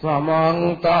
සමන්තා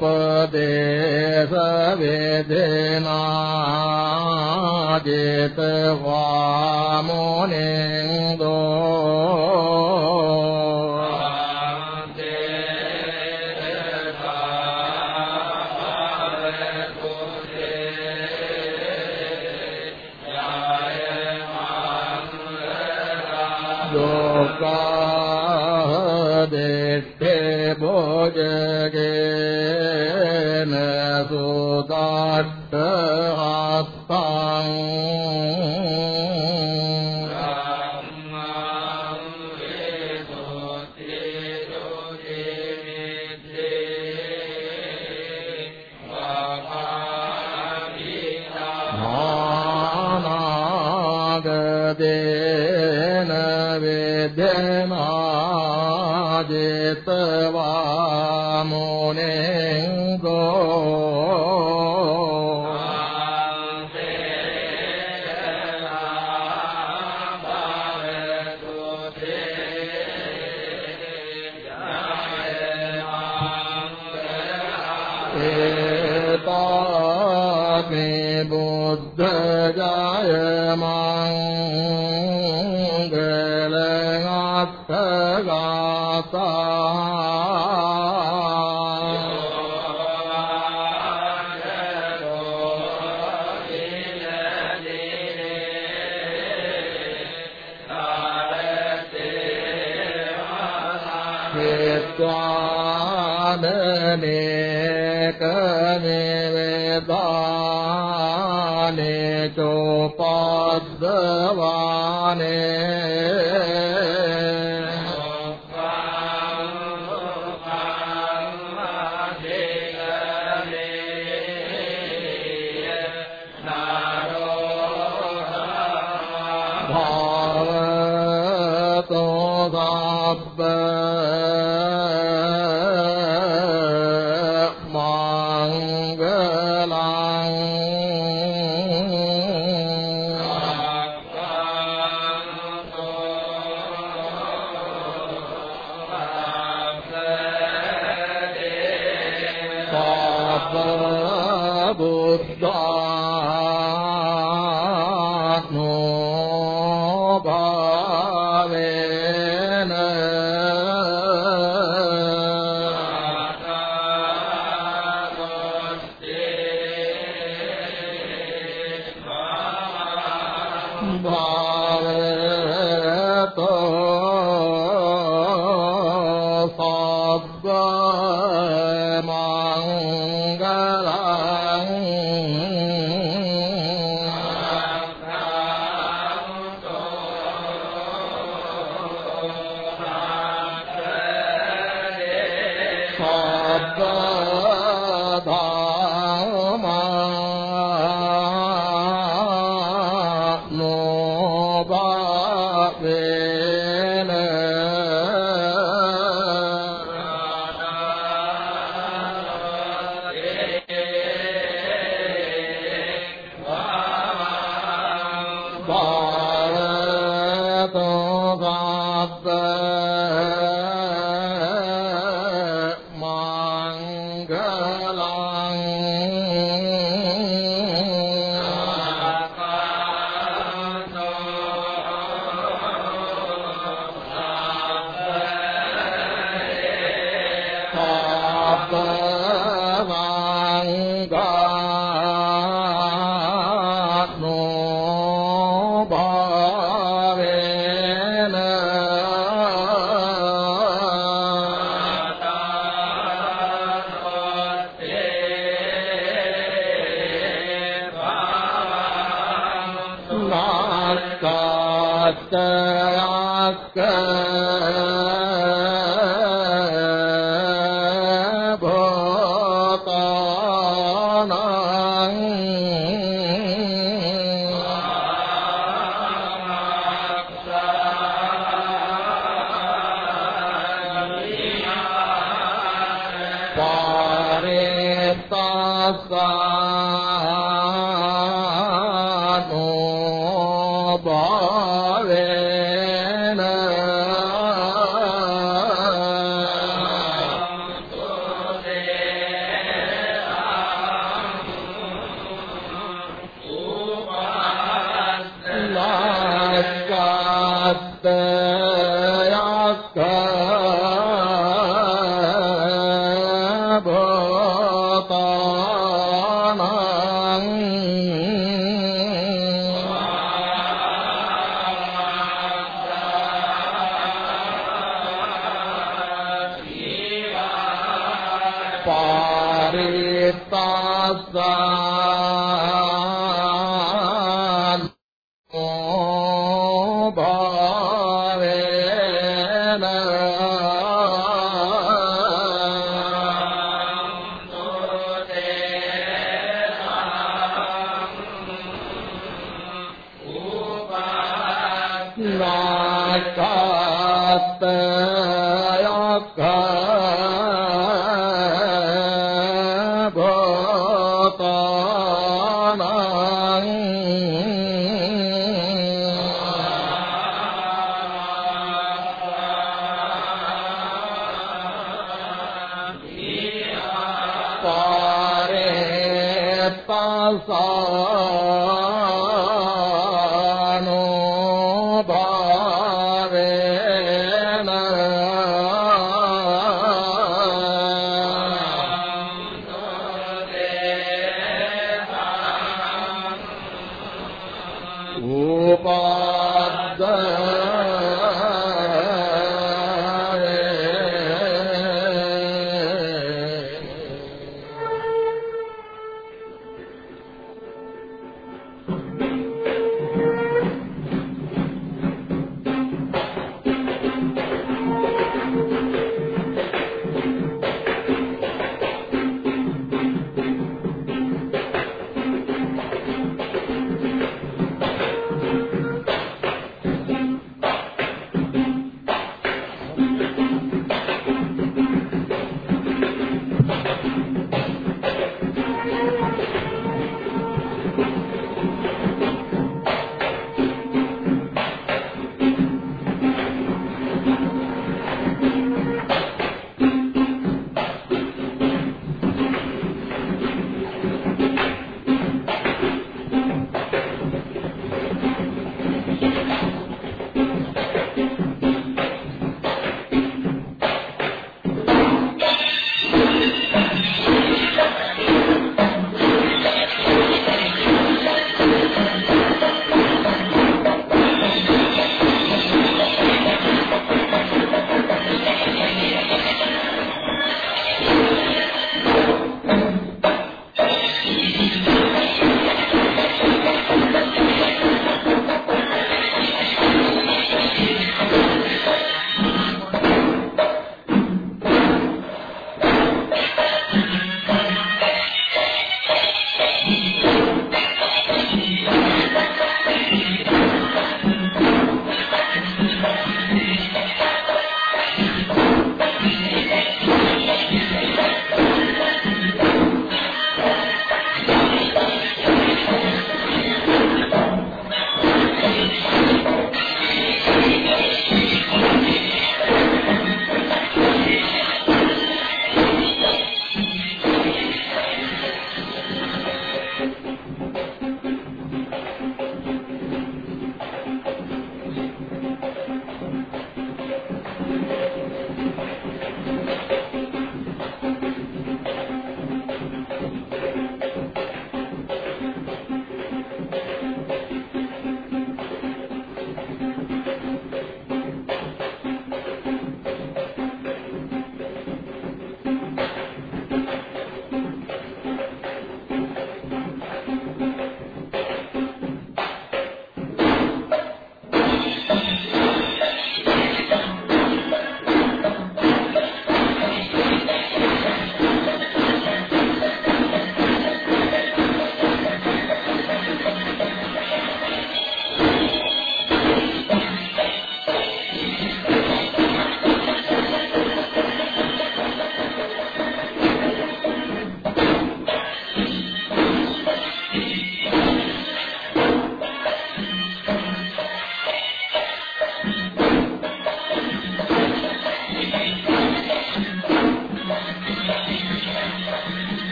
पदे सवेना येतवा मो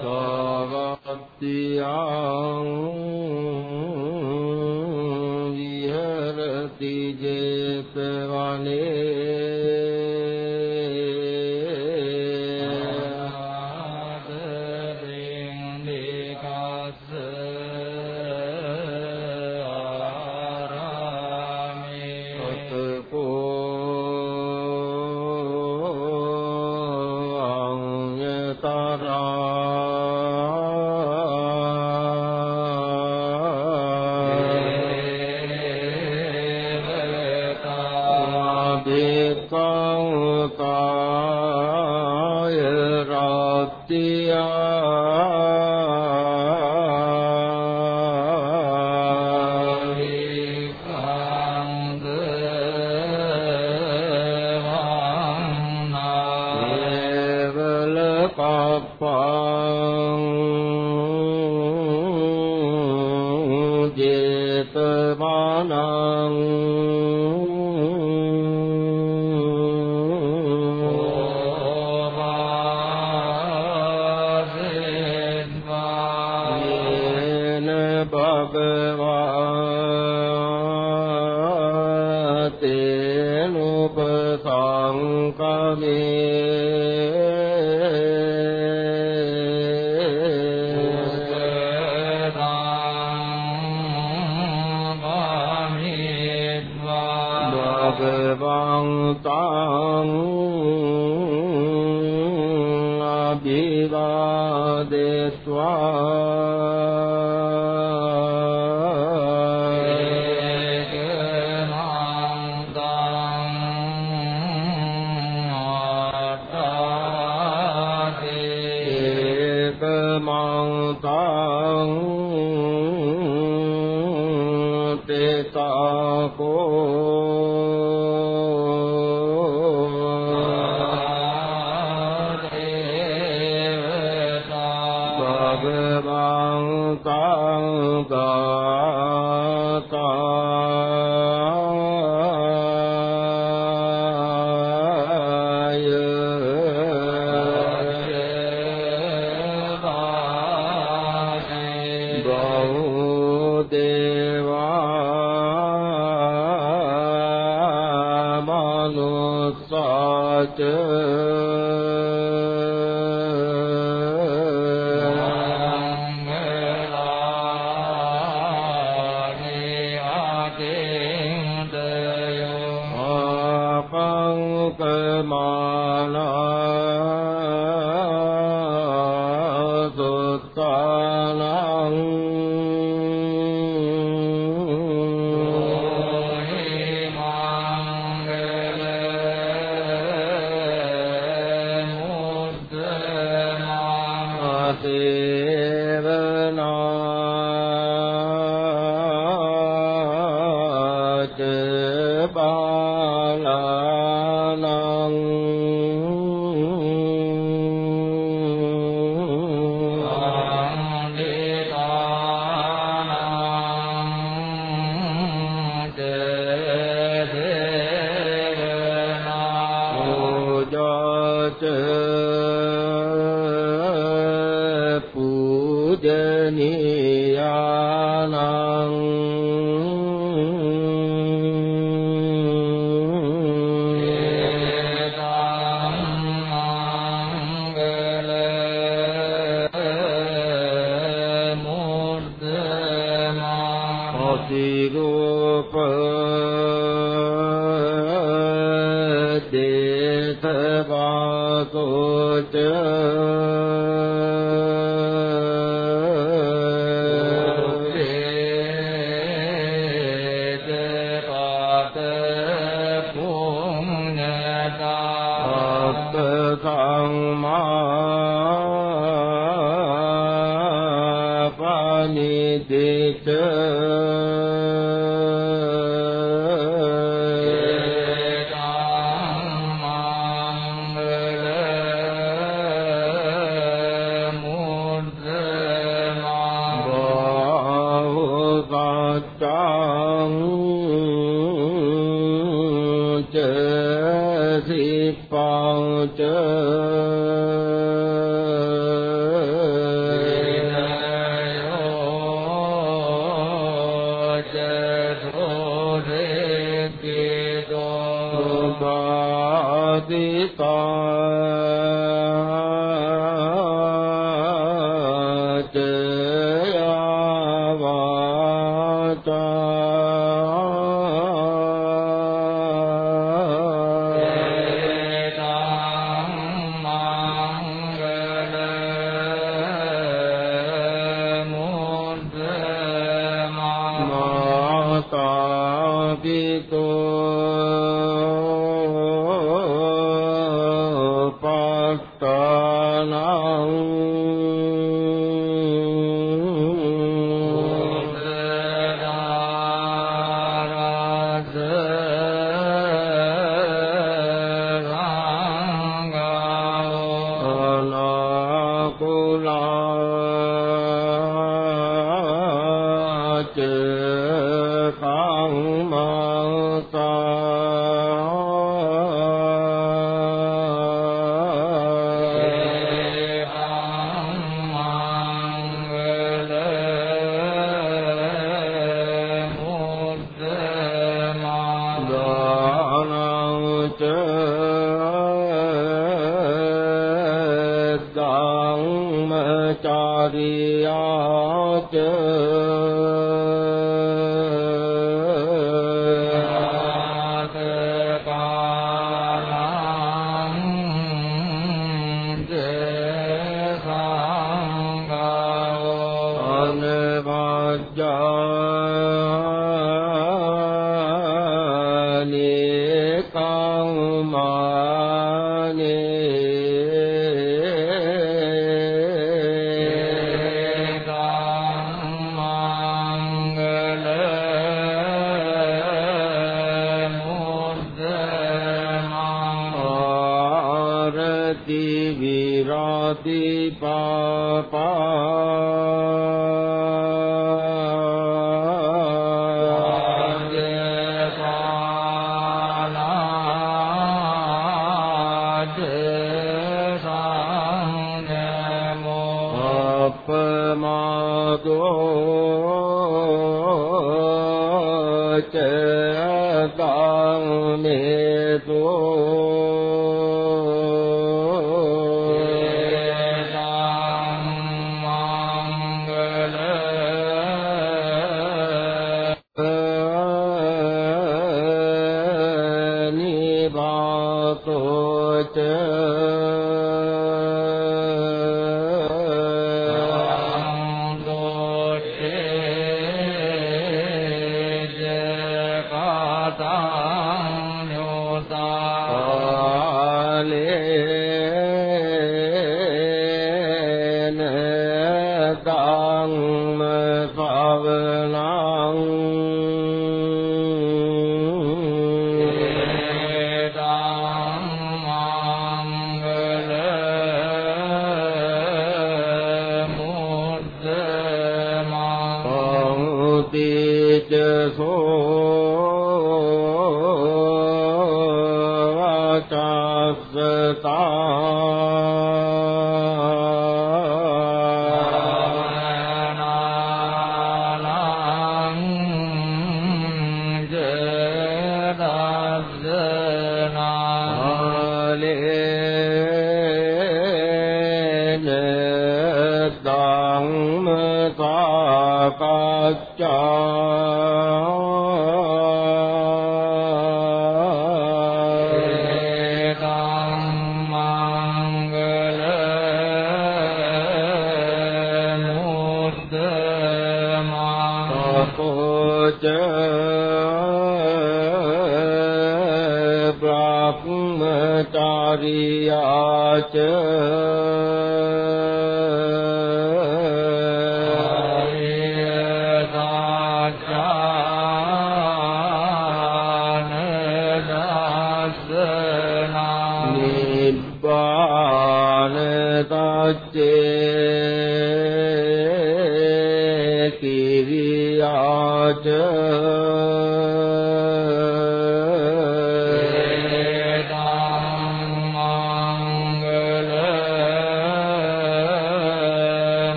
සාවත්තියං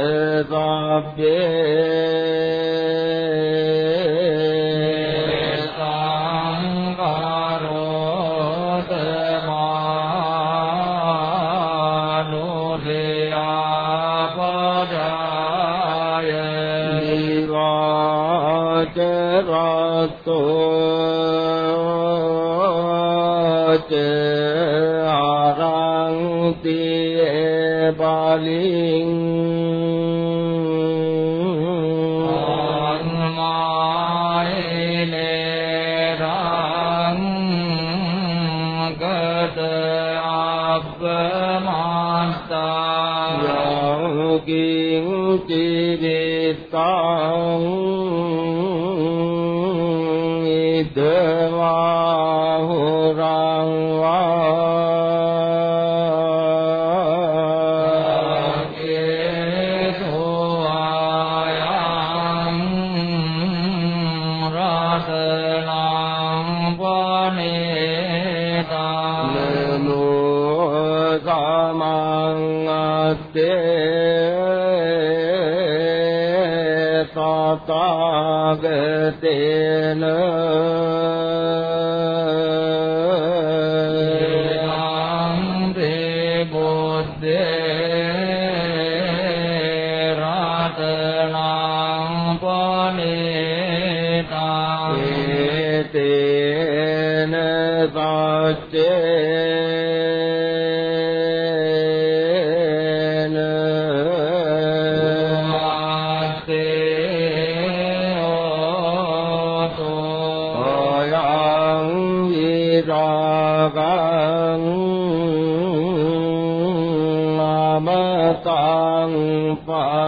व्यो माय च रो च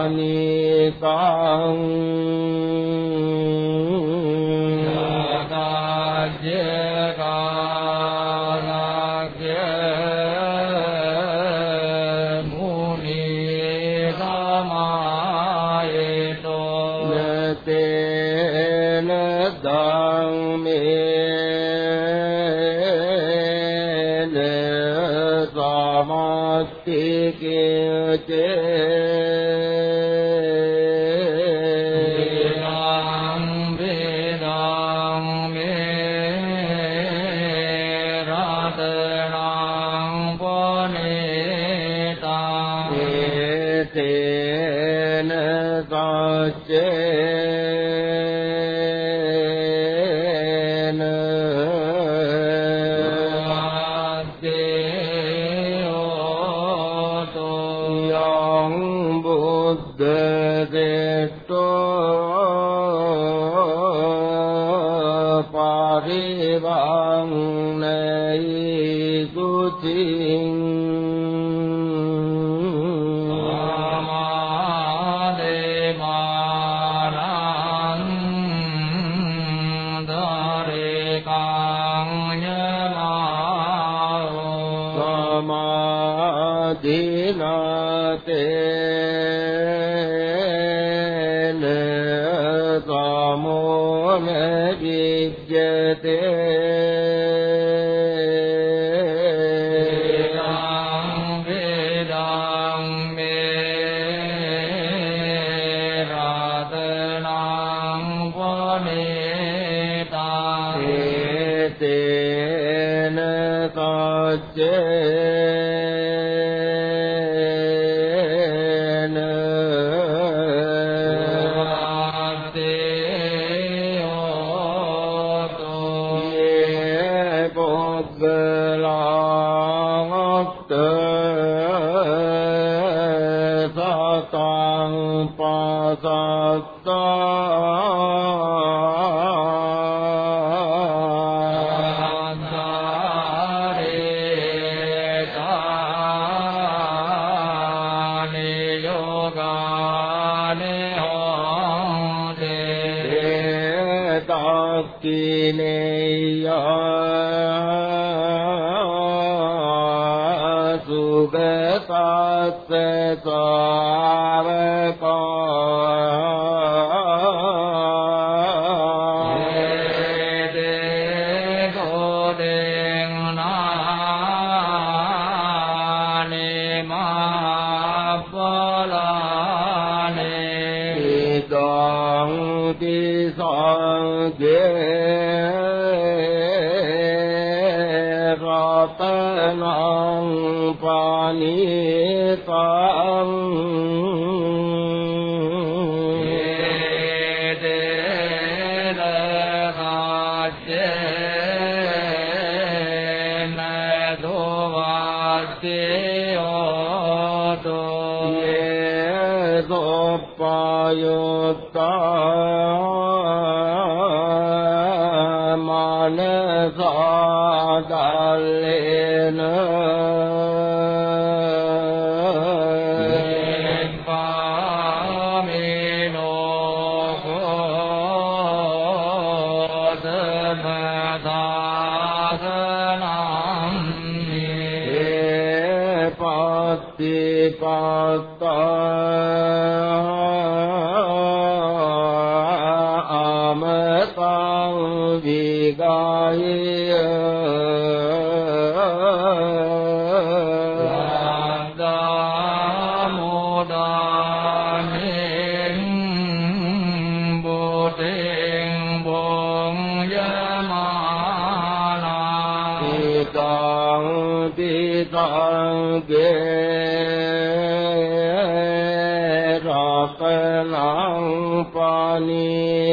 කාලේ කාං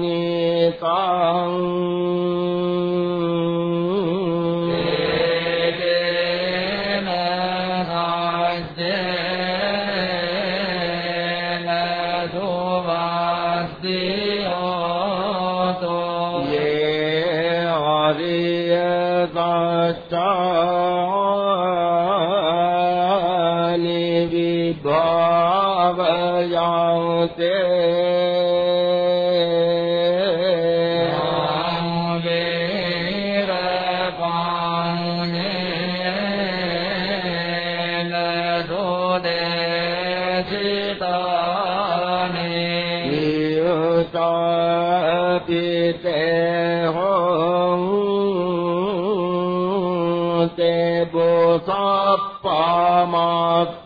නිකාං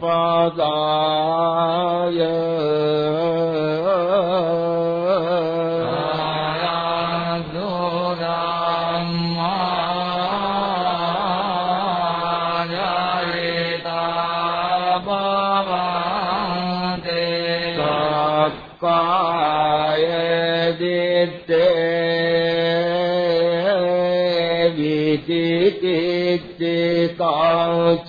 පදාය චිත්තේ කාච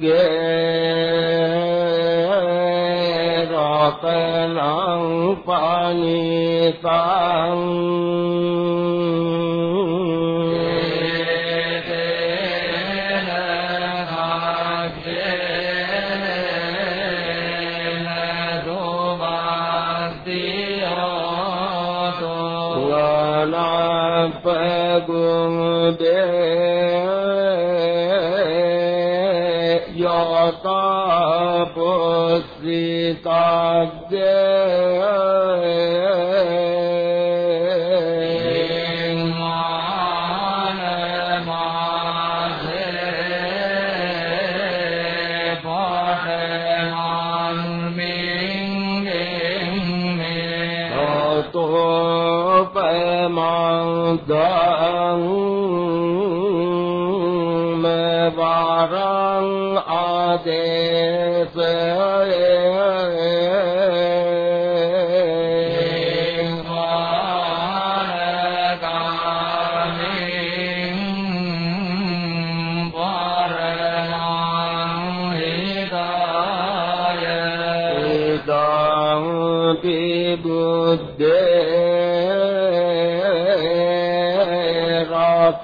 गे रतनौ पानीताम् पोता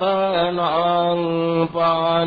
Phật Phật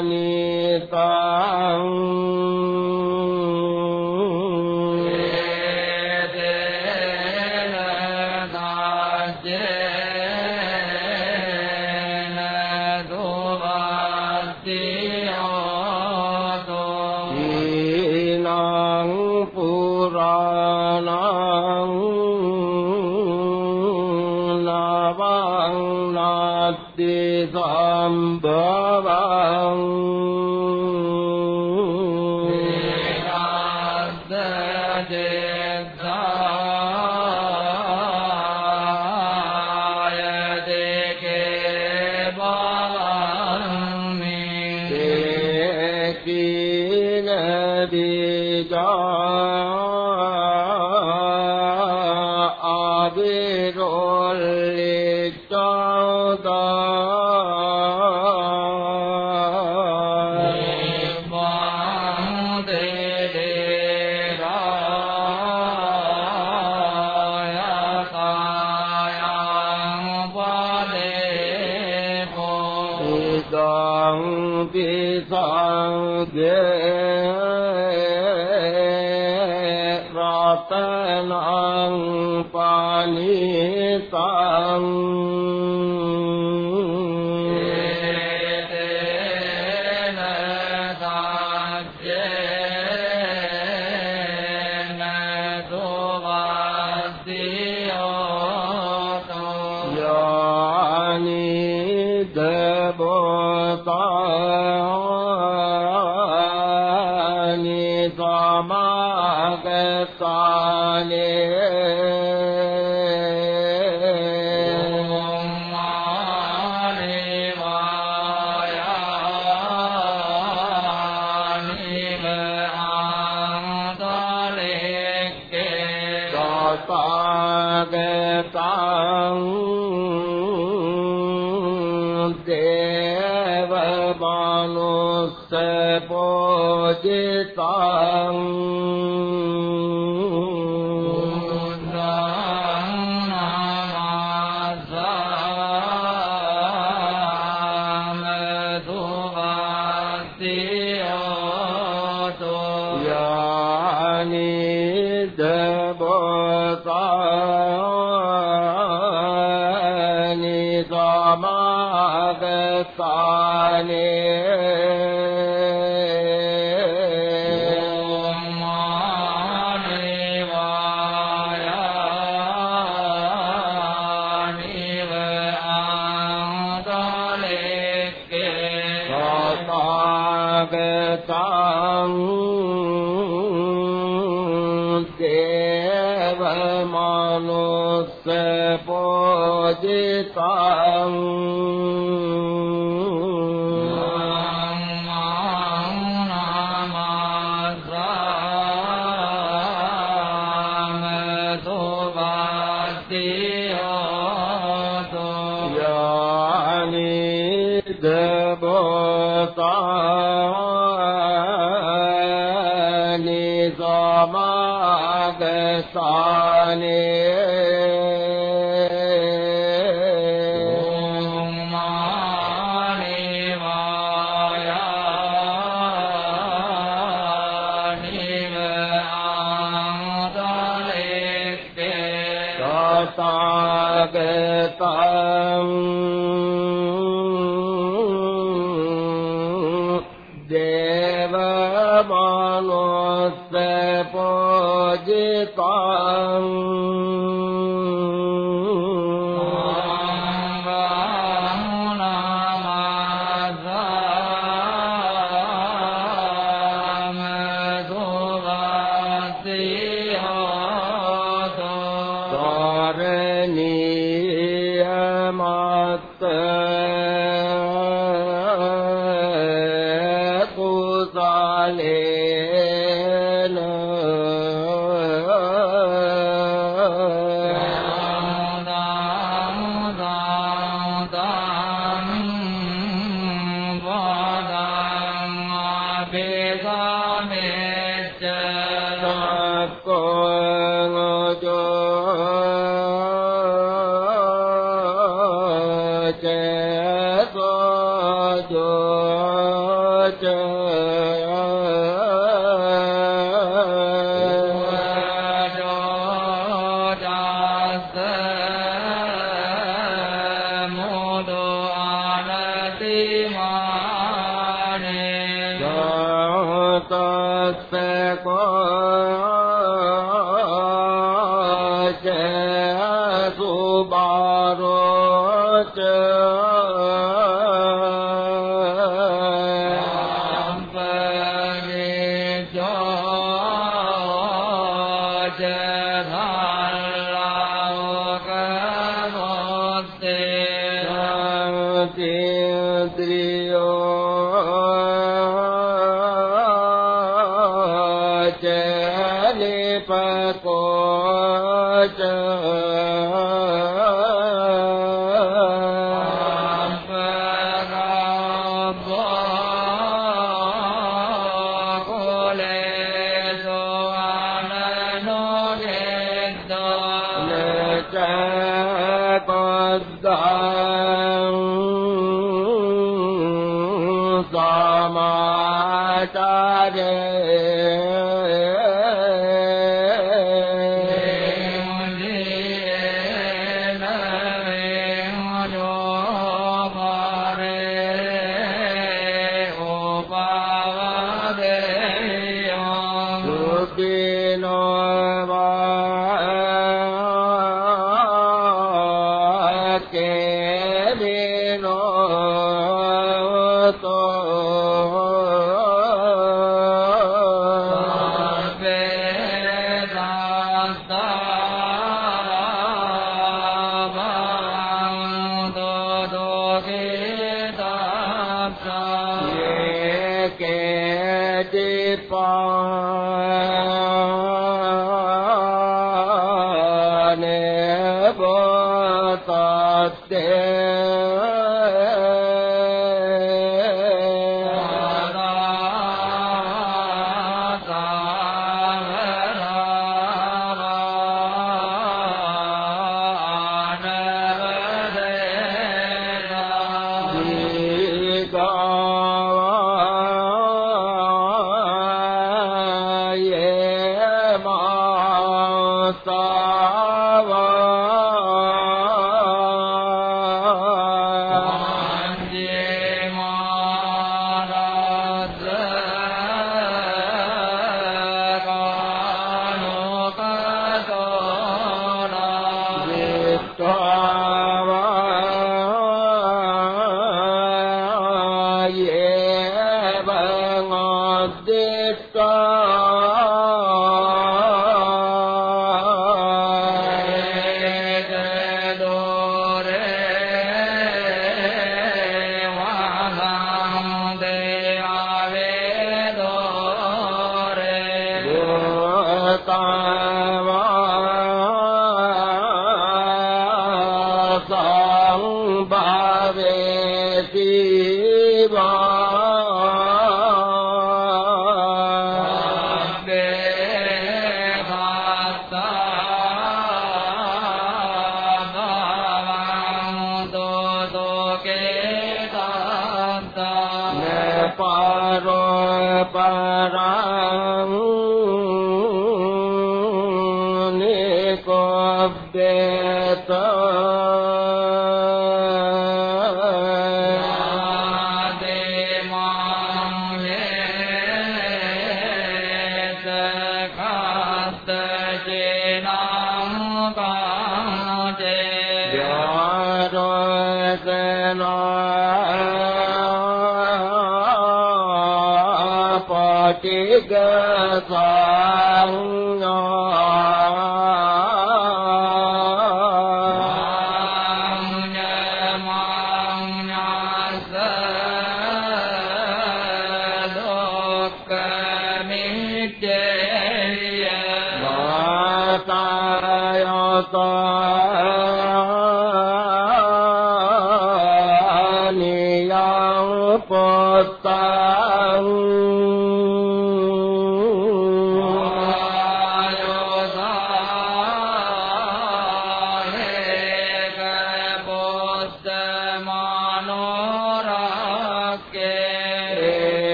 عليم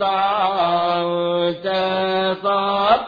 تعال تصبر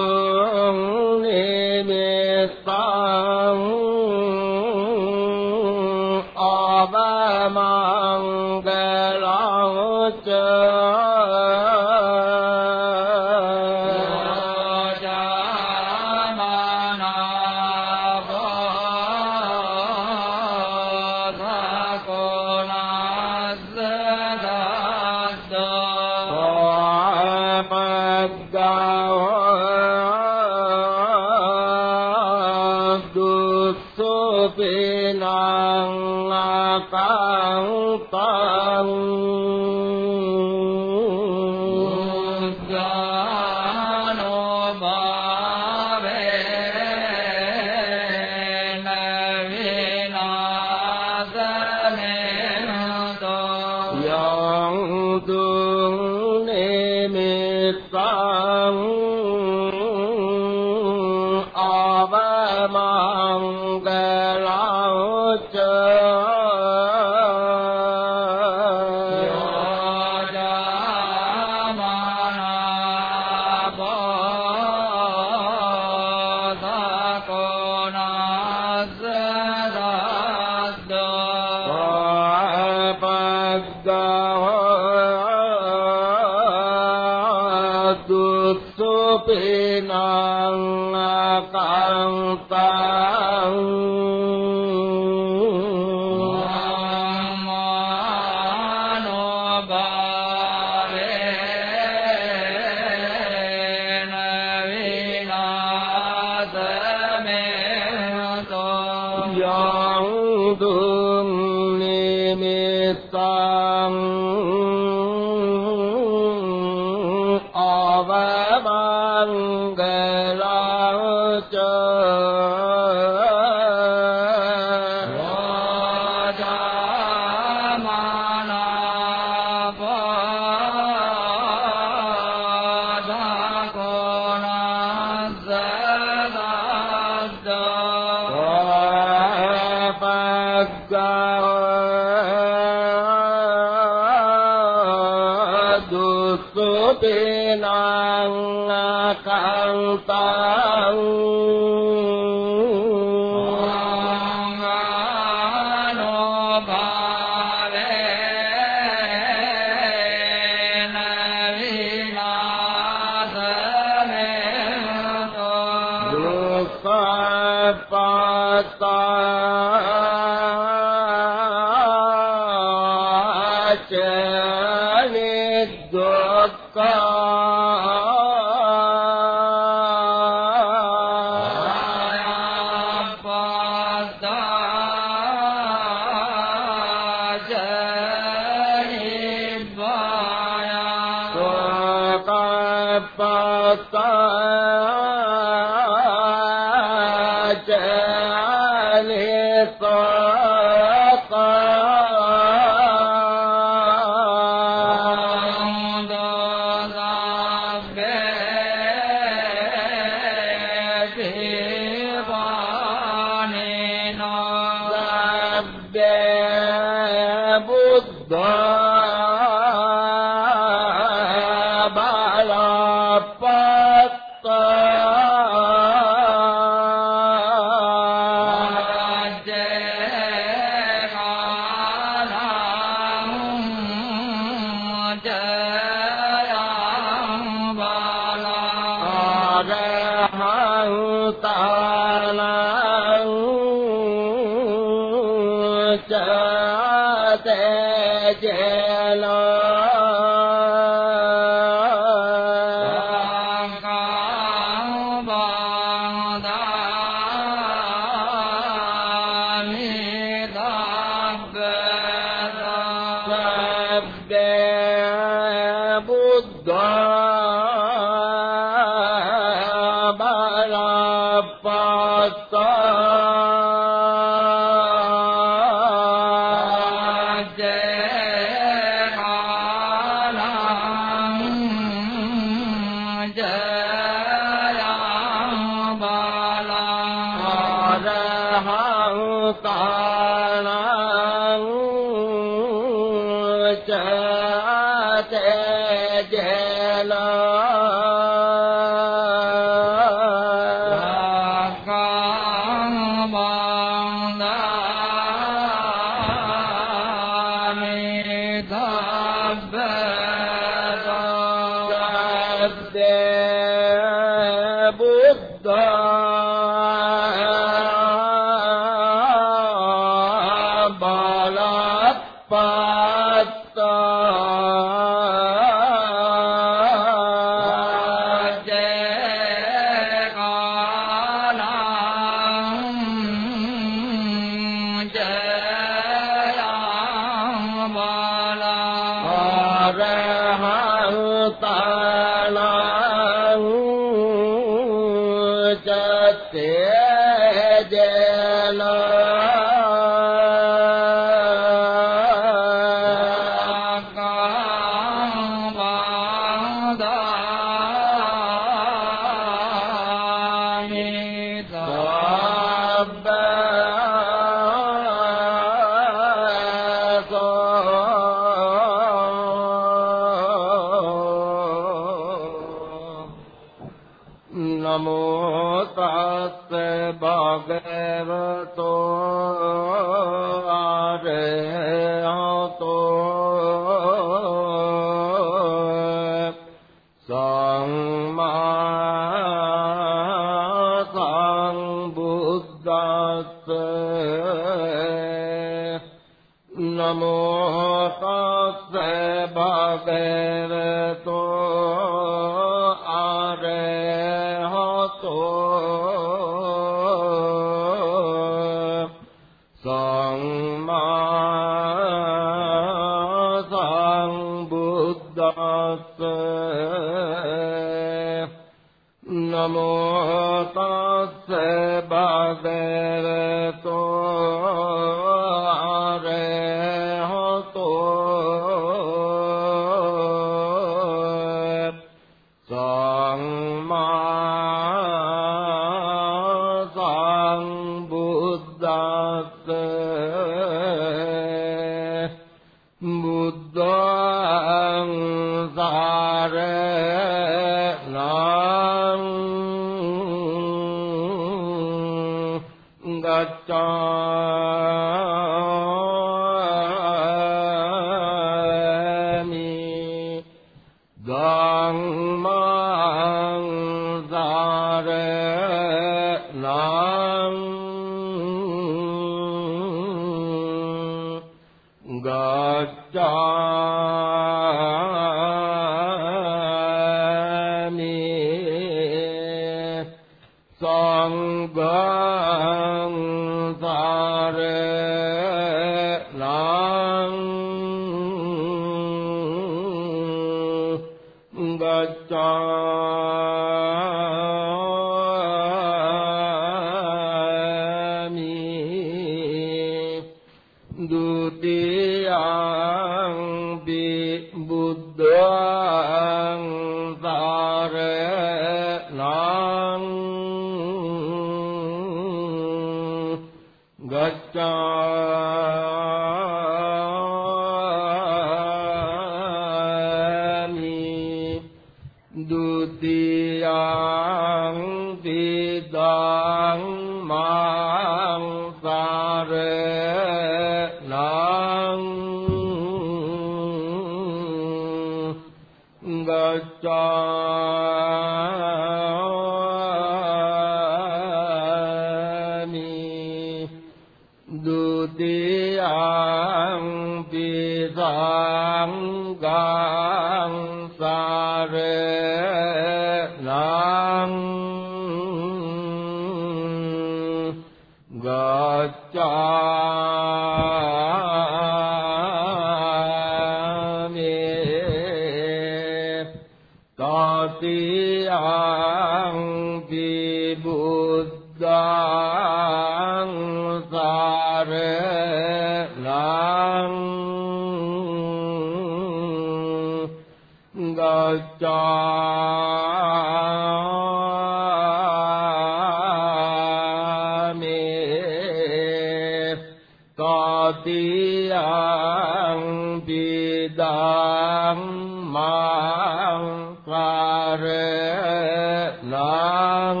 සාරණං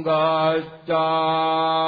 ගච්ඡාමි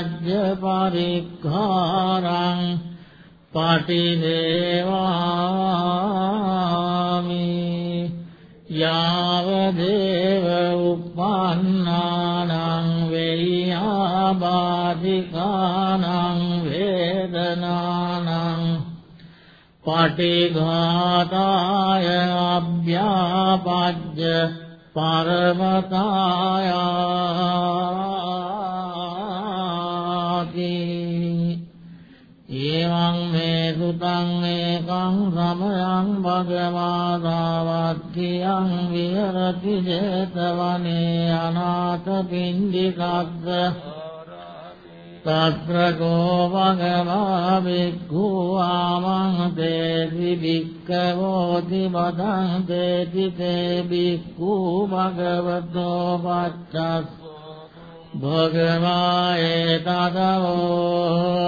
භේසජ්ජ පරික්ඛාරං පටිදේවාමි යාව දේව උප්පන්නානං වේයාබාධිකානං වේදනානං පටිඝාතාය අභ්‍යාපජ්ජ පරමතායාති ඒවං මේ සුතං ඒකං සමයං භගවාදාවක්ඛියං විහෙරති 제තවනේ අනාථ පින්ඩිකස්ස තත්‍ර කෝ භගවා භික්ඛු ආමං තේසි භික්ඛවෝති බදං තේති තේ භික්ඛු භගවතෝ පච්චස්. භගවායේ තදවෝ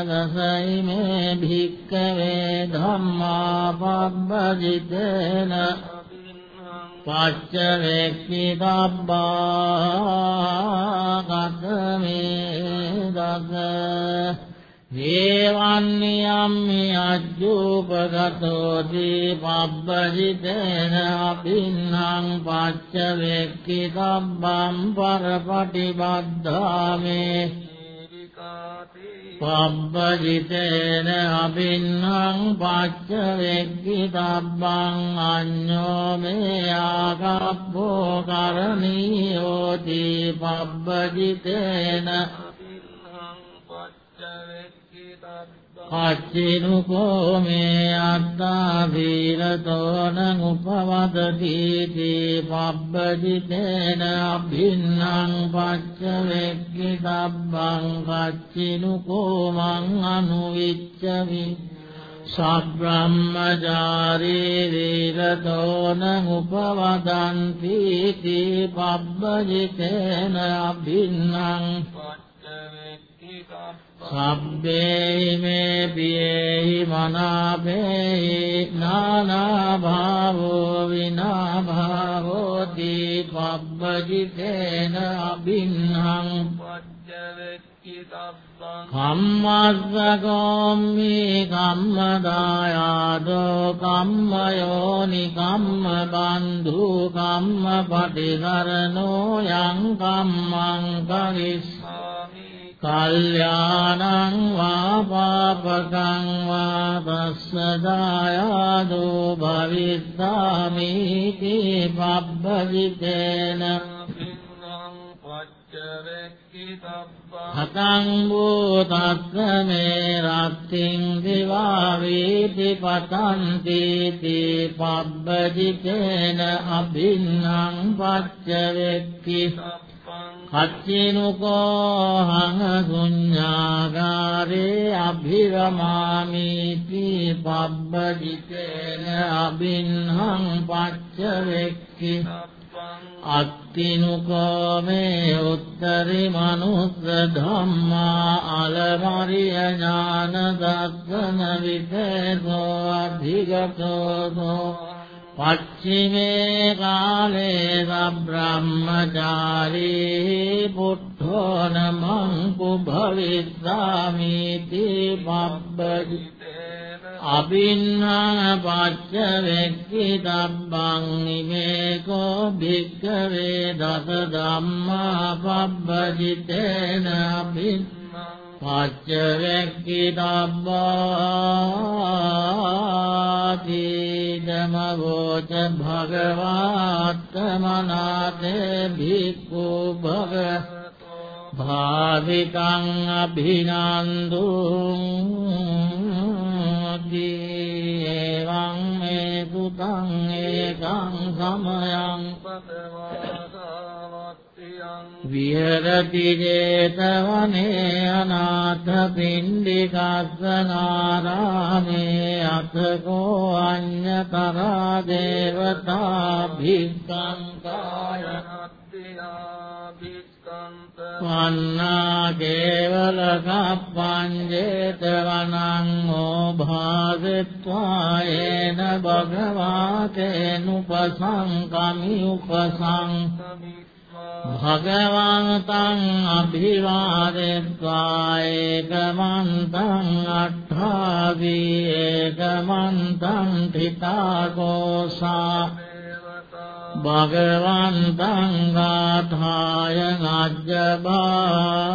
ජනසයිමේ භික්කවේ ධම්මා පබ්බජිතේන පච්ච වෙක්ඛි දබ්බා කතමේ දස දේවන්නියම්මි අජ්ජූපගතෝ දීපබ්බජිතේන අබින්නම් පච්ච වෙක්ඛි දබ්බම් පරපටිබද්ධාමේ. පබ්බජිතේන අබින්නං පච්ච වෙක්කි තබ්බං අඤ්ඤෝ මේ ආගබ්බෝ කරණීයෝති පබ්බජිතේන අච්චිනුකෝ මේ අත්තා වීරතෝන උපවදති පබ්බදිතේන අභින්නං පච්ච වෙක්කි තබ්බං කච්චිනුකෝ මං අනුවිච්චවි සබ්‍රහ්මජාරී වීරතෝන උපවදන්ති පබ්බදිතේන අභින්නං පච්ච වෙක්කි තබ්බං සබ්බේ මේ පියේහි මනාපේහි නානා භාවෝ විනා භාවෝති පබ්බජිතේන අබින්හං කම්මස්සකෝම්මි කම්මදායාදෝ කම්මයෝනි කම්ම බන්ධු කම්ම පටිකරනෝ යං කම්මං කරිස්සාමි කල්යාණං වා පාපකං වා පස්සදායාදෝ භවිස්සාමි තී පබ්බවිතේන හතං භූතස්ස මේ රත්තිං දිවා වේති පතන්ති තී පබ්බජිතේන අභින්නං පච්ච වෙක්කි කච්චිනුකෝ හං ශුඤ්ඤාගාරේ අභිරමාමිති පබ්බජිතේන අබින්හං පච්ච වෙක්කි අත්තිනුකෝ මේ උත්තරි මනුස්ස ධම්මා අලමරිය ඥාන දස්සන විදේසෝ අධිගතෝ පච්චිමේ කාලේ සබ්‍රහ්මචාරී පුට්ඨෝ නමං කුභවිස්සාමි තී පබ්බජි අබින්නා පච්ච වෙක්කි තබ්බං ඉමේකෝ භික්ඛවේ දස ධම්මා පබ්බජිතේන අබින්නා පච්ච වෙක්කි තබ්බාති ධමවෝච භගවාත්තමනාතේ භික්ඛු භග භාවිකං අභිනන්දුං දීවං මේ සුතං ඒකං සමයං පතවාසාවත් විහෙරති 제තවනේ අනාථ පින්ඩිකස්සනාරාමේ අතකෝ අඤ්ඤතරා දේවතා භික්ඛං කායනත්තියා භික්ඛන්ත වන්නා කේවල කප්පංජේතවනං ඕභාසෙත්වා ඒන භගවාතේනුපසංකමි උපසං භගවන්තං අභිවාදෙත්වා ඒකමන්තං අට්ඨාවී ඒකමන්තං තිතාකෝසා භගවන්තං ගාථාය අජ්ජබාදී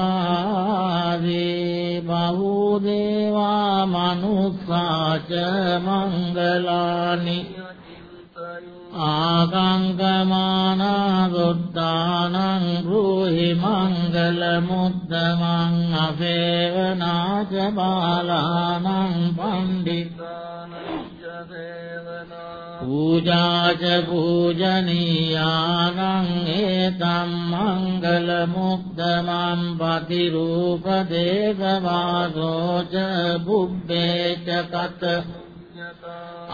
බහුදේවා මනුස්සාච මංගලානි ආගංගමානා බුද්ධානං රූහි මංගල මුද්දමං අසේවනාච බාලානං පණ්ඩිතානං පූජාච පූජනීයානං ඒතම් මංගල මුක්තමං පතිරූප දේශවාසෝච බුබ්බේච කත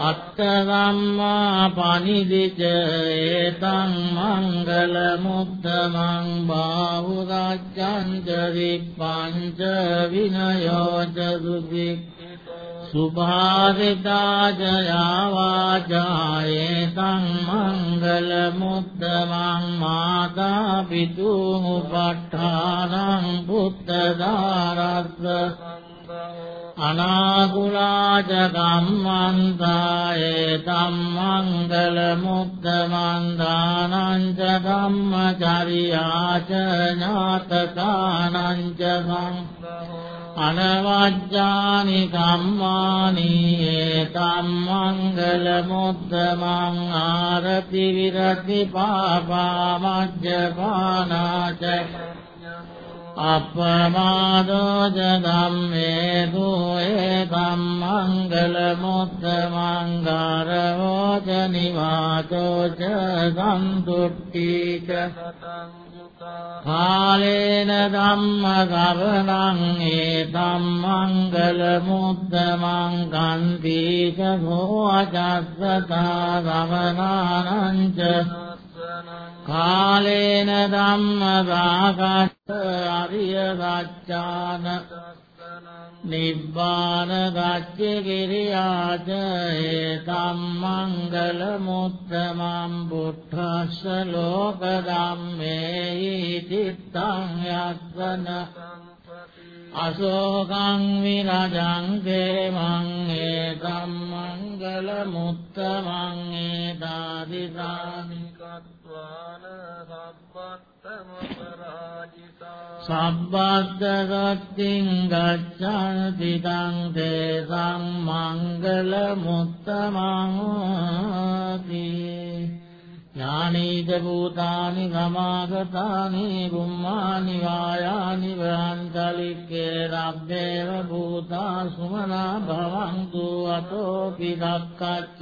අත්තගම්මා පනිදිච ඒතං මංගල මුත්තමං බාහුරජ්ජං විප්පංච විනයෝච සුභික් සුභාසිතාජයාවාචායේතං මංගල මුත්තමං මාතා පිතුං උපට්ඨානං පුත්තදාරස්ස අනාකුලාච කම්මන්තායේ තම්මංගල මුක්තමන්දානං ච ධම්මචරියාච ඥාතකානං ච සං අනවජ්ජානි කම්මානි ඒතම් මංගල මුද්දමං ආරති විරති පාපා මජ්ජපානාච අපමාදෝජ ධම්මේසු ඒතම් මංගල මුද්දමං ගාරවෝච නිවාචෝච සන්තුට්ඨීච කාලේන ධම්ම ගවනං ඒතම් මංගල මුද්දමං කන්තිච සෝ අජස්සතා ගමනානං කාලේන ධම්ම රාගස්ස අරිය සත්‍යාන නිබ්බාන ගච්ඡ කිරියාච ඒතම් මංගල මුත්තමං බුද්ධස්ස ලෝක ධම්මේ චිත්තං යස්සන අශෝකං විරජං දේමං ඒතම් මංගල මුත්තමං ඒදාදිසාමි කତ୍වාන සබ්බත්තම පරාජිතා සබ්බද්ද සත්තිං ගච්ඡanti තං තේසං මංගල මුත්තමං ඥානීද භූතානි සමාගතානි බුම්මානි වායානි වහන්තලික්කේ රබ්බේව භූතා සුමනා භවන්තු අතෝපි දක්කච්ච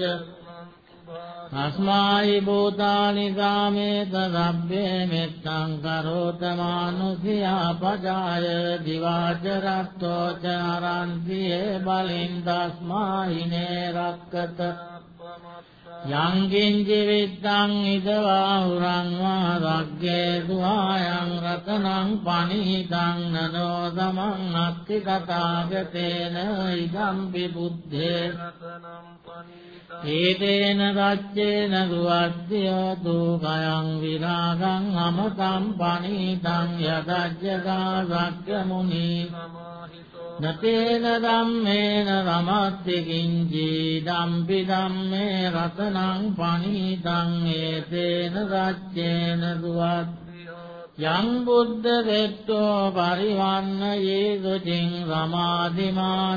අස්මායි භූතානි ගාමේත සබ්බේ මෙත්තං කරෝත මානුසියා පජාය දිවාච රත්තෝ ච අරන්තියේ බලින් තස්මාහිනේ රක්කත යං කිංචි විත්තං ඉදවාහුරං වා රග්ගේ සුහායං රතනං පනිහිතං නනෝ සමං අත්ති කතාගතේන ඉදම්පි බුද්ධේ ඒතේන රච්චේන සුවද්දියෝතු කයං විරාගං අමතං පනිහිතං යදජ්ජගා සක්්‍ය මුනි නතේන ධම්මේන රමත්ති කිංචි ධම්පි ධම්මේ රතනං පනිතං ඒතේන සච්චේන දුවත් යං බුද්ධ දෙත්තෝ පරිවන්න යේසුචින් සමාධිමානන්තරි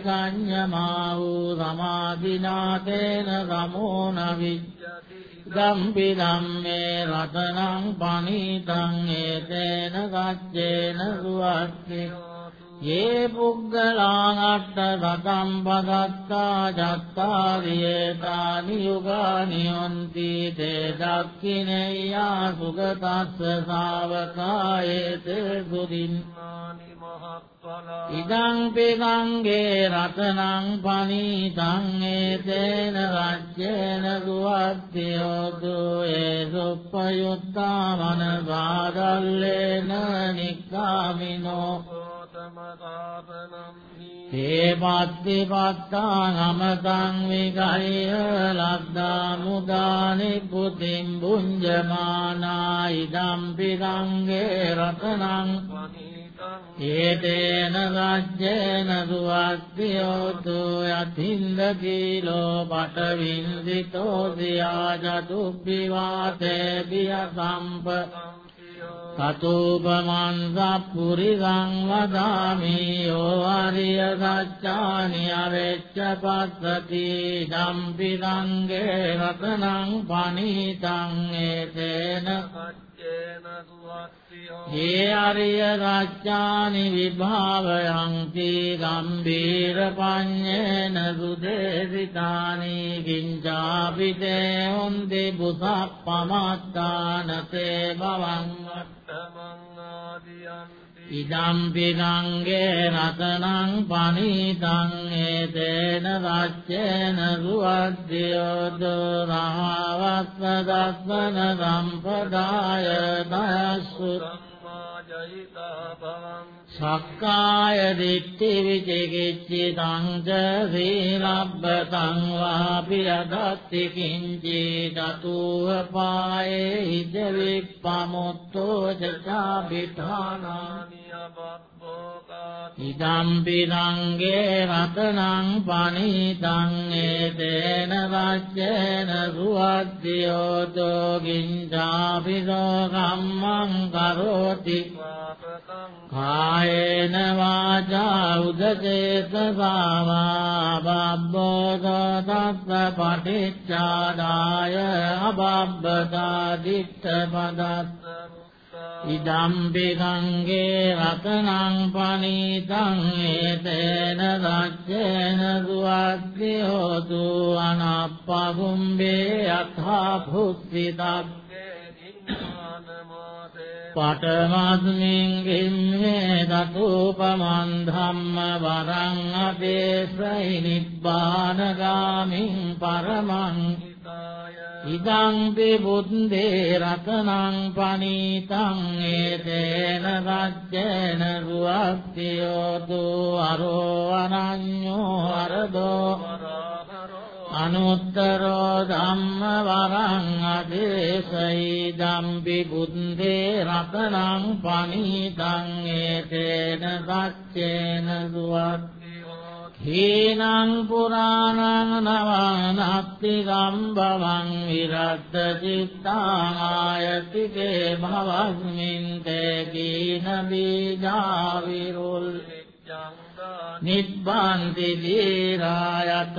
කඤ්ඤමා වූ සමාධිනාතේන සමෝනවි ධම්පි ධම්මේ රතනං පනිතං ඒතේන සච්චේන දුවත්ති ये පුග්ගලානට්ට සතම් පදත්තා චත්තාරියේතානි යුගානි යොන්ති තේ දක්ඛිනේයා සුගතස්ස ශාවකායේතේ සුදින් ඉදං පිගංගේ රතනං පනීතං ඒතේන රච්චේන සුවත්තියෝතු ඒ සුප්පයුත්තා මනසාදල්ලේන නික්කාමිනෝ ඒ පත්ති අමතං විගය ලද්දා මුදානි පුතින් බුඤ්ජමානා ඉදම් පිරංගේ රතනං ඒතේන රජ්ජේන සුවත්තියෝතු යතින්ද කීලෝ පටවින්දිතෝ දියා ජතුබ්බිවාතේ බිය සම්ප සතුපමන් සප්පුරිසං වදාමි යෝ ආරිය සත්‍යානි අවෙච්ච පස්සති ධම්පි සංගේ රතනං පනිතං ඒතේන ඒ අරිය රච්චානි විභාවයන්ති ගම්බීර පඤ්ඤේන සුදේසිතානි කිංචාපිතේ හොන්දි බුසප්පමත්තානතේ භවං ඉදම්පි ගංගේ රතනං පනිතං ඒතේන රච්චේන සුවද්දියෝද රහවස්ස දස්සන සම්පදාය දයස්සු සක්කාය දිට්ඨි විචිකිච්ඡි සංජ සීලබ්බතං වාපි අදත්ති කිංචි දතුව පායේ හිද විප්පමුත්තෝ චාපිඨානානි ඉදම්පි නංගේ රතනං පනිතං ඒතේන රච්චේන සුවද්දියෝතෝ ගින්චාපිසෝ කම්මං කරෝති। කායේන වාචා උදචේත සාවා බබ්බෝසෝ තස්ස පටිච්චාදාය අබබ්බතා දිට්ඨ පදස්ස ඉදම්පි ගංගේ රතනං පනීතං ඒතේන රච්චේන සුවද්දි හෝතු අනප්පගුම්බේ අත්ථා භුක්තිතබ්බේ පඨමස්මින් ගිම්මේ දතුපමන් ධම්ම වරං අපේසයි නිබ්බානගාමින් පරමං ඉදං බුද්දේ රතනං පනීතං ඒතේන රජ්ජේන රුවක්තියෝතු අරෝ අනඤ්ඤෝ අරදෝ අනුත්තරෝ ධම්ම වරං අදේශයි ධම්පි බුද්දේ රතනං පනීතං ඒතේන රජ්ජේන රුවක්තියෝතු හීනං පුරාණං නවනත්ති ගම්බවං විරද්ද චිත්තාමායතිකේ භවස්මින් තේ කීන බීජා විරුල්. නිබ්බන්ති දීරායථායම්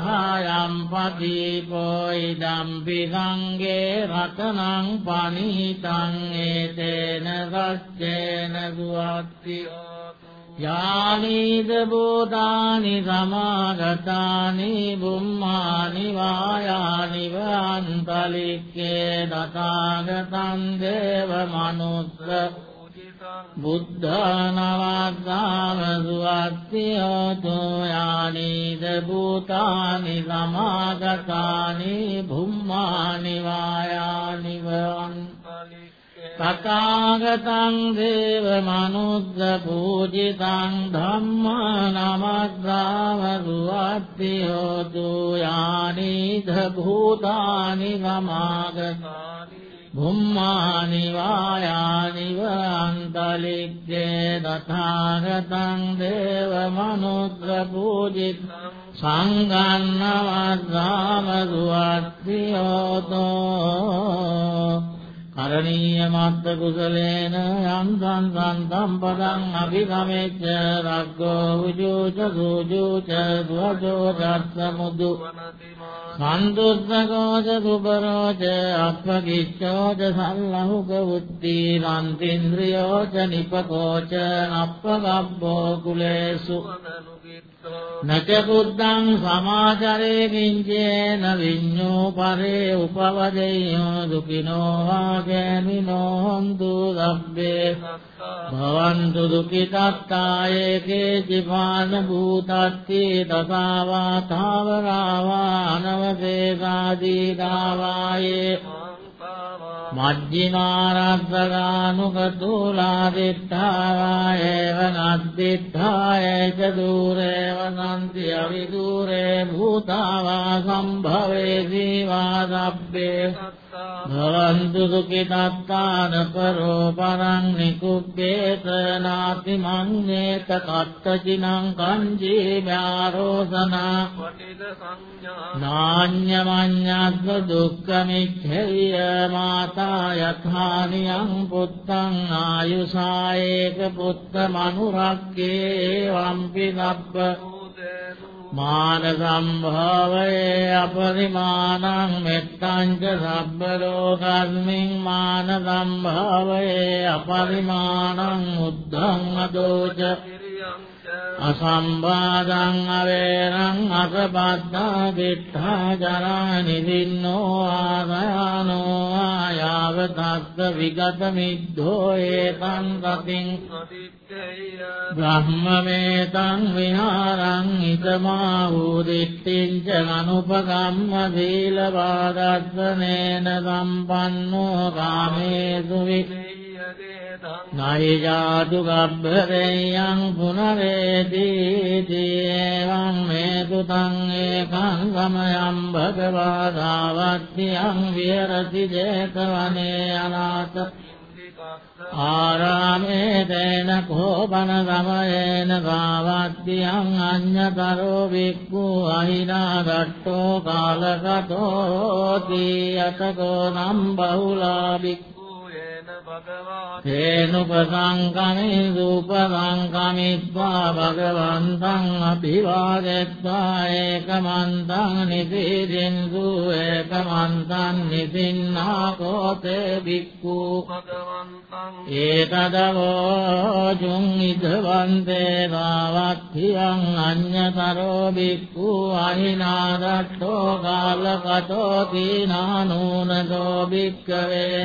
පදීපෝ ඉදම්පි ගංගේ රතනං පනිතං ඒතේන සච්චේන සුවත්තියෝ යානීද බෝධානි සමාගතානි බුම්මානි වායානි වන්තලික්කේ දතාගතන් දේව මනුස්ස බුද්ධනවග්ගාම සුවත්තියෝතු යානීද භූතානි සමාගතානි බුම්මානි වායානි වන්තලික්කේ තථාගතං දේව මනුද්ද පූජිතං ධම්මා නමස්සාව සුවත්ති හෝතු යානිද භූතානි සමාගතානි බුම්මානි වායානි වන්තලික්ඛේ තථාගතං දේව මනුද්ද පූජිතං සංගන්නවස්සාව සුවත්ති හෝතෝ කරණීය මත්ත කුසලේන යන්තං සන්තම් පදං අභිගමෙච්ච රග්ගෝ උජෝච සූජෝච දුවජෝ රත්සමුදු සන්තුස්සකෝච සුබරෝච අප්පගිච්ඡෝච සල්ලහුක උත්ති රන්තින්ද්‍රියෝච නිපකෝච අප්පගබ්බෝ කුලේසු නච බුද්ධං සමාචරේ කිංචේන විඤ්ඤෝ පරේ උපවදෙය්‍යෝ දුකිනෝ වාගෑමිනෝ හොන්තු සබ්බේ භවන්තු දුකිතත්තායේ කේචිපාන භූතත්ති තසාවා තාවරාවා අනවසේසාදී දාවායේ. මජ්ජිමාරස්සගානුකතුලාදිත්තාවා ඒව නද්දිත්තාය ච දූරේ වසන්ති අවිදූරේ භූතාවා සම්භවේ සීවා සබ්බේ භවන්තු සුඛිතත්තාන කරෝ පරං නිකුබ්බේත නාති මන්නේත කත්තචිනං කංජී ඥාරෝසනා නාඤ්ඤමඤ්ඤස්ස දුක්ඛමිච්ඡය මාතා යථානියං පුත්තං ආයුසායේක පුත්ත මනුරක්කේ වම්පි නබ්බ මාන සම්භාවයේ අපරිමාණං මෙත්තං ච සබ්බ ලෝකස්මින් මාන සම්භාවයේ අපරිමාණං උද්ධං අදෝච අසම්බාධං අවේරං අසබද්ධා දිඨා ජරා නිදින්නෝ ආගයානෝ ආයාව තස්ස විගත මිද්ධෝ ඒතං සතින් බ්‍රහ්මමේතං විහාරං ඉදමා වූ දිට්ඨිං ච අනුපගම්ම සීල වාදස්සනේන සම්පන්නෝ කාමේසු වික්ඛේ නයිජාතු ගබ්බරේයං පුනරේති එවං මේතු තං ඒකං ගමයන් භගවා සාවත්තියං විහෙරති 제තවනේ අනාථ. ආරාමේ තේන කෝපන සමයේන ගාවත්තියං අඤ්ඤතරෝ වික්ඛු අහිනා දට්ඨෝ කාලකතෝ තීයතකෝ නම් බහුලා වික්ඛු තේනුපසංකමේ සූපසංකමිත්වා භගවන්තං අභිවාදෙත්වා ඒකමන්තං නිසීදින්සු ඒකමන්තං නිසින්නා කෝතේ බික්ඛු භගවන්තං ඒතදවෝ ජුං ඉදවන්තේ දාවක්ඛියං අඤ්ඤතරෝ බික්ඛු අහිනාදට්ඨෝ කාලකතෝ තීනානූනදෝ බික්ඛවේ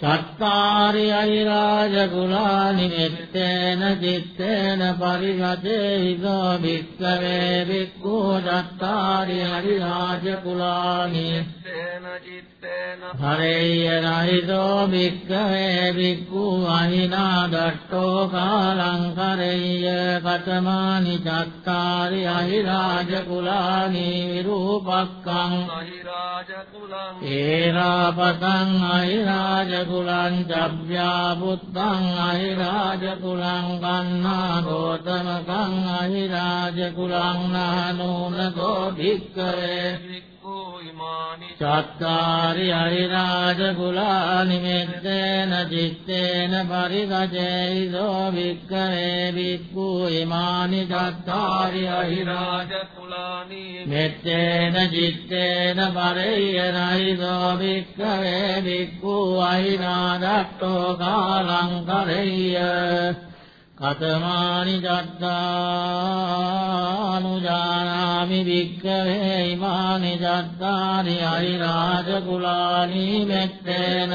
චත්තාරි අයිරාජ කුලානි මෙත්තේන චිත්තේන පරිගතේ හිතෝ භික්ඛවේ භික්ඛු චත්තාරි අයිරාජ කුලානි මෙත්තේන චිත්තේන හරේය රහිතෝ භික්ඛවේ භික්ඛු අහිනා දට්ඨෝ කාලං කරේය කතමානි චත්තාරි අයිරාජ කුලානි විරූපක්ඛං අයිරාජ කුලං ඒරාපතං අයිරාජ කුලං ජබ්බ්‍යා පුත්තං අහිරාජ කුලං කන්නා ගෝතමකං අහිරාජ කුලං නානෝනතෝ භික්ඛවේ චත්තාරි අරිරාජ කුලානි මෙත්තේන චිත්තේන පරිගජේසෝ වික්ඛවේ වික්ඛු ඉමානි චත්තාරි අරිරාජ කුලානි මෙත්තේන චිත්තේන පරියරයිසෝ වික්ඛවේ වික්ඛු අහිනාදට්ඨෝ කාලං කරෙය්‍ය කතමානි චත්තානුජානාමි වික්ඛවේ ඉමානි චත්තානි අරිරාජ කුලානි මෙත්තේන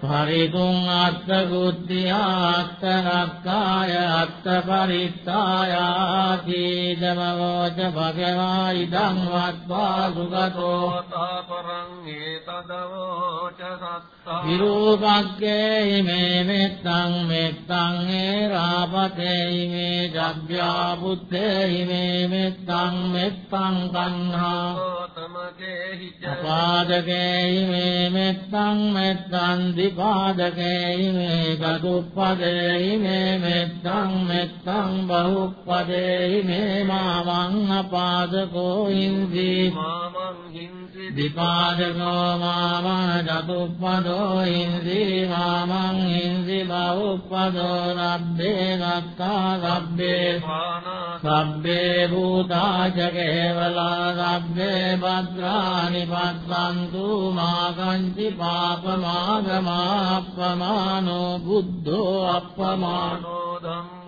පරිතුං අත්ත කුද්ධියා අත්ත රක්කාය අත්ත පරිත්තායාති දමවෝච භගවා ඉදං වත්වා සුගතෝ තාපරං ඒතදවෝච සත්තා විරූපක්කේ හිමේ මෙත්තං මෙත්තං ඒරාපතේ හිමේ ජග්ග්‍යා බුද්ධේ හිමේ මෙත්තං මෙත්තං කන්හා පාදකේ හිමේ මෙත්තං මෙත්තං සන්දිපාදකේ මේ ගතුප්පදේ මේ මෙත්තං මෙත්තං බහුප්පදේ මේ මාමං අපාදකෝ ඉන්දි මාමං හින්දි දිපාදකෝ මාමං චතුප්පදෝ ඉන්දි මාමං ඉන්දි බහුප්පදෝ රබ්බේ ගත්තා රබ්බේ සබ්බේ භූතා ච කේවලා සබ්බේ භද්‍රානි පස්සන්තු මාගංචි පාපමා ආගමාප්පමානෝ බුද්ධෝ අප්පමානෝ ධම්මෝ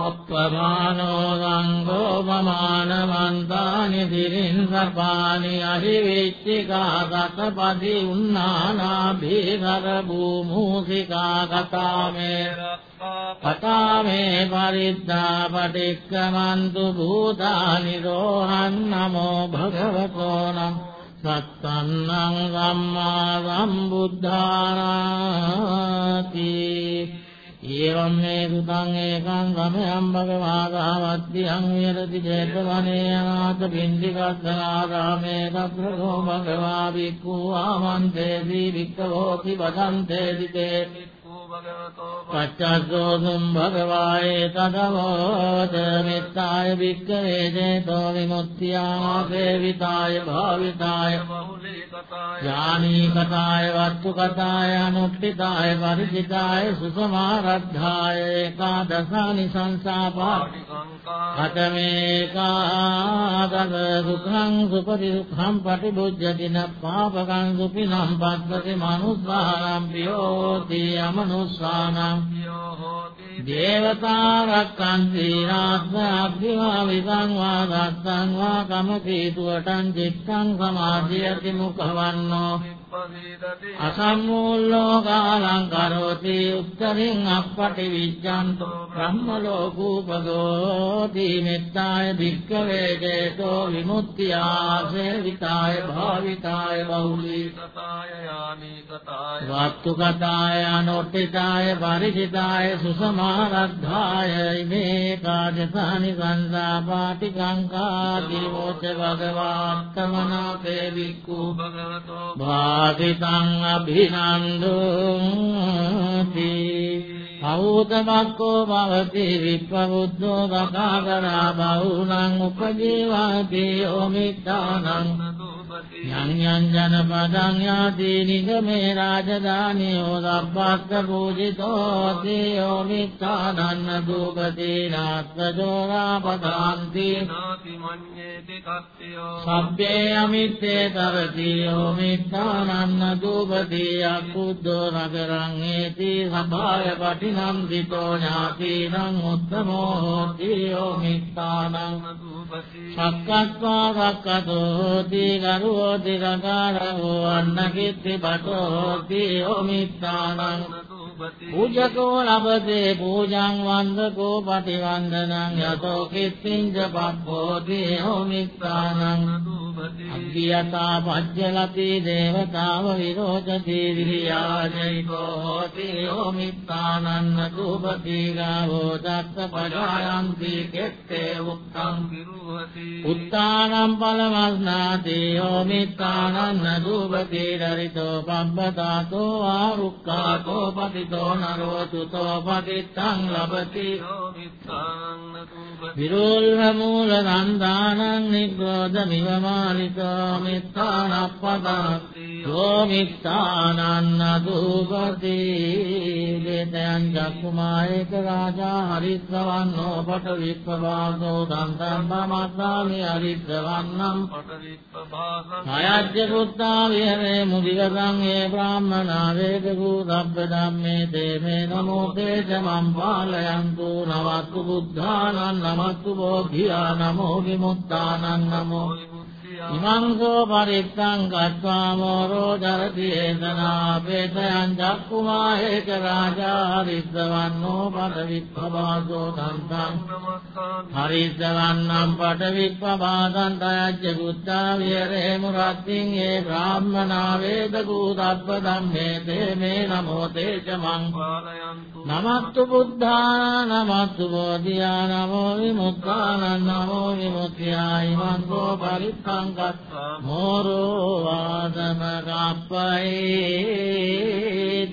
අප්පමානෝ සංඝෝ පමානවන්තානි දිරින් සපානි අහිවිච්චිකා ගතපදි උන්නානා භීකර භූමූසිකා කතාමේ කතාමේ පරිද්දා පටික්කමන්තු භූතානි රෝහන් නමෝ භගවතෝ නමෝ සත්තන්නං සම්මා සම්බුද්ධානාති ඒවම් මේ සුතං ඒකං ගමයන් භගවා ගාවත්තියං විහෙරති චේතවනේ අනාථ පින්ඩිකස්සනාරාමේ තත්‍රෝ භගවා භික්ඛු ආමන්තේති භික්ඛවෝති වදන්තේති තේ පච්චස්සෝසුම් භගවායේ තදවෝත මෙත්තාය භික්ඛවේ චේතෝ විමුක්තියා සේවිතාය භාවිතාය ඥානී කතාය වස්තු කතාය අනුක්ඛිතාය පරිචිතාය සුසමාරද්ධාය ඒකාදසානි සංසාපා කතමේකාදස සුඛං සුපති සුඛං පටිබුද්ධති න පාපකං සුපිනම් පස්සති මනුස්සානම් පියෝති අමනුස්සානම් දේවතා රක්ඛන්ති අභිවා විසං වා දත්තං වා කමකීතුවටං චිත්තං සමාධියති මුඛවන්නෝ අසම්මූල්ලෝ කාලං කරෝති උත්තරින් අප්පටි විජ්ජන්තෝ බ්‍රහ්ම ලෝකූපදෝති මෙත්තාය භික්ඛවේ චේතෝ විමුක්තියා සේවිතාය භාවිතාය බහුලී කතාය යාමි කතාය වත්තු කතාය අනොට්ටි පරිචිතාය පරිචිතාය සුසමාරද්ධාය. ඉමේ කාජසානි සංසා පාටිකංකා දිවෝච භගවාත්තමනාපේ වික්ඛු භගවතෝ භාසිතං අභිනන්දුති අවූතමක්කෝ භවති විප්පබුද්ධෝ බකාකරා බහුනං උපජීවාති ඕමිත්තානං යං යං ජනපදං යාති නිගමේ රාජධානියෝ සබ්බස්ස පූජිතෝ තේයෝ මිත්තානන්න දූපති නාත්සජෝරා පදාන්ති නාති මඤ්ඤේති කත්තියෝ සබ්බේ අමිත්තේ තරති යෝ මිත්තානන්න දූපති අකුද්දෝ නගරං ඒති සභාය පටිනන්දිතෝ ඥාතිනං උත්තමෝ හෝති යෝ මිත්තානං සක්කත්වා සක්කතෝති ගරුවෝති රකාරෝ අන්නකිත්ති බටෝති යෝමිත්තානං නදුපති පූජකෝ ලබතේ පූජං වන්දකෝ පටිවන්දනං යතෝ කිත්තිංච පබ්බෝති නදුපති අග්ගියතා පජ්ජලති දේවතාව විරෝධති විරියාජයිකෝ හෝති යෝමිත්තානන්න දූපති ගාවෝ දත්ත පජායන්ති කෙත්තේ උක්තං විරුහති උත්තානම් පලමස්නාති යෝමිත්තානන්න දූපති දරිතෝ පබ්බතාතෝ ආරුක්කාතෝ පතිතෝ නරෝතුතෝ පතිත්තං ලබති. විරෝල්හ මූල නන්දානං නිග්‍රෝධ මිවමාලිතෝ මිත්තානප්පදා. යෝමිත්තානන්න දූපති දේතයන් චක්කුමායක රාජා හරිස්සවන්නෝ පට විප්පවාසෝ දන්තම් පමත්තාමි හරිස්සවන්නම් පටවිප්පභාසං අයජ්‍ය පුත්තා විහෙරේ මුදිගතං ඒ බ්‍රාහ්මනා වේදකු සබ්බ ධම්මේ දේමේ නමෝ තේජ මම් පාලයන්තු නවත්තු බුද්ධානං නමත්තු බෝධියා නමෝ විමුක්තානං නමෝ ඉමංසෝ පරිත්තං ගත්වා මෝරෝ ජරති ඒතනා පේතයන් චක්කුමා ඒක රාජා හරිස්සවන්නෝ පටවිප්පවාසෝ දන්තං නමස්කාන් හරිස්සවන්නම් පටවිප්පවාසං තයජ්ජ බුද්ධා විහෙරේ මුරත්තිං ඒ බ්‍රාහ්මනා වේද කූතබ්බ ධම්මේ තේ මේ නමෝ තේච මං පාලයන්තු. නමත්තු බුද්ධා නමත්තු බෝධියා නමෝ විමුක්තානං නමෝ විමුක්තියා ඉමංකෝ පරිත්තං ගත්තා මෝරෝ වාදම කප්පයි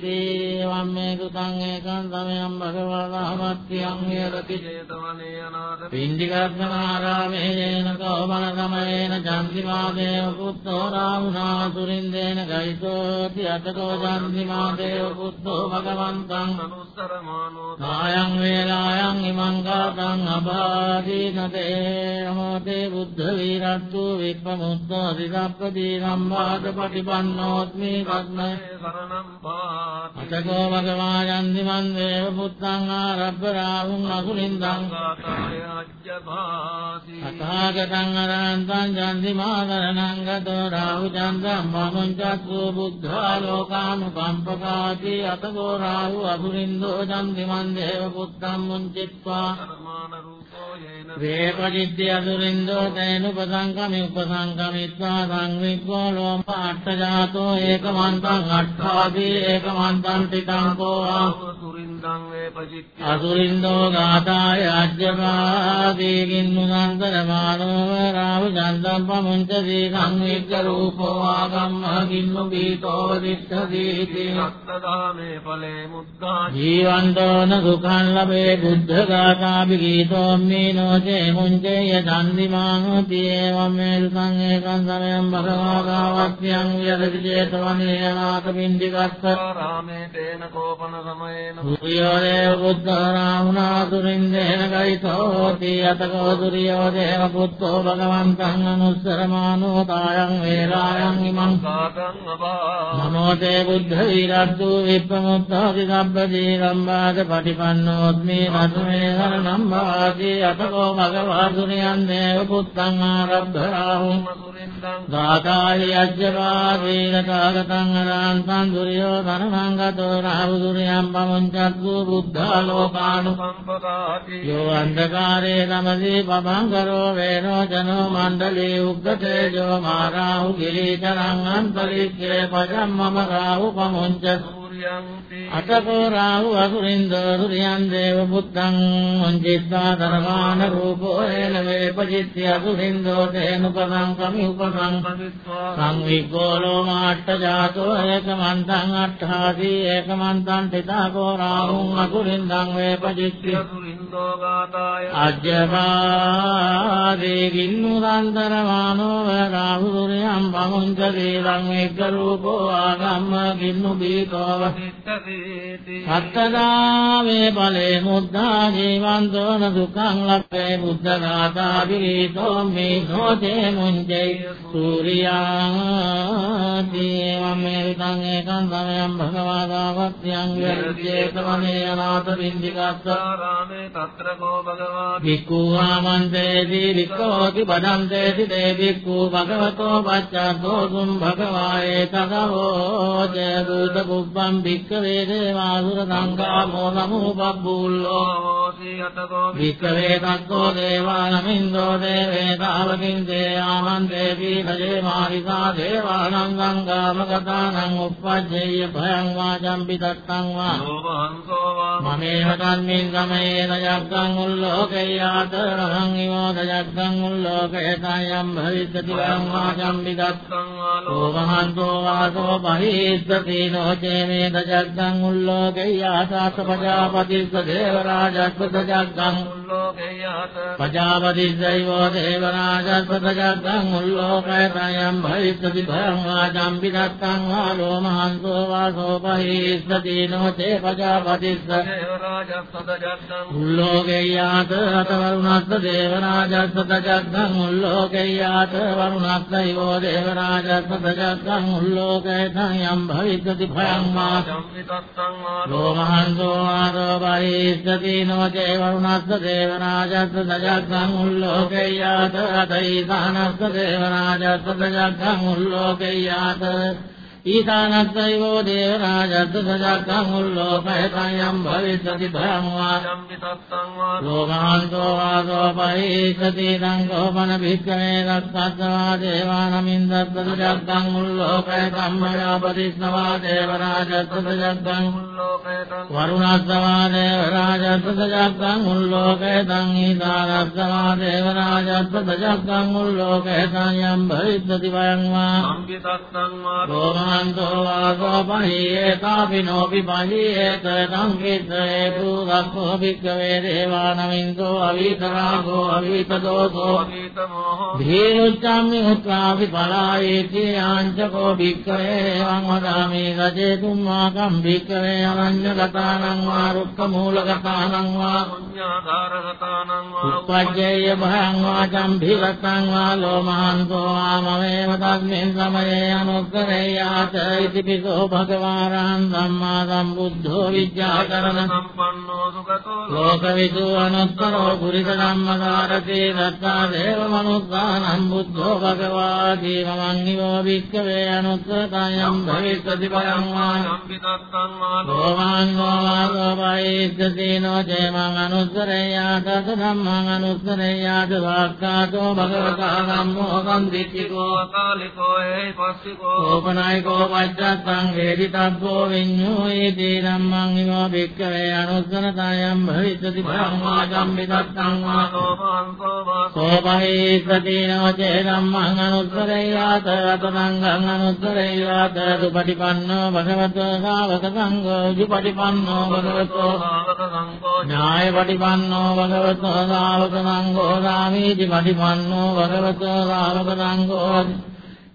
දේවම් මේ කුතං ඒකං සමයං භගවතාමත්තියං හේරති චේතවනේ අනාථ පින්ඩිකර්ණනාරාමේ යේන කෝමන සමයේන චන්දිමාදේව පුත්තෝ රාහුනා සුරින්දේන ගයිතෝති අතකෝ චන්දිමාදේව පුත්තෝ භගවන්තං. අනුස්සරමානෝ කායං වේලායන් ඉමං ගාතං අභාදීනතේ නමෝතේ බුද්ධ වීරත්තු විප්පමුත්තෝ සිතප්පදී සම්බාධ පටිපන්නෝත්මි කත්මය සරණම් පාති අතකෝ භගවා චන්දිමන් දේව පුත්තං ආරබ්බ රාහුං අසුරින්දං ගාතාය අජ්ජභාසි අතාගතං අරහන්තං චන්දිමාදරණං ගතෝ රාහු චන්දං මමුංචත්තු බුද්ධා ලෝකානුකම්පකාති අතකෝ රාහු අසුරින්දෝ චන්දිමන් දේව පුත්තං මුංචිත්වා සරමාන රූපෝ යේන වේපජිත්‍ය අසුරින්දෝ උපසංකමිත්වා සංවික්ඛෝ ලෝම අට්ඨජාතෝ ඒකමන්තං අට්ඨාදී ඒකමන්තං තිතං කෝ ආ සුරින්දං වේ පජිත්‍ය අසුරින්දෝ ගාතාය අජ්ජපාදී කින්නුසංකර මානව රාහු චන්දම් පමුංච දී සංවික්ඛ රූපෝ ආගම්ම කින්නු බීතෝ දිත්තදීති සත්තදානේ ඵලේ මුද්දා ජීවන්තෝන සුඛං ලබේ බුද්ධ ගාථාපි ගීතෝම්මී නොචේ මුංචේය චන්දිමානෝති එවම් සුතං ඒකං සමයං භගවා ගාවත්‍යං විරති චේතවනේ අනාථ පින්ඩිකස්ස රාමේ තේන කෝපන සමයේන සූර්යෝ දේව බුද්ධ රාහුනා සුරින්දේන ගයිතෝති අතකෝ සූර්යෝ දේව පුත්තෝ භගවන්තං අනුස්සරමානෝ තායං වේලායන් ඉමං. ගාතං අබා නමෝ තේ බුද්ධ වීරත්තු විප්පමුත්තාති සබ්බදී සම්බාධ පටිපන්නෝත්මි රත්මේ සරණම් වාදී අතකෝ භගවා සුරියන් දේව පුත්තං ආරබ්ධ රාහුං සුරින්දං ගාථාය අජ්ජවාදීන කාගතං අරහන්තං දුරියෝ ධනං ගතෝ රාහු දුරියම් පමුංචත්තු බුද්ධා ලෝකානු සම්පදාති. යෝ අන්ධකාරේ නමදී පබංකරෝ වේනෝ ජනෝ මණ්ඩලේ උග්ගතේජෝ මාරාහු ගිරීචරං අන්තරික්ඛේ පජම් මම රාහු පමුංච සූර්ය අතකෝ රාහු අසුරින්දෝ සුරියන් දේව පුත්තං උංජිත්වා ධර්මාන රූපෝ එන වේපජිත්‍ය අසුරින්දෝ තේනුපසං කමි උපසං සංවිග්ගෝ ලෝමාට්ඨ ජාතෝ ඒකමන්තං අට්ඨාදී ඒකමන්තං තිතාකෝ රාහුං අසුරින්දං වේපජිත්‍ය අසුරින්දෝ ගාතාය අජ්ජපාදේ ගින්නුරන්තරමානෝ රාහු සුරියං බමුංච දීලං එක්ක රූපෝ ආගම්ම ගින්නු බීතෝව සත්තදාවේ බලේ මුද්දා ජීවන්තෝන දුක්ඛං ලබ්බේ බුද්ධ ගාථා විරීතෝ මේ නොතේ මුංජේ සූර්යාති වමේ විතං ඒකං සමයං භගවතාවත්‍යං විරජේතමනේ අනාථ බින්දිකස්සාරාමේ తත්‍ර කෝ භගවා භික්ඛු ආමන්තේති වික්ඛෝති බදන්තේති දේ භික්ඛු භගවතෝ පච්චාතෝ සුම් භගවායේ තදවෝ ජය දුත කුබ්බං භික්ඛවේ දේවාසුර සංඝාමෝ නමෝ බබ්බුල්ලෝ භික්ඛවේ තත්තෝ දේවානමින්දෝ දේවේ තාවකින් දේයාමන්තේති භජේ මාරිසා දේවානං සංඝාමගතානං උප්පජ්ජේය භයං වාචම් පිටත්තං වා මමේව තන්මින් සමයේන ජග්ගං උල්ලෝකයාත රහං ඉවෝද ජග්ගං උල්ලෝකයතයම් භවිස්සති වං වාචම් පිටත්තං වා ලෝමහන්තෝ වාසෝ පහිස්සති නොචේමේ දජග්ගං උල්ලෝකයාත ප්‍රජාපතිස්ස දේවරාජස්ස දජග්ගං උල්ලෝකයාත ප්‍රජාපතිස්සයෝ දේවරාජස්ස දජග්ගං උල්ලෝකයතයම් භවිස්සති භයං වාචම් පිටත්තං වා ලෝමහන්තෝ වාසෝ පහිස්සති නොචේ ප්‍රජාපතිස්ස උල්ලෝකයාත අතවරුණස්ස දේවරාජස්ස දජග්ගං උල්ලෝකයාත වරුණස්සයෝ දේවරාජස්ස දජග්ගං උල්ලෝකයතං යම් භවිස්සති භයං මා ලෝමහන්තෝ ආරෝ පරිස්සති නොචේ වරුණස්ස දේවරාජස්ස දජග්ගං උල්ලෝකයාත අතීසානස්ස දේවරාජස්ස දජග්ගං උල්ලෝකයාත ඊසානස්සයෝ දේවරාජස්ස සජක්ඛං උල්ලෝකයතං යම් භවිස්සති භයං වා ो मान्दो मादो बहिषति नो चे वरुणस्य देवराजस्तु दजाल्लोके यत् रथयितानस्थ देवराजस्तु गजाल्लोकैयात् ईशानद्वैवो देवराजद्वजाकमुल्लोकयतायम् भविष्यति भ्रमवा। लोकान्तो वासोपैषतीदम् गोपनभिक्कमे दत्तवा देवानमिन्दद्वजग्मुल्लोकयतम् मयापतिष्णवा देवराजद्वजग्म् वरुणद्वा देवराजद्वजग्मुल्लोकयतम् ईशानद्वा देवराजद्वजग्मुल्लोकयतायम् भविष्यति वयम् वा වාසෝ පහියේතාපි නෝපි පහියේත සංකිට්ඨේ පුරක්ඛෝ භික්ඛවේ දේවානමින්තෝ අවීතරාගෝ අවීතදෝසෝ ධීරුච්ඡාමි උත්‍රාපි පලායේති ආංචකෝ භික්ඛවේ එවං වදාමි රජේ තුම්මා කම් භික්ඛවේ අරඤ්ඤගතානං වා රුක්ඛ මූලගතානං වා පුඤ්ඤාකාරගතානං වා උපජ්ජේය භයං වා ජම්භිගතං වා ලෝමහන්තෝ ත ඉතිපිසෝ භගවාරහං සම්මා සම්බුද්ධෝ විද්‍යාකරණ සම්පන්නෝ සුගතෝ ලෝකවිදු අනුත්තරෝ පුරිස ධම්මකාරතේ දත්තා දේව මනුස්සානම් බුද්ධෝ භගවා ජීවමං නිවෝ වික්කවේ අනුත්තරයම් භවිස්සති පරං වා සම්පිතත්තං වා ලෝමං වාසෝ පයිස්සති නෝ ජේමං අනුත්තරයාත ධම්මං අනුත්තරයාත වාක්කාතෝ භගවතා ධම්මෝ සම්දිත්තිකෝ කාලිකෝ ඒ පස්සිකෝ ඕපනායිකෝ පච්චත්තං වේදිතබ්බෝ විඤ්ඤෝ ඒතේ ධම්මං ඉමෝ භික්ඛවේ අනුස්සනතයම් භවිස්සති භම්මා සම්මිතත්තං වා සෝපහේසති නෝචේ ධම්මං අනුස්සරේයාත අතනංගං අනුස්සරේයාත සුපටිපන්නෝ භගවතෝ ශාවක සංඝෝ උජුපටිපන්නෝ භගවතෝ ශාවක සංඝෝ ඥායපටිපන්නෝ භගවතෝ ශාවක සංඝෝ සාමීති පටිපන්නෝ භගවතෝ ශාවක සංඝෝ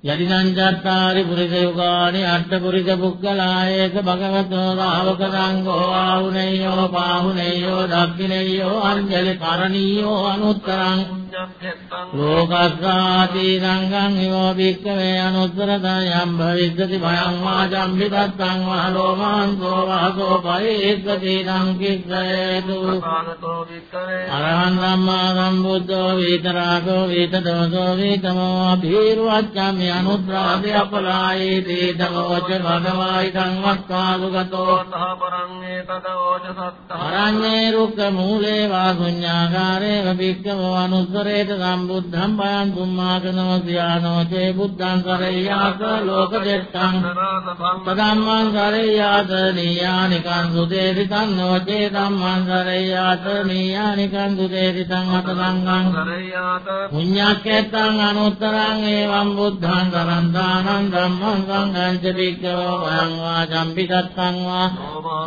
යදිනංජත්තාරි පුරිස යුගානි අට්ඨ පුරිස පුක්ඛලායේක භගවතෝ රාවක සංඝෝ ආහුනේයෝ පාහුනේයෝ දක්ඛිනේයෝ අංජලි කරණීයෝ අනුත්තරං ලෝකස්සාති සංඝං ඉවෝ භික්ඛවේ අනුත්තරතයම් භවිස්සති භයං වාචම් විදත්තං වා ලෝමාන්තෝ වාසෝ පරිස්සති සංකිස්සේතු අරහං සම්මා සම්බුද්ධෝ විතරාගෝ විතදෝසෝ විතමෝ අභීරුවච්ඡාමි අනුත්‍රාදේ අපලායේ තේතවෝච භගවායි සංවක්කාසුගතෝ තහපරං ඒතදෝච සත්ත. අරඤ්ඤේ රුක්ඛ මූලේ වා ශුඤ්ඤාකාරේ භික්ඛවෝ අනුත්ත අනුතරේත සම්බුද්ධං බයං කුම්මාකනෝ සියානෝ චේ බුද්ධං කරේයාස ලෝකදෙත්තං. තදම්මං කරේයාස නීයානිකං සුදේසිතං නොචේ ධම්මං කරේයාස නීයානිකං සුදේසිතං අතසංගං පුඤ්ඤක්කේතං අනුත්තරං එවං බුද්ධං කරන්දානං ධම්මං සංඝං ච වික්ඛෝ වයං වා චම්පිතත්තං වා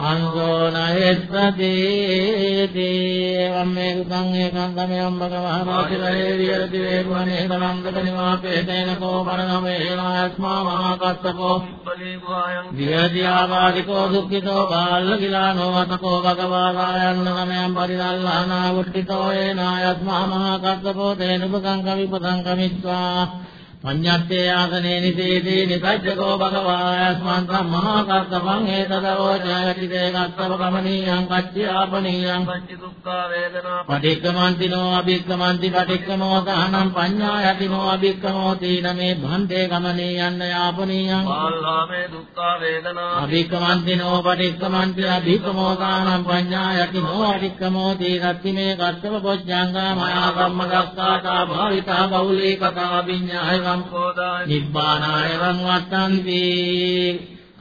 අංගෝ නහෙස්සති දේවම් මේ කුතං ඒකං තමයම් භගවහනාතිරේ විරති වේගුණේ තමන්ගත නිවාපේතේන කෝ පරගමේ නාස්මා මහා කස්සපෝ විරති ආවාදිකෝ දුක්ඛිතෝ බාල්ල කිලානෝ වතකෝ භගවාදායන්න තමයම් පරිදල්ලානා වුට්ඨිතෝ ඒනායස්මා මහා කස්සපෝ තේනුපකං කවිපතං කමිත්වා පඤ්ඤත්තේ ආසනේ නිසේදී නිසජ්ජකෝ භගවායස්මන් සම්මා කස්සපං ඒතදවෝ ජයතිදේ කස්සප කමනීයං කච්චාපනීයං පච්ච දුක්ඛ වේදනා පටික්කමන්තිනෝ අභික්කමන්ති පටික්කමෝ සහනම් පඤ්ඤායතිනෝ අභික්කමෝ තීනමේ භන්තේ ගමනීයන්න යාපනීයං පාල්ලාමේ දුක්ඛ වේදනා අභික්කමන්තිනෝ පටික්කමන්ති අභික්කමෝ සහනම් පඤ්ඤායතිනෝ අභික්කමෝ තීනත්ති මේ කස්සප පොච්චංගා මයා කම්මදක්ඛාතා භාවිතා බෞලී කතා විඤ්ඤාය සම්පෝදාය නිබ්බානාය වංවත්තන්ති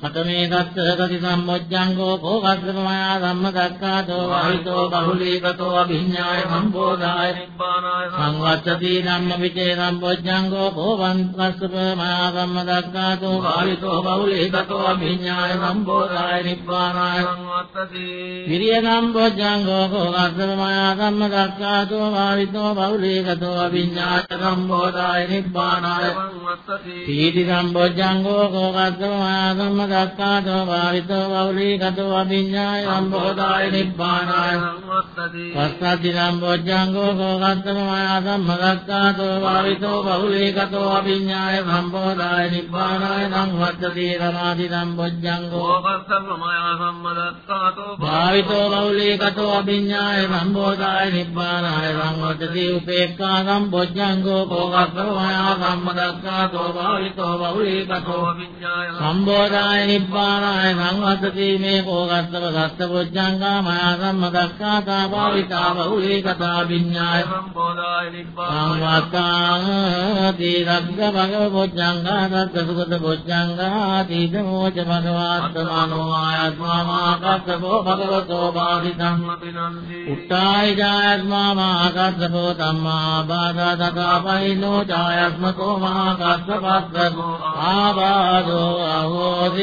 කතමේ දත්ත සති සම්මොජ්ජංගෝ කෝකස්සමයා ධම්මදක්ඛාතෝ වාහිතෝ බහුලීකතෝ අභිඤ්ඤාය සම්බෝධාය නිබ්බානාය සංවත්තති ධම්ම විචේ සම්බොජ්ජංගෝ කෝවන්කස්සප මයා ධම්මදක්ඛාතෝ වාහිතෝ බහුලීකතෝ අභිඤ්ඤාය සම්බෝධාය නිබ්බානාය සංවත්තති විරිය සම්බොජ්ජංගෝ කෝකස්සප මයා ධම්මදක්ඛාතෝ වාහිතෝ බහුලීකතෝ අභිඤ්ඤාය සම්බෝධාය නිබ්බානාය සංවත්තති සීති සම්බොජ්ජංගෝ කෝකස්සම මයා ධම්මදක්ඛාතෝ භාවිතෝ බෞලීකතෝ අභිඤ්ඤාය සම්බෝධාය නිබ්බානාය සංවත්තති පස්සද්ධි සම්බොජ්ජංගෝ කෝකස්සම මයා ධම්මදක්ඛාතෝ භාවිතෝ බෞලීකතෝ අභිඤ්ඤාය සම්බෝධාය නිබ්බානාය සංවත්තති සමාධි සම්බොජ්ජංගෝ ඕකස්සම මයා සම්මදක්ඛාතෝ භාවිතෝ බෞලීකතෝ අභිඤ්ඤාය සම්බෝධාය නිබ්බානාය සංවත්තති උපේක්ඛා සම්බොජ්ජංගෝ කෝකස්සම මයා ධම්මදක්ඛාතෝ භාවිතෝ බෞලීකතෝ විඤ්ඤාය සම්බෝධාය නිබ්බානාය සංවත්තති මේ කෝකස්සව සත්ත්වොච්ඡංගා මයා සම්මදක්ඛාතා භාවිතා බහුලීකතා විඤ්ඤාය. සම්පෝදාය නිබ්බානාය. සංවත්තාති රග්ග භගව බොච්ඡංගා රග්ග සුගත බොච්ඡංගා තීද මොච භගවාත්මනෝ ආයත්මා මාකස්සබෝ භගවතෝ බාධිතං සම්පිනන්ති උත්තාය ජායත්මා මාකස්සබෝ තම්මා බාධා තකාපයිනෝ ජායත්මකෝ මාකස්සපස්සකෝ ආබාධෝ අහෝදීති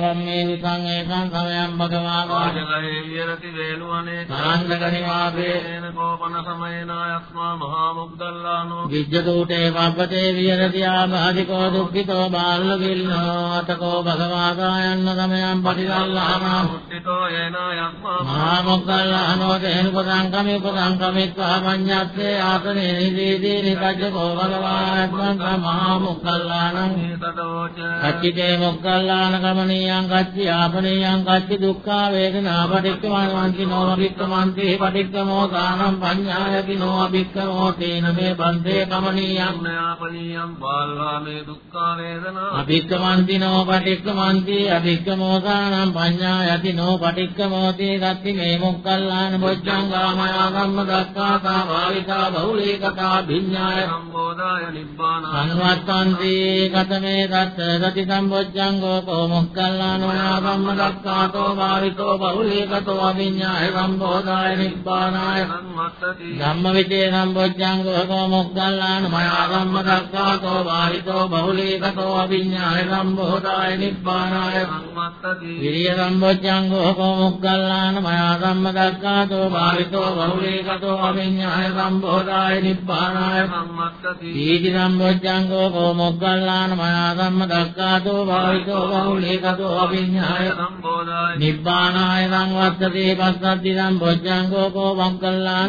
එවම් මේ විසං ඒකං සමයං භගවා වාජගයේ විරති වේලුවනේ තරංගකනිවාපේ තේන කෝපන සමයනායස්මා මහා මුග්දල්ලානෝ විජ්ජතූටේ පබ්බතේ විහෙරති ආභාධිකෝ දුක්ඛිතෝ බාල්ලකිල්නෝ අතකෝ භගවාදායන්න සමයං පටිදල්ලානා මුට්ටිතෝ යේනායස්මා මහා මොග්ගල්ලානෝ තේන පදංකමේ පදංකමිත්වා පඤ්ඤත්තේ ආතනේ නිදීදී නිකජ්ජකෝ භගවාත්මං මහා මොග්ගල්ලානං තදෝච කච්චිතේ මොග්ගල්ලාන ගමනියං කච්චි ආපනියං කච්චි දුක්ඛා වේදනා පටික්කමන්ති නෝ අභික්කමන්ති පටික්කමෝ දානම් පඤ්ඤායති නෝ අභික්කමෝ තේන මේ බන්දේ ගමනියං ඥාපනියම් බාල්වාමේ දුක්ඛ වේදනා. අභික්කමන්ති නෝ පටික්කමන්ති අභික්කමෝ දානම් පඤ්ඤායති නෝ පටික්කමෝ තේ දත්ති මේ මොග්ගල්ලාන බොජ්ජංගාමයා කම්ම දක්ඛාතා භාවිකා බහුලීකතා භිඤ්ඤාය. සම්බෝධාය නිබ්බානාය. සංවත්තන්ති කතමේ දත්ත සති සම්බොජ්ජංගෝ කෝ මොක්කල්ලානෝ යාගම්ම දක්ඛාතෝ භාවිතෝ බහුලීකතෝ අවිඤ්ඤාය සම්බෝධාය නිබ්බානාය. සංවත්තති ධම්මවිචේ සම්බොජ්ජංගෝ කෝ මොක්කල්ලාන මයාගම්ම දක්ඛාතෝ භාවිතෝ බහුලීකතෝ අවිඤ්ඤාය සම්බෝධාය නිබ්බානාය. සංවත්තති විරිය සම්බොජ්ජංගෝ කෝ මොක්කල්ලාන මයාගම්ම දක්ඛාතෝ භාවිතෝ බහුලීකතෝ අවිඤ්ඤාය සම්බෝධාය නිබ්බානාය. සංවත්තති සීති සම්බොජ්ජංගෝ කෝ මොග්ගල්ලාන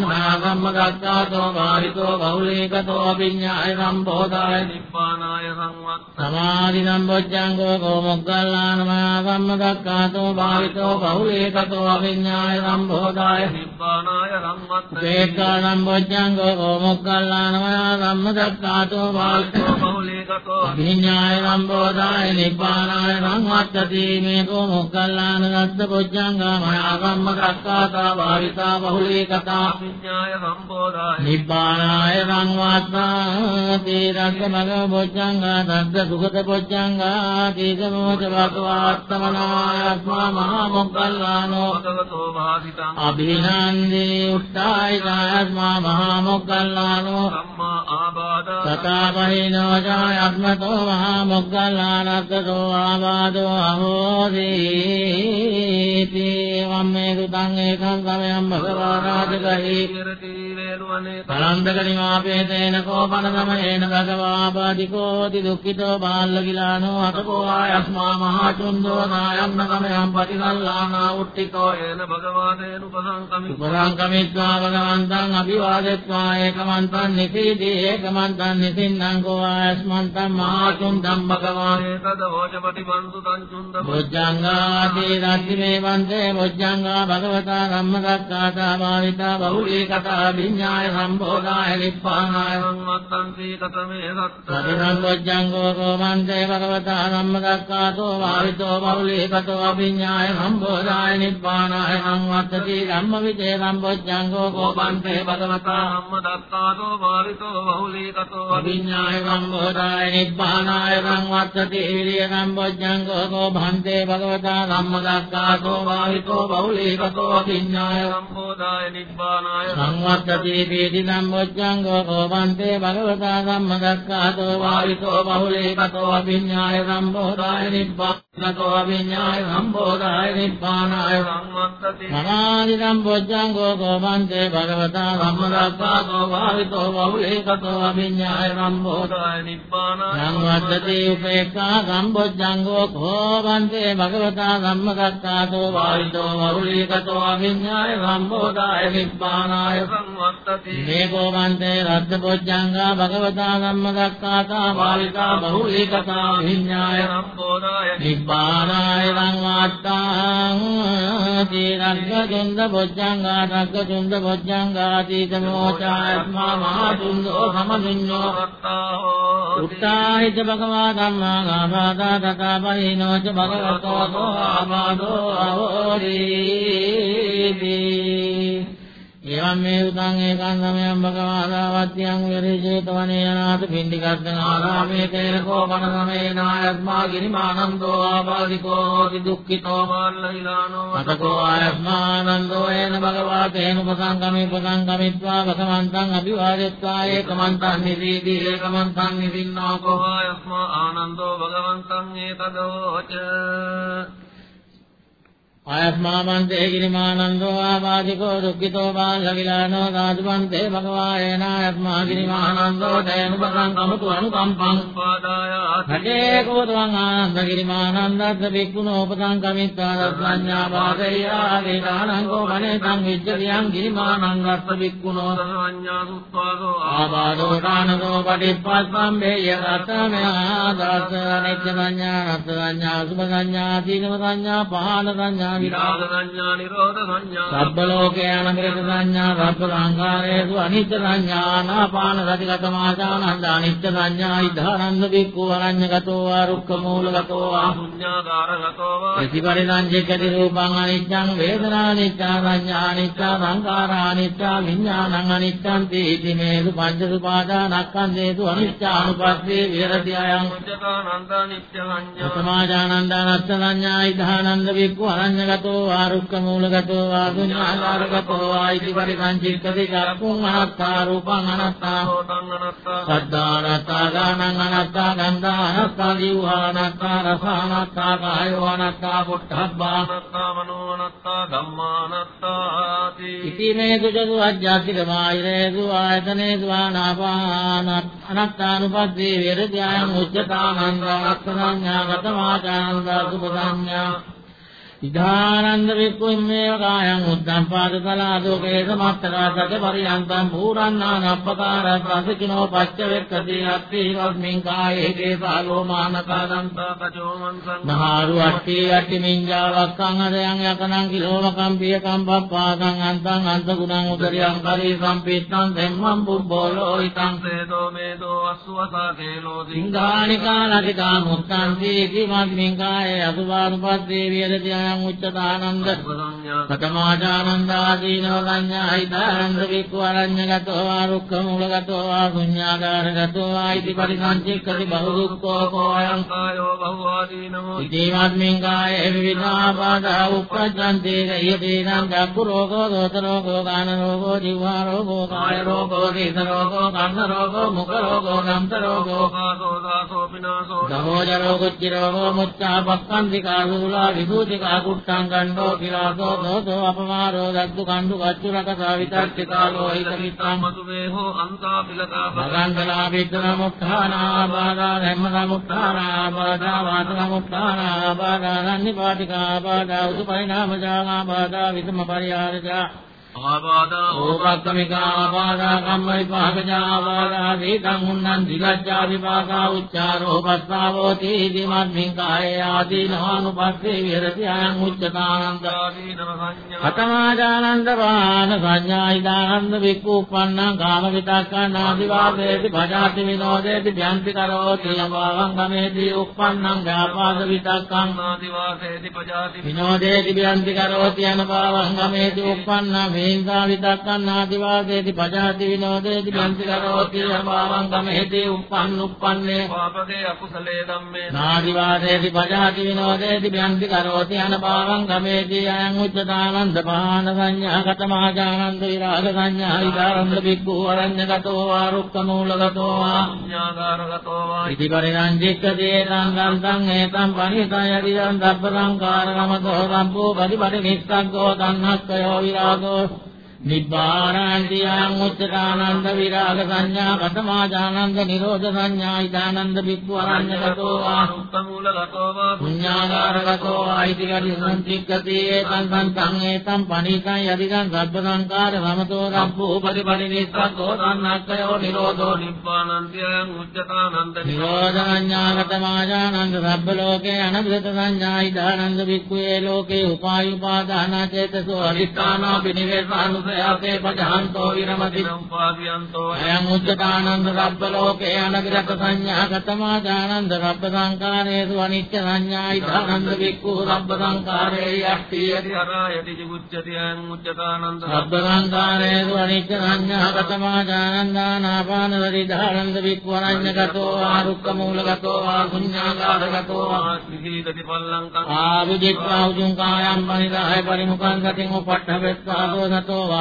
මයා ධම්ම දක්ඛාතෝ භාවිතෝ බහුලීකතෝ අවිඤ්ඤාය සම්බෝධාය නිබ්බානාය සංවත්තති පස්සද්ධි සම්බොජ්ජංගෝ කෝ මොග්ගල්ලාන මයා ධම්ම දක්ඛාතෝ භාවිතෝ බහුලීකතෝ අවිඤ්ඤාය සම්බෝධාය නිබ්බානාය සංවත්ත සමාධි සම්බොජ්ජංගෝ කෝ මොග්ගල්ලාන මයා ධම්ම දක්ඛාතෝ භාවිතෝ බහුලීකතෝ අවිඤ්ඤාය සම්බෝධාය නිබ්බානාය රම්මත්තති උපේක්ඛා සම්බොජ්ජංගෝ මොග්ගල්ලානමය ධම්මදක්ඛාතෝ වාල්තෝ බහුලීකතෝ අභිඤ්ඤාය සම්බෝධාය නිබ්බානාය සංවත්තති මේකෝ මොග්ගල්ලාන දත්ත බොජ්ජංගා මයා කම්ම කක්කාතා භාවිතා බහුලීකතා විඤ්ඤාය සම්බෝධාය. නිබ්බානාය සංවත්තාති රග්ග මග බොජ්ජංගා දත්ත සුගත බොජ්ජංගා දීගමෝච භගවාත්තමනායත්මා මහා මොග්ගල්ලානෝ භගවතෝ භාසිතං අභිනන්දී උත්තායිකායත්මා මහා මොග්ගල්ලානෝ සම්මා ආබාධා. සතාපහිනෝ ජායත්මතෝ මහා මොග්ගල්ලානත්තෝ ආබාධෝ අහෝදීති වම්මේ සුතං ඒකං සමයං භගවා රාජගහී විරති වේලුවනේ පලන්දක නිවාපේතේන කෝපන සමයේන භගවාපාදිකෝති දුක්ඛිතෝ බාල්ලකිලානෝ අතකෝ ආයස්මා මහා චුන්දෝ නායම්න සමයං පටිසල්ලානා උට්ඨිතෝ යේන භගවාදේන උපසංකමි උපරංකමිත්වා භගවන්තං අභිවාදෙත්වා ඒකමන්තං නිසීදී ඒකමන්තං නිසින්නං කෝ ආයස්මන්තං මහා චුන්දං භගවානේ ඒතද වෝචපටි බන්තු තංචුන්ද බොජ්ජංගාදී රත්තිමේ වන්දේ බොජ්ජංගා භගවතා ධම්මදක්ඛාතා භාවිතා බහුලී කතා විඤ්ඤාය සම්බෝධාය නිප්පානාය සංවත්තං සීකතමේ සත්ත සතිසං බොජ්ජංගෝ කෝමන්තේ භගවතා ධම්මදක්ඛාතෝ භාවිතෝ බහුලී කතෝ විඤ්ඤාය සම්බෝධාය නිප්පානාය සංවත්තති ධම්මවිදේ සම්බොජ්ජංගෝ කෝමන්තේ භගවතා ධම්ම දත්තාතෝ වාරිතෝ බහුලීකතෝ අභිඤ්ඤාය සම්බෝධාය නිබ්බානාය සංවත්තති විරිය සම්බොජ්ජංගෝ කෝභන්තේ භගවතා ධම්මදක්ඛාතෝ භාවිතෝ බහුලීකතෝ අභිඤ්ඤාය සම්බෝධාය නිබ්බානාය සංවත්තති පීති සම්බොජ්ජංගෝ කෝභන්තේ භගවතා ධම්මදක්ඛාතෝ භාවිතෝ බහුලීකතෝ අභිඤ්ඤාය සම්බෝධාය නිබ්බානතෝ අභිඤ්ඤාය සම්බෝධාය නිබ්බානාය සංවත්තති සමාධි සම්බොජ්ජංගෝ කෝභන්තේ භගවතා ධම්මදක්ඛාතෝ භාවිතෝ බහුලීකතෝ අභිඤ්ඤාය සම්බෝධාය බෝධාය නිබ්බානාය සංවත්තති උපේක්ඛා සම්බොජ්ජංගෝ කෝවන්තේ භගවතා ධම්මකත්තාතෝ වාරිතෝ වරුලීකතෝ අවිඤ්ඤාය සම්බෝධාය නිබ්බානාය සංවත්තති. මේ කෝවන්තේ රත්ත බොජ්ජංගා භගවතා ධම්මකත්තාතා වාරිතා බහුලීකතා අවිඤ්ඤාය සම්බෝධාය නිබ්බානාය සංවත්තාං තීරග්ග චුන්ද බොජ්ජංගා රග්ග චුන්ද බොජ්ජංගා තීතමෝචායත්මා මහා චුන්දෝ සමදුඤ්ඤෝ නිබ්බානාය උත්තාහිත භගවා ධම්මා ගාභාදා තථා පහිනෝ ච භගවතෝ තෝ ආබාධෝ අවෝරීති එවං මේ උතං ඒකං සමයං භගවා ආදාවත්‍යං විරජේතවනේ අනාථ පින්ඩිකස්සං ආරාමේ තේන කෝපන සමේනායත්මා ගිරිමානන්දෝ ආබාධිකෝ හෝති දුක්ඛිතෝ මාල්ලහිලානෝ අතකෝ ආයස්මානන්දෝ එන භගවා තේන උපසංගමේ උපසංගමිත්වා වසමන්තං අභිවාදෙත්වා ඒකමන්තං නිදීදී ඒකමන්තං නිදින්නෝ කෝ යස්මා ආනන්දෝ භගවන්තං ඒතදෝච ආයස්මාමන්තේ ගිරිමානන්දෝ ආවාදිකෝ දුක්ඛිතෝ බාලකිලානෝ සාදුමන්තේ භගවායන ආයස්මා ගිරිමානන්දෝ දයනුපසං කමතු අනුකම්පං උපාදාය හටේ කෝතවං ආනන්ද ගිරිමානන්දස්ස වික්ඛුනෝ උපසං කමිත්වා දස්සඤ්ඤා වාදේයා වේදානං කෝ මනේ තං විච්ඡතියං ගිරිමානන්දස්ස වික්ඛුනෝ සංඥා සුත්වාදෝ ආබාධෝ දානදෝ පටිපස්සම් වේය රතමයා දාස අනිත්‍ය සංඥා රත් සංඥා සුභ සංඥා දීනව සංඥා පහන සංඥා විරාග සංඥා නිරෝධ සංඥා සබ්බ ලෝකේන මිරත සංඥා සබ්බ සංඛාරේසු අනිත්‍ය සංඥා නාපාන සතිගත මාසානන්ද අනිත්‍ය සංඥා ඉදානන්ද බික්ඛු අරඤ්ඤගතෝ වා රුක්ඛ මූලගතෝ වා පුඤ්ඤාකාරගතෝ වා ප්‍රතිපරිණංජකති රූපං අනිච්ඡං වේදනා අනිච්ඡා සංඥා අනිච්ඡා සංඛාරා අනිච්ඡා විඥානං අනිච්ඡං තීති මේසු පංච සුපාදානස්කන්ධේසු අනිච්ඡානුපස්සේ විහෙරති අයං. පුඤ්ඤකානන්ද නිත්‍ය සංඥා සමාජානන්දානස්ස සංඥා ඉදානන්ද වික්ඛු අරඤ්ඤගතෝ වා රුක්ඛ මූලගතෝ වා ඉති පරිසංචිත්තති චක්ඛුං අනත්තා රූපං අනත්තා. සෝතං අනත්තා. සද්ධානත්තා ගානං අනත්තා ගන්ධා අනත්තා ජීවා අනත්තා රස අනත්තා කායෝ අනත්තා පුට්ඨබ්බා. අනත්තා මනෝ අනත්තා ධම්මා අනත්තාති ඉති මේ දුජු අජ්ජාතික මායිරේසු ආයතනේසු ආනාපාන අනත්තානුපද්දී විරජායං උච්චතානන්ද අක්ඛ සංඥා ගතමාචානන්ද සුභ සංඥා ඉදානන්ද වික්ඛුම්මේව කායං උද්දම් පාදතලාදෝ කේසමත්තකාසක පරියන්තං පූරන්නාන අපකාරස්සසිනෝ පච්චවෙක්කති අත්ති රස්මින් කායේ කේසාලෝ මානකාදන්තා කචෝමන්සං මහාරු අට්ටි අට්ටි මින්ජාවක්කං අදයන් යකනං කිලෝමකම් පියකම් පප්පාකං අන්තං අන්ත ගුණං උදරියං කරී සම්පිත්තං දෙම්මං බුබ්බෝලෝ ඉතං සේදෝ මේදෝ අස්සවතා කේලෝ සිංහානිකා ලකිතා මුත්තං සීති මස්මින් කායේ අසුභානුපත්තේ විහෙරති අයං උච්චතානන්ද කතමාචානන්දාදීනව සංඥායිතානන්ද වික්ඛු අරඤ්ඤගතෝ වා රුක්ඛ මූලගතෝ වා ශුඤ්ඤාගාරගතෝ වා ඉති පරිසංචික්කති බහු දුක්ඛෝ කෝ අයං කායෝ බහුවාදීනෝ ඉතිමත්මින් කායේ විවිධාපාදා උප්පජ්ජන්ති යදීනං චක්ඛු රෝගෝ දෝත රෝගෝ ගාන රෝගෝ ජීවා රෝගෝ කාය රෝගෝ දීස රෝගෝ කන්ද රෝගෝ මුඛ රෝගෝ ගන්ත රෝගෝ කාසෝ දාසෝ පිනාසෝ දමෝජ රෝගෝ චි රෝගෝ මුච්ඡා පක්ඛන්තිකා සූලා විභූතිකා කුට්ටං ගණ්ඩෝ කිලාසෝ දෝසෝ අපමාරෝ දද්දු කණ්ඩු කච්චු රකසා විතර්කිකාලෝ හිතමිත්තං මතු වේහෝ අන්තා පිලකා භගන්තලා විද්දන මුක්ඛානා බාධා ධම්ම සමුක්ඛානා බාධා වාස සමුක්ඛානා බාධා රන්නිපාටිකා බාධා උපරිණාම ජානා බාධා විසම පරිහාරජා ආවාදා කම්ම විපාකජා ආවාදා දීතං උන්නං දිගච්ඡා විපාකා උච්චාරෝ පස්සාවෝති දිමත්මින් කායේ ආදීනවානුපස්සේ විහෙරති අයං උච්චතානන්ද කතමාජානන්ද වාන සංඥායිදානන්ද වික්ඛූප්පන්නං කාම විතක්කං ආදිවාදේති භජාති විනෝදේති භ්‍යන්ති කරෝති යවාං ගමේති උප්පන්නං ව්‍යාපාද විතක්කං ආදිවාසේති භජාති විනෝදේති භ්‍යන්ති කරෝති යනවාං ගමේති උප්පන්නං මේංගා විතක්කන් ආදිවාසේති පජාති විනෝදේති බන්ති කරෝති අභාවං ගමෙහිදී උප්පන් උප්පන්නේ. පාපකේ අකුසලේ ධම්මේ නාදිවාසේති පජාති විනෝදේති බන්ති කරෝති අනභාවං ගමෙහිදී අයං උච්චතානන්ද පාන සංඥා කතමාජානන්ද විරාග සංඥා විදාරන්ද බික්ඛු අරඤ්ඤගතෝ වා රුක්ඛ මූලගතෝ වා ඥාගාරගතෝ වා ඉති පරිණංජික්කදී සංගන්තං ඒතං පනිතය යදිදං දබ්බ සංකාරගමතෝ සම්පෝ පරිපරි නිස්සග්ගෝ තණ්හක්ඛයෝ විරාගෝ නිබ්බානාන්තියං උච්චකානන්ද විරාග සංඥා කතමාජානන්ද නිරෝධ සංඥා ඉදානන්ද බික්ඛු අරඤ්ඤගතෝ වා සුත්තමූලගතෝ වා පුඤ්ඤාකාරගතෝ ආයිති කටි සංචික්කති ඒතං සංතං ඒතං පණිතං යදිදං සබ්බ සංකාර සමතෝ සම්පෝ පරිපරිනිස්සග්ගෝ තණ්හක්ඛයෝ නිරෝධෝ නිබ්බානාන්තියං උච්චකානන්ද නිරෝධ සංඥා කතමාජානන්ද සබ්බ ලෝකේ අනබ්බත සංඥා ඉදානන්ද බික්ඛුයේ ලෝකේ උපායුපාදාන චේතසෝ අදිස්ථානා බිනිවේසානු යාසේ පජහන්තෝ විරමති උපාදීයන්තෝ අයං උච්චතානන්ද රබ්බ ලෝකේ අනගරත සංඥා ගතමා දානන්ද රබ්බ සංකාරේසු අනිච්ච සංඥා ඉදානන්ද වික්ඛු රබ්බ සංකාරේ යට්ටි යති අරායති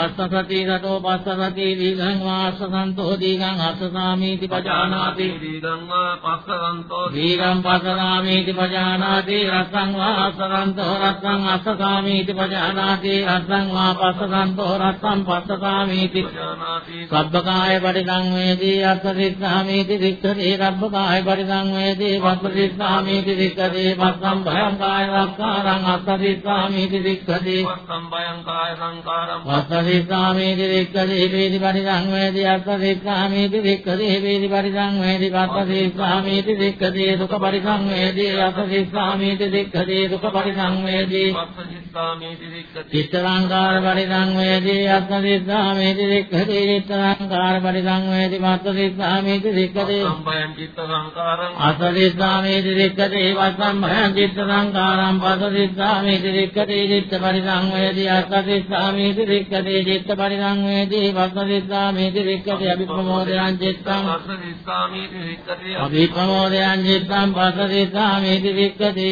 ජිගුච්ඡති අයං උච්චතානන්ද රබ්බ සංකාරේසු අනිච්ච සංඥා ගතමා දානන්දානාපාන වරිදානන්ද වික්ඛු අනඤ්ඤගතෝ ආරුක්ක මූලගතෝ ආ ශුඤ්ඤාකාරගතෝ ආ විහිදති පල්ලංකං ආවිදිත්වා උජුං කායම් පනිදාය පරිමුඛං සතින් උපට්ඨවෙත්වාදෝ සතෝ වාස්සසති රතෝ පස්සසති දීඝං වාස්සසන්තෝ දීඝං අස්සසාමීති පජානාති දීඝං වා පස්සසන්තෝ දීඝං පස්සසාමීති පජානාති රස්සං වාස්සසන්තෝ රස්සං අස්සසාමීති පජානාති රස්සං වා පස්සසන්තෝ රස්සං පස්සසාමීති පජානාති සබ්බකාය පරිසංවේදී අස්සසිස්සාමීති දික්ඛති රබ්බකාය පරිසංවේදී පස්සසිස්සාමීති දික්ඛති පස්සම් භයං කාය රක්කාරං අස්සසිස්සාමීති දික්ඛති පස්සම් භයං කාය සංකාරං වස්සසිස්සාමීති දික්ඛති වේදි පරිසංවේදී අස්සසිස්සාමීති දික්ඛති වේදි පරිසංවේදී පස්සසිස්සාමීති දික්ඛති දුක පරිසංවේදී අස්සසිස්සාමීති දික්ඛති දුක පරිසංවේදී පස්සසිස්සාමීති දික්ඛති චිත්තංකාර පරිසංවේදී අස්සසිස්සාමීති දික්ඛති චිත්තංකාර පරිසංවේදී පස්සසිස්සාමීති දික්ඛති සම්බයං චිත්ත සංකාරං අස්සසිස්සාමීති දික්ඛති වස්සම්බයං චිත්ත සංකාරං පස්සසිස්සාමීති දික්ඛති චිත්ත පරිසංවේදී අස්සසිස්සාමීති දික්ඛති චිත්ත පරිසංවේදී වස්සසිස්සාමීති දික්ඛති අභිප්‍රමෝදයං චිත්තං. වස්සසිස්සාමීති දික්ඛති අභිප්‍රමෝදයං චිත්තං පස්සසිස්සාමීති දික්ඛති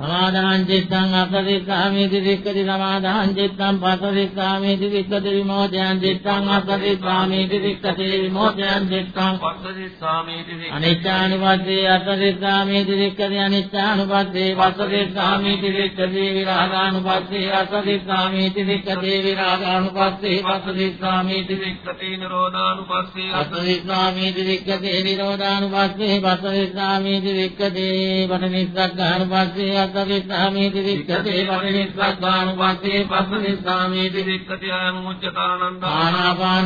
සමාදාං චිත්තං අසදිස්සාමීති දික්ඛති සමාදාං චිත්තං පස්සදිස්සාමීති දික්ඛති විමෝචයං චිත්තං අසදිස්සාමීති දික්ඛති විමෝචයං චිත්තං පස්සදිස්සාමීති දික්ඛති අනිච්චානුපස්සේ අසදිස්සාමීති දික්ඛති අනිච්චානුපස්සේ පස්සදිස්සාමීති දික්ඛති විරාගානුපස්සේ අසදිස්සාමීති දික්ඛති විරාගානුපස්සේ පස්සදිස්සාමීති දික්ඛති නිරෝධානුපස්සේ අසදිස්සාමීති දික්ඛති නිරෝධානුපස්සේ දත්තකිස්සාමීති වික්ඛතේ පටිනිස්සග්ගානුපස්සේ मीति तिष्ठति पविमि पशनिच्छामीति तिष्ठति अनुच्यतानन्दपान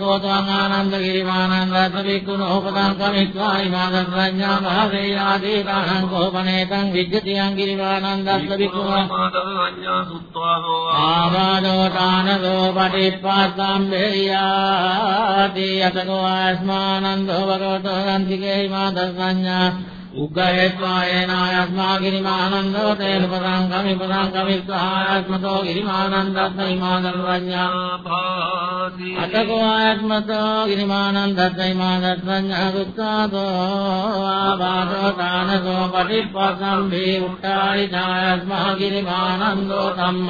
गोतमानन्द गिरिवानन्दसविमाधस्रञ्ज्ञा भावेयादे पाणङ्कोपनेतङ्गति अङ्गिरिवानन्दस्य वित्वानोतानगोपटिपाम्भेर्याति यत गो अस्मानन्दोपरोधसञ्ज्ञा उग्रहे त्वा येनायात्मा गिरिमानन्दो तेन पराङ्गमि पुराङ्गमि त्वायात्मतो गिरिमानन्द द्वयमानद्वञ्ज्ञा अट गो आयात्मतो गिरिमानन्द द्वयमान द्वञ्ज्ञा ऋदो आबाधो तानसो पतिपसम्भी उट्टाडितायात्मा गिरिमानन्दोतम्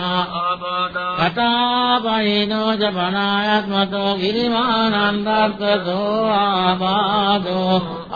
आधारिनो जनायात्मतो गिरिमानन्दर्गतोबाधो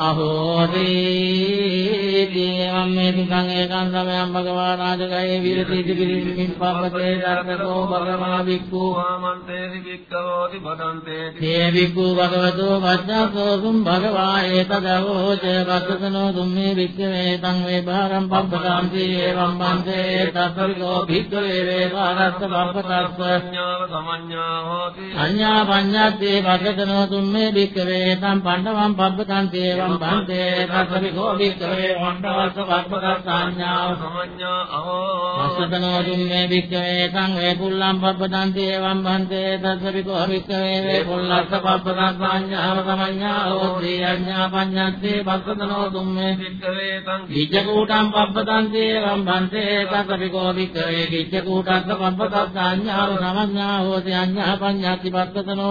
अभूति ඉමාදං සංඥා උග්ගයත්වායනායස්මා ගිරිමානන්දෝ තේන පදං කමි පදං කමිස්සායස්මතෝ ගිරිමානන්දස්ස ඉමාදං සංඥා භාති අතකෝ ආයස්මතෝ ගිරිමානන්දස්ස ඉමාදං සංඥා දුක්ඛාතෝ ආබාධෝ තානසෝ පටිප්පසම් භේ උට්ටායි ඡායස්මා ගිරිමානන්දෝ සම්මා ආබාධා කතාපයිනෝ ජපනායත්මතෝ ගිරිමානන්දස්සෝ ආබාධෝ අහෝදී දේවම් මේ පිටං ඒකං සමයං භගවා රාජකයේ විරති දිගිරිමින් පබ්බතේ ධර්මකෝ භගවා වික්ඛු වාමන්තේති වික්ඛවෝති බදන්තේති හේ වික්ඛු භගවතෝ වච්ඡසෝ සුම් භගවා ඒතදවෝ ච වත්තනෝ දුම්මේ වික්ඛවේ තං වේ භාරම් පබ්බතාන්ති එවම් බන්තේ තස්සරිකෝ භික්ඛවේ වේ භාරස්ස පබ්බතස්ස සංඥාව සමඤ්ඤා හෝති අඤ්ඤා පඤ්ඤත්තේ වත්තනෝ දුම්මේ වික්ඛවේ තං පණ්ඩවම් පබ්බතාන්ති එවම් බන්තේ තස්සරිකෝ භික්ඛවේ පණ්ඩවස්ස පබ්බතස්ස අඤ්ඤාව සමඤ්ඤා අහෝ අස්සතනෝ දුම්මේ භික්ඛවේ තං වේ පුල්ලම් පබ්බතාන්ති එවම් බන්තේ තස්සරිකෝ භික්ඛවේ වේ පුල්ලස්ස පබ්බතස්ස අඤ්ඤාව සමඤ්ඤා හෝති අඤ්ඤා පඤ්ඤත්තේ වත්තනෝ දුම්මේ වික්ඛවේ තං කිච්චකූටම් පබ්බතන්තේ එවම් බන්තේ තස්සරිකෝ භික්ඛවේ කිච්චකූටස්ස පබ්බතස්ස අඤ්ඤාව සමඤ්ඤා හෝති අඤ්ඤා පඤ්ඤත්ති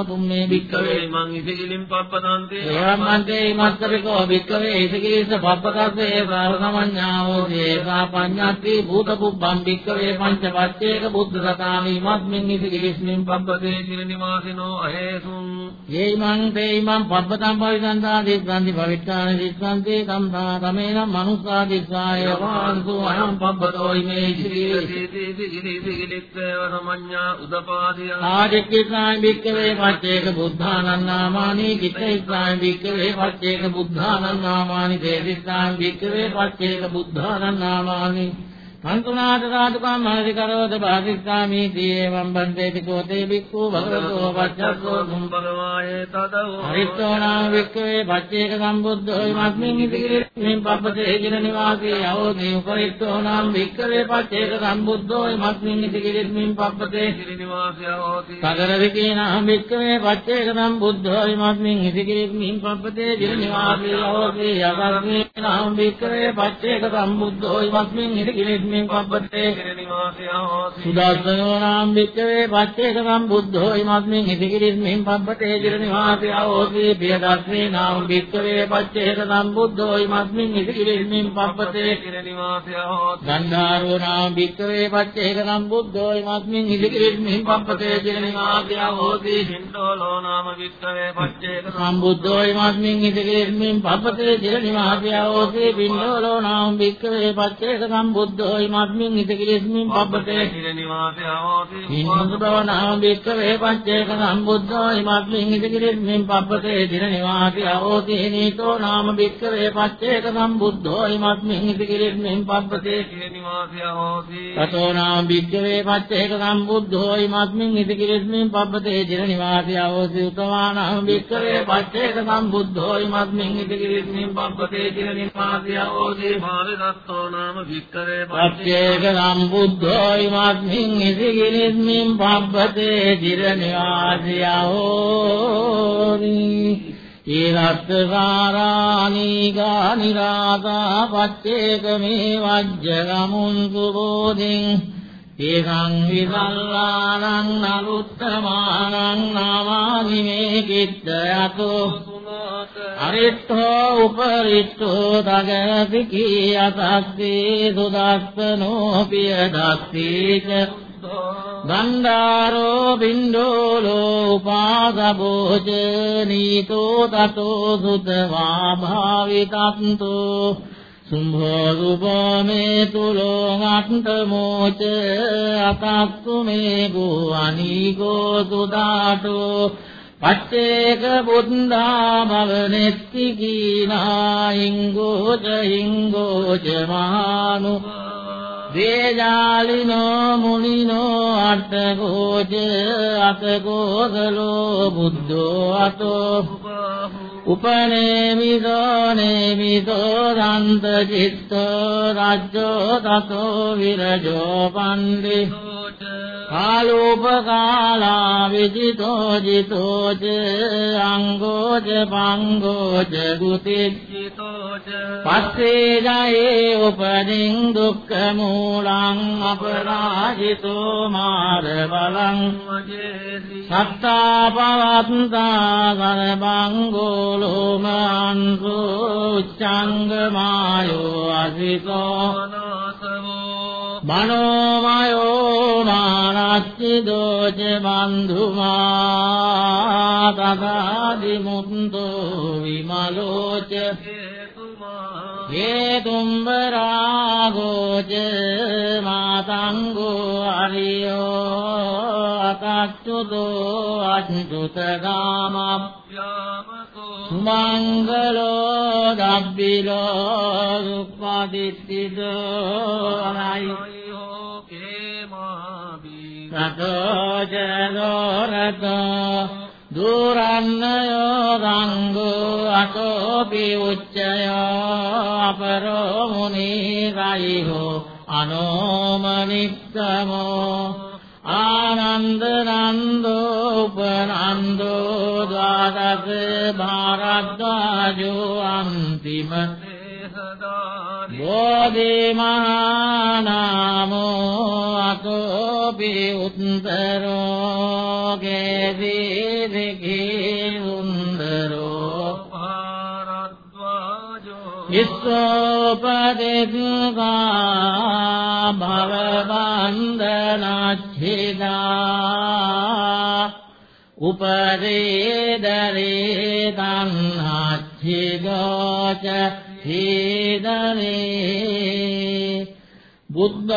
දුම්මේ භික්ඛවේ වික්ඛවේ මං ඉසිකිලින් පප්පදන්තේ එවම් බන්තේ ඉමත්තරිකෝ භික්ඛවේ ඉසකිරිස පබ්බතස්ස ඒසාව සමඤ්ඤා හෝති ඒසා පඤ්ඤත්ති භූත පුබ්බම් භික්ඛවේ පංචපච්චේක බුද්ධ සතාමි මස්මින් ඉසකිරිස්මින් පබ්බතේ පබ්බතේ චිර නිවාසිනෝ අහේසුං යේමං තේයිමං පබ්බතං පවිසන්තා දිස්සන්ති පවිත්තාන දිස්සන්ති සම්සා තමේන මනුස්සා දිස්සාය වාන්සු අයං පබ්බතෝ ඉමේ සමඤ්ඤා උදපාදිය ආදික්ඛිසාය භික්ඛවේ පච්චේක බුද්ධානං නාමානි කිත්තේසාය භික්ඛවේ පච්චේක බුද්ධානං නාමානි දේසිසාය භික්ඛවේ පච්චේක බුද්ධානං නාමානි අන්තුනාත සාදුකම් මනසි කරෝද භාගිස්සාමි දීවම් බන්තේති කෝතේ භික්ඛු භගවතෝ පච්චස්සෝ සම්බ භගවායේ තදෝ හරිස්සෝනා වික්කවේ පච්චේක සම්බුද්ධෝ මස්මින් ඉතිකිරින් පබ්බතේ ජින නිවාසී යෝනි උපරිස්සෝනා වික්කවේ පච්චේක සම්බුද්ධෝ මස්මින් ඉතිකිරින් පබ්බතේ චිර නිවාසය හෝති සතර විකේනා වික්කවේ පච්චේක සම්බුද්ධෝ මස්මින් ඉතිකිරින් පබ්බතේ ජින නිවාසී යෝනි යසස්මිනා වික්කවේ පච්චේක සම්බුද්ධෝ මස්මින් ඉතිකිරින් පබ්බතේ චිර නිවාසය හෝති සුදස්සනෝ නාම වික්කවේ පච්චේක සම්බුද්ධෝ ඉමස්මින් ඉතිකිරිස්මින් පබ්බතේ ජිර නිවාසය හෝති පියදස්මේ නාම වික්කවේ පච්චේක සම්බුද්ධෝ ඉමස්මින් ඉතිකිරිස්මින් පබ්බතේ චිර නිවාසය හෝති ගන්ධාරෝ නාම වික්කවේ පච්චේක සම්බුද්ධෝ ඉමස්මින් ඉතිකිරිස්මින් පබ්බතේ ජිර නිවාසය හෝති හින්දෝලෝ නාම වික්ඛවේ පච්චේක සම්බුද්ධෝ ඉමස්මින් ඉතිකිරිස්මින් පබ්බතේ ජිර නිවාසය හෝති පින්නෝලෝ නාම වික්කවේ පච්චේක සම්බුද්ධෝ ඉමස්මින් ඉතිකිරිස්මින් පබ්බතේ චිර නිවාසය හෝති හින්දුබවනාම භික්ඛවේ පච්චේක සම්බුද්ධෝ ඉමත්මින් ඉදිකිරිස්මින් පබ්බතේ දින නිවාසි අවෝති නීතෝ නාම භික්ඛවේ පච්චේක සම්බුද්ධෝ ඉමත්මින් ඉදිකිරිස්මින් පබ්බතේ චිර නිවාසය හෝති තතෝ නාම භික්ඛවේ පච්චේක සම්බුද්ධෝ ඉමත්මින් ඉදිකිරිස්මින් පබ්බතේ දින නිවාසි අවෝති උතවානාම භික්ඛවේ පච්චේක සම්බුද්ධෝ ඉමත්මින් ඉදිකිරිස්මින් පබ්බතේ දින නිවාසි අවෝති භාවදත්තෝ නාම වික්ඛවේ පච්චේක සම්බුද්ධෝ ඉමත්මින් ඉසිගිනිස්මින් පබ්බතේ චිර නිවාසයෝනි ඊරත් සාරානි ගානිරාතා පච්චේක මේ වජ්ජගමුන් සුබෝධින්. ඒකං විසල්ලානං නරුත්තමානං නාමානි මේ කිත්ත යතෝ අරිත්තෝ උපරිත්තෝ තගති කීයතස්සේ සුදස්සනෝ පිය දස්සීච ගන්ධාරෝ බින්දෝලෝ උපාසබෝච නීතෝ තතෝ සුතවා භාවිතන්තෝ. සුම්භෝ රූපමේ තුලෝ අට්ඨමෝච අතක්තු මේ ගෝ අනීගෝ සුදාටෝ පච්චේක බුද්ධා භවනෙත්ති කීනා හිංගෝච හිංගෝච මහානු. දේජාලිනෝ මුනිනෝ අට්ඨකෝච අතකෝසලෝ බුද්ධෝ අතෝ. උපනේමිදෝ නේමිදෝ දන්ත චිත්තෝ රජ්ජෝ තතෝ විරජෝ පණ්ඩි කාලෝපකාලා විජිතෝ ජිතෝච අංගෝච පංගෝච ගුතිජ්ජිතෝච පස්සේ ජයේ උපදින් දුක්ඛ මූලං අපරාජිතෝ මාර බලං සත්තා පවත්තා ගරබංගෝ ලෝමංසු චංගමායෝ අසිතෝ මනෝමයෝ මානච්චි දෝච බන්ධුමා තදාදි මුත්තෝ විමලෝච े तुम्बरा गोचे माताङ्गोर्यो तच्चुतोऽन्युतदाम्यो मको मङ्गलोदविलोपदिति दो नयोगे मोभि දුරන්නයෝ ගංගෝ අතෝපි උච්චයෝ අපරෝ මුනිරයිහෝ අනෝමනික්කමෝ ආනන්ද නන්දෝ උපනන්දෝ ද්වාදස භාරද්වාජෝ අන්තිම यो देवानामो कोऽपि उत्तरो गेदीर्गेवुन्दरोद्वजो विश्वोपदे दुर्गा भगवन्दनाच्छिदा उपवेदरेदान्नाच्छिद च හේදනේ බුද්ධාවෝ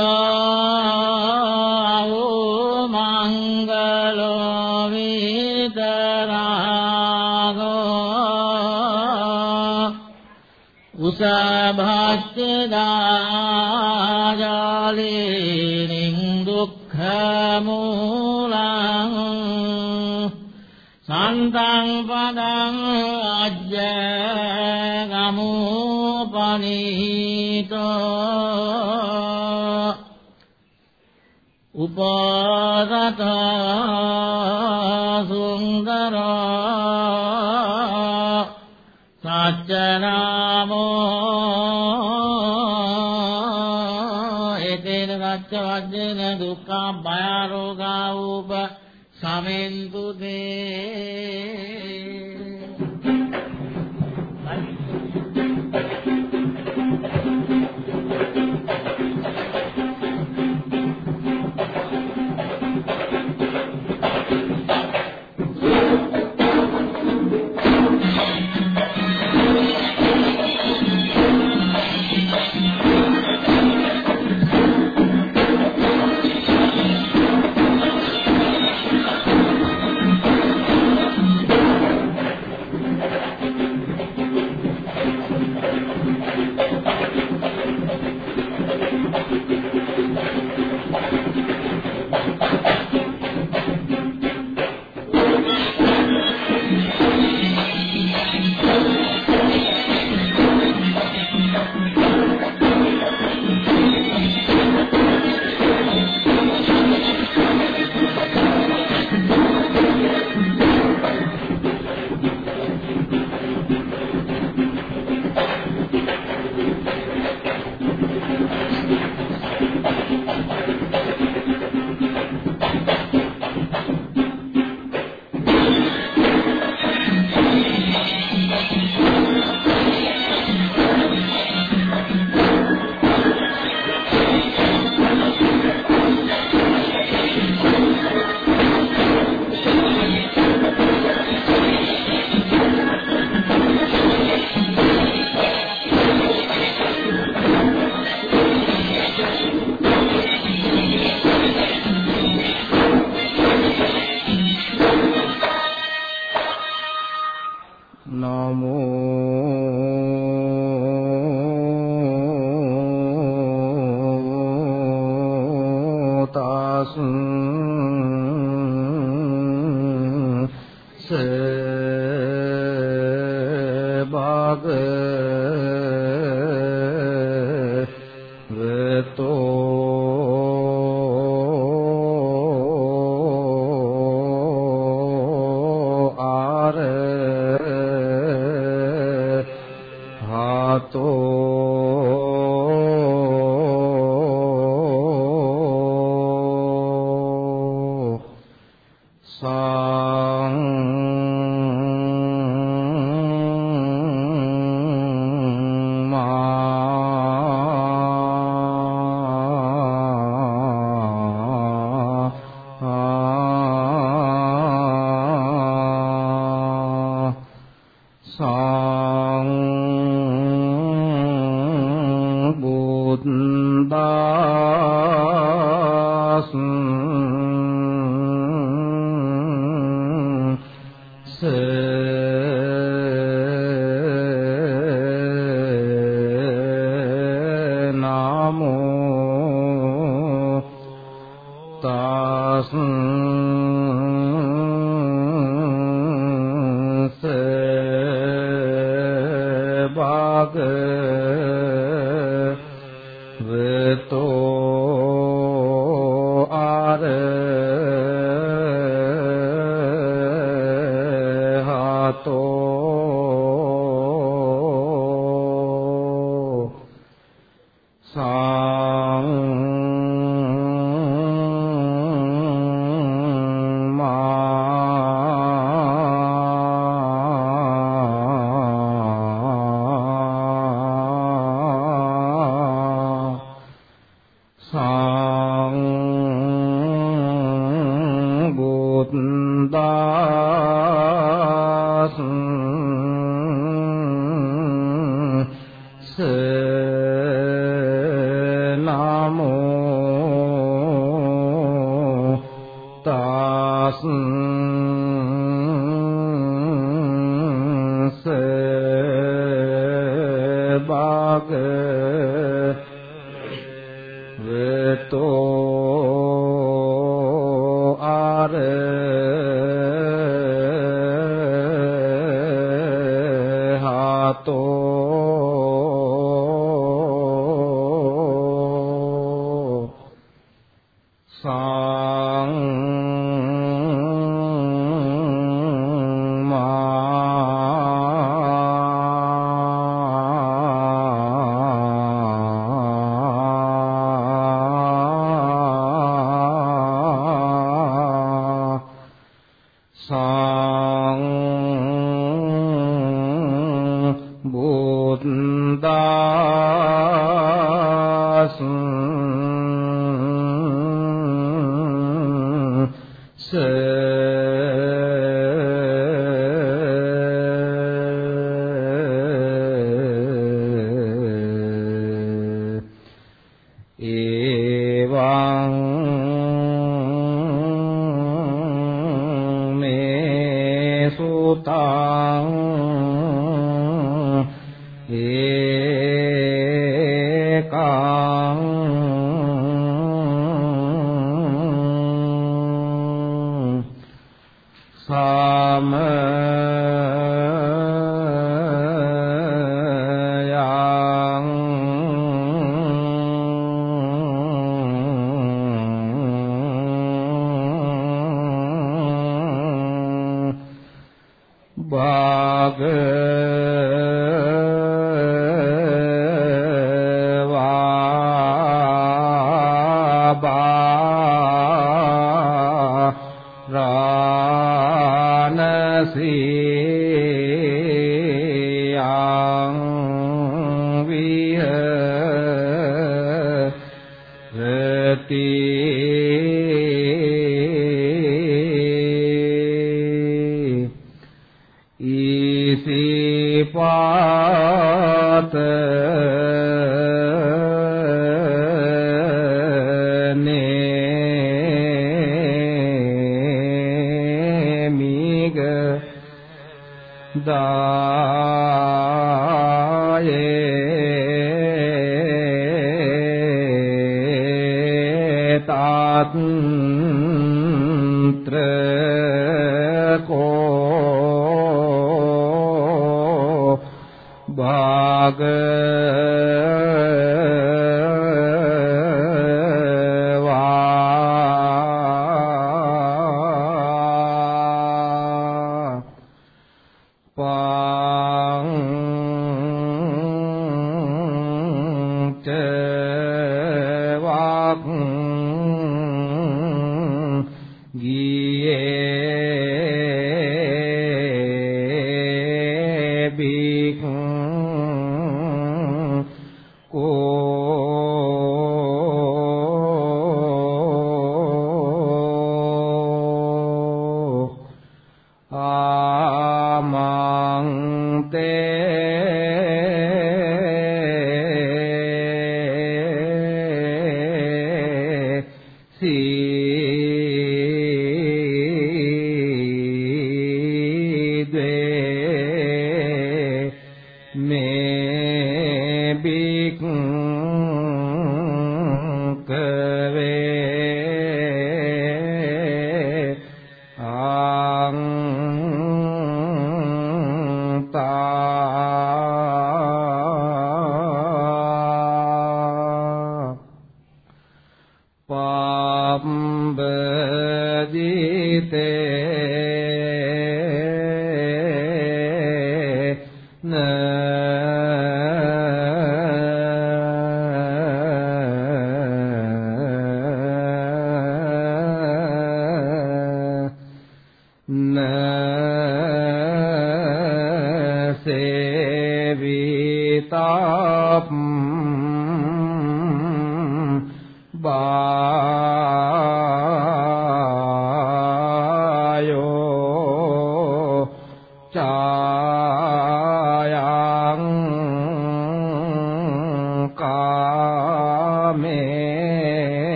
මංගලෝ විතරාගෝ උසභච්චදාජාලේනින් දුක්ඛ මූලං සන්තං පදං උපරත සුන්දරෝ සච්චනාමෝ එතේන රච්ච වජ්ජන දුක්ඛ බය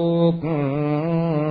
න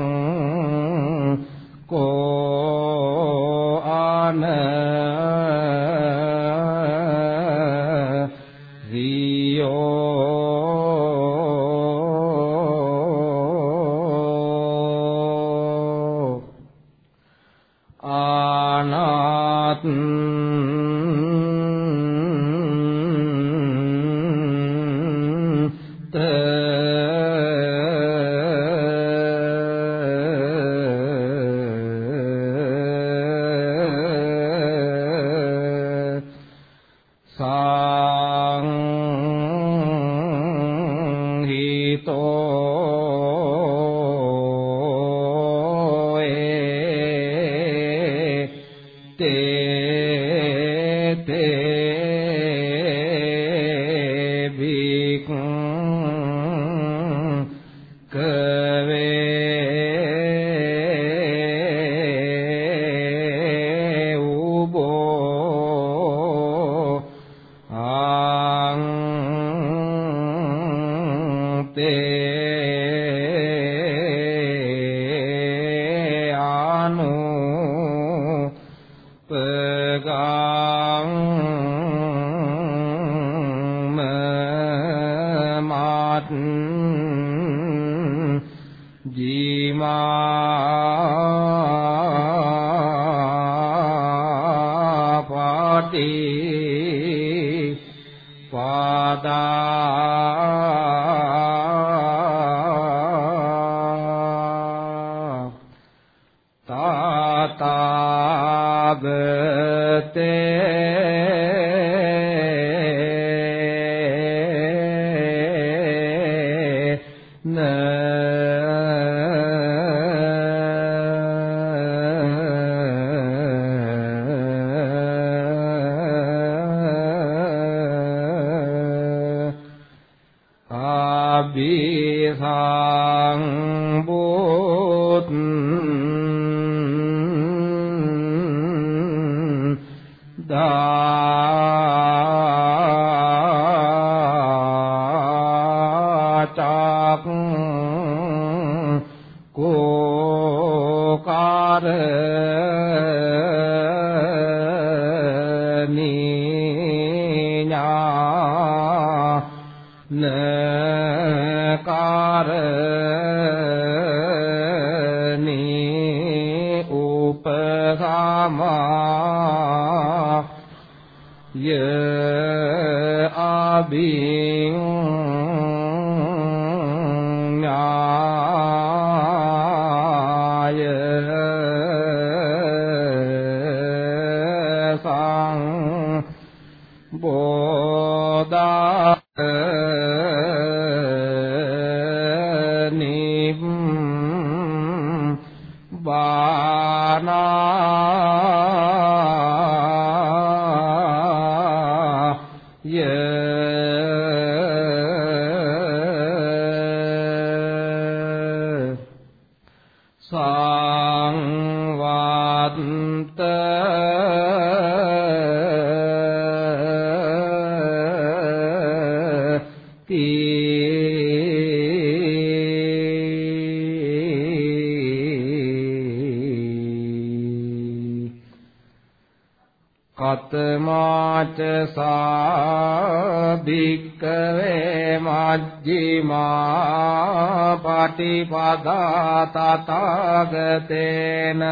පටිපදා තථාගතේන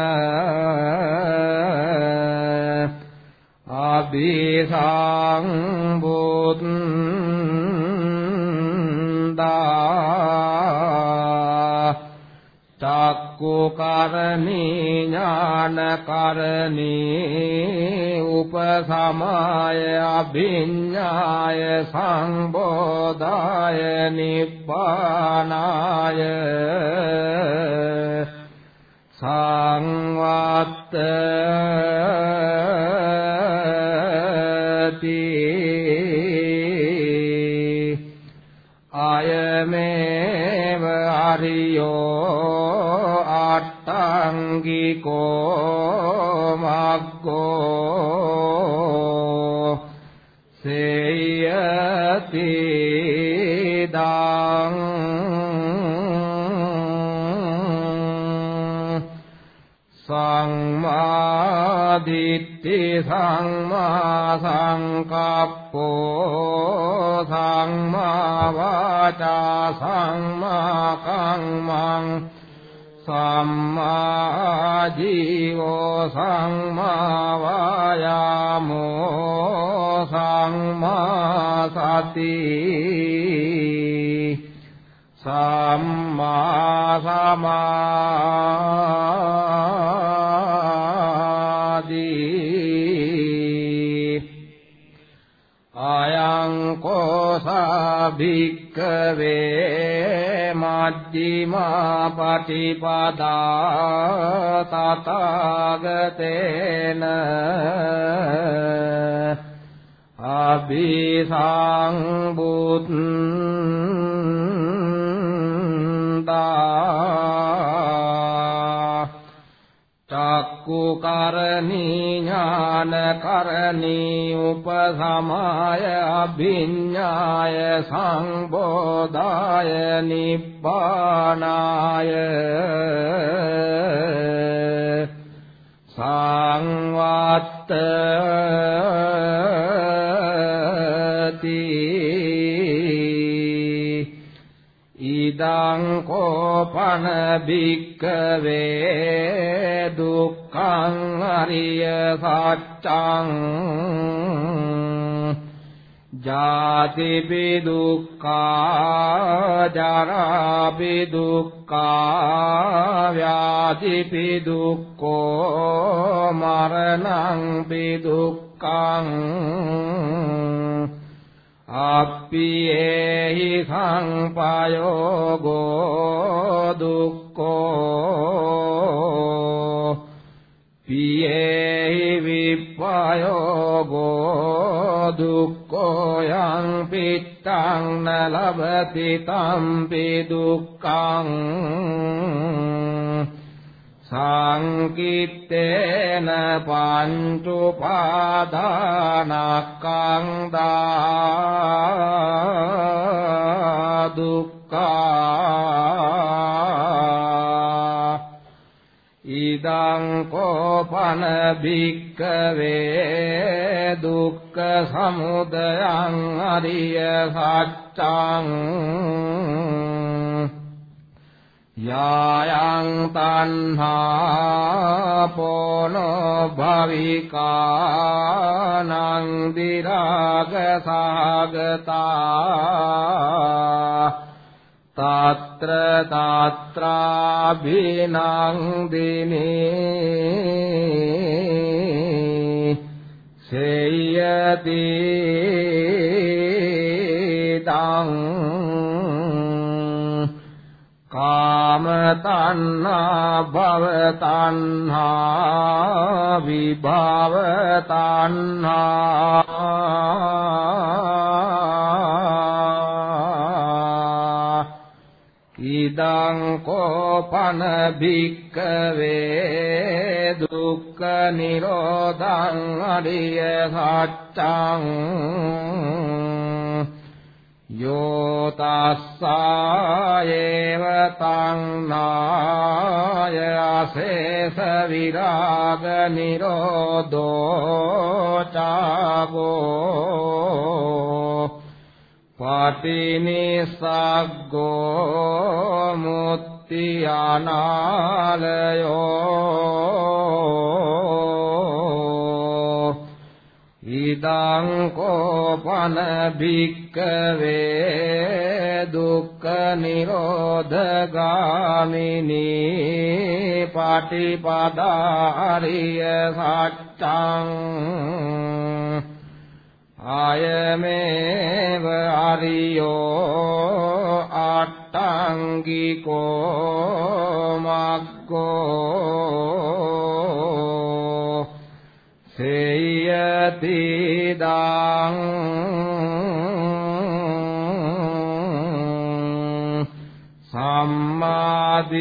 අභිසංබුද්දා චක්කු කරණී ඥාන කරණී උපසමාය අභිඤ්ඤාය සංබෝධාය නිබ්බානාය සංමාදිට්ඨි සංමා සංකප්පෝ සංමා වාචා සංමා කම්මං සම්මා ජීවෝ සංමා වායාමෝ සංමා සති සම්මා සමාධි භික්කවේ මජ්ක්‍ධිමා පටිපදා තථාගතේන අභිසංබුද්ධා කරණී ඥාන කරණී උපසමාය අභිඤ්ඤාය සංබෝධාය නිබ්බානාය සංවත්තති ඉදං කෝපන භික්කවේ දුක්ඛං අරිය සත්‍යං ජාතිපි දුක්ඛා ජරාපි දුක්ඛා ව්‍යාධිපි දුක්ඛෝ මරණං පි දුක්ඛං අප්පියේහි සංපයෝගෝ දුක්ඛෝ විප්පයෝගෝ දුක්ඛෝ යං පිට්ඨං න ලබති තම්පි දුක්ඛං සංකිත්තේන පංචුපාදානක්ඛන්දා දුක්ඛා ඉදං කෝපන භික්කවේ දුක්ඛ සමුදයං අරිය සත්‍යං යායං තණ්හා පොනෝ භවිකානං දිරාග සාගතා తත්‍ර තාත්‍රාභිනං දිනේ සේයති තං කාම තණ්හා භව තණ්හා විභව තණ්හා ඉදං කෝපන භික්කවේ දුක්ඛ නිරෝධං අරිය සත්‍යං යෝ තස්සායේව තංනාය අසේස විරාග නිරෝධෝ චාගෝ පටිනිසග්ගෝ මුත්‍ති අනාලයෝ ඉදං කෝපන භික්කවේ දුක්ඛ නිරෝධගාමිනී පටිපදාරිය සත්‍යං ආයමේව අරියෝ අට්ටංගිකෝ මග්ගෝ සේයති සම්මාදිට්ඨි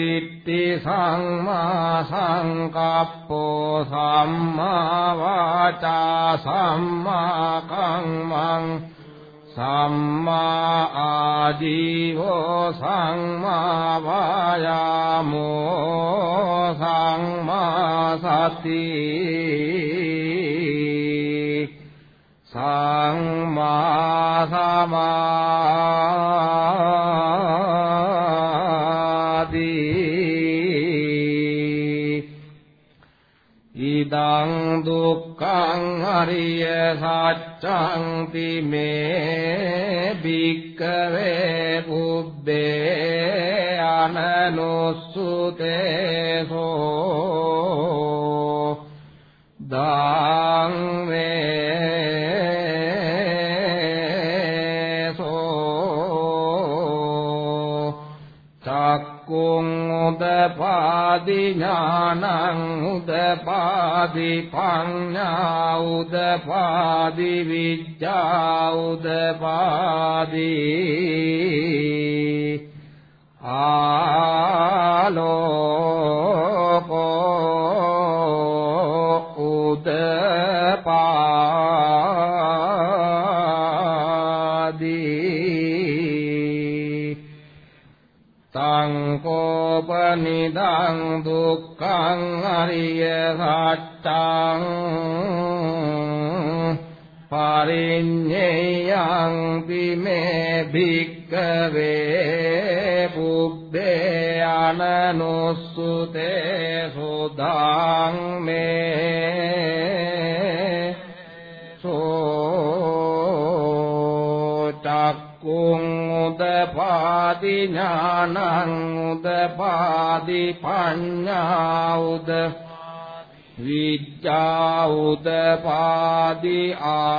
සම්මා සංකප්පෝ සම්මා වාචා සම්මා කම්මං සම්මා ආජීවෝ සම්මා වායාමෝ සම්මා සති සම්මා සමාධි දුක්ඛං අරිය සත්‍යං තිමේ භික්ඛවේ පුබ්බේ අනනුස්සුතේසෝ දාං වේසෝ උදපාදි ඥානං උදපාදි පඤ්ඤා උදපාදි විද්‍යා උදපාදි ආලෝකෝ උදපාදී කෝපනිදං දුක්ඛං අරිය සත්‍යං පරිඤ්ඤයං පිමේ භික්ඛවේ පුබ්බේ අනනුස්සුතේ සුදාං මේ උදපාදි ඥානං උදපාදි පඤ්ඤා උද විද්‍යා උදපාදි ආලෝකෝ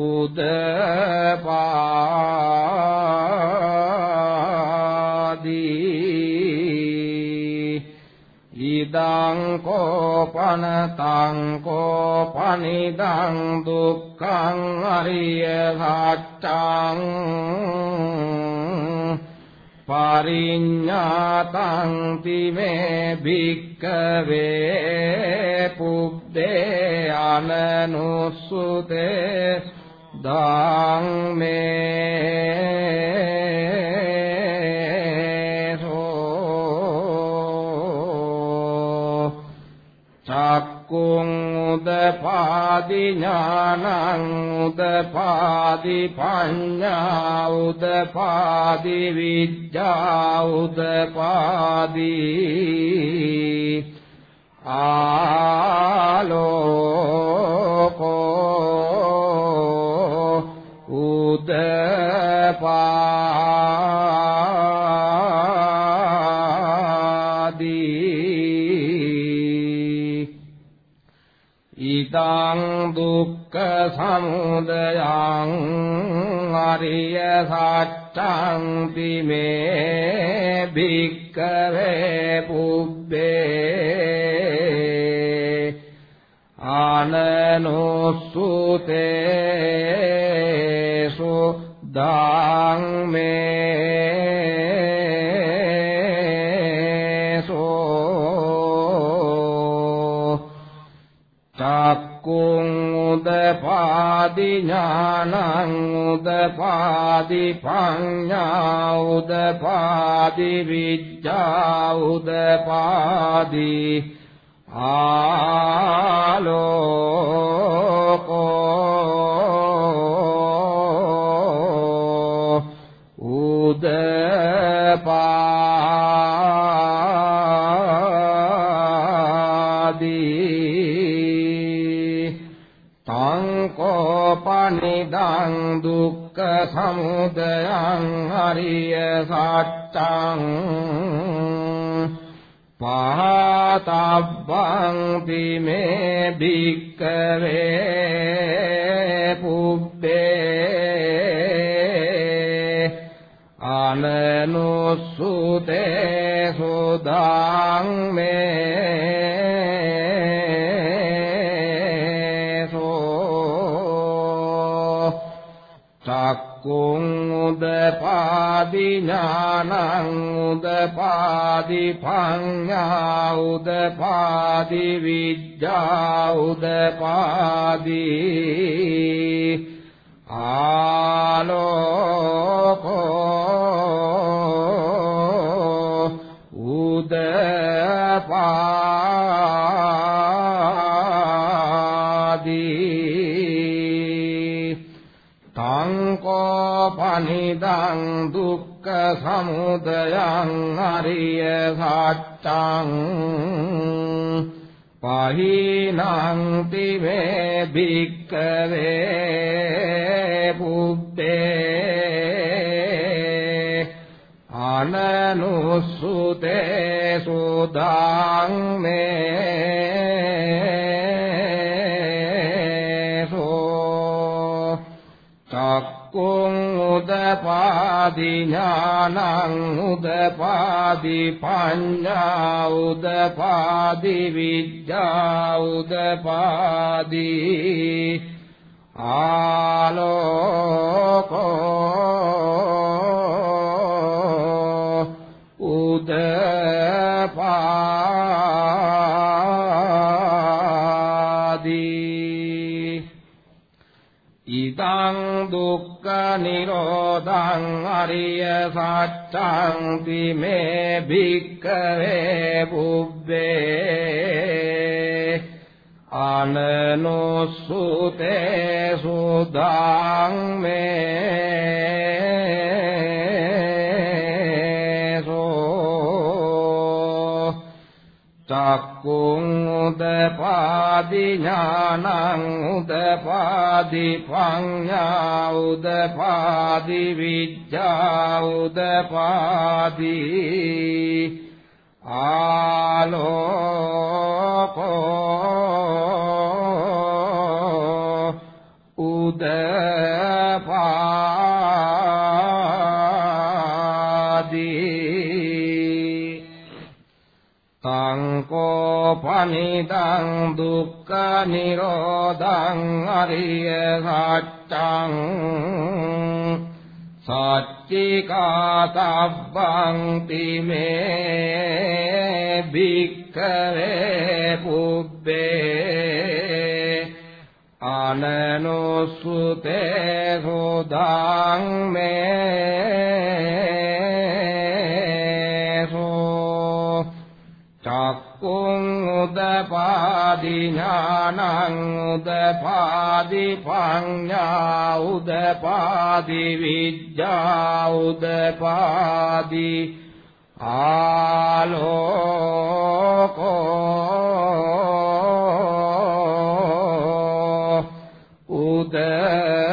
උදපාදී ඉදං කෝපනතං කෝපනිදං දුක්ඛං අරිය සත්‍යං පරිඤ්ඤාතං තිමේ භික්ඛවේ පුබ්බේ අනනුස්සුතේ දාං චක්කුං උදපාදි ඥානං උදපාදි පඤ්ඤා උදපාදි විද්‍යා උදපාදි ආලෝකෝ ඊතං දුක්ඛ සමුදයං අරිය සත්‍යං පිමේ භික්ඛවේ පුබ්බේ ආනනෝසුතේසු ධම්මේසෝ උදපාදි ඥානං උදපාදි පඤ්ඤා උදපාදි විද්‍යා උදපාදි ආලෝකෝ දුක්ඛ සමුදයං හරිය සත්‍යං පහතබ්බං පිමේ භික්කවේ පුබ්බේ අනනුසුතේ සුදාං මේසෝ උදපාදි ඥානං උදපාදි පඤ්ඤා උදපාදි විද්‍යා උදපාදි ආලෝකෝ උදපාදී කෝපනිදං දුක්ඛ සමුදයං අරිය සත්‍යං පහිනං තිවේ භික්කවේ පුබ්බේ අනනුසුතේ සුදාං මේසෝ චක්කුං උදපාදි ඥානං උදපාදි පඤ්ඤා උදපාදි විද්‍යා උදපාදි ආලෝකෝ උදපාදී දුක්ඛ නිරෝධං අරිය සත්‍යං තිමේ භික්ඛවේ පුබ්බේ අනනුසුතේ සුදාං මේසෝ චක්කුං උදපාදි ඥානං උදපාදි පඤ්ඤා උදපාදි විද්‍යා උදපාදි ආලෝකෝ උදපාදී කෝපනිදං දුක්ඛ නිරෝධං අරිය සත්‍යං සච්චිකාතබ්බං තිමේ භික්ඛවේ පුබ්බේ අනනුසුතේ සෝදාං මේසෝ චක්කුං උදපාදි ඥානං උදපාදි පඤ්ඤා උදපාදි විද්‍යා උදපාදි ආලෝකෝ උදපාදී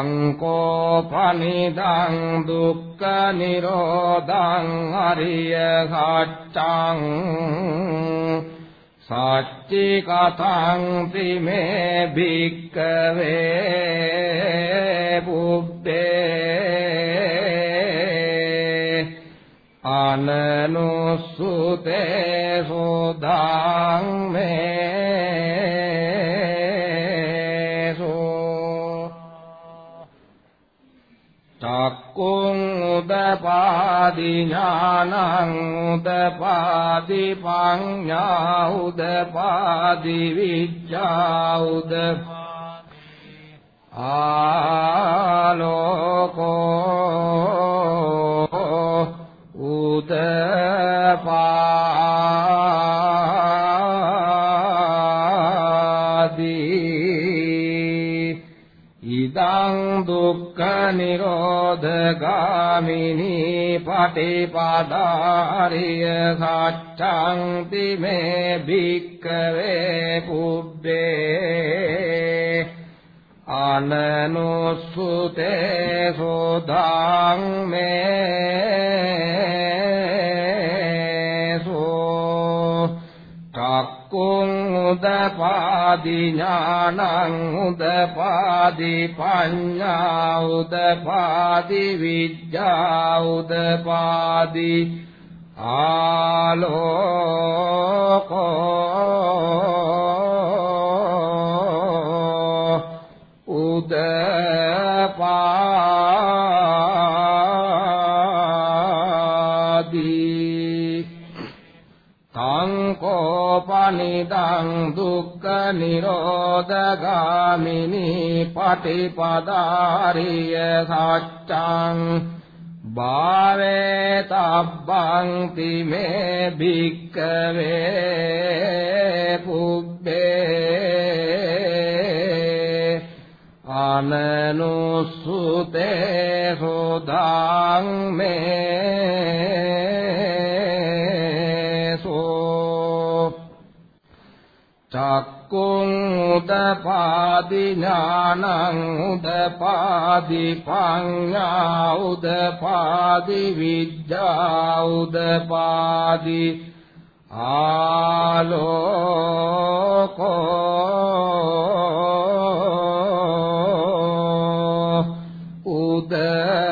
තංකෝ පනිදං දුක්ඛ නිරෝධං අරිය සත්‍යං සච්චි කතං තිමේ භික්කවේ බුබ්බේ අනනුසුතේ සෝදාං මේ චක්කුං උදපාදි ඥානං උදපාදි පඤ්ඤා උදපාදි විච්ඡා උදපාදි ආලෝකෝ උදපාදී දුක්ඛ නිරෝධගාමිනී පටිපදාරිය සත්‍යං තිමේ භික්ඛවේ පුබ්බේ අනනුසුතේ සෝදාං මේ චක්කුං උදපාදි ඥානං උදපාදි පඤ්ඤා උදපාදි විද්‍යා උදපාදි ආලෝකෝ උදපාදී තංකෝපනිදං දුක්ඛ නිරෝධගාමිනී පටිපදාරිය සත්‍යං භාවේ තබ්බං තිමේ භික්කවේ පුබ්බේ අනනුසුතේ සෝදාං මේ චක්කුං උදපාදි ඥානං උදපාදි පඤ්ඤා උදපාදි විද්‍යා උදපාදි ආලෝකෝ උදපාදී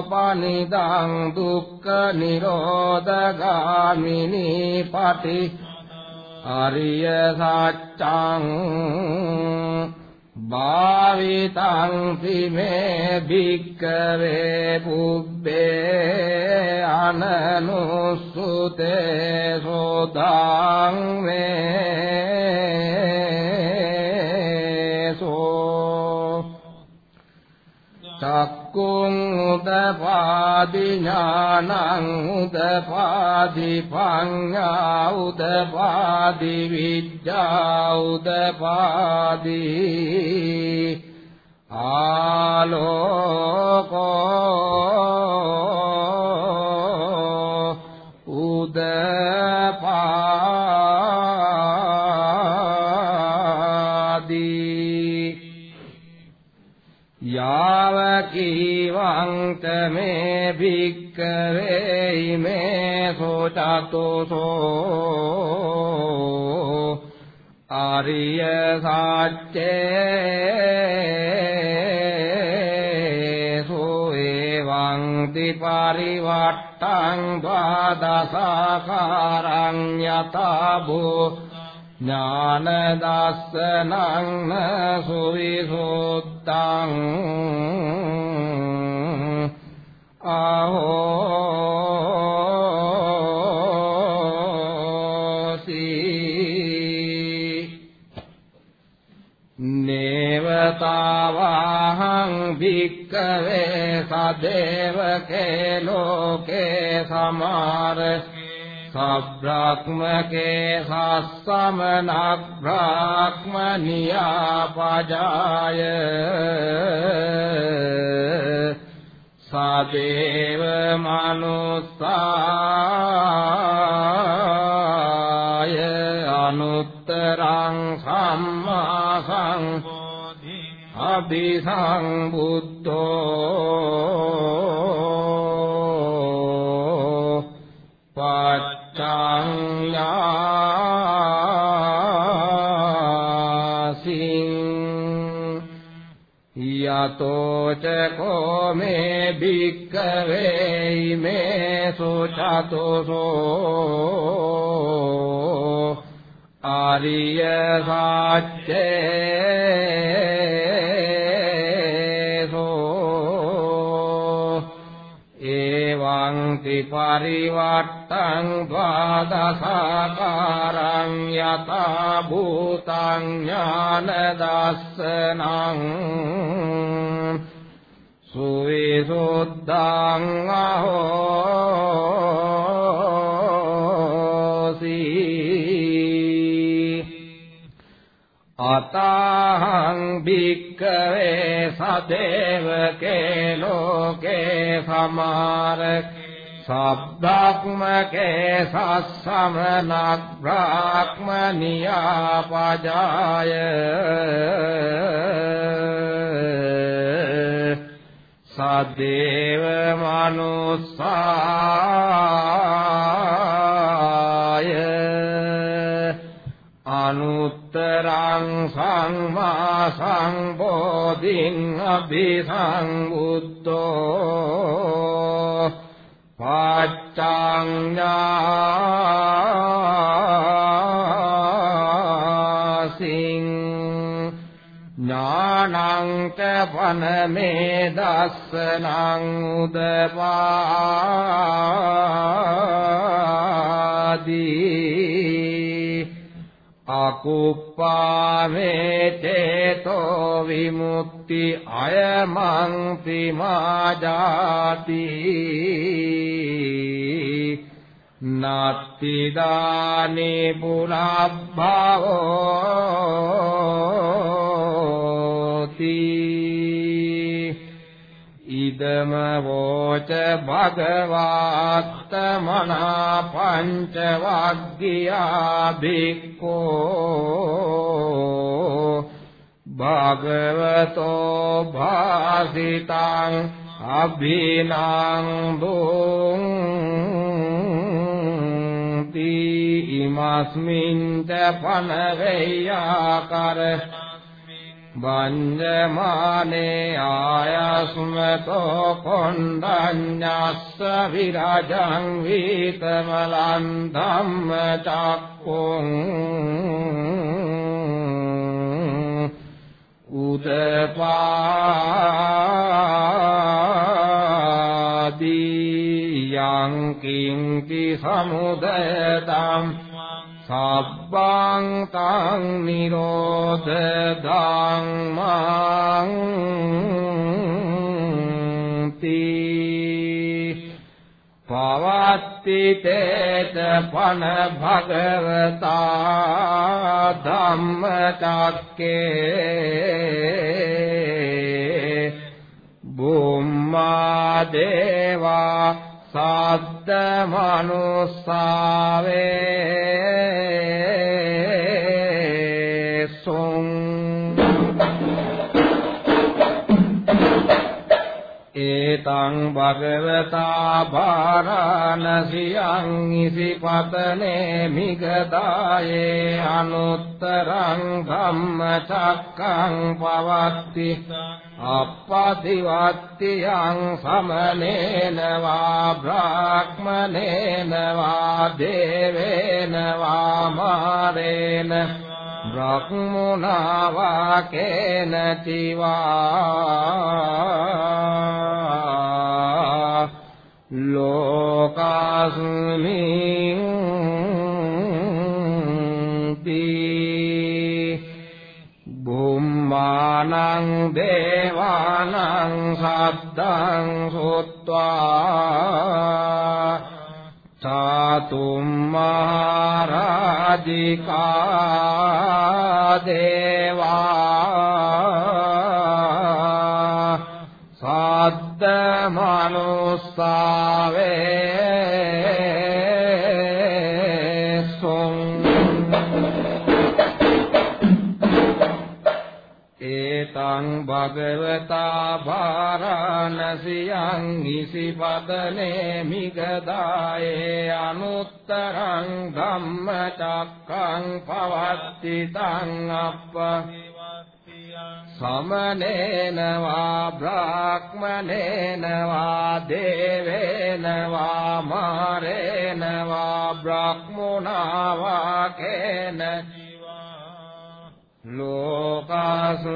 තංකෝපනිදං දුක්ඛ නිරෝධගාමිනී පටි අරිය සත්‍යං භාවිතං තිමේ භික්කවේ පුබ්බේ අනනුසුතේ සෝදාං මේ චක්කුං උදපාදි ඥානං උදපාදි පඤ්ඤා උදපාදි විද්‍යා උදපාදි ආලෝකෝ උදපාදී යාව කීවං තමේ භික්කවේ ඉමේ සෝචතෝසෝ ආරිය සාච්චේ සෝ එවං දිපරිවට්ටං ද්වාදසාකාරං යතබෝ ඥානදස්සනං සුවිසුත්තං ආහෝසි නේවතාවහං භික්කවේ සදේවකේ ලෝකේ සමාරේ සබ්‍රාක්මකේ සස්සමනක් බ්‍රාක්මනියා පජාය සදේව මනුස්සාය අනුත්තරං සම්මා සංබෝධි අභිසංබුද්ධෝ පච්චංයාසින් යතෝ ච කෝ මේ භික්ඛවේ මේ සුචතෝසෝ ආරිය සාච්චේසෝ එවං ත්‍රිපරිවට්ටං ද්වාදසාකාරං යතා භූතං ඥාන දස්සනං සුවිසුද්ධං අහෝසි අතහං භික්කවේ සදේවකේ ලෝකේ සමාර සබ්බක්මකේ සස්සමනක් බ්‍රාහ්මනියා පජාය සදේව මනුස්සාය අනුත්තරං සංමා සංබෝධින් අභිසංබුද්ධෝ පාච්චංඥාසින් ඥානං ච පනමේ දස්සනං උදපාදී අකුප්පාමේ චේතෝ විමුක්ති අයමන්ති මාජාති නත්තිදානි පුනබ්භවෝති ඉදම වෝච භගවාත්ත මනා පංච වග්ගියා භික්ඛෝ භගවතෝ භාසිතං අභිනං දුං ඉමස්මින් තපන වේයාකර වඤ්ඤමානේ ආයස්මතෝ කොණ්ඩඤ්ඤස්ස විරජං වීතමලං ධම්ම චක්කුං උදපාදී යං කිංති සමුදයතම් සබ්බං තං නිරෝධ ධම්මං තී පවත්ති තේත පන භගවතා ධම්ම චක්කේ බුම්මා දේවා සද්ද මනුස්සාවේ සුං ඒතං භගවතා භාරාණසියං ඉසිපතනේ මිගදායේ අනුත්තරං ධම්මචක්කං පවත්ති අප්පදිවත්තියං සමනේන වා බ්‍රාහ්මනේන වා දේවේන වා මාරේන බ්‍රහ්මුණා වා කේන චිවා ලෝකාස්මින් ති බුම්මානං දේවානං සද්දං සුත්වා සාතුම් මහරජිකා දේවා සද්ද මනුස්සාවේ තං භගවතා භාරාණසියං ඉසිපතනේ මිගදායේ අනුත්තරං ධම්මචක්කං පවත්ති තං අප්ප සමනේන වා බ්‍රාහ්මනේන වා දේවේන වා මාරේන වා බ්‍රාහ්මනා වා කේන ලෝකස්මින්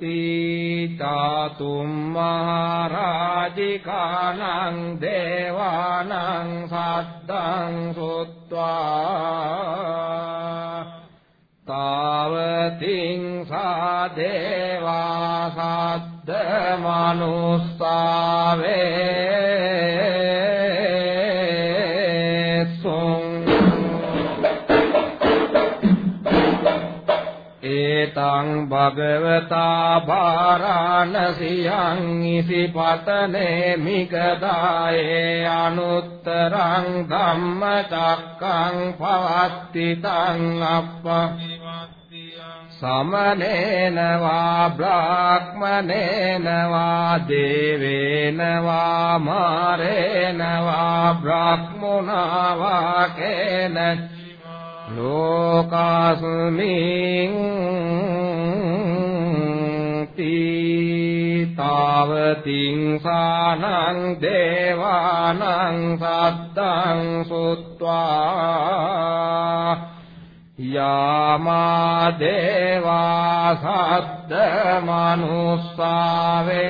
තීතාතුම් මහරජිකානං දේවානං සද්දං සුත්වා තාවතින් සාදේවා සද්ද මනුස්සාවේ ඒතං භගවතා භාරාණසියං ඉසිපතනේ මිගදායේ අනුත්තරං ධම්මචක්කං පවත්ති තං අප්ප සමනේන වා බ්‍රාහ්මනේන වා දේවේන වා මාරේන වා බ්‍රාහ්මනා වා කේන ලෝකාස්මින් තීතාවතින් සානං දේවානං සද්දං සුත්වා යාමා දේවා සද්ද මනුස්සාවේ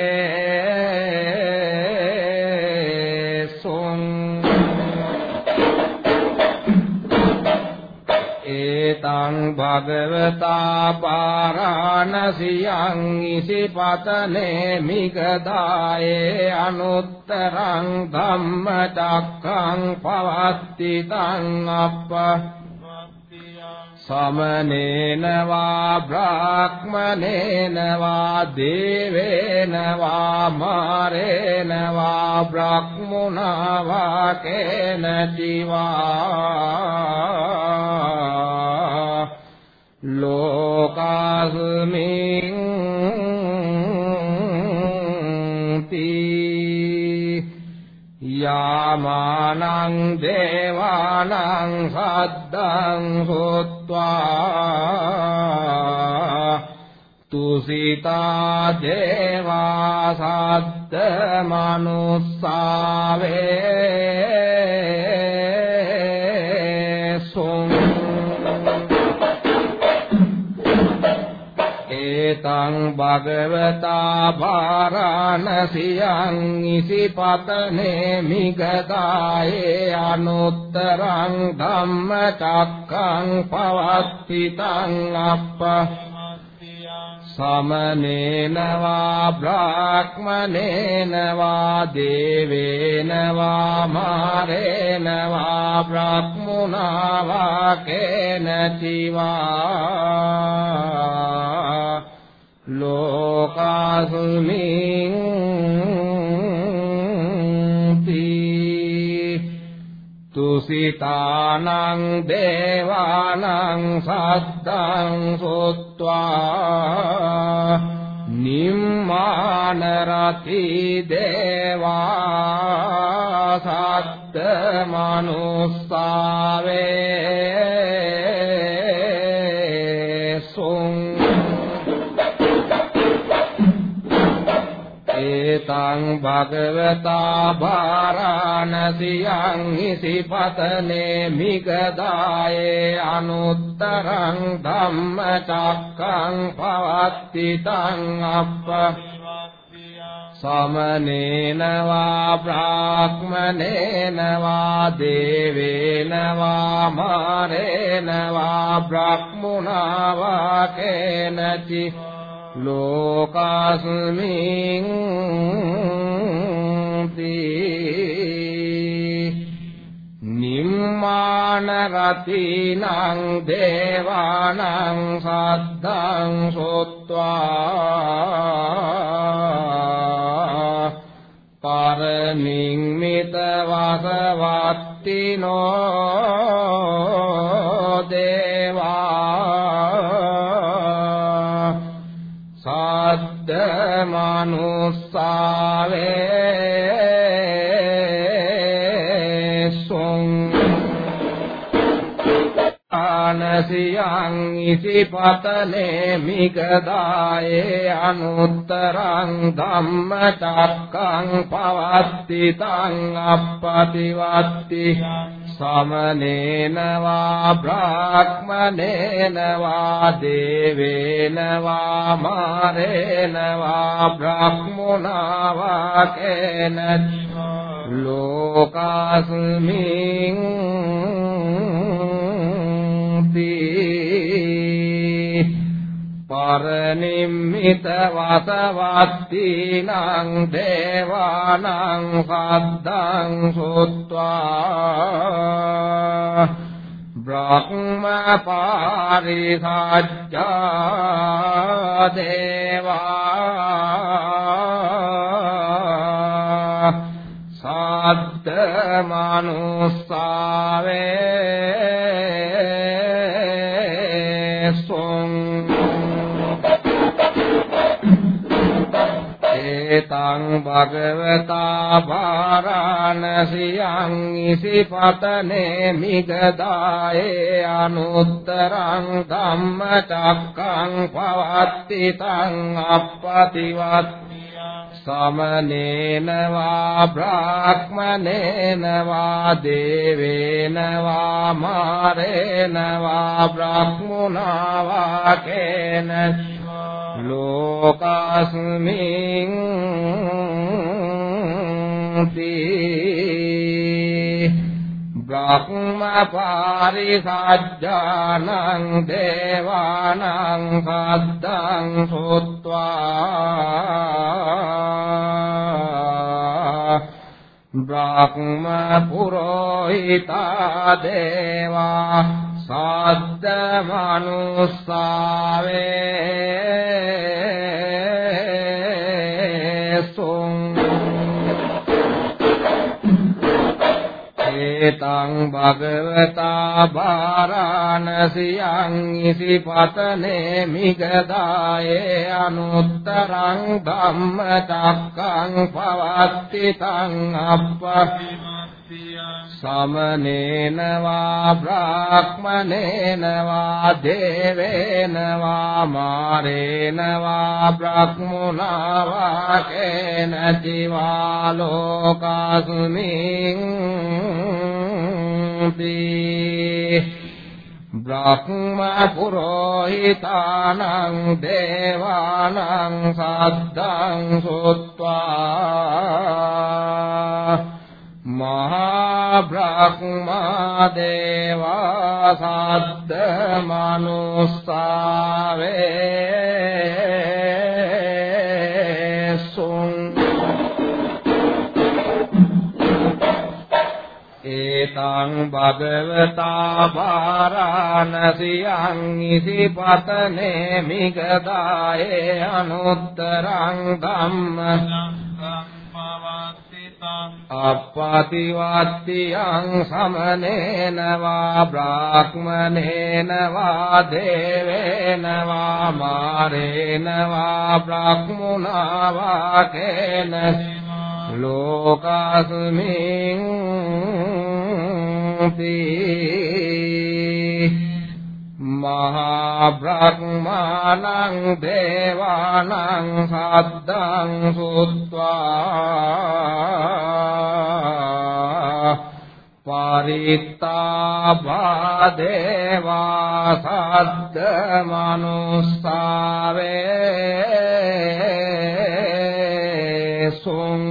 ඒතං භගවතා පාරාණසියං ඉසිපතනේ මිගදායේ අනුත්තරං ධම්මචක්ඛං පවත්ති තං අප්ප සමනේන වා බ්‍රාහ්මනේන වා දේවේන වා මාරේන වා බ්‍රාහ්මුණා වා කේන ජීවා ලෝකාස්මින් යාමානං දේවානං සද්දං සුත්වා තුසිතා දේවා සද්ද මනුස්සාවේ සුං ඒතං භගවතා භාරාණසියං ඉසිපතනේ මිගදායේ අනුත්තරං ධම්මචක්කං පවත්ති තං අප්ප සමනේන වා බ්‍රාහ්මනේන වා දේවේන වා මාරේන වා බ්‍රාහ්මුණා වා කේන චිවා ලෝකාසුමින් තුසිතානං දේවානං සද්දං සුත්වා නිම්මාන රති දේවා සද්ද මනුස්සාවේ සුං තං භගවතා භාරාණසියං හිසිපතනේ මිගදායේ අනුත්තරං ධම්මචක්ඛං පවත්ති තං අප්ප සමනේන වා බ්‍රාහ්මනේන වා දේවේන වා මාරේන වා බ්‍රහ්මුණා වා කේනචි ලෝකාස්මින් නිම්මාන රතිනං දේවානං සද්දං සොත්වා පරමින් මිත වසවත්තිනෝ දේවා මනුස්සාවේ මානසියං ඉසිපතනේ මිගදායේ අනුත්තරං ධම්මචක්කං පවත්ති තං අප්පතිවත්ති. සමනේන වා බ්‍රාහ්මනේන වා දේවේන වා මාරේන වා බ්‍රහ්මුණා වා කේන ලෝකාස්මින් පරනිම්මිත වසවත්තිනං දේවානං සද්දං සුත්වා බ්‍රහ්ම පාරිසජ්ජා දේවා සද්ද මනුස්සාවේ ඒතං භගවතා පාරාණසියං ඉසිපතනේ මිගදායේ අනුත්තරං ධම්මචක්කං පවත්ති තං අප්පතිවත් සමනේන වා බ්‍රාහ්මනේන වා දේවේන වා මාරේන වා බ්‍රහ්මුණා වා කේන ලෝකාස්මින් බ්‍රහ්ම පාරිසජ්ජානං දේවානං සද්දං සොත්වා. බ්‍රහ්ම පුරෝහිතා දේවා. සද්ද මනුස්සාවේ සුං ඒතං භගවතා බාරාණසියං ඉසිපතනේ මිගදායේ අනුත්තරං ධම්මචක්කං පවත්ති තං අප්පතිමත්තියං සමනේන වා බ්‍රාහ්මනේන වා දේවේන වා මාරේන වා බ්‍රහ්මුණා වා කේනචිවා ලෝකාස්මින් බ්‍රහ්ම පුරෝහිතානං දේවානං සද්දං සුත්වා මහා බ්‍රහ්මා දේවා සද්ද මනුස්සාවේ සුං ඒතං භගවතා වාරාණසියං ඉසිපතනේ මිගදායේ අනුත්තරං ධම්ම. අප්පතිවත්තියං සමනේන වා බ්‍රාහ්මනේන වා දේවේන වා මාරේන වා බ්‍රහ්මුණා වා කේන ලෝකාස්මින් මහා බ්‍රහ්මානං දේවානං සද්දං සුත්වා පරිත්තාභා දේවා සද්ද මනුස්සාවේ සුං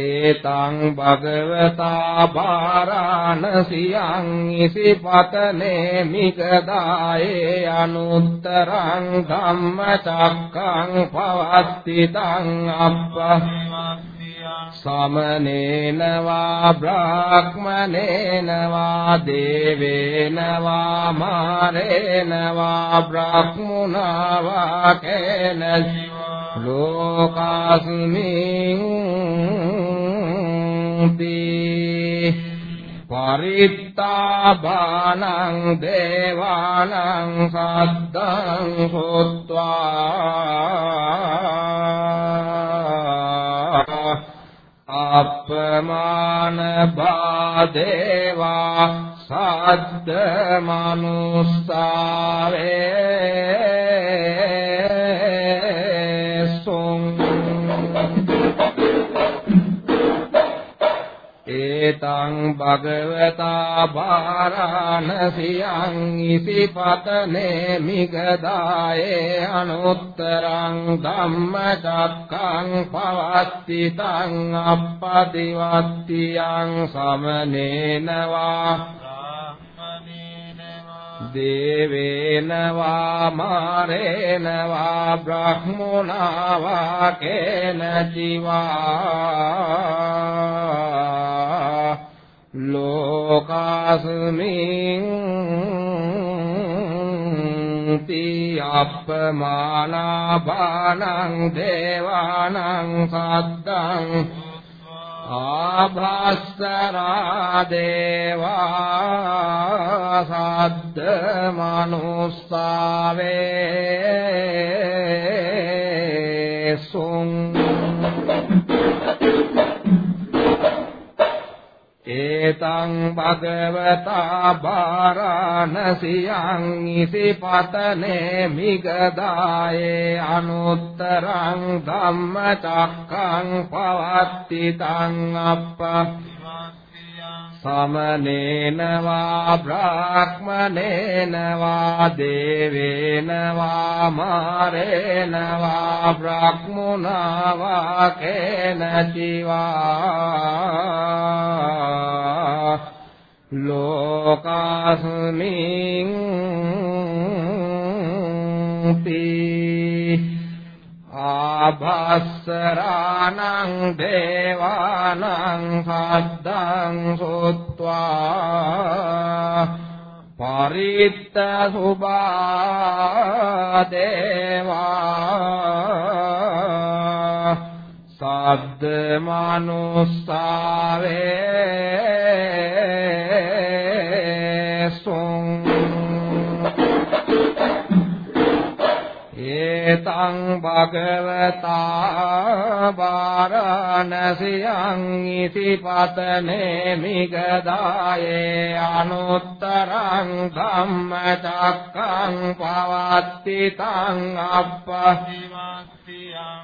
ඒතං භගවතා බාරාණසියං ඉසිපතනේ මිගදායේ අනුත්තරං ධම්මචක්කං පවත්තිතං අප්ප සමනේන වා බ්‍රාහ්මනේන වා දේවේන වා මාරේන වා බ්‍රාහ්මුණා වා කේන ලෝකාස්මින් පරිත්තාබානං දේවානං සද්දං හොත්වා. අපමාන බාදේවා සද්ද මනුස්සාවේ. ඒතං භගවතා බාරාණසියං ඉසිපතනේ මිගදායේ අනුත්තරං ධම්මචක්කං පවත්තිතං අප්පදිවත්තියං සමනේන වා දේවේන වා මාරේන වා බ්‍රහ්මුණා වා කේන ජීවා ලෝකාස්මින් ති අප්පමානා බානං දේවානං සද්දං ආභාස්තරා දේවා සද්ද මනුස්සාවේ සුං ඒතං භගවතා බාරාණසියං ඉසිපතනේ මිගදායේ අනුත්තරං ධම්මචක්කං පවත්තිතං අප්ප සමනේන වා බ්‍රාහ්මනේන වා දේවේන වා මාරේන වා බ්‍රහ්මුණා වා කේන ජීවා ලෝකාස්මින් තී ආභස්සරාණං දේවානං සද්දං සොත්වා පරිත්ත සුභා දේවා සද්ද මනුස්සාවේ සුං ඒතං භගවතා බාරාණසියං ඉසිපතනේ මිගදායේ අනුත්තරං ධම්මචක්කං පවත්තිතං අප්පහිමස්සියං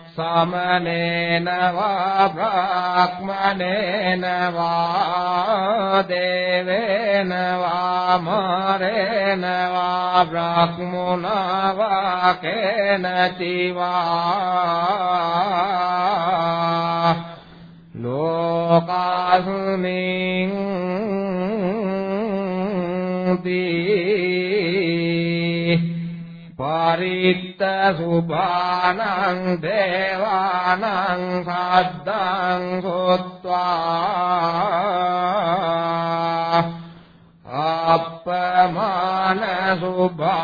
සමනේන වා බ්‍රාහ්මනේන වා දේවේන වා මාරේන වා බ්‍රාහ්මුණා වා කේන චිවා ලෝකාස්මින් දී පරිත්ත සුභානං දේවානං සද්දං සොත්වා. अपमान सुभावा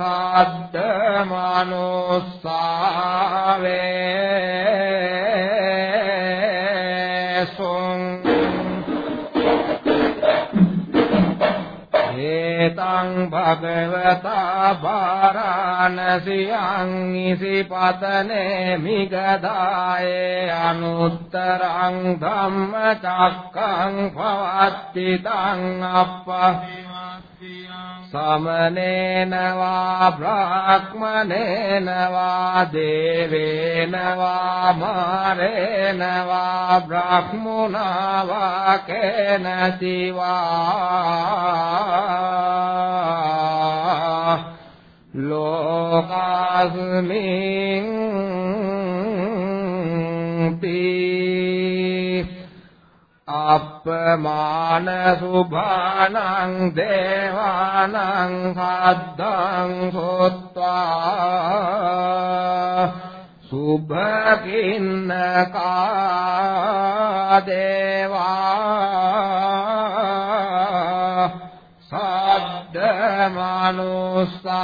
साधमानु ඒතං භගවතා බාරාණසියං ඉසිපතනේ මිගදායේ අනුත්තරං ධම්මචක්කං පවත්තිතං අප්පහිමස්සියං සමනේන වා බ්‍රාහ්මනේන වා දේවේන වා මාරේන වා බ්‍රාහ්මුණා වා කේන සිවා ලෝකාස්මින් පී අප්පමාන සුභානං දේවානං සද්දං සොත්වා සුභකින්නකා දේවා සද්ද මනුස්සාවේ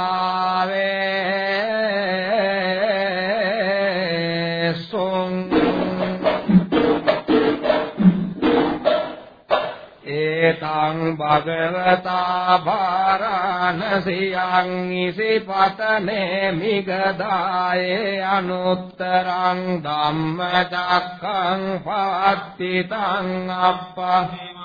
ඒතං භගවතා භාරාණසියං ඉසිපතනේ මිගදායේ අනුත්තරං ධම්මචක්කං පවත්ති තං අප්පහිමත්තියං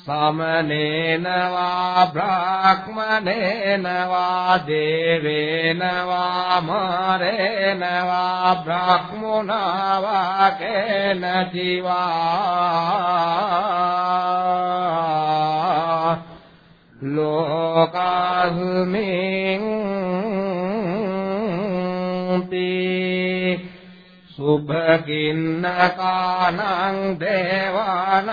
සමනේන වා බ්‍රාහ්මනේන වා දේවේන වා මාරේන වා බ්‍රාහ්මුණා වා කේන ජීවා ලෝකාස්මින් සුභකින්නකානං දේවානං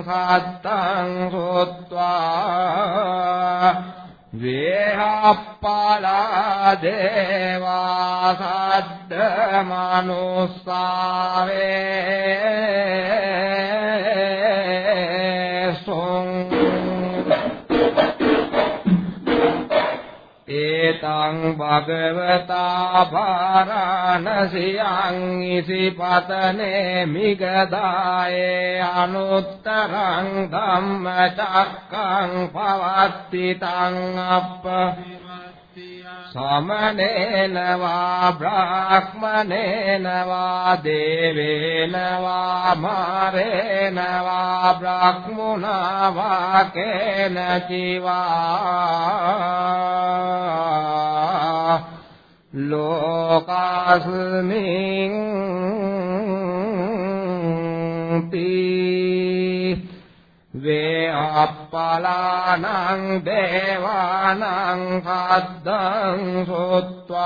සත්තං සොත්වා වේහප්පලා දේවා සද්ද මනුස්සාවේ ඒතං භගවතා භාරාණසියං ඉසිපතනේ මිගදායේ අනුත්තරං ධම්මචක්කං පවත්ති තං අප්ප සමනේන වා බ්‍රාහ්මනේන වා දේවේන වා මාරේන වා බ්‍රාහ්මුණා වා කේන ජීවා ලෝකාස්මින් තී වේ අප්පලානං දේවානං සද්දං සොත්වා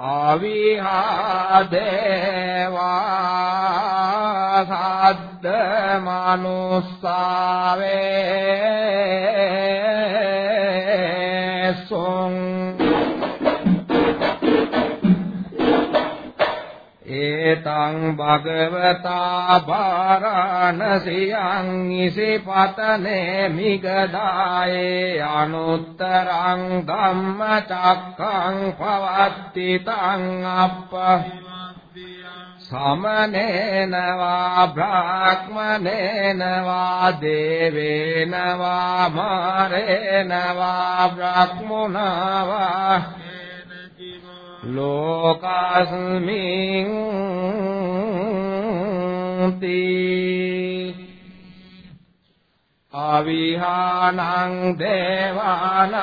අවිහා දේවා සද්ද මනුස්සාවේ සොං ඒතං භගවතා භාරාණසියං ඉසිපතනේ මිගදායේ අනුත්තරං ධම්මචක්කං පවත්ති තං අප්පහිමත්තියං සමනේන වා බ්‍රාහ්මනේන වා දේවේන වා මාරේන වා බ්‍රාහ්මුණා වා ලෝකාස්මින් තී අවිහානං දේවානං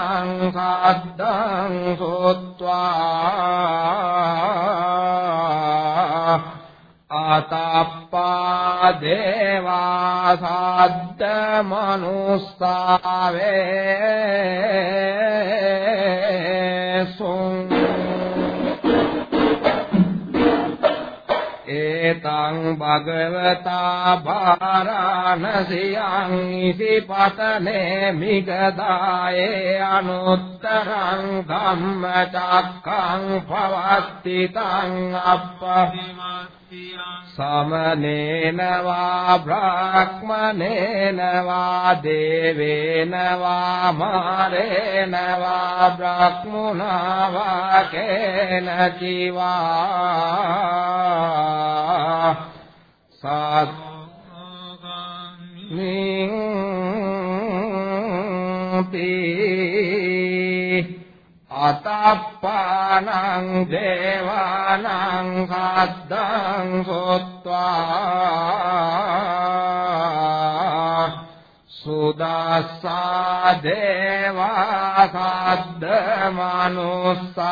සද්දං සොත්වා අතප්පා දේවා සද්ද මනුස්සාවේ සුං ඒතං භගවතා භාරාණසියං ඉසිපතනේ මිගදායේ අනුත්තරං ධම්මචක්කං පවත්ති තං අප්පහිමත්තියං සමනේන වා බ්‍රාහ්මනේන වා දේවේන වා මාරේන වා බ්‍රාහ්මුණා වා කේන ජීවා සත් මින්ති අතප්පානං දේවානං සද්දං සොත්වා සුදස්සා දේවා සද්ද මනුස්සාවේ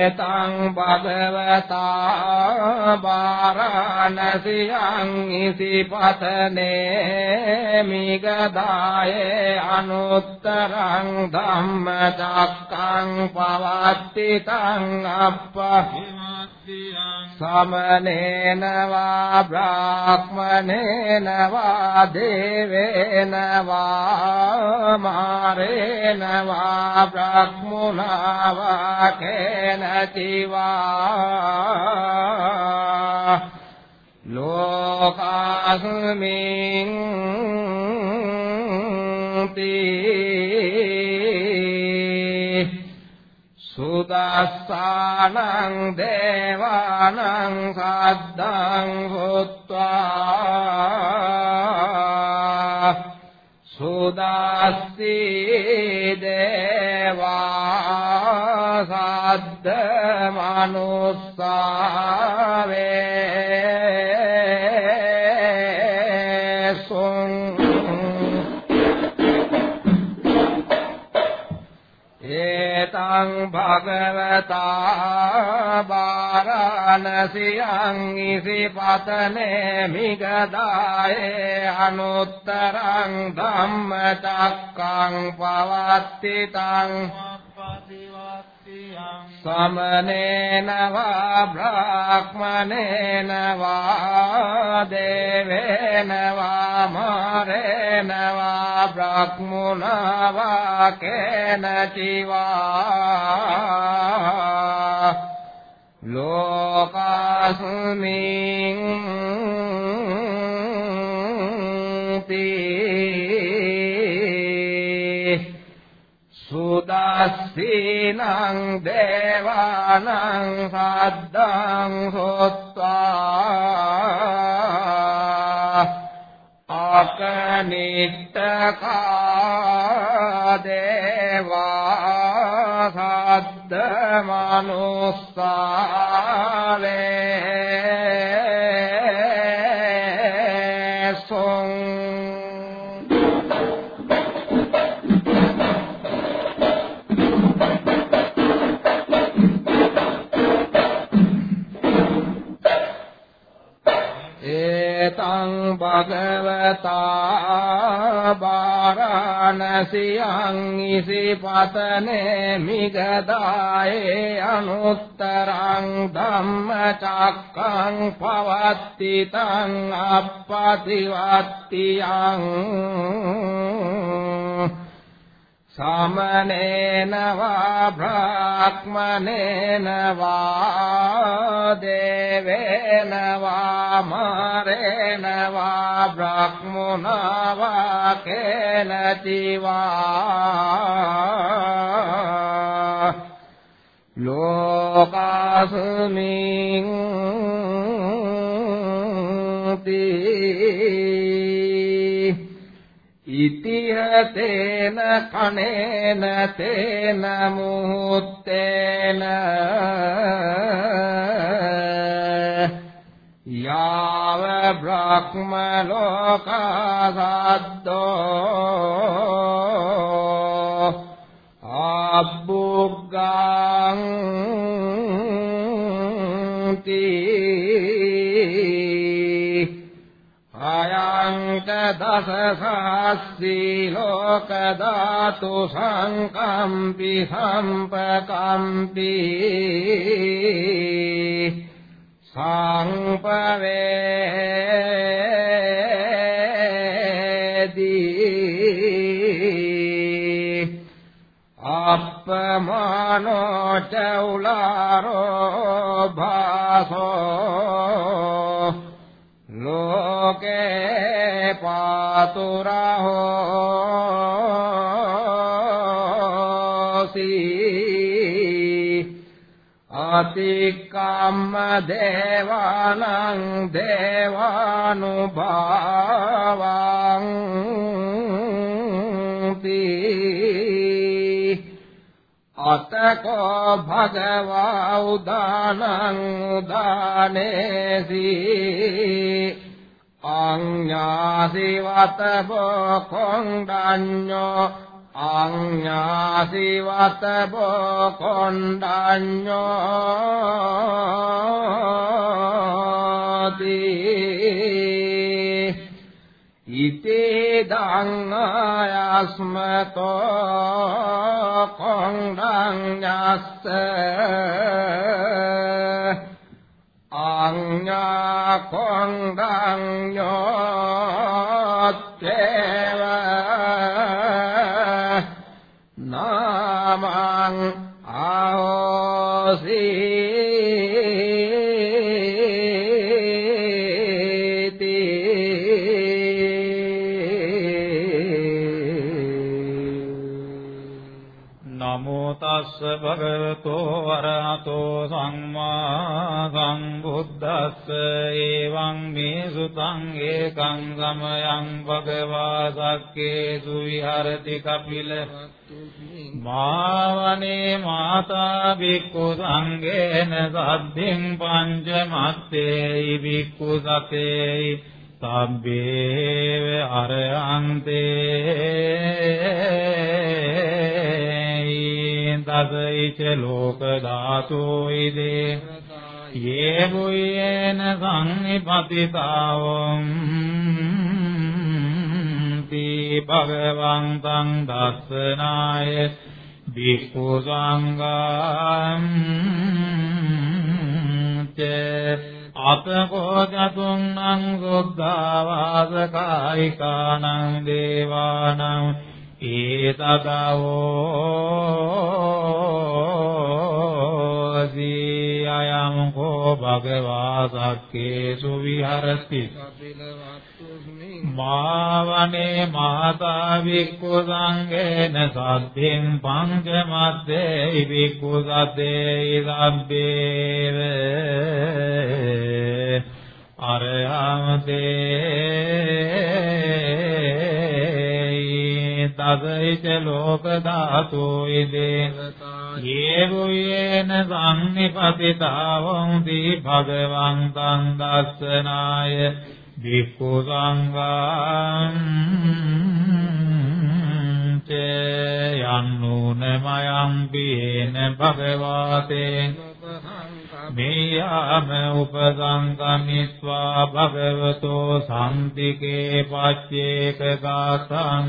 සොං ඒ ඒතං භගවතා බාරාණසියං ඉසිපතනේ මිගදායේ අනුත්තරං ධම්මචක්කං පවත්ති තං අප්පහිමත්තියං සමනේන වා බ්‍රාහ්මනේන වා දේවේන වා මාරේන වා බ්‍රහ්මුණා වා කේනචිවා ලෝකාස්මින් සුදස්සානං දේවානං සද්දං හොත්වා සුදස්සී දේවා සද්ද මනුස්සාවේ ඒතං භගවතා බාරාණසියං ඉසිපතනේ මිගදායේ අනුත්තරං ධම්මචක්කං පවත්ති තං සමනේන වා බ්‍රාහ්මනේන වා දේවේන වා මාරේන වා බ්‍රහ්මුණා වා කේනචිවා ලෝකාස්මින් සුදස්සීනං දේවානං සද්දං හොත්වා අකනිට්ඨකා දේවා සද්ද මනුස්සාවේ සොං ඒතං භගවතා බාරාණසියං ඉසිපතනේ මිගදායේ අනුත්තරං ධම්මචක්කං පවත්ති තං අප්පතිවත්තියං සමනේන වා බ්‍රාහ්මනේන වා දේවේන වා මාරේන වා බ්‍රහ්මුණා වා කේනචිවා ලෝකාස්මින් තී ඉතිහතේන කනේන තේන මුත්තේන යාව බ්‍රහ්ම ලෝකසද්දෝ. අබ්බුග්ගං තී අයංක දස සහස්සී ලෝක ධාතු සංකම්පි සම්පකම්පි සංපවේදී අප්පමානෝ චෞලාරෝ භාසෝ ලෝකේ පාතුරහෝසි අතිකම්ම දේවානං දේවානුභාවං අතකෝ භගවා උදානං උදානේසි අඤ්ඤාසි වත බොකොං දඤ්ඤෝ අඤ්ඤාසිවත බෝ කොණ්ඩඤ්ඤෝති ඉතේ දංගයස්මතෝ කොණ්ඩඤ්ඤස්ස අඤ්ඤා කොණ්ඩඤ්ඤෝත්තේව නාමං ආසීති භගවතෝ අරහතෝ සම්මා සම්බුද්දස්ස එවං මේ සුතං ඒකං සමයං භගවා සක්කේසු විහරති කපිල මාවනේ මාතා බික්ඛු සංඝේන සද්ධින් පංච මත්තේ බික්ඛු සතේ සබ්බේව අරහන්තේ තසයිච ලෝක ධාතෝ ඉදේ යේ බුයේන සංනිපතිතාවම් ති භගවන්තං දස්සනාය බික්ඛු සංඝං ච අතකෝ චතුන්නං සුද්ධාවාසකායිකානං දේවානං ඒතදවෝ අයං කෝ භගවා සක්කේසු විහරති මාවනේ මාතා වික්ඛු සංඝේන සද්ධින් පංචමද්දේ වික්ඛු සද්දේ සබ්බේව අරහමතේ තදයිච ලෝක ධාතු ඉදේ යේ වූයේන සංනිපතිතාවං දී භගවන්තං දස්සනාය භික්ඛු සංඝං චේ යන්නූන මයං පියේන භගවාතේ මේයාම උපසංගමිත්වා භගවතෝ සම්තිකේ පච්චේක ගාතං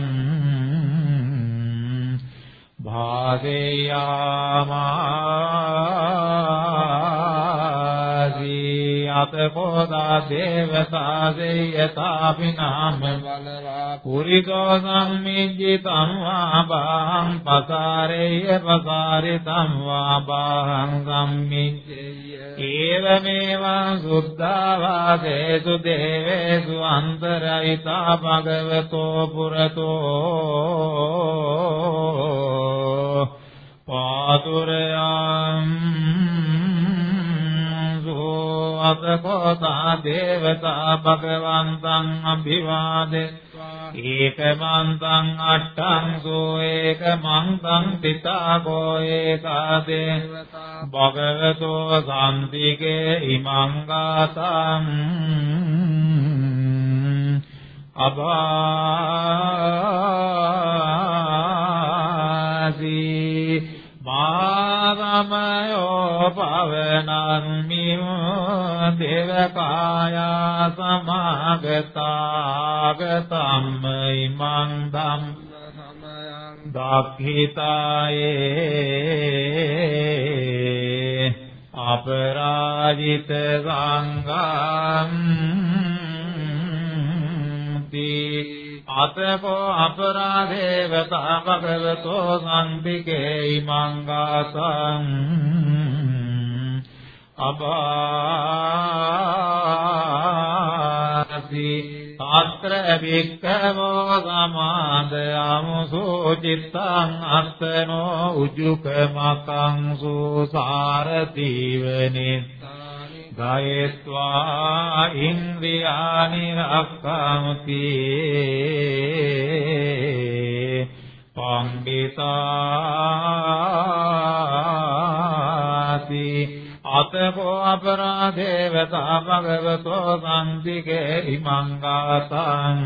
භාවේයාමාසී අතකෝදා දේවතා සේයතාපි නාම බලවා පුරිකෝ සම්මිජ්ජි තම්වා බාහං පසාරේය පසාරි තම්වා බාහං සම්මිජ්ජේය ඒවමේවං සුද්ධාවාසේසු දේවේසු අන්තරයිතා භගවතෝ පුරතෝ පාතුරයං අතකෝතා දේවතා භගවන්තං අභිවාදෙත්වා ඒකමන්තං අට්ඨං සෝ ඒකමන්තං තිතාකෝ ඒකාදේ. භගවතෝ සම්තිකේ ඉමං ගාතං අභාසී. මාගමයෝ පවනන්මිම දේවකායා සමාගතාගතම්ම ඉමං ධම් දක්ඛිතායේ අපරාජිත සංඝං අතකෝ අපරාධේවතා භගවතෝ සම්පිකේ ඉමංගාසං අබාසි අත්‍ර වික්ඛමෝ සමාද අමුසෝචිත්තං අත්තනෝ උජුකමකං සුසාරතිවනේ ගයත්වා ඉන්ද්‍රියානි රක්ඛමති පංගිතාති අතකෝ අපරාධේවතා භගවතෝ සම්තිකේ ඉමංගාතං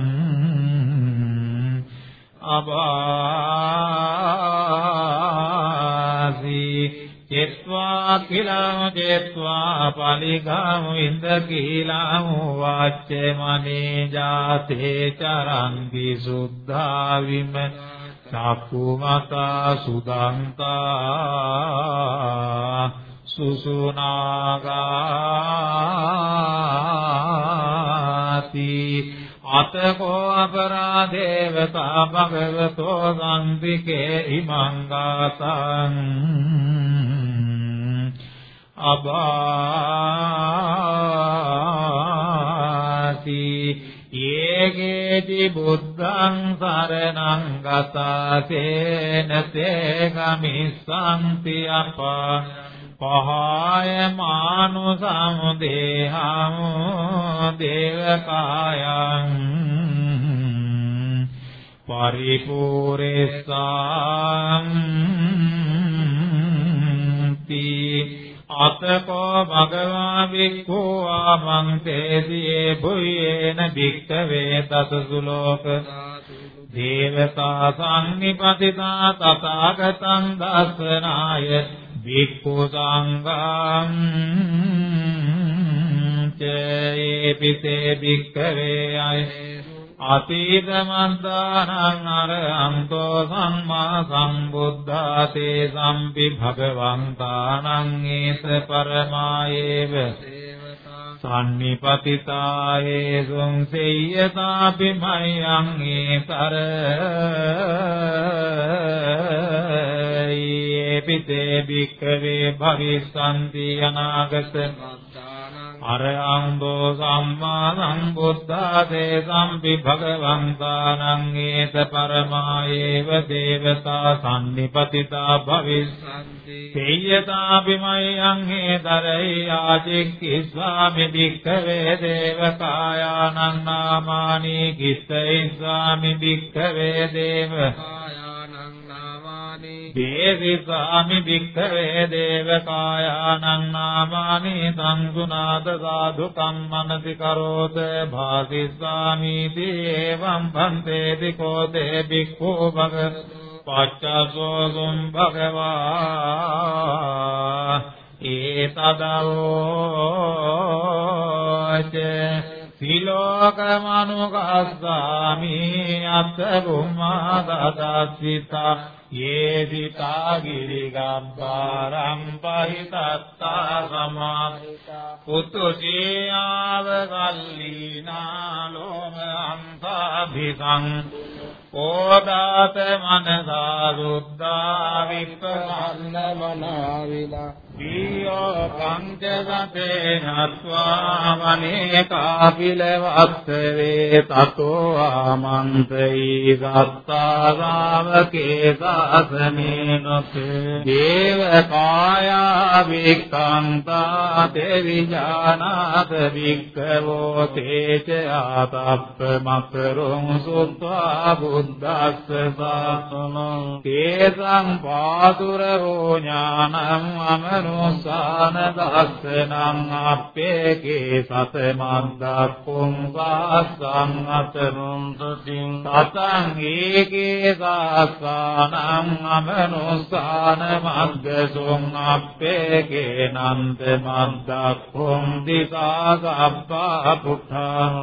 අබාසි චෙත්වා කිලං චෙත්වා පලිගං ඉන්ද කීලං වාච්ච මනේ ජාතේ චරන්ති සුද්ධා විම චක්කුමතා සුදන්තා සුසුනාගාති අතකෝ අපරාදේවතා භගවතෝ සම්පිකේ ඉමංගාතං අබාති යේගේති බුද්ධං සරණං ගතාසේන තේ ගමිස්සන්ති අපා පහාය මානු සමුදේහං දේවකායං පරිපූරේසං තී අතකෝ භගවා වික්ඛෝ ආමන්තේසියේ බුයේන භික්ඛවේ තසසුලෝක දේවතා සංනිපතිතා තථාගතං දස්සනාය භික්ඛු සංඝං චේපිතේ භික්ඛවේ අය අතීත මන්දානං අරහන්තෝ සම්මා සම්බුද්ධාතේ සම්පි භගවන්තානං ඒස පරමායේව සම්නිපතිතායේසුං සෙය්‍යතාපි මයං ඒතර ඒපිතේ භික්ඛවේ භවිස්සන්ති අනාගත අරහං සම්මා සම්බුද්ධාසේ සම්පි භගවන්තානං ඒත පරමායේව දේවතා සම්නිපතිතා භවිස්සන්ති. තේයතාපි මයං හේතරයි ආචික්ඛිස්වාමි භික්ඛවේ දේවකායානං නාමානි කිස්සයි ස්වාමි භික්ඛවේ දේවකායානං දේවිසාමි භික්ඛවේ දේවකායානං නාමානි සංසුනාත සාධු කම්මනති කරෝත භාසිස්සාමි දේවං භන්තේති කෝතේ භික්ඛු භග පච්චසෝ සුම් භගවා ඒතදවෝච සිලෝකමනුකස්සාමි අත්ථ බුම්මා දදස්සිතා යේදිතා ගිරිගම්බාරම් පහිතත්තා සමාහිතා පුතුසියාව කල්ලීනා ලෝම අන්තාභිසං. ඕදාත මනසා සුද්ධා විප්පන්න මනාවිලා දීයෝ පංචසතේ නත්වා වනේ කාපිලවස්සවේ තතෝ ආමන්ත්‍රී සත්තාගාවකේ සාසනේ නොතේ දේව කායා වික්ඛන්තා තේ විජානාත වික්ඛවෝ තේච ආතප්ප මකරොං සුත්වා බුද්දස්ස සාසනං තේසං පාතුරෝ ඥානං අමන අනුසාන දස්සනං අප්පේකේ සතමන්දක්කුම් වාසං අතනුම් සතින් තතං ඒකේ සාසනං අමනුසාන මග්ගසුම් අප්පේකේ නන්ද මන්දක්කුම් දිසා සබ්බා පුඨං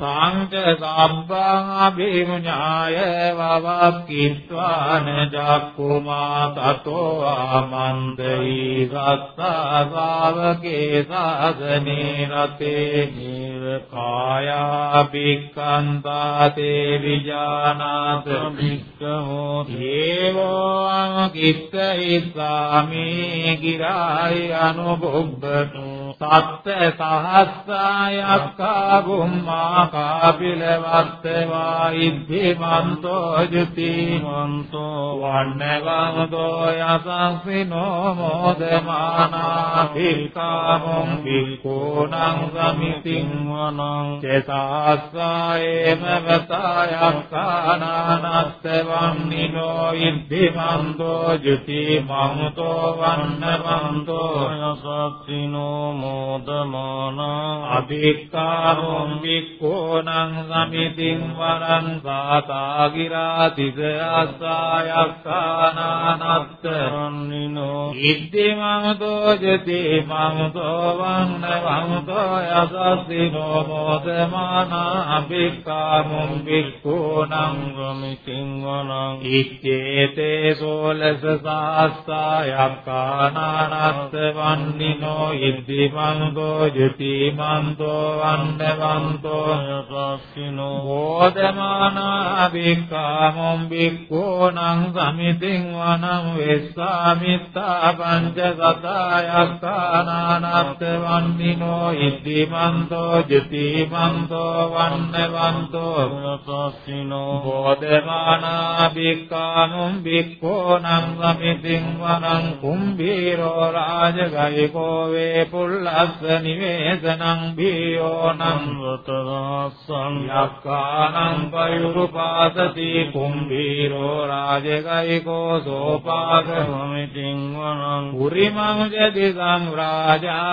සංච සබ්බං අභිමුඤාය වවක්කිත්වාන ජක්කුමා තතෝ ආමන්දයි සත්තා ශාවකේ සාසනේ රතේ කායා භික්ඛන්තා තේ විජානාත භික්ඛෝ දේවෝ අමකිත්ත ඉස්සාමි ගිරාය අනුබුබ්බතු සත්ත සහස්සායක්ඛා බුම්මා කාපිලවත්තවා ඉද්ධිමන්තෝ ජුතිමන්තෝ වන්නවන්තෝ යසස්සිනෝ මොදමානා භික්ඛාමුං භික්ඛූනං සමිතින් වනං චේතස්සායේම වතායක්ඛානානත්තවං නිනෝ ඉද්ධිමන්තෝ ජුතිමන්තෝ වන්නවන්තෝ යසස්සිනෝ මොදමාන අභික්ඛාමොං වික්ඛෝනං සමිතින් වරං සාතාගිරාතිස අස්සායක්ඛානානත්ත නිනෝ ඉද්දිමං දෝජති මං සෝවන්න වංසෝ යසස්සිනෝ මොදමාන අභික්ඛාමොං වික්ඛෝනං සමිතින් වරං ඉච්ඡේතේ සෝලස සාස්සායක්ඛානානත්ත වන්නිනෝ ඉද්දිමන්තෝ ජතිමන්තෝ වන්නවන්තෝ යසස්සිනෝ බෝධමානා වික්ඛාමොම් වික්ඛෝනං සමිතින් වනං වෙස්සාමිත්තා පංච සතායක්ඛානානත්ත වන්නිනෝ ඉද්දිමන්තෝ ජතිමන්තෝ වන්නවන්තෝ යසස්සිනෝ බෝධමානා වික්ඛාමොම් වික්ඛෝනං සමිතින් වනං කුම්භීරෝ රාජගයිකෝ වේ පුල්ලස්ස නිවේසනං භීයෝනං වතරස්සං යක්ඛානං පයුරුපාසති කුම්භීරෝ රාජගයිකෝ සෝපාක සමිතින් වනං පුරිමං ජති සංරාජා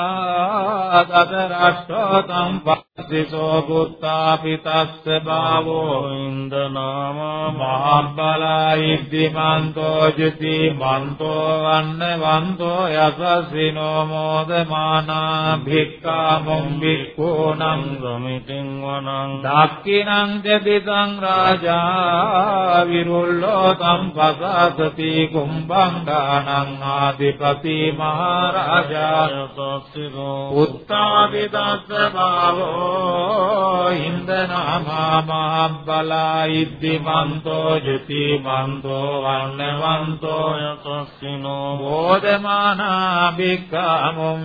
තත රට්ඨෝ සම්පස්සිසෝ බුත්තාපිතස්ස භාවෝ ඉන්දනාම මහබ්බලා ඉද්දිමන්තෝ ජති මන්තෝ වන්න වන්තෝ යසස්සිනෝ මෝදමානා භික්ඛාමුම් භික්ඛූනං ගමිතින් වනං දක්ඛිනං ජදිතං රාජා විරුල්ලෝ සම්පසසති කුම්බංගානං ආදිපති මහරජා යසස්සිනෝ උත්තාදිතස්ස භාවෝ ඉන්දනාමා මහබ්බලා ඉද්දිමන්තෝ ජතිමන්තෝ වන්නවන්තෝ යසස්සිනෝ බෝධමානා භික්ඛාමුම්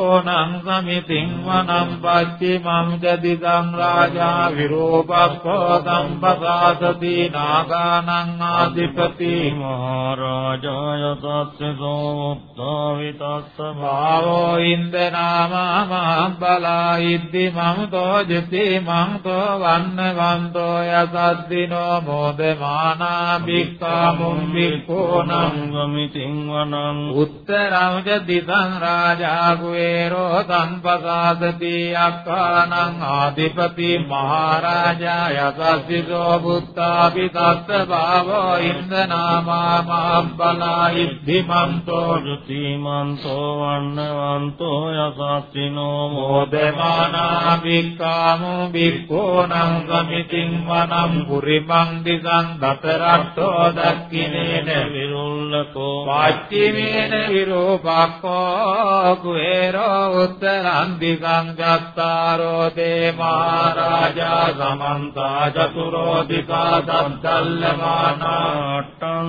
භික්ඛූනං සමිතින් වනම් පච්චිමං ජදිදං රාජා විරූපක්ඛෝ සම්පසාසති නාගානං ආදිපති මහරජාය තස්සෝ උත්තාවිතස්ස භාවෝ ඉන්දනාමා මහබ්බලා ඉද්දිමන්තෝ ජතිමන්තෝ වන්නවන්තෝ යසද්දිනෝ මෝදමානා භික්ඛාමුම් භික්ඛූනං ගමිතින් වනං උත්තරං ච දිසං රාජා කුවේරෝ සම්පසාසති අක්ඛානං ආදිපති මහරජා යසස්සිසෝ බුත්තාපි තස්ස භාවෝ ඉන්දනාමා මහබ්බලා ඉද්ධිමන්තෝ ජතිමන්තෝ වන්නවන්තෝ යසස්සිනෝ මෝදමානා භික්ඛාමු භික්ඛූනං සමිතින් වනම් පුරිමං දිසං දතරට්ඨෝ දක්ඛිනේන විරුල්ලකෝ පච්චිමේන විරූපක්ඛෝ කුේරෝ උත්තරං දිසං ගත්තාරෝ තේ මහරජා සමන්තා චතුරෝ දිසා සද්දල්ලමානාට්ටං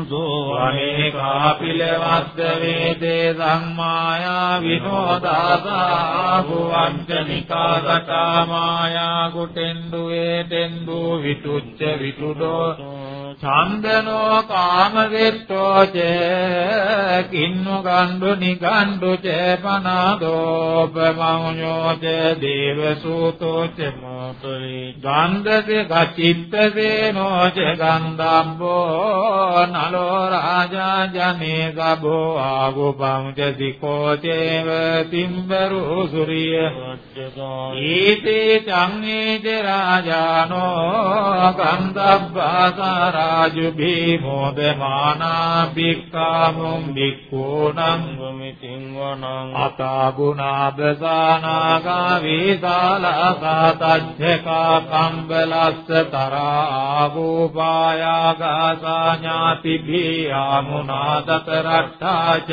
සෝ අනේකාපිලවස්ස වේදේ සම්මායා විනෝදාසා භුවංචනිකා සටා මායා කුටෙන්දු වේතෙන්දු විතුච්ච විතුඩෝ චන්දනෝ කාමවෙත්තෝ ච කින්නු ගණ්ඩු නිගණ්ඩු ච පනාදෝපමඤ්ඤෝ ච දේවසූතෝ ච මාතරි ගන්ධසේ ගචිත්තසේනෝ ච ගන්ධම්බෝ නලෝ රාජා ජනේ ගබෝ ආගෝපං ච දිකෝ චේව තිම්බරු සුරිය. ඊතේ චංගේ ච රාජානෝ ගන්ධබ්බාසාර රාජු භීමෝදමානා භික්ඛාමුම් භික්ඛූනං වමිතින් වනං අතා ගුණාබසානාගා වේදාලා තච්ඡකා කම්බලස්ස තරා ආවෝපායාගා ඥාති භීයාමුනාදත රට්ඨාච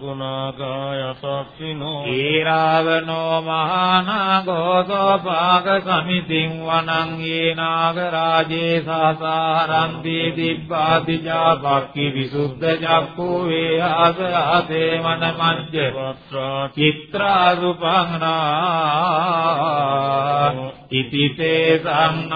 ගුණාගාය සක්ඛිනෝ ඊරාවනෝ මහානාගෝ සෝපාක සමිතින් වනං ඊනාග රාජේ සාසාරන්ති දිබ්බාතිජා බක්කි විසුද්ධ චක්ඛු වේහස ආසේ මන මංජ චිත්‍රා රූපංනා ඉතිතේ සංනාමානි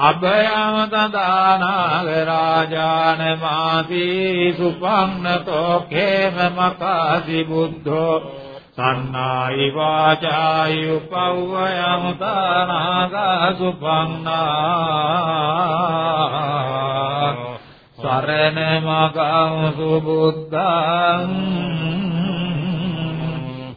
අභයම තදානාග රාජාන මාසී සුපන්නතෝ කේම මකාසි බුද්ධෝ සන්නායි වාචායි උපව්වයං තානාගා සුපන්නා සරණ මගං සුබුද්ධං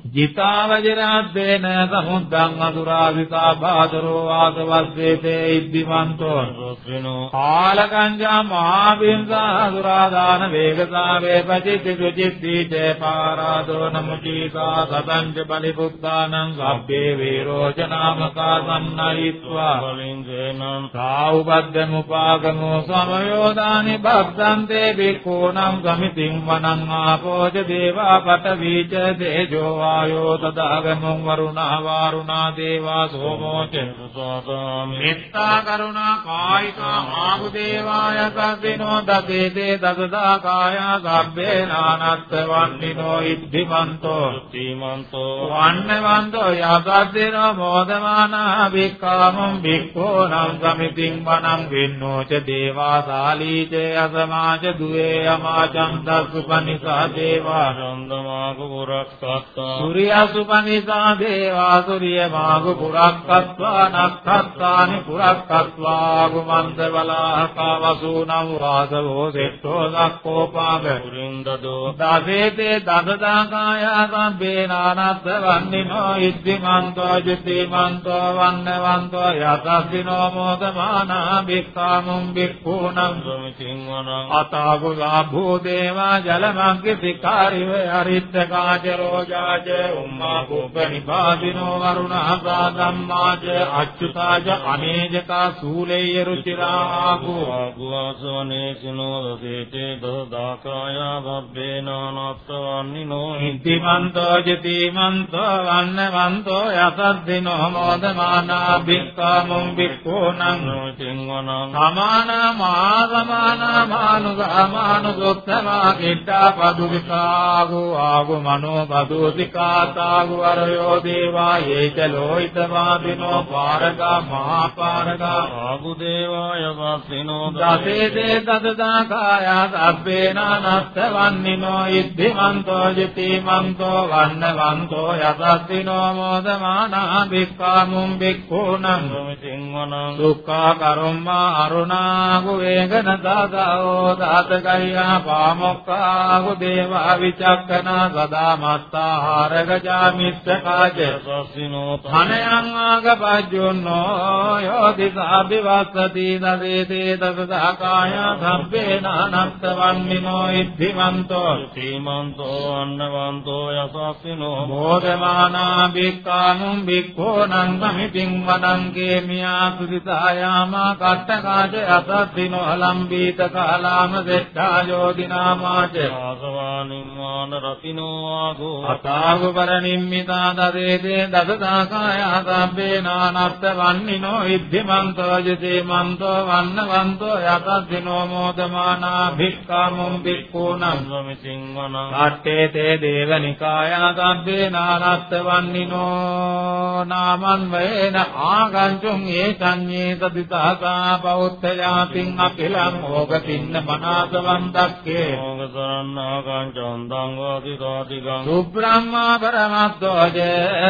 ජිතාවජරද්දේන සමුද්දං අසුරාවිතා බාදරෝ ආසවස්සේතේ ඉද්දිමන්තෝ සොස්විනෝ කාලකංජා මහාවින්සා අසුරාදාන වේගසා වේපචිත්ති සුචිත්තීතේ පාරාදෝ නමුචීසා සතංච බලිපුත්තානං සබ්බේ වේරෝචනාමකා සම්නයිත්වා වලින්සේනං සාඋපද්දමුපාගමෝ සමයෝදානි බක්ඛන්තේ බික්ඛූනම් ගමිතින් වනං ආපෝජ දේවා පටවීච දේජෝ වායෝ තදාගමං වරුණා වාරුණා දේවා සෝමෝ චේතසාමි මෙත්තා කරුණා කායිකා ආහු දේවාය සද්දිනෝ දසේතේ දසදා කායා සබ්බේ නානත්ත වන්නිනෝ ඉද්ධිමන්තෝ. සීමන්තෝ වන්නවන්තෝ යසද්දිනෝ මෝදමානා වික්කාමං වික්ඛෝ නම් සමිතින් වනං වින්නෝච දේවා සාලීච අසමාච දුවේ අමාචං දස්සුපනිසා දේවා. රන්දමාක පුරක්කත්තා සූර්යසුපනිසා දේවා සූර්ය මාගු පුරක්කත්වා නක්ඛත්තානි පුරක්කත්වා ගුමන්ද බලාහකා වසූනම් වාසවෝ සෙට්ඨෝ දක්ඛෝපාග පුරින්දදෝ දාසේතේ දසදාකාය සම්බේ නානත් වන්නිනෝ ඉද්දිමන්තෝ ජිතිමන්තෝ වන්නවන්තෝ යතස්සිනෝ මොදමානා බික්ඛාමුම් බික්ඛූනම් සමිතින් වනං අතාගුලා භූදේවා ජලමග්ගේ සිකාරිව අරිත්ත කාච රෝජාජ උම්මා කුප්පනිපාදිනෝ වරුණා ධම්මාජ අච්චුතාජ අනේජකා සූලේය රුචිරාගෝ ආගුවාසවනේ සිනෝ දසේතේ දසදාකාය භබ්බේනානත්තවන්නිනෝ ඉන්තිමන්තෝ ජතිමන්තෝ වන්නවන්තෝ යසද්දිනෝ මොදමානා බික්ඛාමුම් බික්ඛෝනං නොචින්වනං සමාන මාසමාන මානුගාමානුගොත්තමා කිට්ඨා පදුවිකාගෝ ආගෝ මනෝ පදුතිකා තාතාගු අරයෝ දේවා ඒච ලෝහිත වාදිනෝ පාරගා මහා පාරගා ආගු දේවාය වස්සිනෝ දසේ. දේ තදදා කායා සබ්බේනා නස්ත වන්නිනෝ ඉද්ධිමන්තෝ ජිතිමන්තෝ වන්නවන්තෝ යසස්සිනෝ මොදමානා බික්ඛාමුම් බික්ඛූනං සමිතින්වනං දුක්ඛා කරුම්මා අරුණාගු වේගන දාදාෝ දාතකయ్యා පාමොක්කාගු දේවා විචක්කනා සදා මත්තාහාර ගජාමිස්සකාජ සස්සිනෝ ධනයං ආගපජ්ජුන්නෝ යෝදිසාභිවස්සති දසේතේ දසදාකාය සම්පේන අනත්ත වන්නිනෝ ඉද්ධිමන්තෝ සීමන්තෝ අන්නවන්තෝ යසස්සිනෝ බෝධමානා බික්කානුම් බික්ඛෝනං සමිතින් වදං කේමියා සුදිතායාමා කට්ටකාජ යසස්සිනෝ අලම්බීත කාලාම දෙට්ඨා යෝදිනාමාච ආසවානිම්මාන රතිනෝ ආගෝ අතාව පරනිම්මිතා දදේතේ දසදාකාය සම්බේ නානත්ත වන්නිනෝ ඉද්ධිමන්තෝ ජිතේ මන්තෝ වන්නවන්තෝ යතද්දිනෝ මෝදමානා භික්ඛාමුම් භික්ඛූනම් සමිතින් වනං අට්ඨේ තේ දේවනිකාය සම්බේ නානත්ත වන්නිනෝ නාමන් වේන ආගංචුං ඒ සංඤේ තදිතාසා බෞද්ධයාතින් අපිලං ඕගතින්න මනාසවන්තක්කේ ඕගසරණාගංචං දං වාදිකාතිගං සුබ්‍රහ්මා පරමත්තෝජ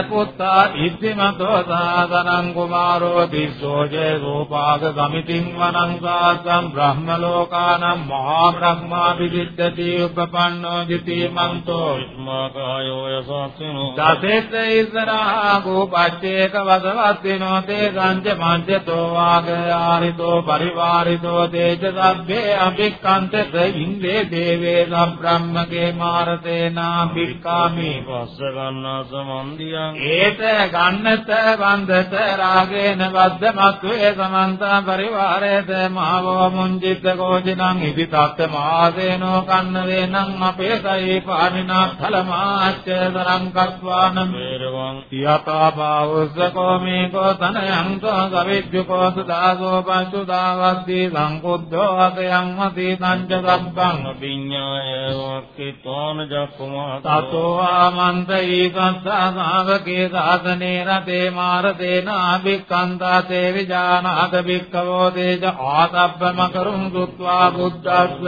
පුත්තා ඉද්ධිමතෝ සාසනං කුමාරෝ දිස්සෝජ රූපාග ගමිතින් වනං සාසං බ්‍රහ්ම ලෝකානම් මහා බ්‍රහ්මා විදිත්තති උපපන්නෝ ජිතීමන්තෝ ඉස්මාකායෝ යසස්සිනෝ දසෙත් ඉස්සරහා ගෝපච්චේක වසවස්සිනෝ තේ සංජ මඤ්ඤතෝ වාග ආරිතෝ පරිවාරිතෝ තේජ සබ්බේ අභික්ඛන්තත ඉන්දේ දේවේ සබ්‍රහ්මගේ මාරතේනා භික්ඛාමි පස්ස ගන්නා සමන්දියං. ඒත ගන්නත වන්දත රාගේන වද්දමත්වේ සමන්ත පරිවාරේත මාවෝ මුංජිත කෝචිනං ඉති තත්ත මාසේනෝ කන්න වේනං අපේසයි පානිනා ඵලමාච්ච දරං කත්වාන මේරවං යතා භාවස්සකෝ මේ කෝතනයං තෝ ගවිජ්ජුකෝ සදාසෝ පංචු දාවද්දී සංකුද්ධෝ අකයන් මති තංච සබ්බං. විඤ්ඤාය වක්කිතෝන ජක්කුමා තතෝ ආමන්තයි කස්සාසාවකේ සාසනේ රතේ මාරතේන අභික්ඛන්තා තේ විජානාත භික්ඛවෝ තේජ ආතබ්බම කරුම් දුත්වා බුද්දස්ස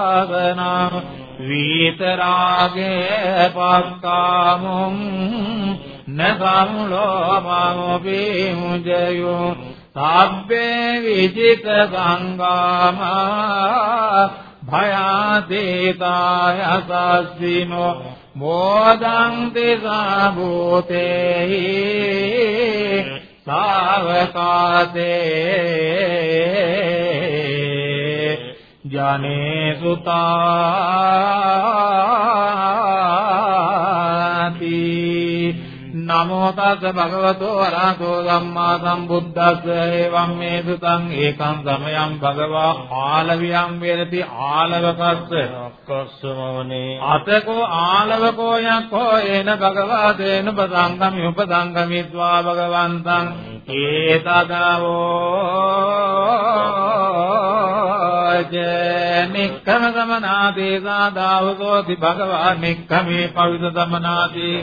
ආසනා විතරාගේ පක්කාමුං නසම්ලෝමෝපි මුජයෝ සබ්බේ විජිත සංගාමා භයාදීතාය සස්සිනෝ මෝදං තිසභූතේහි සාවකාතේ ජනේ සුතාති නමෝ තස්ස භගවතෝ අරහතෝ සම්මා සම්බුද්දස්ස එවං මේ සුතං ඒකං සමයං භගවා ආලවියං වේරති ආලවකස්ස. අක්කස්සමවනේ අතකෝ ආලවකෝ යක්ඛෝ එන භගවා දේන පසංගමි උපසංගමිත්වා භගවන්තං. ඒතදවෝ නික්කම සමනාදී සාදාවකෝති භගවා නික්කමේ පවිත සමනාදී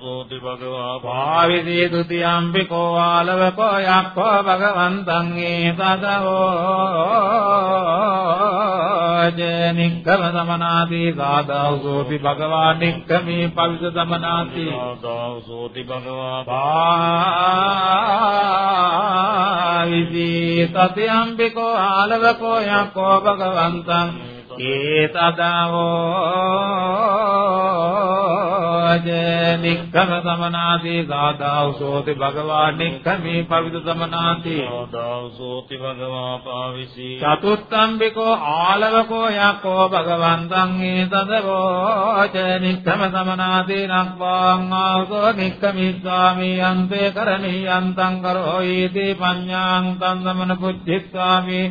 සෝති භගවා භාවිතී ဒ ුතියම්පි කෝ ආලවකෝ යක්ඛෝ භගවන්තං ඒතදවෝ. නික්කම සමනාදී සාදාවකෝති භගවා නික්කමේ පවිත සමනාදී සෝති භගවා පාවිසී තතියම්පිකෝ ආලවකෝ යක්කෝ භගවන්තං ඒතදවෝජ නික්කම සමනාති සාදාව සෝති භගවා නික්කමේ පවිත සමනාති සෝති භගවා පාවිසි චතුත්තම්බිකෝ ආලවකෝ යක්කෝ භගවන්තං ඒතදවෝජ නික්කම සමනාති නක්වාං ආසෝ නික්කමිස්සාමි අන්තේ කරණීයන්තං කරෝයිති පඤ්ඤාං තං සමන පුච්චිස්සාමි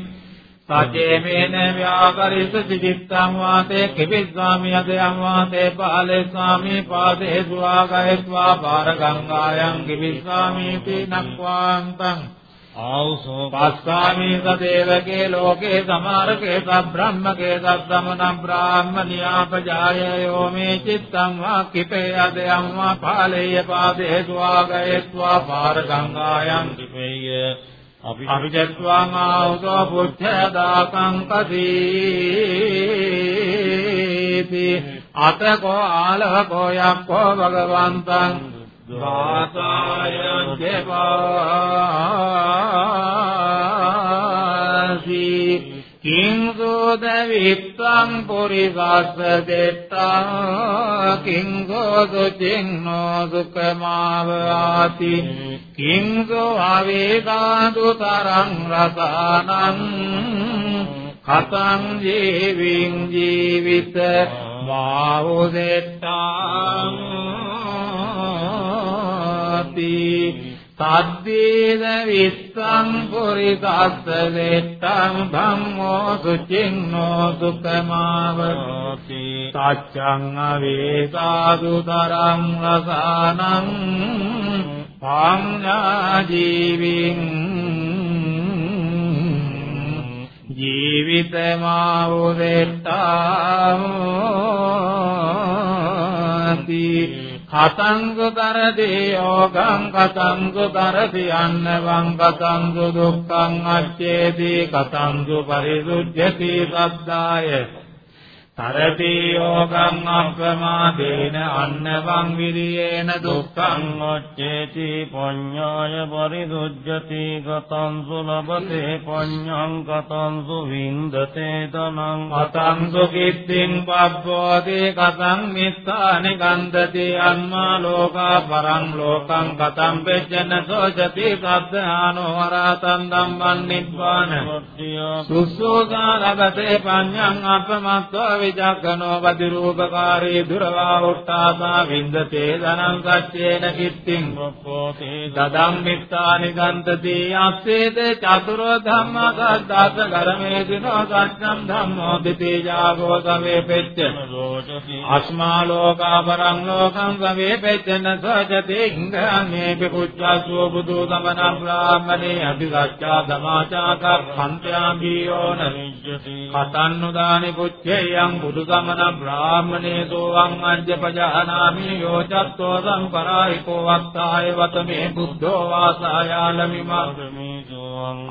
සචේමේන ව්‍යාකරිත සිදිත්තං වාතේ කිවිස්සාමි යදයන් වාතේ පාලේ ස්වාමි පාදේ සුවාගයත්වා පාරගංගායන් කිවිස්සාමි තීනක්වාන්තං ආවසෝ පස්සාමි සදේවකේ ලෝකේ සමාරකේ සබ්‍රහ්මකේ සබ්බමන බ්‍රාහ්මනියාපජායයෝ මේ චිත්තං වා කිපේ යදයන් වා පාලේය පාදේ සුවාගයත්වා පාරගංගායන් දිපේය අපි අවිජත්වාං ආවුසෝ පුච්ඡදාකං කදීති අතකෝ ආලවකෝ යක්කෝ භගවන්තං. වාසායං චේවාසි කිං සෝද විත්තං පුරිසස්ස දෙට්ටා කිං සෝද චින්නෝ සුඛමාව ආති. කිං සෝ අවේදාදු තරං රසානං කතං ජීවින් ජීවිත. මාහුදෙට්ටාති සද්දේන විස්සං පුරිසස්ස දෙට්ටං ධම්මෝ සුචින්නෝ සුඛමාවති සච්ඡං අවේසාදු තරං රසානං පාඤ්ඤා ජීවින් ජීවිතමාවුදෙට්ටාති කතංග කරදී යෝගං කතංග කරති අන්නවං කතංග දුක්ඛං අච්ඡේති කතංග පරිසුද්ධති සද්දාය තරති යෝගං අප්‍රමාදේන අන්නවං විරියේන දුක්ඛං අච්චේති පඤ්ඤාය පරිදුජ්ජති ගතං සුලබතේ පඤ්ඤං ගතං සුවින්දතේ තනං කතං සුකිත්තිං පබ්බෝති කතං මිත්තානි ගන්ධති අම්මා ලෝකා පරං ලෝකං කතං වෙච්චන සෝචති සද්ධානෝ වරතං ධම්මං නිබ්බාන සුසෝගාරගතේ පඤ්ඤං අපමත්තෝ විජග්ගනෝ වදිරූපකාරී දුරවා උට්ටාසා වින්දතේ ධනං සච්චේන කිත්තිං. දදම් මිත්තානි ගන්තති අස්සේත චතුරෝ ධම්මා සද්දාස ගරමේ දිනෝ සත්‍යම් ධම්මෝ දිතේ ජාගෝ සවේ පෙච්ච. අස්මා ලෝකා පරං ලෝකං සවේ පෙච්චන සජති ඉංගාමේ පිපුච්ඡාසෝ බුදු සමන බ්‍රාහ්මනේ අභිගච්ඡා සමාචාකර් පන්ත්‍යාභියෝන කතන්නුදානි පුච්ඡේයං බුදු සමන බ්‍රාහ්මනේ සෝවං අජ්ජපජානාමි යෝ චත්තෝ සංපරායිකෝ වත්තාය වතමේ බුද්ධෝ වාසායාලමිමා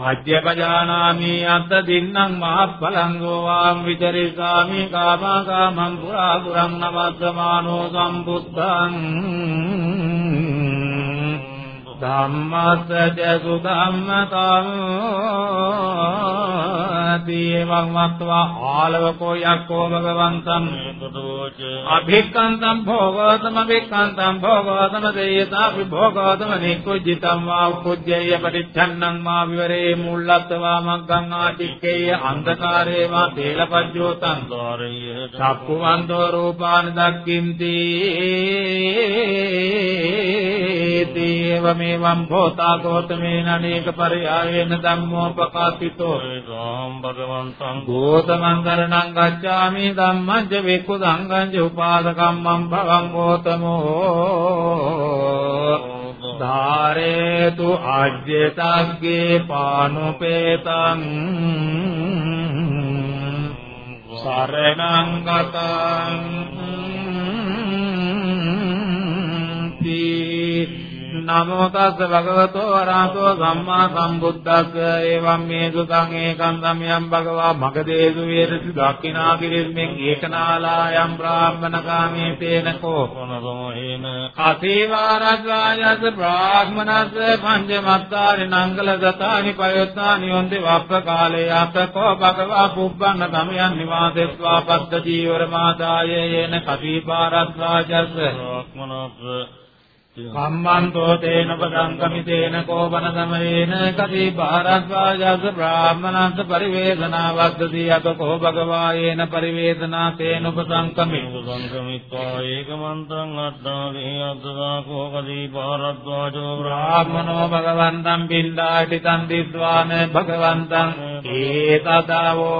අජ්ජපජානාමි අත්ත දින්නම් මහප්පලං සෝවාං විචරිසාමි කාමා කාමං පුරා පුරං නමස්සමානෝ සම්බුද්ධං ධම්මස්සජ සුධම්මතං දීවං වත්වා ආලවකෝ යක්කෝ භගවන්තං කුතෝච අභික්ඛන්තං භෝගතම වික්ඛන්තං භෝගතම දේයතාපි භෝගතම නිකුජ්ජිතං වා උකුජ්ජේය පටිච්ඡන්නං මා විවරේ මුල්ලත්වා මග්ගං ආටික්කේය අන්ධකාරේ වා තේලපජ්ජෝතං දෝරිය චක්කුවන්තෝ රූපාන දක්ඛින්ති දේවමේ ඒවම් භෝතා ගෝතමේන අනේක පරයායන ධම්මෝපකාසිතෝ සෝම් භගවන්තං. ගෝතමං කරණං ගච්ඡාමි ධම්මං ච වික්ඛු සංඝං ච උපාසකම්මං භවං ගෝතමෝ. ධාරේතු අජ්ජතග්ගේ පානුපේතං. සරණං ගතං. තී නමෝ තස්ස භගවතෝ වරහතෝ සම්මා සම්බුද්දස්ස. එවං මේ සුතං ඒකං සම්යම් භගවා මගදේසු වේරති දක්ඛිනා කිරිස්මෙන් ඒකනාලායම් බ්‍රාහ්මණ කාමේ තේනකෝ පොනසෝහේන අසීවා රජ්ජායස බ්‍රාහ්මනස්ස පංචමත්තානි නංගල දතානි පයොත්තානි යොන්ති වප්ප කාලේ අපකෝ භගවා පුබ්බන්න ගමයන් නිවාසෙත්වා පස්ත ජීවර මාදායේ යේන කතිපා රජ්ජායස බ්‍රාහ්මනස්ස කම්මන්තෝ තේන පදං කමිතේන කෝපන සමයේන කති භාරද්වාජස් බ්‍රාහ්මනන්ත පරිවේදනා වද්දති අත කෝ භගවායේන පරිවේදනා තේන උපසංකමේ සංගමිත්වා ඒකමන්තං අද්දාවේ අද්දා කෝකදී පාරද්වාජෝ බ්‍රාහ්මනෝ භගවන්තං පින්ඩාටි තන් දිස්වාන භගවන්තං ඒතදවෝ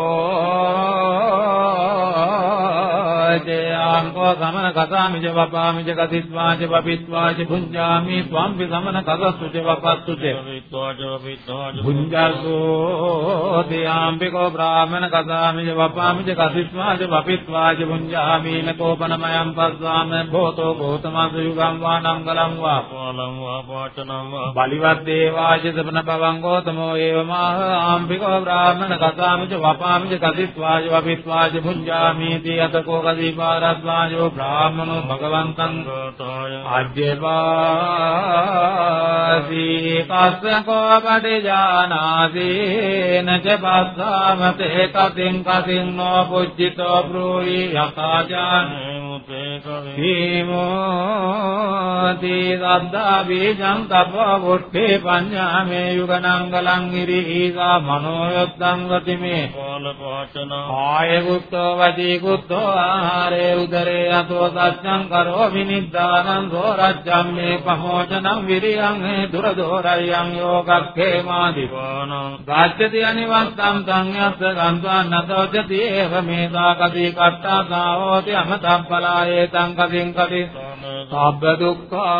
ජයාංකෝ සමන කතාමිජ වපාමිජ කතිස්වාච වපිත්වාච භුඤ්ජාමි ත්වම්පි සමන කගස්සුච වපස්සුච විත්වාජෝ විත්වාජෝ භුඤ්ජස්සෝ තියාම්පිකෝ බ්‍රාහ්මණ කතාමිජ වපාමිජ කතිස්වාච වපිත්වාච භුඤ්ජාමි නකෝපනමයම් පස්සාම භෝතෝ ගෝතමස්ස යුගං වා නංගලං වා පාලං වා පාචනම් වා. බලිවත් දේවාච සපන පවං ගෝතමෝ ඒවමාහ ආම්පිකෝ බ්‍රාහ්මණ කතාමිච වපාමිච කතිස්වාජ වපිත්වාජ භුඤ්ජාමි ති අතකෝ කදීපාරද්වාජෝ බ්‍රාහ්මනෝ භගවන්තං. ගතාය අජ්ජවාසී කස්සකෝ පටිජානාසි නච පස්සාමතේ කතින් කතින් නෝ පුජ්ජිතෝ බ්‍රූහි යකාජාන මුතේ කවේ සීමෝති සද්දා බීජං තපෝ වුට්ඨේ පඤ්ඤාමේ යුගනංගලං ඉරිහිසා මනෝයොත්තං ගතිමේ. පාල පාචනම් කාය කුත්තෝ වචී කුත්තෝ ආහාරේ උදරේ අතෝ සච්ඡං කරෝමි නිද්දානං සෝරජ්ජම් මේ පහෝචනං විරියං හේ දුරදෝරයං යෝගක්ඛේමාදි පානං ගාච්ඡති අනිවස්සං සංයස්ස ගන්්වා නතෝචති ඒව මේසා කදී කට්ටා සාවෝති අමතප්පලායේ තං කදින් කදී සබ්බ දුක්ඛා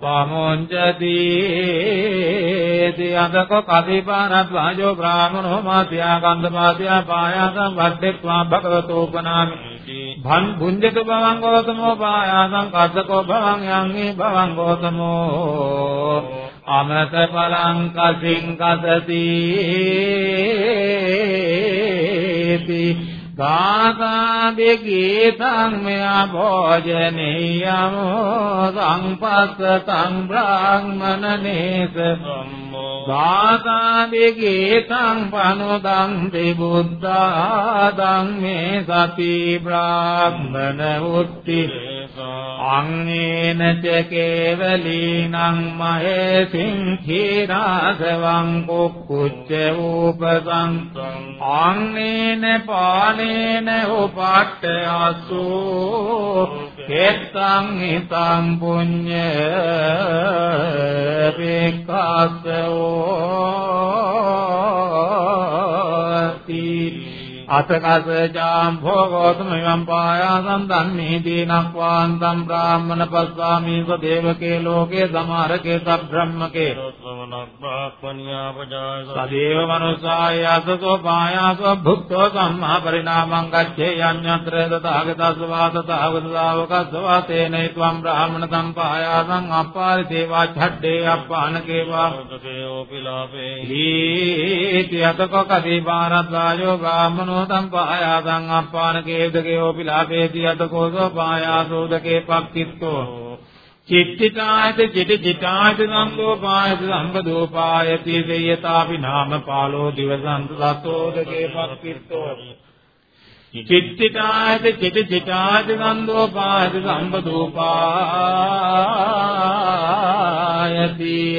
පමුංජති තියදක කදිපානත් වාජෝ බ්‍රාහ්මනෝ මාත්‍යා කන්දපාත්‍යා පායාසං වද්දෙත්වා භගවතෝපනාමි භන් භුඤ්ජතු භවං ගෝතමෝ පායාසං කද්දකෝ භවං යංහි භවං ගෝතමෝ අමත පලං කසින් කසති ගාථාදි ගීතං මෙයා භෝජනීයම සංපස්සතං බ්‍රාහ්මනනේස සම්මෝ ගාථාදි ගීතං පනුදං තිබුද්ධාදං මේ සති බ්‍රාහ්මන උත්ති අංගේන ච කේවලීනං මහේසින් khīrāසවං කුක්කුච්ච ූපසං අංගේන පානේන උපට්ඨ අසෝ කෙත්තං හිතං පුඤ්ඤ පේක්ඛස්සෝ අතකස ජාම්භෝ ගෝතමයන් පායාසං ධම්මේ දීනක්වාන්තම් බ්‍රාහ්මණ පස්සාමි සදේවකේ ලෝකේ සමාරකේ සබ්‍රහ්මකේ සමනක් බ්‍රාහ්මණියා පජාය සදේව මනුසාය අසසෝ පායාසෝ භුක්තෝ සම්මා පරිණාමං ගච්ඡේ යඤ්ඤත්‍ර තථාගතස්ස වාසතාවක ශාවකස්ස වාතේන ත්වම් බ්‍රාහ්මණ සම්පායාසං අප්පාරි දේවා ඡඩ්ඩේ අප්පානකේ වා සෝතකේ ඕපිලාපේ ඊති අතකෝ කදී භාරද්වාජෝ බ්‍රාහ්මනෝ සම්පායාසං අප්පානකේ උදකේ ඕපිලාපේති අතකෝ සෝ පායාසෝදකේ පක්ඛිත්තෝ. චිත්තිකායත චිති චිතායත සම්දෝපායත සම්බදෝපායති දෙයතාපි නාම පාලෝ දිවසන්ත සතෝදකේ පක්කිට්ඨෝ චිත්තිකායත චිති චිතායත සම්දෝපායත සම්බදෝපායති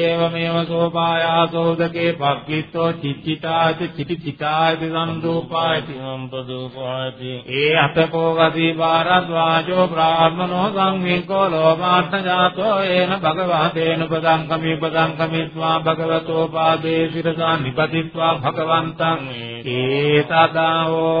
එවමෙව සෝපායාසෝදකේ පක්කිට්ඨෝ චිත්තිකායත චිති චිතායත සම්දෝපායති සම්පදෝපායති ඒ අතකෝ ගති භාරද්වාජෝ බ්‍රාහ්මනෝ සංවික්ඛෝ ලෝමාත්ථ ජාතෝ ඒන භගවතේන පදං කමි පදං කමිත්වා භගවතෝ පාදේ සිරසා නිපතිත්වා භගවන්තං. ඒතදාවෝ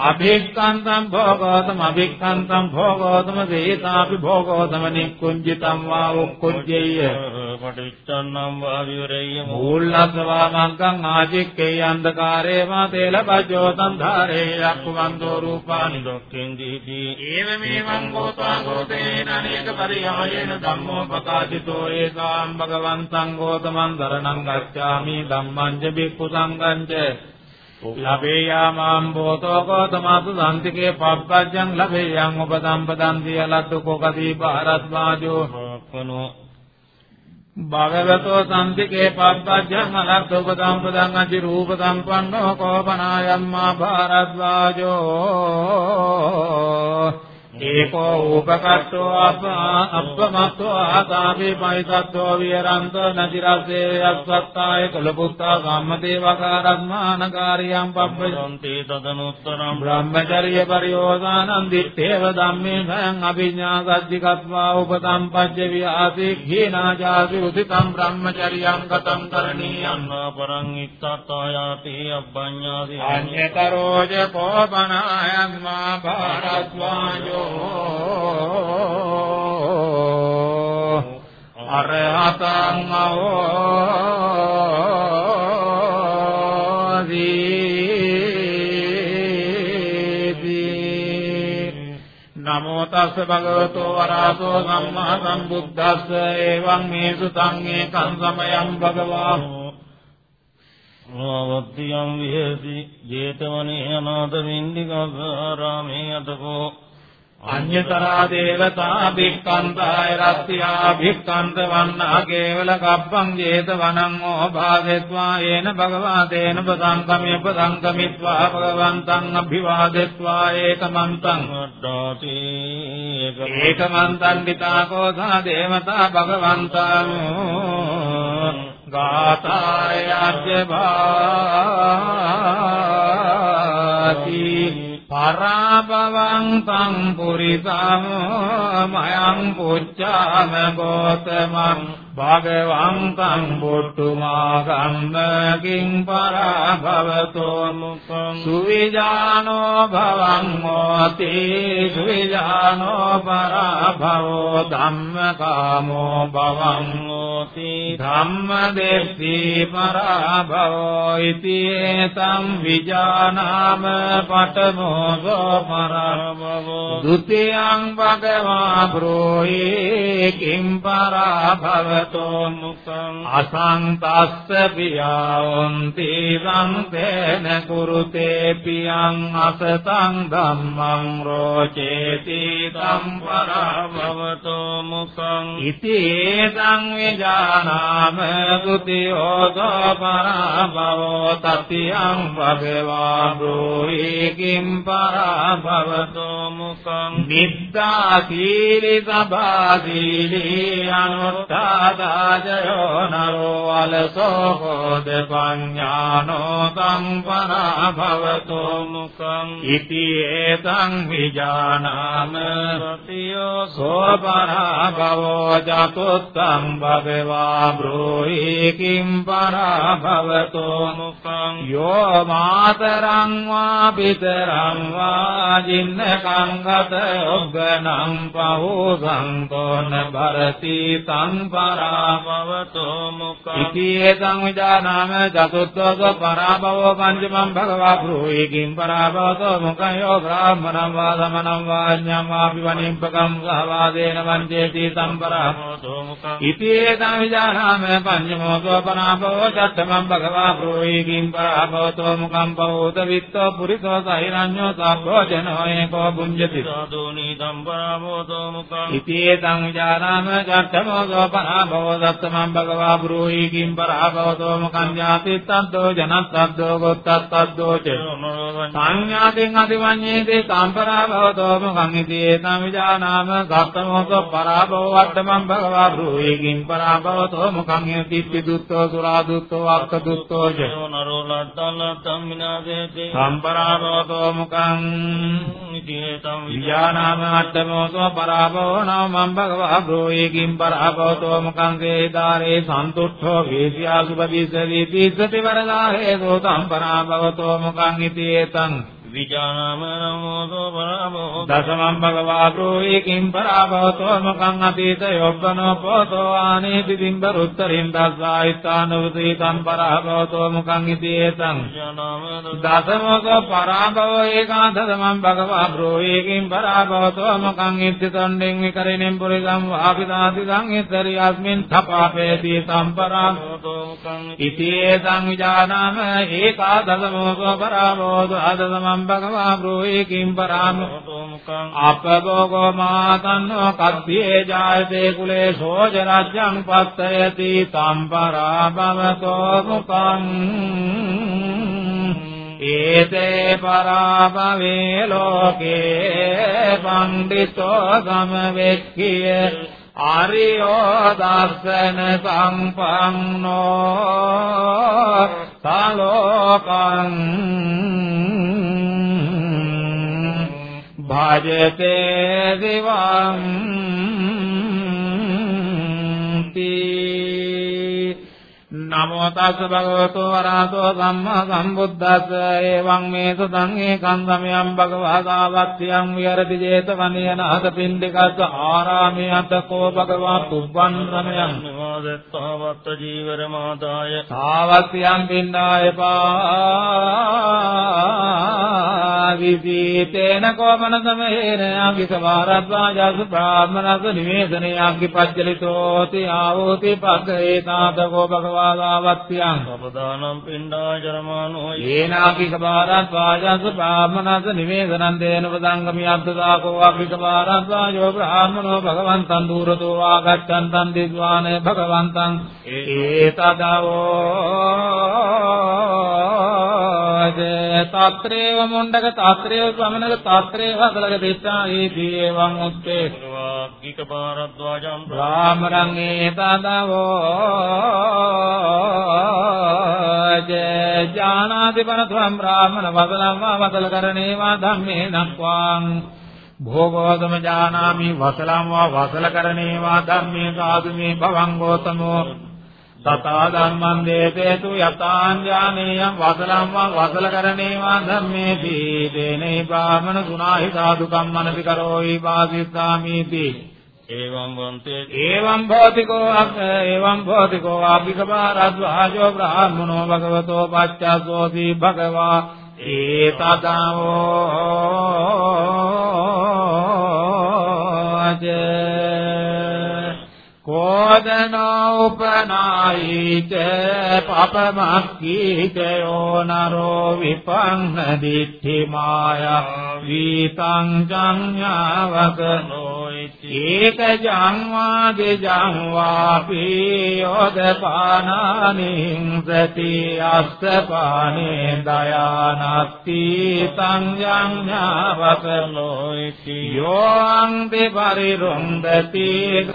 අභික්ඛන්තං භෝගෝතම අභික්ඛන්තං භෝගෝතම දේතාපි භෝගෝතම නික්කුංජිතං වා උක්කුජ්ජේය පටිච්චන්නම් වා විවරෙය්‍ය මූල්ලස්වා මංකං ආජික්කේ අන්ධකාරේ මා තේලපජ්ජෝ තන්ධාරේ යක්ඛුවන්තෝ රූපානි දොක්ඛෙන් දීති ඒවමේවං ගෝතං ගෝතේන අනේක පරියායේන ධම්මෝ පකාශිතෝ ඒකාම් භගවන්තං ගෝතමං දරණං ගච්ඡාමි ධම්මං ච බික්ඛු සංඝං ච ලබේයාමාම් බෝතෝ ගෝතමසු සම්තිකේ පබ්බජ්ජං ලබේයං උපසම්පදන්ති අලද්දකෝ කදී භාරද්වාජෝ රක්කනෝ භගවතෝ සම්තිකේ පබ්බජ්ජං අලද්දෝ උපසම්පදං අචි රූප සම්පන්නෝ කෝපනායම්මා භාරද්වාජෝ ඒකෝ උපකට්ඨෝ අප්පමත්තෝ ආතාපේ පයිතත්තෝ විරන්තෝ නදිරසේ අස්සත්තාය කලපුත්තා කම්මදේවකාරත්මානකාරියම් පබ්බජොන්ති සම්ති තදනුත්තරම් බ්‍රහ්මචර්ය පරියෝදානං දිත්තේව ධම්මේ භයං අභිඥා සද්ධිකත්වා උපසම්පජ්ජ විආසී khීනාජාති උදිතම් බ්‍රහ්මචර්යං ගතං කරණීයං අන්නා පරං ඉත්තත්තායාති අබ්බඤ්ඤාති අඤ්ඤතරෝජ කෝපනායං මා භාරද්වාජෝ අරහතං අවදීති. නමෝ තස්ස භගවතෝ වරහතෝ සම්මා සම්බුද්දස්ස එවං මේ සුතං ඒකං සමයං භගවා ආවත්තියම් විහෙති. ජේතවනේ අනාථ වින්දිකාරාමේ අතකෝ අඤ්‍යතරා දේවතා භික්ඛන්තාය රත්ත්‍යා භික්ඛන්ත වන්නා කේවල කප්පං ජේත වනං ඕභාසෙත්වා යේන භගවාතේන පසංකමේ පසංකමිත්වා භගවන්තං අභිවාදෙත්වා ඒකමන්තං වඩ්ඩාති ඒකමන්තං දිතාකෝසා දේවතා භගවන්තං ගාතාය අජ්ජභාති පරාභවං තං පුරිසං මයං පුච්ඡාම ගෝතමං භගවන්තං බුද්ධමාගම්ම කිං පරාභවතෝ මුඛං සුවිජානෝ භවං මොති සුවිජානෝ පරාභවෝ ධම්මකාමෝ භවං මොති. ධම්මදෙස්සී පරාභවෝ ඉති ඒතං විජානාම පඨමෝ පරාභවෝ. ဒ ුතියං භගවා බ්‍රෝහි කිං පරාභවතෝ මුඛං අසංතස්ස පියාවන්ති සම්තේන කුරුතේ පියං අසතං ධම්මං රෝචේති තම් පරාභවතෝ මුඛං ඉති ඒතං විජානාම ဒ ුතියෝදෝ පරාභවෝ තතියං භගවා බ්‍රෝහි කිං පරාභවතෝ මුඛං නිද්දා සීලි සබා සීලි අනුත්තාදාජයෝ නරෝ අලසෝ හෝද පඤ්ඤානෝ සම්පරා භවතෝ මුඛං ඉති ඒතං විජානාම සතියෝ සෝපරා භවෝ ජතුත්තං භගවා බ්‍රෝහි කිම් පරා භවතෝ මුඛං යෝ මාතරං වා පිතරං වා ජින්නකං ගත ඔග්ගනං පහෝ සන්තෝන භරති සංපරාභවතෝ මුඛං ඉති ඒතං විදානාම චතුත්ථක පරාභවෝ පංචමං භගවා බ්‍රෝහි කිම් පරාභවතෝ මුඛං යෝ බ්‍රාහ්මණං වා සමනං වා ඤ්ඤං වාපි වනිම්පකං සහවාදේන වංචේති සංපරාභවතෝ මුඛං ඉති ඒතං විදානාම පංචමෝ පරාභවෝ චත්තමං භගවා බ්‍රෝහි කිම් පරාභවතෝ මුඛං පහෝත විත්තෝ පුරිසෝ සහිරඤ්ඤෝ සබ්බෝ ජනෝ ඒකෝ පුඤ්ජති සාදෝනි සම්පරාමෝතෝ මුඛං ඉතියේතං විජානාම චත්තමෝසෝ පරාභවෝ දත්තමං භගවා බ්‍රූහි කිම් පරාභවතෝ මුඛං ඥාති තද්දෝ ජනත්තද්දෝ ගොත්තත්තද්දෝ ච. සංඥාතෙන් අදිවඤ්ඤේතේ සම්පරාභවතෝ මුඛං ඉතියේතං විජානාම සත්තමෝසෝ පරාභවෝ වත්තමං භගවා බ්‍රූහි කිම් පරාභවතෝ මුඛං යතිප්පි දුත්තෝ සුරා දුත්තෝ අක්ඛ දුත්තෝ ච. නරෝ ලද්දල්ල තම්මිනාදේති සම්පරාභවතෝ මුඛං ඉතිේතං විජානාම අට්ඨමෝසෝ පරාභවෝ නමං භගවා බ්‍රෝහි කිම් පරාභවතෝ මුඛං සේදාරේ සන්තුට්ඨෝ වේසියා සුභදීසවි තීසති වරදාරේ සෝතං පරාභවතෝ මුඛං ඉතිේතං විජානාම නමෝසෝ පරාමෝ දසමං භගවා බ්‍රෝහි කිම් පරාභවතෝ මුඛං අතීත යොබ්බනෝ පොතෝ ආනේති දිම්බරුත්තරින් දස්සායිතානවති තං පරාභවතෝ මුඛං ඉතිේතං විජානාම දසමක පරාභව ඒකාන්තදමං භගවා බ්‍රෝහේකින් පරාභවතෝ මකං ඉත්තිතණ්ඩෙන් විකරිනෙන් පුරිසං වාපිතාති සංහිතරි අස්මින් තපාපේති සම්පරාභවතෝ මුඛං ඉතිේතං විජානාම ඒකාදසමක පරාභවත අදසමං භගවා බ්‍රෝහේකින් පරාභවතෝ මුඛං අපභෝගෝ මාතන්නෝ කද්දී ජායතේ කුලේ සෝජ රජ්‍යං පත්තයති සම්පරාභවතෝ මුඛං ඒතේ පරාභවේ ලෝකේ පණ්ඩිතෝ සමවෙක්ඛිය ආරියෝ දර්ශන සම්පන්නෝ සලෝකං භජතේ දිවං නමෝ තස් භගවතු වරහතෝ සම්මා සම්බුද්දස්ස. එවං මේ සුතං ඒකං සමයං භගවා සාවත්තියං විහෙරති 제තවනේ නාථ පින්ඩිකස්ස ආරාමේ අතකෝ භගවා තුබ්බන් රමයන් නිවාදත්තාවත්ත ජීවර මාදාය සාවත්තියං පින්ඩාය පාවිදීතේන කෝමන සමහේන අංගික වාරද්වාජස් බ්‍රාහ්මනස නිවේදනේ අංගි පජ්ජලිතෝති ආවෝති පග්ගේ නාථකෝ භගවා සාවත්තියං සබදානම් පින්ඩා ජරමානෝ ඒනාකික භාරද්වාජස් බ්‍රාහ්මනස නිවේදනං දේන වදංගමි අද්දසාකෝ අකික භාරද්වාජෝ බ්‍රාහ්මනෝ භගවන්තං දූරතෝ ආගච්ඡන්තං දිද්වානේ භගවන්තං. ඒතදවෝ තත්‍රේව මුණ්ඩක තත්‍රේව ස්වමනක තත්‍රේව හදලක දිත්තා ඊති එවං උත්තේ. වාග්ගික පාරද්වාජම් රාමරං ඒතදවෝ ජානාති පරත්වම් බ්‍රාහ්මණ වදලම් වා වදල කරණේ වා ධම්මේ නක්වාං භෝගෝතම ජානාමි වසලම් වා වසල කරණේ වා ධම්මේ සාදු මේ භවං ගෝතමෝ තථා ධම්මං දේතේතු යතාං ඥානේයං වසලම් වා වසල කරණේ වා ධම්මේ දීතේනේ බ්‍රාහ්මණ සුනාහි සාදු කම්මනති කරෝයි වාසිස්සාමීති එවං වන්තේ එවං භෞතිකෝ අක් එවං පපමක්ඛීච යෝ නරෝ විපංහ දිට්ඨි මායා විතං ජඤ්ඤාවකනෝ ඒක ජංවාදේ ජංවාපි යෝදපානානින් සති අස්සපානේ දයානත්ති සංඥාවකනෝ යෝ අංදේ පරිරුන්දති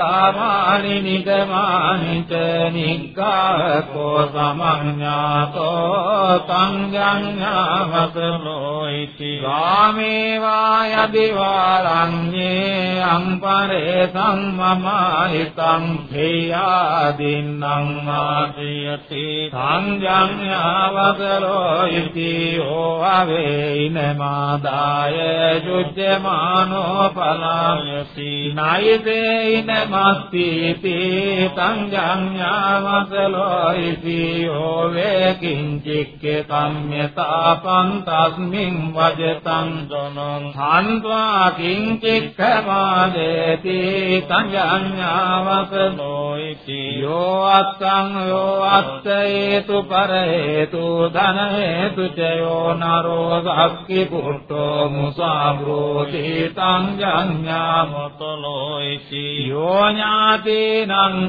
ගාමානි නිගමානි ච නිග්ගාකෝ සමඤ්ඤාතෝ සංඥාවකනෝ ගාමේ වායදිවාරඤ්ඤේ අම්පරේ සම්මමාහිතං භේයාදින්නම් ආදියති සංඥාවකරෝ ඉති ඕ අවේන මාදාය යුජ්ජමානෝ පලායති නයිදේන මස්තිති සංඥාවකරෝ ඉති ඕ වේ කිංචික්කේ කම්යතාපං තස්මින් වජතං දනං හන්වා කිංචික්ඛමාදේ පරේති සංඥාවසලෝයිති යෝ අත්තං යෝ අත්ත හේතු පර හේතු ධන හේතු චයෝ නරෝ සක්කි පුට්ටෝ මුසාබ්‍රෝති සංඥාමතලෝයිති යෝ ඥාතේනං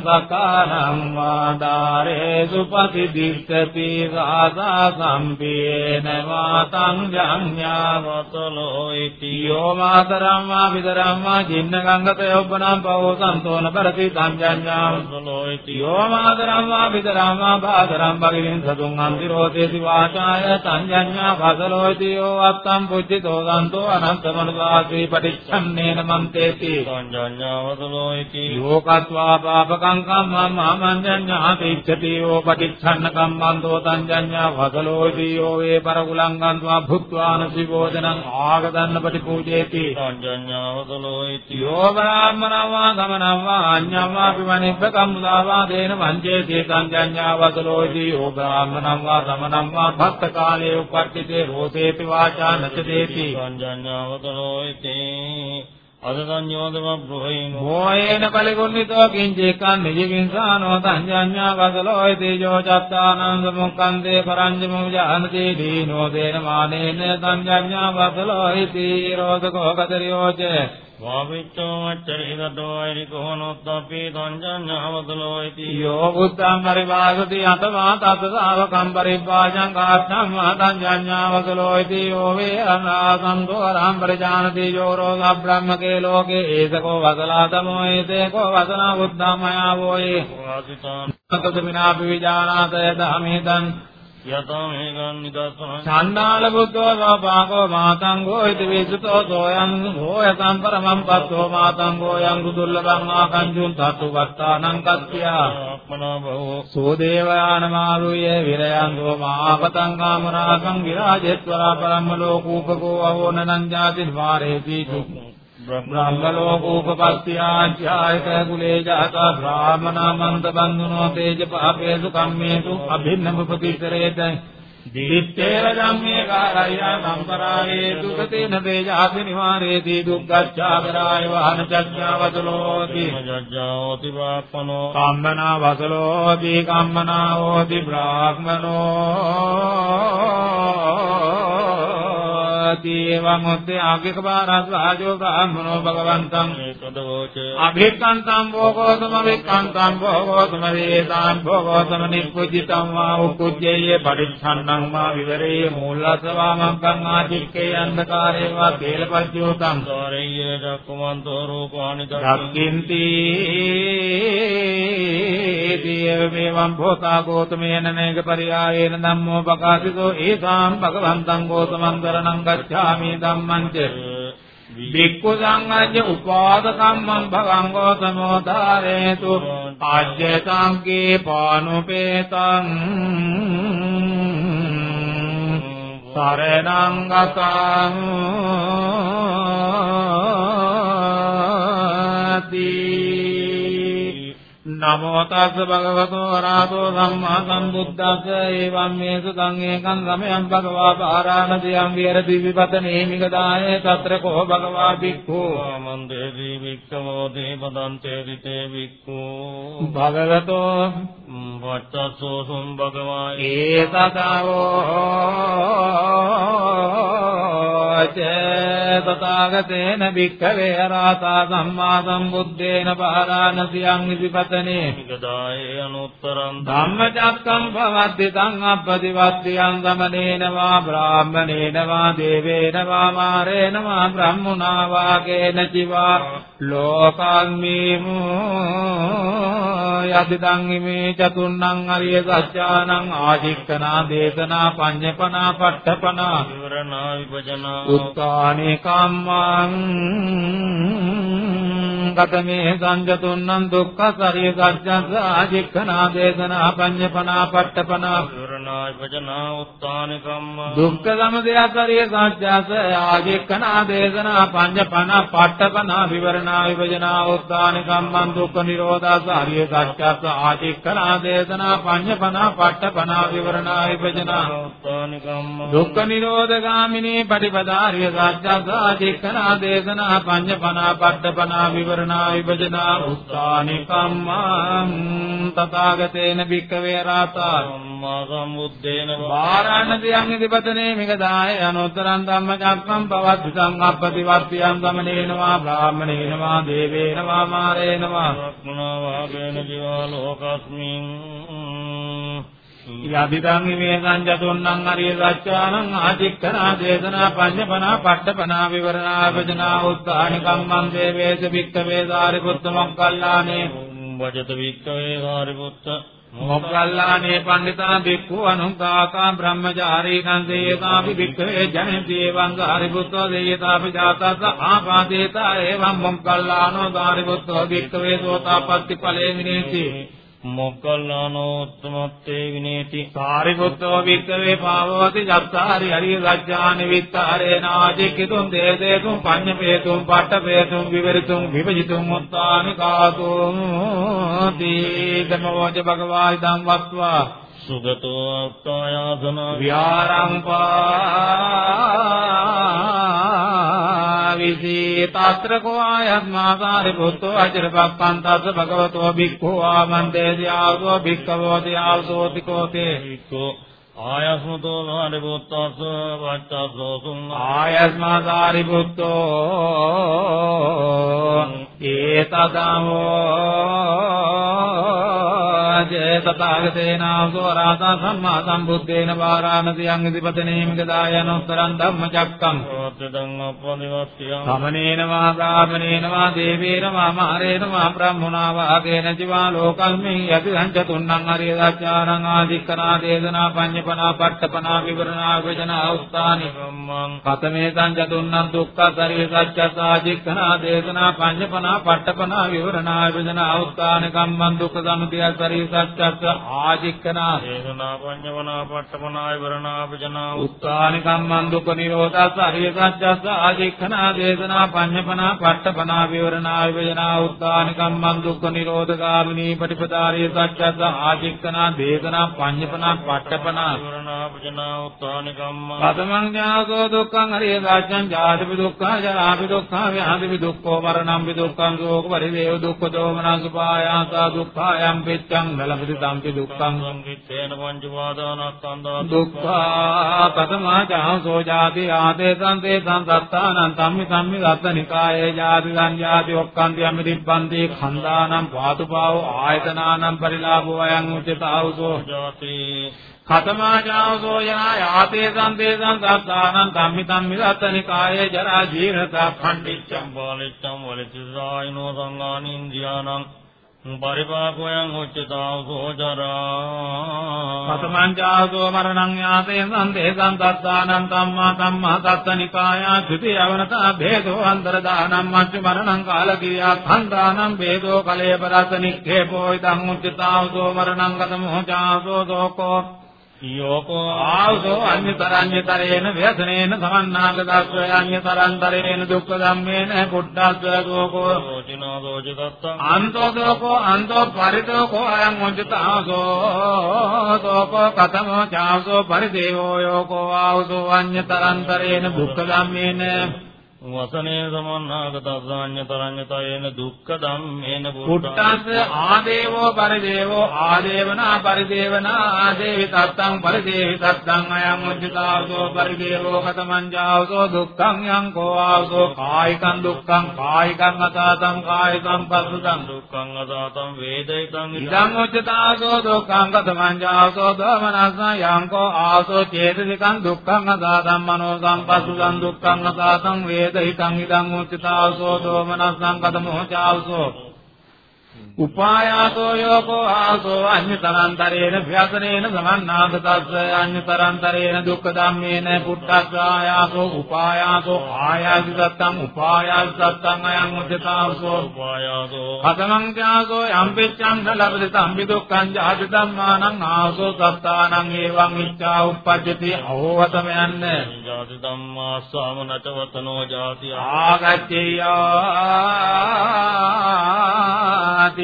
සකානං වාදාරේ සුපති දික්ඛති සාසා සම්පේන වාතං ජඤ්ඤාවතලෝයිති යෝ මාතරම් වා විතරම් වා ජින්න ගංගත යොබ්බනම් පවෝ සන්තෝන පරති සංජඤ්ඤාවතලෝයිති යෝ මාතරම් වා විතරම් වා භාතරම් භගිනින් සතුං අන්තිරෝතේති වාචාය සංජඤ්ඤාවතලෝයිති යෝ අත්තම් පුජ්ජිතෝ සන්තෝ අනන්තමනුසාසී පටිච්ඡන්නේන මන්තේති සංජඤ්ඤාවතලෝයිති යෝ සත්වා පාපකං කම්මං ආමංජඤ්ඤා තිච්ඡති යෝ පටිච්ඡන්න කම්මං දෝතං ජඤ්ඤා වසලෝති යෝ වේ පරගුලං ගන්වා භුක්වාන සිවෝදනං ආගදන්න පටිපූජේති සංජඤ්ඤා වසලෝති යෝ බ්‍රාහ්මනවා ගමනවා අඤ්ඤවා පිවනිබ්බ කම්මුදාවා දේන වංජේති සංජඤ්ඤා වසලෝති යෝ බ්‍රාහ්මනවා ගමනවා භක්ත කාලේ උපට්ඨිතේ රෝසේති වාචා නචදේති සංජඤ්ඤා වසලෝති අදසඤ්ඤෝදම බ්‍රෝහින්. මොයේන පරිගුණිතෝ කිංචේකං නිජකින්සානෝ සංජඤ්ඤා වසලෝ තේජෝ චත්තානං සමුක්ඛන්දේ පරංජමු ජානති දීනෝ දේන මානේන සංජඤ්ඤා වසලෝ ඉති රෝධකෝ කතරියෝච වාවිච්ඡෝ මච්චරිදතෝ අරිකෝ නොත්තපි සංජඤ්ඤාවතලෝ ඉති යෝ බුද්ධං පරිවාසති අතමා තත ශාවකම් පරිවාජං කාත්තම් සංජඤ්ඤාවතලෝ ඉති යෝ වේ අනාසන්තෝ අරහං පරිජානති යෝ රෝග බ්‍රහ්මකේ ලෝකේ। ඒසකෝ වසලාතමෝ ඒතේකෝ වසනා බුද්ධමයා වෝයේ වාසිතාන් කතමිනාපි විජානාතය ධම්මේතං යතෝ මේකං නිදස්සන ඡණ්ඩාල බුද්ධෝ සෝපාකෝ මාතංගෝ ඉති විසුතෝ සෝයං හෝයතං පරමං පස්සෝ මාතංගෝ යං දුර්ලභං ආකංජුන් තතු වත්තානං කත්ත්‍යා ආත්මනෝ බහෝ සෝ දේවානමාරුය විරයං සෝ මාපතං කාමරාසං විරාජෙත්වරා පරම්ම ලෝකූපකෝ අවෝනනං ජාති වාරේති. බ්‍රහ්මලෝකෝපපත්ත්‍යාඥායක කුලේ ජාත බ්‍රාහ්මනාමන්ත බන්දුනෝ තේජ පාපේසු කම්මේසු අභින්නම ප්‍රතිතරේත දිත්තේව ධම්මේ කාරය සම්පරායේ දුකතේන තේජාති නිවාරේති දුක්ඛච්ඡාකරාය වහන චච්ඡාවතලෝති මජ්ජාෝති බ්‍රාහ්මනෝ කම්මනා වසලෝති කම්මනා හෝති බ්‍රාහ්මනෝ ඒවං උත්තේ ආගික පාරස් රාජෝ බ්‍රාහ්මනෝ භගවන්තං ඒකදවෝච අභික්ඛන්තං භෝගෝතම වික්ඛන්තං භෝගෝතම වේදාං භෝගෝතම නිප්පුජිතං වා උක්කුජ්ජේ පරිච්ඡන්නං වා විවරේ මූලසවාමංකං ආචික්කේ අන්ධකාරේ වා කේලපජ්ජෝතං සෝරේය දක්ඛමන්තෝ රූපානි දක්ඛින්ති දේව මේවං භෝතා ගෝතමේන නේක පරියායේන ධම්මෝ පකාසිතෝ ඒසාම් භගවන්තං ගෝතමං දරණං ගච්ඡාමි ධම්මං ච වික්ඛු සංඝජ්ජ උපාදකම්මං භවං ගෝතමෝ ධාරේතු ආජ්‍ය සංකේ පානුපේතං සරණං ගතං නමෝ තස්ස භගවතු වරහතෝ සම්මා සම්බුද්දස්ස. ඒවම් මේසු තං ඒකං සමයං භගවා පාරාණතියං විහෙරති විපතනේ මිගදායේ తත්‍ර කෝ භගවා භික්ඛු. මන්දේති වික්ඛමෝ දේවදන්තේ රිතේ භික්ඛු. භගවතෝ. වච්චසෝ සුම් භගවා ඒතතාවෝ තථාගතේන භික්ඛවේ අරහතා සම්මා සම්බුද්දේන පාරාණතියං විපතනේ මිගදායේ අනුත්තරං ධම්මචක්කම් භවද්දි තං අප්පදිවත්තියං ගමනේන වා බ්‍රාහ්මනේන වා දේවේන වා මාරේන වා බ්‍රහ්මුණා වාගේන චිවා ලෝකං යදිදං ඉමේ චතුන්නං අරිය සත්‍යානං ආදික්කනා දේශනා පඤ්ඤපනා පට්ඨපනා විවරණා විභජනා උත්තානේ කම්මං ගතමේ සංජතුන්නං දුක්ඛ සරිය සත්‍යං ආදික්කනා දේශනා පඤ්ඤපනා පට්ඨපනා විවරණාය වචනා උත්තානි කම්ම. දුක්ඛ සමුදය සරිය සත්‍යස ආජික්කනා දේශනා පඤ්ඤපන පට්ඨපන විවරණා විභජනා උත්තානි කම්මං දුක්ඛ නිරෝධා සරිය සත්‍යස ආජික්කනා දේශනා පඤ්ඤපන පට්ඨපන විවරණා විභජනා උත්තානි කම්ම. දුක්ඛ නිරෝධ ගාමිනී පටිපදාරිය සත්‍යස ආජික්කනා දේශනා පඤ්ඤපන පට්ඨපන විවරණා විභජනා උත්තානි කම්මං තථාගතේන භික්ඛවේ රාතා සම්මා සම්බුද්දේන වාරාණසියං ඉදිපතනේ මිගදාය අනුත්තරං ධම්මචක්කම් පවද්දිසං අප්පතිවර්තියං ගමනේනවා බ්‍රාහ්මණේනවා දේවේනවා මාරේනවා රක්මනා වාගේන ජීවා ලෝකස්මින් යදිදං ඉමේ සංජතුන්නං අරිය සත්‍යානං ආචික්කනා දේශනා පඤ්ඤපනා පට්ඨපනා විවරණා වචනා උත්තානි කම්මං දේවේස භික්ඛවේ සාරිපුත්ත මොක්කල්ලානේ වජත වික්කවේ සාරිපුත්ත මොක්කල්ලානේ පණ්ඩිතා බික්ඛු අනුංකාකා බ්‍රහ්මචාරී කන්දේතාපි භික්ඛවේ ජනති එවං සාරිපුත්තෝ දේයතාපි ජාතස්ස ආපාදේතා එවං මොක්කල්ලානෝ සාරිපුත්තෝ භික්ඛවේ සෝතාපට්ටි ඵලේ විනේති මොක්කල්ලානෝ උත්තමත්තේ විනේති සාරිපුත්තෝ භික්ඛවේ පාවවති ජත්තාරි හරිය සත්‍යානි විත්තරේ නාජිකිතුම් දේදේතුම් පඤ්ඤපේතුම් පට්ඨපේතුම් විවරිතුම් විභජිතුම් උත්තානි කාතුම් දීගමෝජ භගවා ඉදං වස්වා සුගතෝ අත්තායාසන විහාරං පාවිසී తත්‍ර කෝ ආයත්මා සාරිපුත්තෝ අජරපප්පන් තස්ස භගවතෝ භික්ඛෝ ආමන්දේසි ආවෝ භික්ඛවෝ දියාවසෝති කෝතේ වික්කෝ ආයස්මතෝ සාරිපුත්තස්ස වච්චස්සෝසුං ආයස්මා සාරිපුත්තෝ ඒතදමෝ ජේතතාගතේනාසෝ රාතා සම්මා සම්බුද්දේන වාරාණසියං ඉදිපතනේමිකදායනොත්තරං ධම්මචක්කං සෝත්‍රදං අපදිවස්සියං සමනේන වා බ්‍රාහ්මනේන වා දේවේන වා මාරේන වා බ්‍රහ්මනා වාගේන ජීවා ලෝකස්මින් යති සංචතුන්නං හරිය සත්‍යානං ආදික්කනා දේශනා පඤ්ඤපනා පට්ඨපනා විවරණා උස්තානි කම්මං කතමේ සංජතුන්නං දුක්ඛ සරිය සත්‍යස ආදික්කනා දේශනා පඤ්ඤපනා පට්ඨපනා විවරණා වචනා උස්තානි කම්මං දුක්ඛ සමුදය සරිය සත්‍යස ආදික්කනා දේශනා පඤ්ඤවනා පට්ඨමනා විවරණා වචනා උත්තානි කම්මං දුක්ඛ නිරෝධස්ස අරිය සත්‍යස්ස ආදික්ඛනා දේශනා පඤ්ඤපනා පට්ඨපනා විවරණා විවේචනා උත්තානි කම්මං දුක්ඛ නිරෝධගාමිනී පටිපදාරිය සත්‍යස්ස ආදික්ඛනා දේශනා පඤ්ඤපනා පට්ඨපනා පතමං ඥාසෝ දුක්ඛං අරිය සත්‍යං ජාතිපි දුක්ඛං ජරාපි දුක්ඛං ව්‍යාධිපි දුක්ඛෝ මරණම්පි දුක්ඛං ශෝක පරිදේව දුක්ඛ දෝමනං සුපායාසා දුක්ඛායම් පිච්ඡං නලපති සම්පි දුක්ඛං. සංකිට්ඨේන පංච වාදානස්කන්ධා දුක්ඛා කතමා ජාසෝ ජාති ආදේ සංතේ සංසත්තානං සම්මි සම්මි රත්නිකායේ ජාති සංජාති ඔක්කාන්ති අමිරිප්පන්ති khණ්ඩානම් පාතුපාවෝ ආයතනානම් පරිලාභෝ අයං උචිතාවසෝ ජාති කතමා ජාසෝ යනා යාතේ සංතේ සංසත්තානං සම්මි සම්මි රත්නිකායේ ජරා ජීර්ණතා පණ්ඩිච්ඡම් බාලිච්ඡම් වලිච්ඡායිනෝ සංගානින්ද්‍යානං පරිපාකෝයන් උච්චතාවසෝ ජරා කතමං ජාසෝ මරණං යාතේ සංතේ සංසත්තානං සම්මා සම්මා සත්තනිකායා ත්‍ෘති යවනතා භේදෝ අන්තරදානම් මච්ච මරණං කාලකියා khණ්ඩානම් භේදෝ කලේපරස නික්ඛේපෝ ඉදං උච්චතාවසෝ මරණං කතමෝ ජාසෝ දෝකෝ යෝකෝ ආවසෝ අඤ්‍යතරඤ්‍යතරේන ව්‍යසනේන සමන්නාගතස්ස අඤ්‍යතරන්තරේන දුක්ඛ ධම්මේන කුට්ටස්ස දෝකෝ රෝචිනෝ දෝචිතත්තං අන්තෝ දෝකෝ අන්තෝ පරිදෝකෝ අයං උච්චතාවසෝ දෝකෝ කතමෝ චාවසෝ පරිදේවෝ යෝකෝ ආවසෝ අඤ්‍යතරන්තරේන දුක්ඛ ධම්මේන වසනේ සමන්නාගතස්සාඤ්ඤතරඤ්ඤතයේන දුක්ඛ ධම්මේන කුට්ටස්ස ආදේවෝ පරිදේවෝ ආදේවනා පරිදේවනා ආදේවි තත්තං පරිදේවි තත්තං අයං උච්චතාවසෝ පරිදේවෝ කතමං ජාවසෝ දුක්ඛං යං කෝ ආවසෝ කායිකං දුක්ඛං කායිකං අතාතං කායිකං පස්සුතං දුක්ඛං අදාතං වේදිතං ඉදං උච්චතාවසෝ දුක්ඛං කතමං ජාවසෝ දමනස්ස යං කෝ ආවසෝ චේතසිකං දුක්ඛං අතාතං මනෝ සම්පස්සුතං දුක්ඛං අතාතං වේදිතං ඉදං උච්චතාවසෝ දෝමනස්සං කතමෝ ජාවසෝ උපායාසෝ යෝකෝ ආසෝ අඤ්ඤතරන්තරේන ව්‍යසනේන සමන්නාගතස්ස අඤ්ඤතරන්තරේන දුක්ඛ ධම්මේන පුට්ඨස්සායාසෝ උපායාසෝ ආයාසි සත්තං උපායාසි සත්තං අයං උච්චතාවසෝ උපායාසෝ කතමං ත්‍යාසෝ යම්පෙච්ඡං ලබති සම්පි දුක්ඛං ජාති ධම්මානං ආසෝ සත්තානං ඒවං ඉච්ඡා උප්පජ්ජති අහෝවතම යන්න ජාති ධම්මා සාමනත වතනෝ ජාති ආගච්ඡේයාති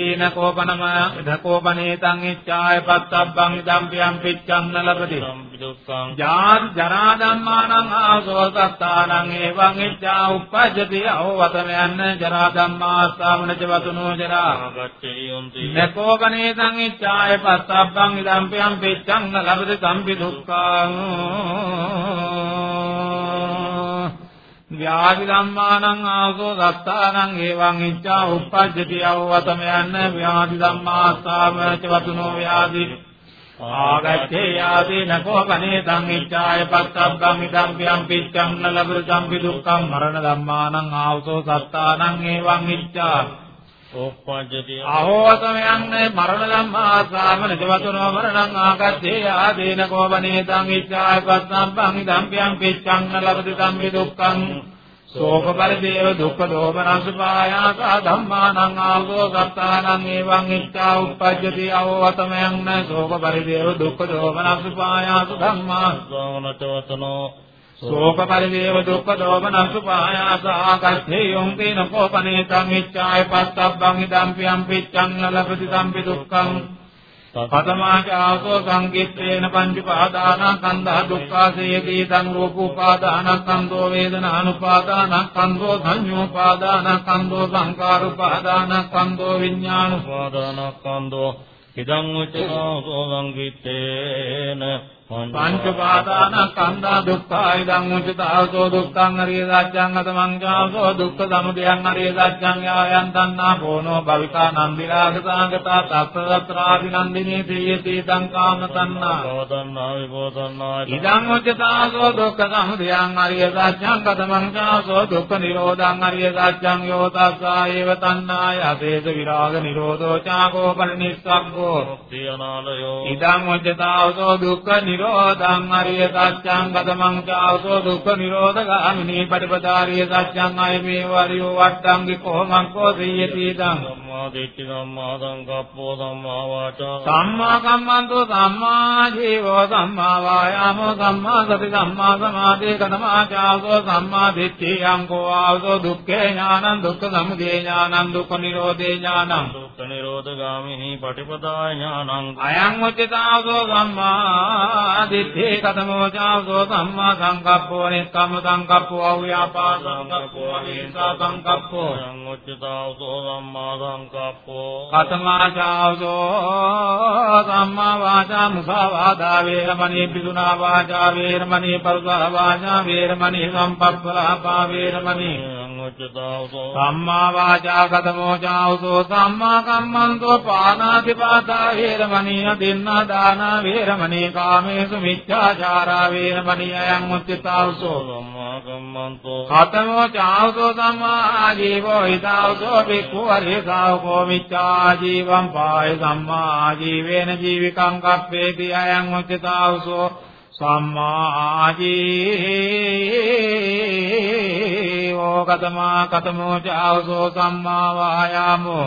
තීන කෝපනම දකෝපනේතං ඉච්ඡාය පත්තබ්බං ඉදම්පියං පිච්ඡං න ලබති. දුක්ඛං ජාත් ජරා ධම්මානං ආසෝ සත්තානං එවං ඉච්ඡා උප්පජ්ජති අවවතම යන්න ජරා ධම්මා සාමනච වතුනෝ ජරා. නකෝපනේතං ඉච්ඡාය පත්තබ්බං ඉදම්පියං පිච්ඡං න ලබති සම්පි දුක්ඛං ව්‍යාධි ධම්මානං ආසෝ සත්තානං ඒවං ඉච්ඡා උප්පජ්ජති අවවතම යන්න ව්‍යාධි ධම්මාස්සාමච වතුනෝ ව්‍යාධි. ආගච්ඡේ යාති නකෝ කනේ තං ඉච්ඡාය පත්තබ්බං ඉදම් පියම් පිච්ඡං න ලබර සම්පි දුක්ඛං මරණ ධම්මානං ආසෝ සත්තානං ඒවං ඉච්ඡා. උප්පජ්ජති අහෝසම යන්නේ මරණ ධම්මා සාමන ජවතුනෝ මරණං ආගත්තේ ආදීන කෝපනේ තං ඉච්ඡාය පත්තබ්බං ඉදම් පියම් පිච්ඡං ලබති සම්පි දුක්ඛං සෝක පරිදේව දුක්ඛ දෝමනසුපායාස ධම්මානං ආසෝ සත්තානං එවං ඉච්ඡා උප්පජ්ජති අවවතම යන්න සෝක පරිදේව දුක්ඛ දෝමනසුපායාස ධම්මා සාමනත වතනෝ සෝක පරිදේව දුක්ඛ දෝමනසුපායාස ආගච්ඡේ යොං තේන කෝපනේ තං ඉච්ඡාය පත්තබ්බං ඉදම් පියම් පිච්ඡං ලබති සම්පි දුක්ඛං පතමාචාසෝ සංකිට්ඨේන පංච පාදාන කන්දහ දුක්ඛාසේති තං රූපෝපාදාන කන්දෝ වේදනානුපාදාන කන්දෝ සංඤෝපාදාන කන්දෝ සංකාරුපාදාන කන්දෝ විඥානුපාදාන උපාදානස්කන්ධෝ ඉදං උච්චතෝ සංකිට්ඨේන පංච පාදාන කන්දා දුක්ඛා ඉදං උච්චතාවසෝ දුක්ඛං අරිය සත්‍යං අතමං ජාසෝ දුක්ඛ සමුදයං අරිය සත්‍යං යායන් තණ්හා පෝනෝ භවිකා නන්දිරාගතාගතා තස්සත්‍රාදි නන්දිනේ තේයති තං කාම තණ්හා බෝධන්නා විබෝධන්නා ඉදං උච්චතාවසෝ දුක්ඛ සමුදයං අරිය සත්‍යං අතමං ජාසෝ දුක්ඛ නිරෝධං අරිය සත්‍යං යෝ තස්සා ඒව තණ්හාය අතේස විරාග නිරෝධෝ චාකෝ පරිනිස්සග්ගෝ මුක්තියනාලයෝ ඉදං උච්චතාවසෝ දුක්ඛ නිරෝධං අරිය සත්‍යං ගතමං චාවසෝ දුක්ඛ නිරෝධගාමිනී පටිපදාරිය සත්‍යං අයමේ වරියෝ වට්ටංගි කොහමං කෝ සියති ඉදං සම්මා දිට්ඨි සම්මා සංකප්පෝ සම්මා වාචා. සම්මා කම්මන්තෝ සම්මා ජීවෝ සම්මා වායාමෝ සම්මා සති සම්මා සමාධි කතමා චාවසෝ සම්මා දිට්ඨියං කෝ ආවසෝ දුක්ඛේ ඥානං දුක්ඛ සමුදය ඥානං දුක්ඛ නිරෝධේ ඥානං. දුක්ඛ නිරෝධගාමිනී පටිපදාය ඥානං. අයං උච්චතාවසෝ සම්මා දිට්ඨි කතමෝ චාවසෝ සම්මා සංකප්පෝ නික්කම්ම සංකප්පෝ අව්‍යාපා සංකප්පෝ අහිංසා සංකප්පෝ යං උච්චතාවසෝ සම්මා සංකප්පෝ කතමා චාවසෝ සම්මා වාචා මුසාවාදා වේරමණී පිසුනා වාචා වේරමණී පරුසා වාචා වේරමණී සම්පප්පලාපා වේරමණී සම්මා වාචා කතමෝ චාවසෝ සම්මා කම්මන්තෝ පානාතිපාතා වේරමණී අදින්නා දානා වේරමණී කාමේසු මිච්ඡාචාරා වේරමණී අයං උච්චතාවසෝ සම්මා කම්මන්තෝ කතමෝ චාවසෝ සම්මා ජීවෝ හිතාවසෝ බික්ඛු අරියසාවකෝ මිච්ඡා ජීවං පාය සම්මා ජීවේන ජීවිකං කප්පේති අයං උච්චතාවසෝ සම්මා ජීවෝ කතමා කතමෝ චාවසෝ සම්මා වායාමෝ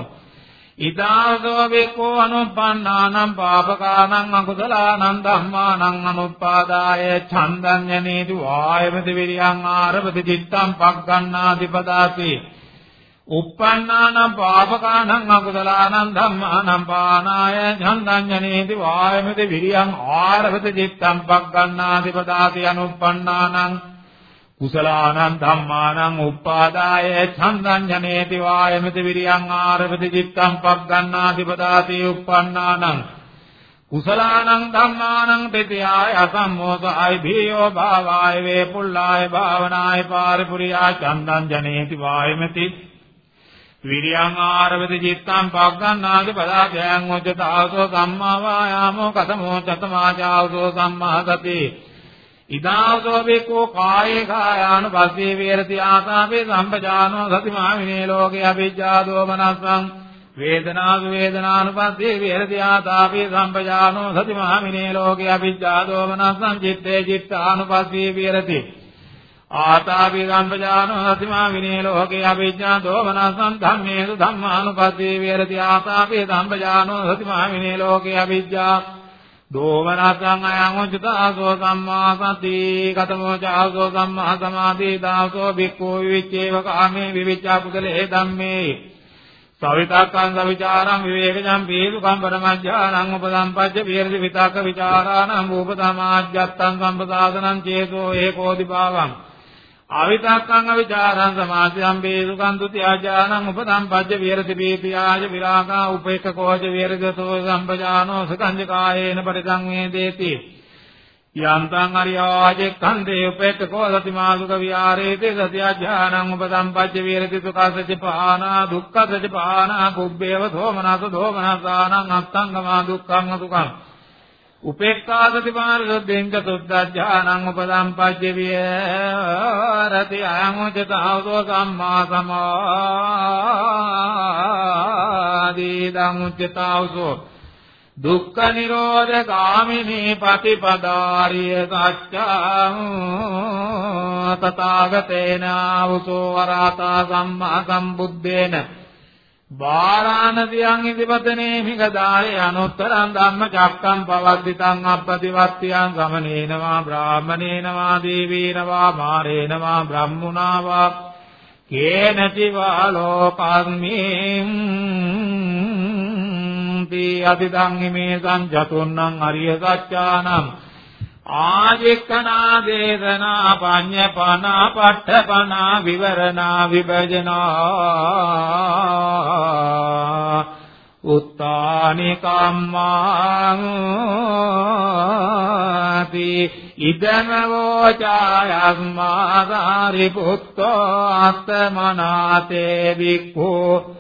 ඉදාසෝ බික්ඛු අනුප්පන්නානං පාපකානං අකුසලානං ධම්මානං අනුප්පාදාය ඡන්දං යනේතු වායමති විරියං ආරපති චිත්තං පග්ගණ්ණාති පදාති. uppannānaṁ pāpakānaṁ akusalaanaṁ dhammānaṁ pānāය ඡන්දං යනේති වායමති විරියං ආරපති චිත්තං පග්ගණ්ණාති පදාති. අනුප්පන්නානං කුසලානං ධම්මානං උප්පාදාය ඡන්දං ජනේති වායමති විරියං ආරපති චිත්තං පග්ගණ්ණාති පදාති උප්පන්නානං කුසලානං ධම්මානං තිතියාය අසම්මෝසාය භීයෝ භාවාය වේපුල්ලාය භාවනාය පාරිපුරියා ඡන්දං ජනේති වායමති විරියං ආරපති චිත්තං පග්ගණ්ණාති පදාතයන් උච්චතාවසෝ සම්මා වායාමෝ කතමෝ චතමාචාවසෝ සම්මා සති ඉදාසෝ බේකෝ කායේ කායානුපස්සේ විහෙරති ආසාපේ සම්පජානෝ සතිමා විනේ ලෝකේ අවිජ්ජා දෝමනස්සං වේදනාසු වේදනානුපස්සී විහෙරති ආතාපි සම්පජානෝ සතිමාමිනේ ලෝකේ අවිජ්ජා දෝමනස්සං චිත්තේ චිත්තානුපස්සී විහෙරති ආතාපි සම්පජානෝ සතිමාමිනේ ලෝකේ අවිජ්ජා දෝමනස්සං ධම්මේසු ධම්මානුපස්සී විහෙරති ආතාපි සම්පජානෝ සතිමාමිනේ ලෝකේ අවිජ්ජා දෝමනස්සං අයං උච්චතාසෝ සම්මා සති කතමෝ චාසෝ සම්මා සමාධි දාසෝ බික්ඛෝ විවිච්ඡේව කාමේ විවිච්ඡා කුසලේ ධම්මේ. සවිතක්කං සවිචාරං විවේකජං පීසු කම්පරමජ්ජානං උපසම්පජ්ජ විහෙරති විතක්ක විචාරාණං උපතමාජ්ජත්තං සම්පදාසනං චේතෝ ඒකෝදි භාවං අවිතක්කං අවිචාරං සමාධියං පීසු කන්තුති ආජානං උපසම්පජ්ජ විහෙරති පීතියාජ විරාගා උපේක්ඛකෝජ විහෙරදසෝ සම්පජානෝ සකංජකායේන පරිසංවේදේති. යන්තං අරියාජෙක්ඛන්දේ උපේක්ඛකෝ සතිමාසුක විහාරේති සත්‍යඥානං උපසම්පජ්ජ විහෙරති සුඛසච්ච පානා දුක්ඛසච්ච පානා කුබ්බේව සෝමනස දෝමනසානං අත්තංගමා දුක්ඛං සුඛං උපේක්ඛා සතිපාරසද්දෙන් චතුද්දඥානං උපසම්පජ්ජ විහෙරති අයං උචතාවෝ සම්මා සමාධි දං උචතාවෝ දුක්ඛ නිරෝධ ගාමිනී පටිපදාරිය සත්‍යං තථාගතේන ආවසෝ වරාතා සම්මා සම්බුද්දේන වාරාණසියං ඉදිපතනේ මිගදාය අනුත්තරං ධම්ම චක්කම් පවද්දිතං අප්පතිවත්තියං සමනේනවා බ්‍රාහමනේනවා දේවීනවා මාරේනවා බ්‍රහ්මුණාවා. කේනචිවා ලෝකස්මින් සම්පේ අතිදං හිමේ සංජතුන්නං අරිය සත්‍යානං ආජෙක්කනා දේශනා පඤ්ඤපනා පට්ඨපනා විවරණා විභජනා। උත්තානි කම්මාති ඉදම වෝචායස්මා සාරිපුත්තෝ අස්තමනාතේ වික්ඛෝ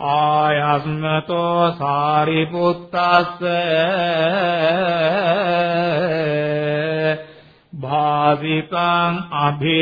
ආයස්මතෝ සාරිපුත්තස්ස භාවිකං අභිනාදෝති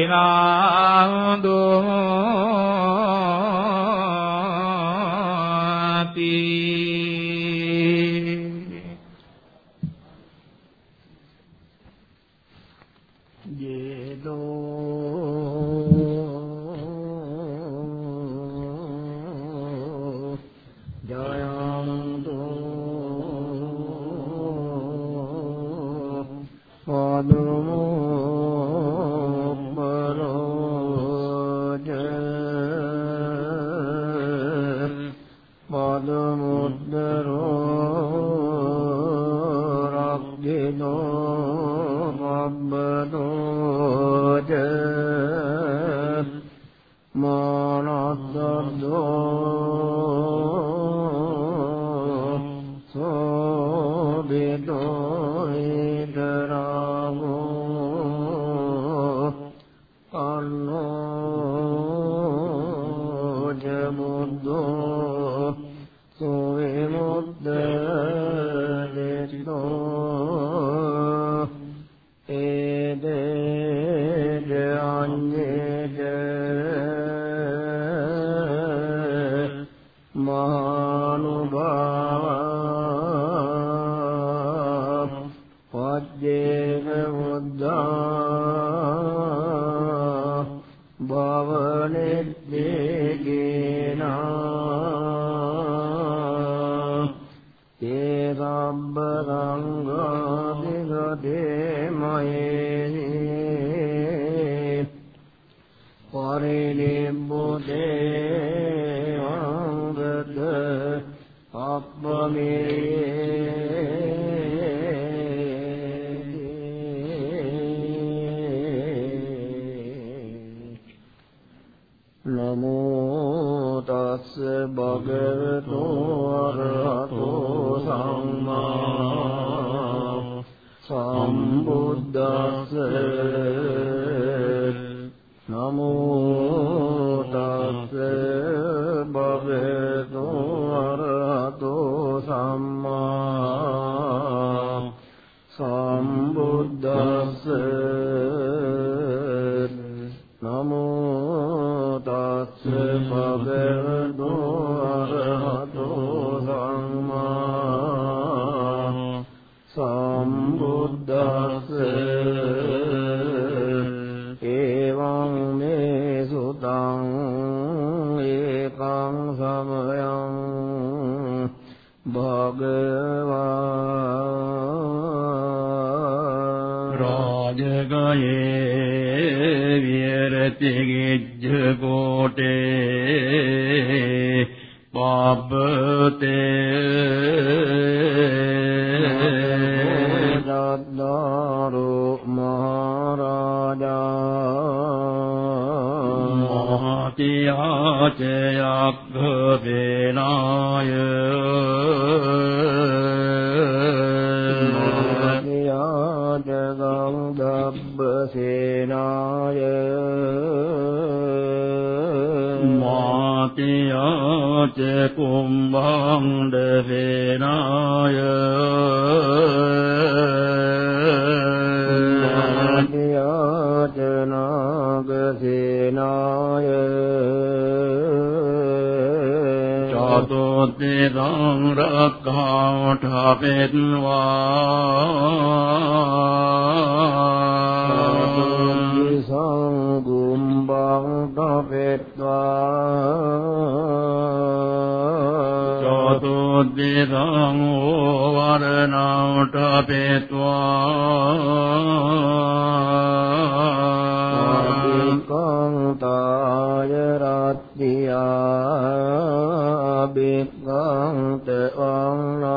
බික්ඛන්ත වංනා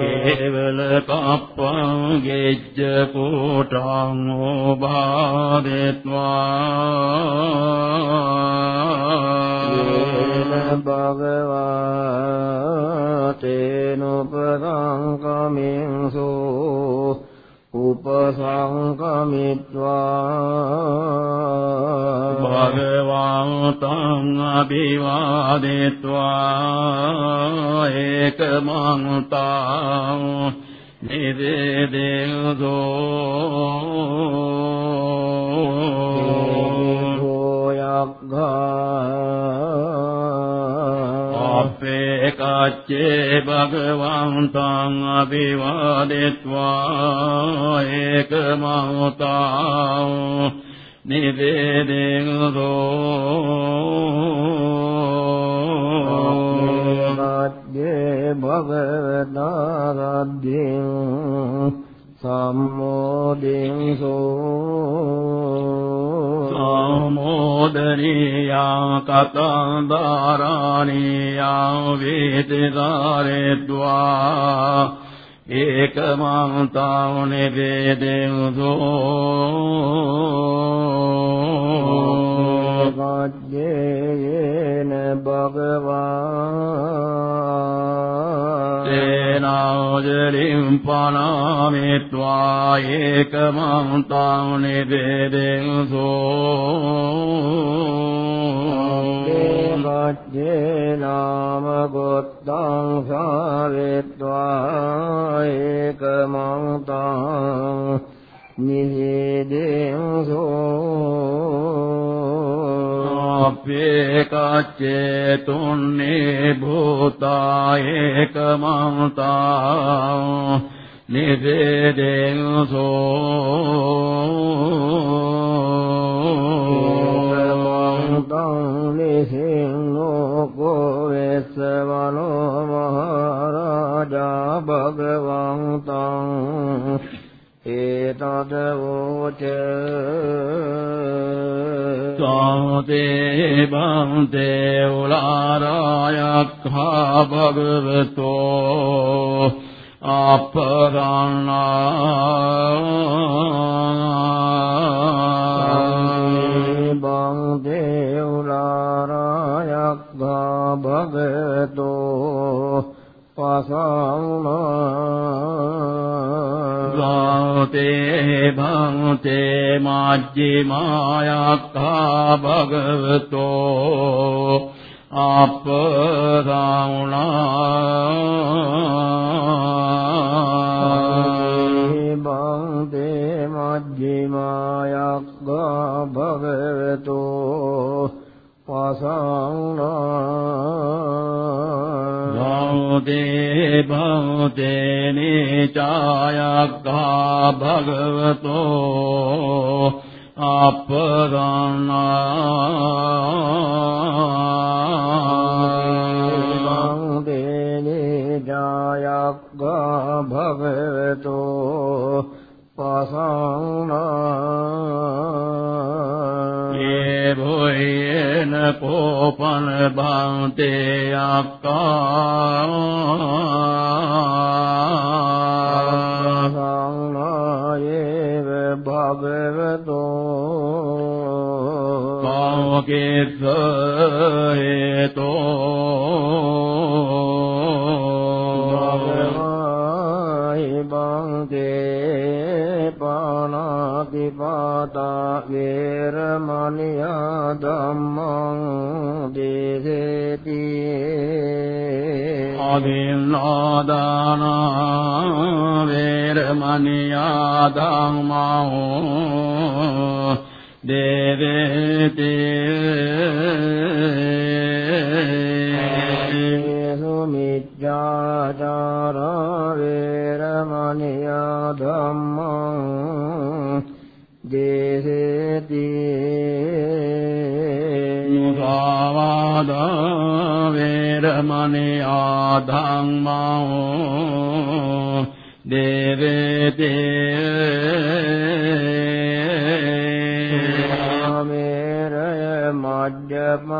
කේවල කප්පං ගෙජ්ජ කෝටං ඕබාදෙත්වා භගවා තේනුපසංකමින්සෝ උපසංකමිත්වා භගවන්තං අභිවාදෙත්වා ඒකමන්තං නිදේදේසෝ යග්ඝා අපේ කච්චේ භගවන්තං අභිවාදෙත්වා ඒකමන්තං නිදේදේසෝ රාජ්‍යේ භගවතා රාජ්‍යං සම්මෝදින්සෝ සාමෝදනියා කතං දාරාණියා වේදදාරෙද්වා ඒකමන්තං නිවේදෙන්සෝ රාජ්‍යේන භගවා ेनाजलिम्पानामे पनामि एकमातां निवेदं सो। गाज्ये नाम गोत्तां सारित्वा एकमाता අපේ කච්චේ තුන්නේ භූතා ඒකමන්තා නිවේදෙන්සෝ ඒකමන්තං නිසින්නෝ කෝවෙස්සවනෝ මහරජා භගවන්තං ඒතදවෝච සාතේ බන්තේ උලාරායක්ඛා භගවතෝ අපරණා බං දේවලාරායක්ඛා භගතෝ පසංනා ගාතේ භන්තේ මජ්ජිමායක්ඛා භගවතෝ අපරාුණා බන්දේ මජ්ජිමායක්ඛා භගවතෝ පසංනා දේවෝ දේනේ ඡායග්ගා භගවතෝ අපරණා දේනේ ඡායග්ගා භගවතෝ පසංනා भोयेन कोपन भान्ते अक्का एव भगवतो कामकेश हेतो පාතා වේරමණියා ධම්මං දේසේති ආදීනාදාන වේරමණියා ධම්මෝ දේවේති මිච්ඡාචාර වේරමණියා ධම්මං දේසේති මුසාවාද වේරමණියා ධම්මෝ දේවේති। මේරය මජ්ජපමදට්ඨාන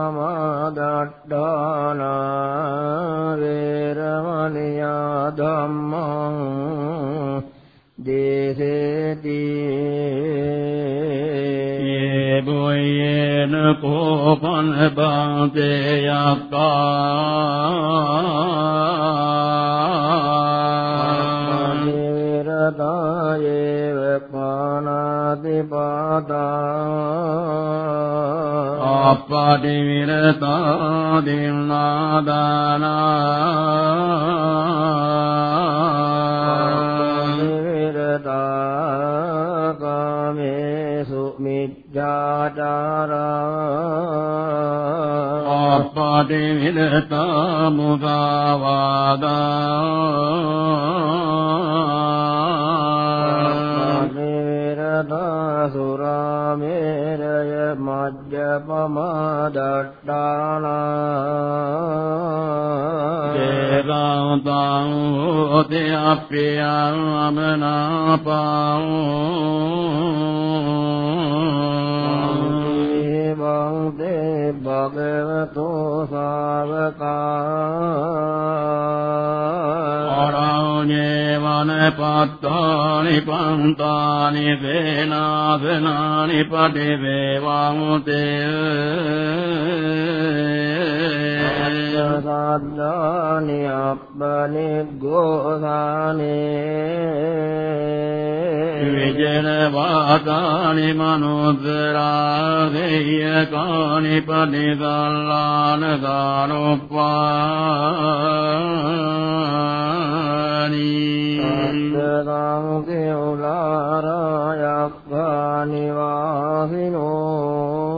වේරමණියා ධම්මං දේසේති යේ බුයේන කෝපන බන්තේ යක්කා නිරදායේව පානාතිපාතා අප්පටි විරතා දින්නාදානා මිච්ඡාචාරා අප්පටි විරතා මුදාවාදා නිරදා සුරාමේරය මජ්ජපමදට්ඨානා දේවාතං හෝති අප්පියං අමනාපං භගවතෝ ශාවකා අරඤ්ඤේ වනපත්තානි පන්තානි වේනාසනානි පටිවේවංතේ සද්දානි අප්පනි ගෝසානේ විජන වාතානි මනෝදරා දෙය්‍ය කානි පනිදල්ලාන දානෝපානි සද්දං කෙවුලාරයක්ඛානි වාසිනෝ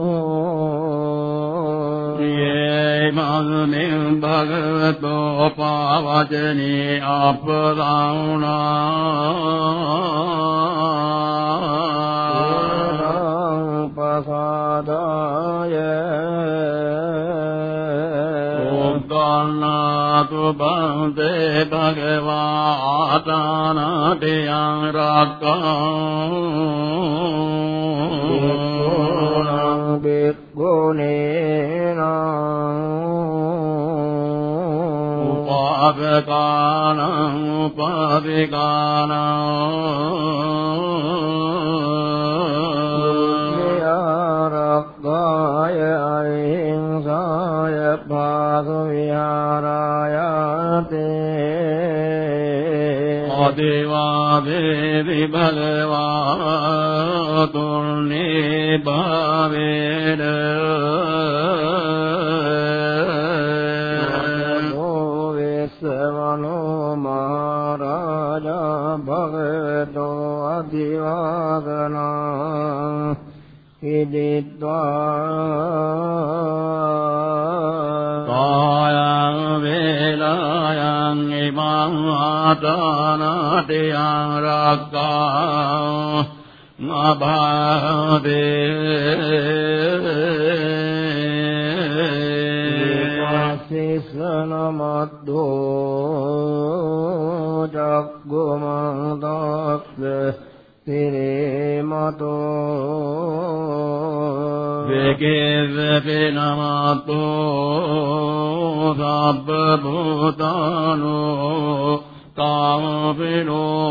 යේ මග්නේ භගවතෝ පාවචනේ අපදාුණා පසාදාය උද්දන්නාතු බන්තේ භගවා ආතානාටයං රක්කා ඕනං බික්ඛුනේනං උපාදකානං උපාදිකානං ආරක්ඛාය අහිංසාය පාසු විහාරායතේ ආදේවා දේවි භගවා තුන්නේ භාවේන නමෝ වේසවනෝ මහරජා භගවතෝ අධිවාගනා ඉදිත්වා කායං වේලායන් ඉමං ආතානාටයං රක්කා මභාදේ සිසනමද්දෝ ජග්ගමන්තස්ස තිරේමතෝ වේකේවපි නමතෝ සබ්බ භූතානෝ කාමපිනෝ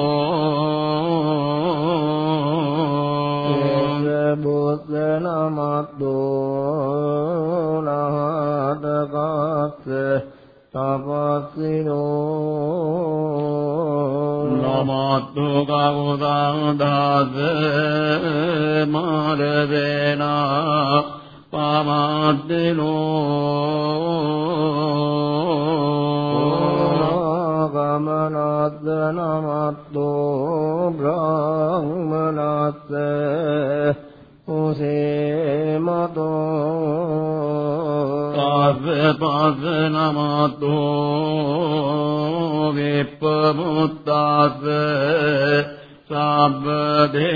බුද්ධ නමද්දෝ නහතකස්ස තපස්සිනෝ නමත්තු කවුදං දාස මාරවේනා පමද්දිනෝ ගමනද්ද නමත්තෝ බ්‍රාහ්මනස්ස උසේමතෝ පස්ස පස්ස නමතෝ විප්පමුත්තාස සබ්බදේ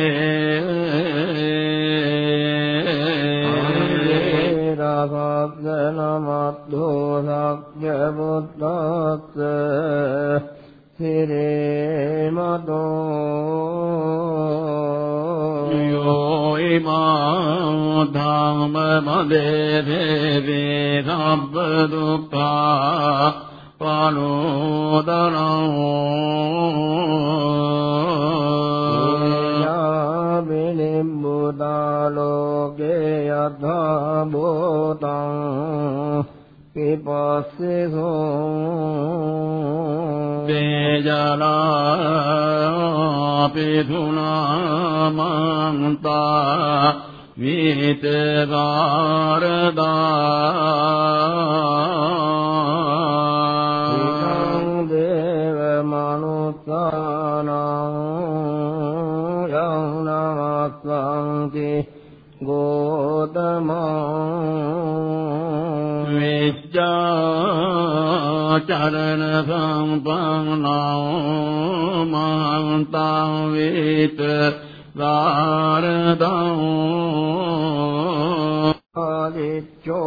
රාගග්ග නමත්තෝ සක්්‍ය බුද්ධස්ස සිරේමතෝ යෝ ඉමා ධම්ම මදේ දේවේ සබ්බ දුක්ඛා පනෝදනෝ බිනිම්බුදාලෝකේ යථා භූතං විපස්සේසෝ දේජලා පිතුනා මන්තා විතකාරදා ඉදං දේව මනුස්සානං යං නමස්සන්ති ගෝතමං විච්ඡාචරණ සම්පන්නෝ මහන්තං වේත වාරදං ආදිච්චෝ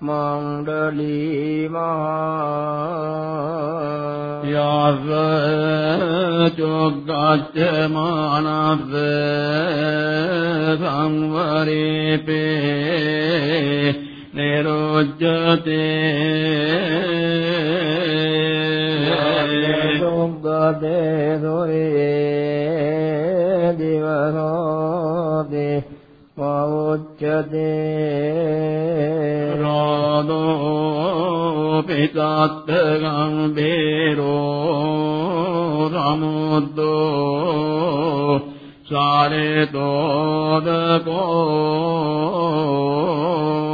මණ්ඩලී මහා යස්ස චොග්ගච්ඡ මානස්ස සංවරේපේ නිරුජ්ජතේ සුග්ගදේ සොරේ දිවසෝති පවුච්චතේ රාදෝ පිතත් ගම්බේරෝ සමුද්දෝ සාරේතෝදකෝ තත්ජානං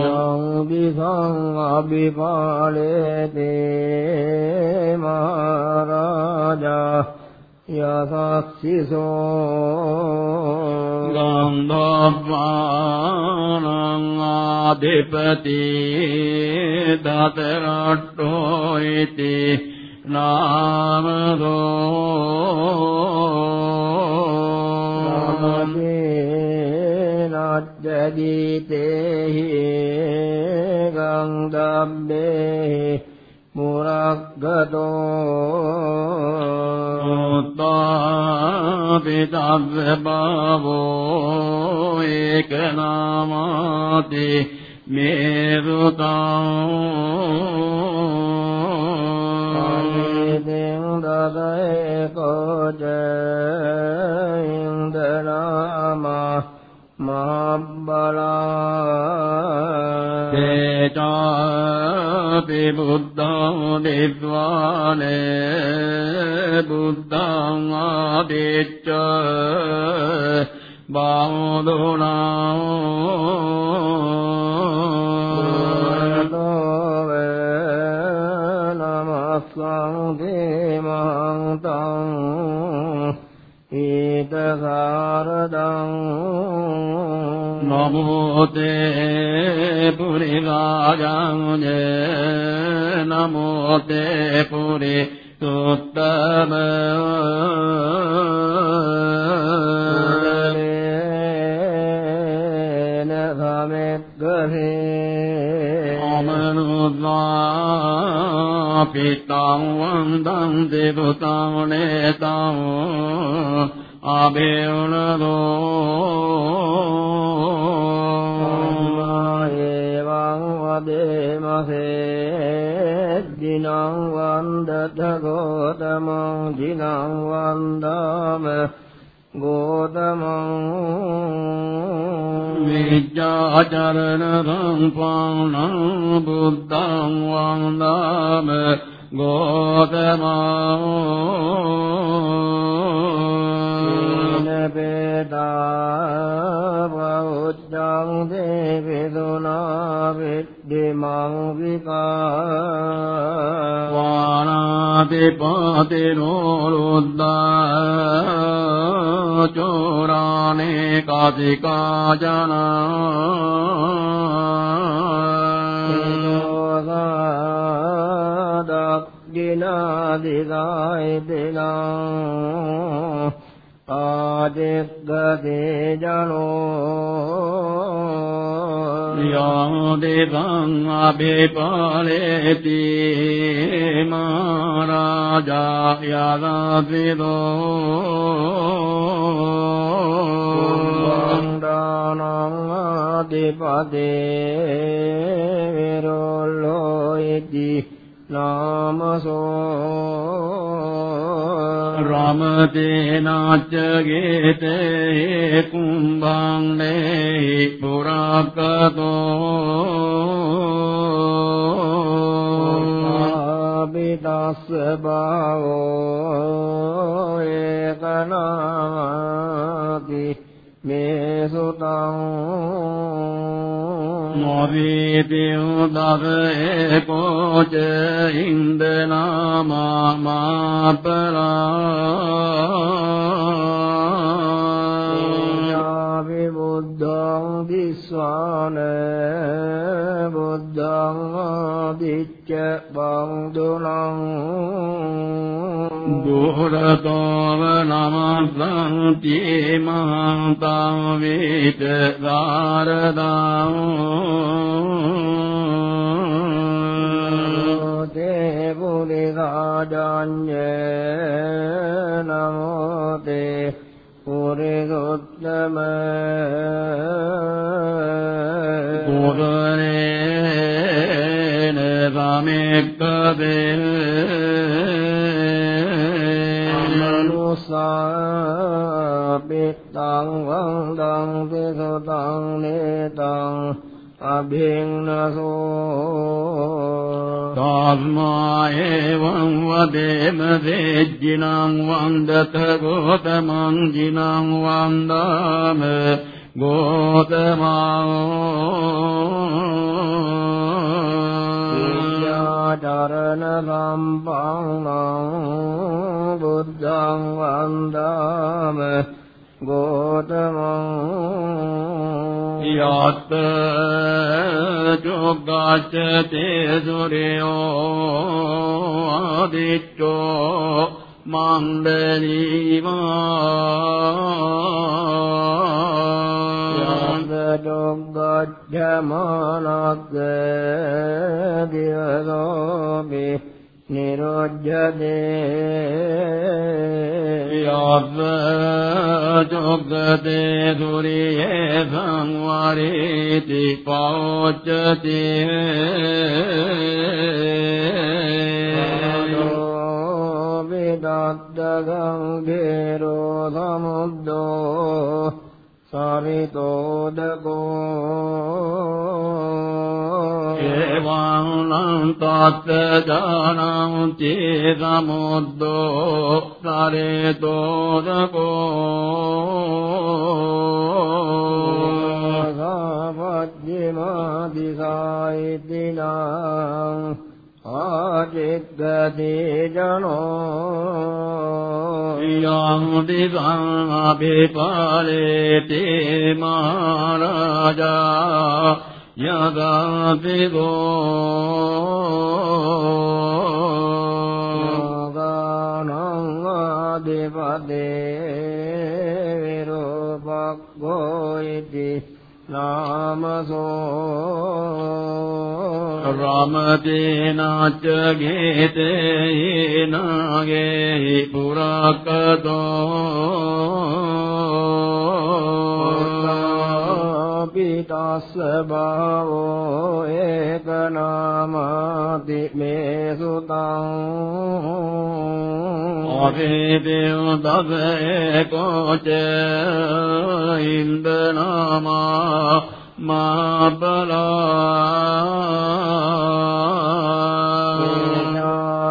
යං විසං අභිපාලේතේ මහරජා යසස්සිසෝ ගන්ධපානං ආදිපති දතරට්ඨෝ ඉති නාමදෝ නච්චදීතේහි ගංගම්බේ මුරක්ගතෝ උත්තාපිතබ්බ බවෝ ඒක නාමාති මේරුතං අනිදෙන් දදයකෝච ඉන්දනාම මහබ්බලා තේචාපි බුද්ධං දිද්වානේ බුද්ධං ආදිච්ච බාදුනා නමස්සං දේමහං තං සාරදං නමෝ තේ පුරිරාජං නමෝ තේ පුරි සුත්තම පිටං වන්දං දේවතං නේතං ආබේවනදෝ එවං වදේමසේ දිනං වන්දත ගෝතමං දිනං වන්දාම ගෝතමං විජ්ජාචරණ රංපාණං බුද්ධං වන්දාම ගෝතමං පේතා බෞද්ධං දේවිදුනා විද්දිමං විකා වානාති පාතිනෝ රුද්දා චෝරානේ කාතිකා ජනා දක්ඛිනාදිගාය දෙනා ආදිග්ගදේ ජනෝ යෝ දේවං අබේපාලේති මහරජා යදාසිදෝ දානං ආදිපදේ විරෝලෝ ඉති නාමසෝ රමතේ නාච්ච ගේතේ කුම්භං නේහි පුරාකතෝ බිදස්ස භාවෝ ඒකනාති මේ සුතං මොවීති උදර ඒකෝච ඉන්දනාමා මාපරා විබුද්ධං දිස්වාන බුද්ධං ආදිච්ච බංදුනං දුරතෝව නමස්සන්ති මහන්තං වේත දාරදං තේ පුරි රාජඤ්ඤ නමෝ තේ පුරි උත්තම පුරේන සමෙක්කදේ මනුසා පිටං වන්දං තිසතං නේතං අභින්නසෝ තස්මා එවං වදේම දේජ්ජිනං වන්දත ගෝතමං ජිනං වන්දාම ගෝතමා। චරණ සම්පන්නං බුද්ධං වන්දාම ගෝතමං යත් ජෝගාච තේ සුරයෝ ආදිච්චෝ මණ්ඩලීවා යද්දොග්ගච්ඡමානග්ග දිවලෝමි නිරොජ්ජදේ යබ්බ ජොග්ගදේ දුරියේ සංවරේති පෞච්චති විදද්දගං භේරෝ සමුද්දෝ සරිතෝදකෝ එවං ලං තත් දානං චේ සමුද්දෝ සරේතෝදකෝ සාපජ්ජිමාදිසායිතිනං ආ චිත්තති ජනෝ යං දිසං අභිපාලේති මහරජා යදාති ගෝ ගානං ආදිපදේ විරූපග්ගෝ ඉති නාමසෝ රාමතේනාච ගේතේ නාගේ පුරක්කතෝ පිටස්ස භාවෝ ඒක නාමාති මේ සුතං අවේදේව දවේ කෝච ඉන්දනාමා මාබලා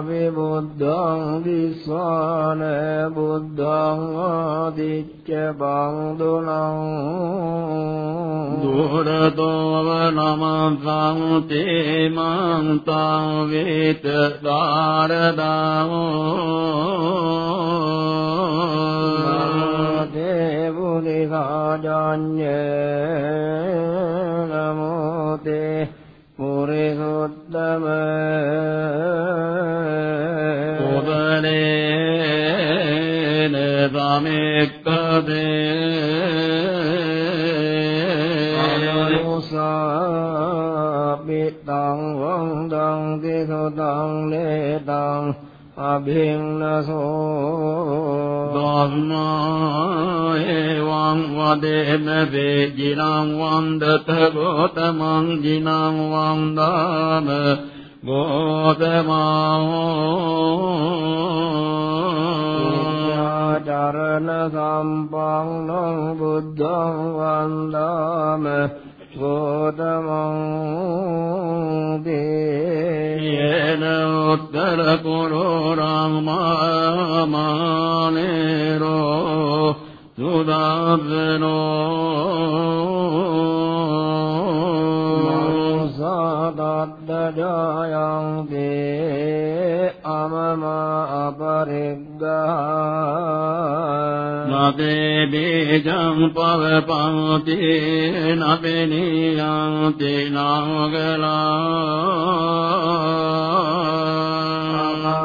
විබුද්ධං විස්වාන බුද්ධං ආදිච්ච බංදුනං දුරතෝව නමං තේමන්තං වේත දාරදාමෝ දේවුනි රාජාඤ්ඤ නමෝ තේ පුරිසුත්තම සමෙක්කදේ අනුසාපිතං වන්දං තිසුතං නේතං අභින්නසෝ ධම්මා එවං වදේන වේජිනං වන්දත ගෝතමං ජිනං වන්දාම ගෝතමා චරණ සම්පන්නං බුද්ධං වන්දාම ගෝතමං දේ යේන උත්තර කුරෝ රාමානේරෝ සුදාබ්බනෝ සාදද්දජායං දේ අමම අපරිග්ගා නදේ බීජං පවපංති නබෙනියන්ති නාගලා.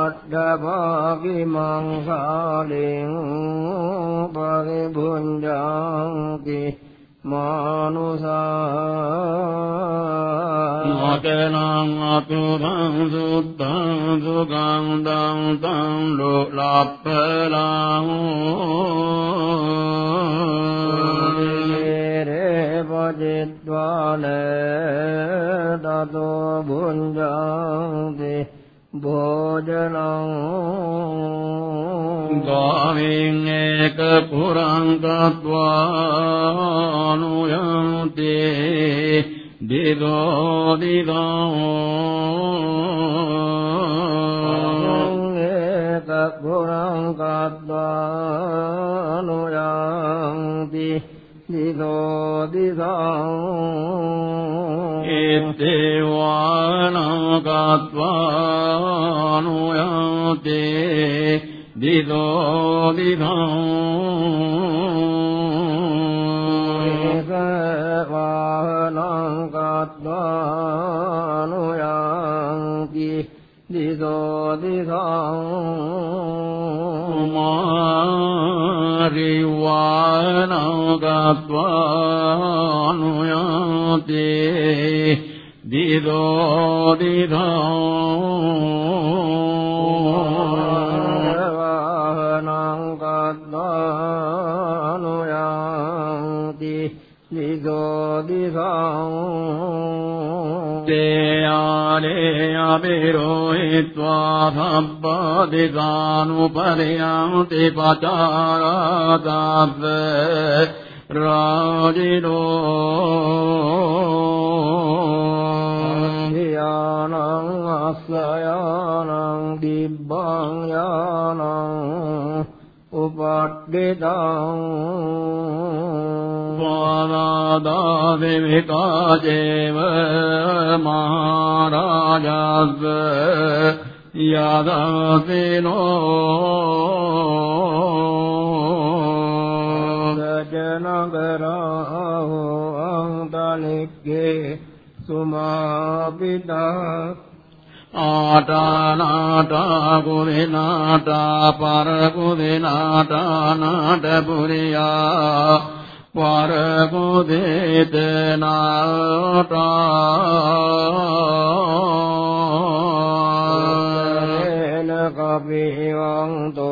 අඩභාගිමං සාලින් පරිභුංජාන්ති මානුසා නකනං අතුරං සුද්ධං සුගන්ධං තං ලෝලප්පලං රේ පජිත්වාන තතෝ භුංජාන්ති භෝජනං ගාමින් ඒක පුරං ගත්වානුයන්ති දිදෝ දිදෝ ඒක ගුණං කද්වානුයන්ති දිසෝ දිසං ඉත්තේවානගත්වානුයන්ති දිදෝ දිදෝ ඒකවාහනං කද්වානුයන්ති දිසෝ දිසං මාරිවානගත්වානුයන්ති දිදෝ දිදෝ වාහනං කද්වානුයන්ති දිසෝ දිසං තේයානේ අබිරෝහිत्वा සම්පදිගානුපරියන්ති පචාරාතබ්බ රාජිනෝ යානං අස්සයානං දිබ්බං යානං උපට්ඨිතං ස්වාදාදෙවිකාජේව මහරජස්ස යදසිනෝ ගජනගරාහෝ අන්තලික්ගේ සුමාපිතා ආටානාටා කුරිනාටා පරකුදිනාටා නාටපුරියා පරකුදිත නාටා කපිවන්තෝ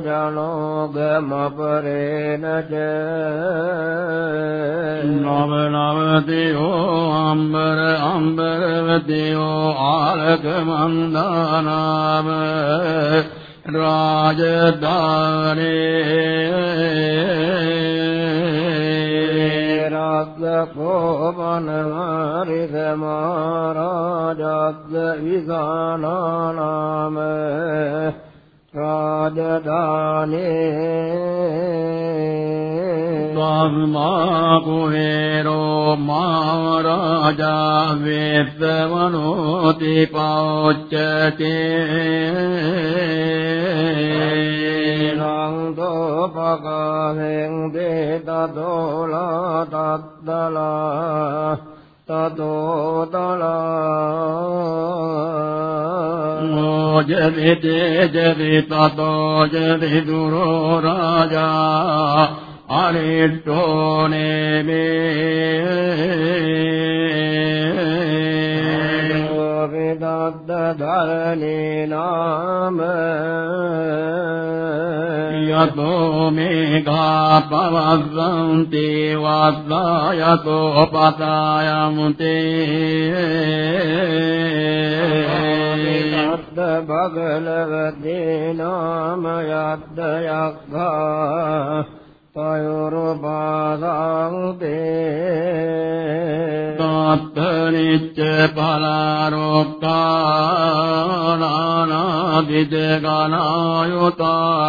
ජනෝගමපරේන ච නව නවතියෝ අම්බර අම්බරවතියෝ ආලක द्य कोपन्मरितमाराजाद्यनाम् රාග්ගකෝ වනවරිද මහරජාග්ග විසානානාම රාජධානේ ධම්මා කුහේරෝ මහරජා වේතවනෝති පෞච්චතේ නංදෝ පකාහෙන් දේතදෝලා තද්දලා තදෝදලා මොජවි තේජවි තතෝ ජවි දුරෝ රාජා අරිට්ඨෝ නේමේ ධරණේ නාම। යතෝ මේඝා පවස්සන්ති වස්සායතෝ පතායමුතේ। යද්ද භගලවතේ නාම යද්ද යක්ඛා පයුරුපාදාන්තේ තත්තනිච්ච පලාරෝක්කානානාදිජ ගනායුතා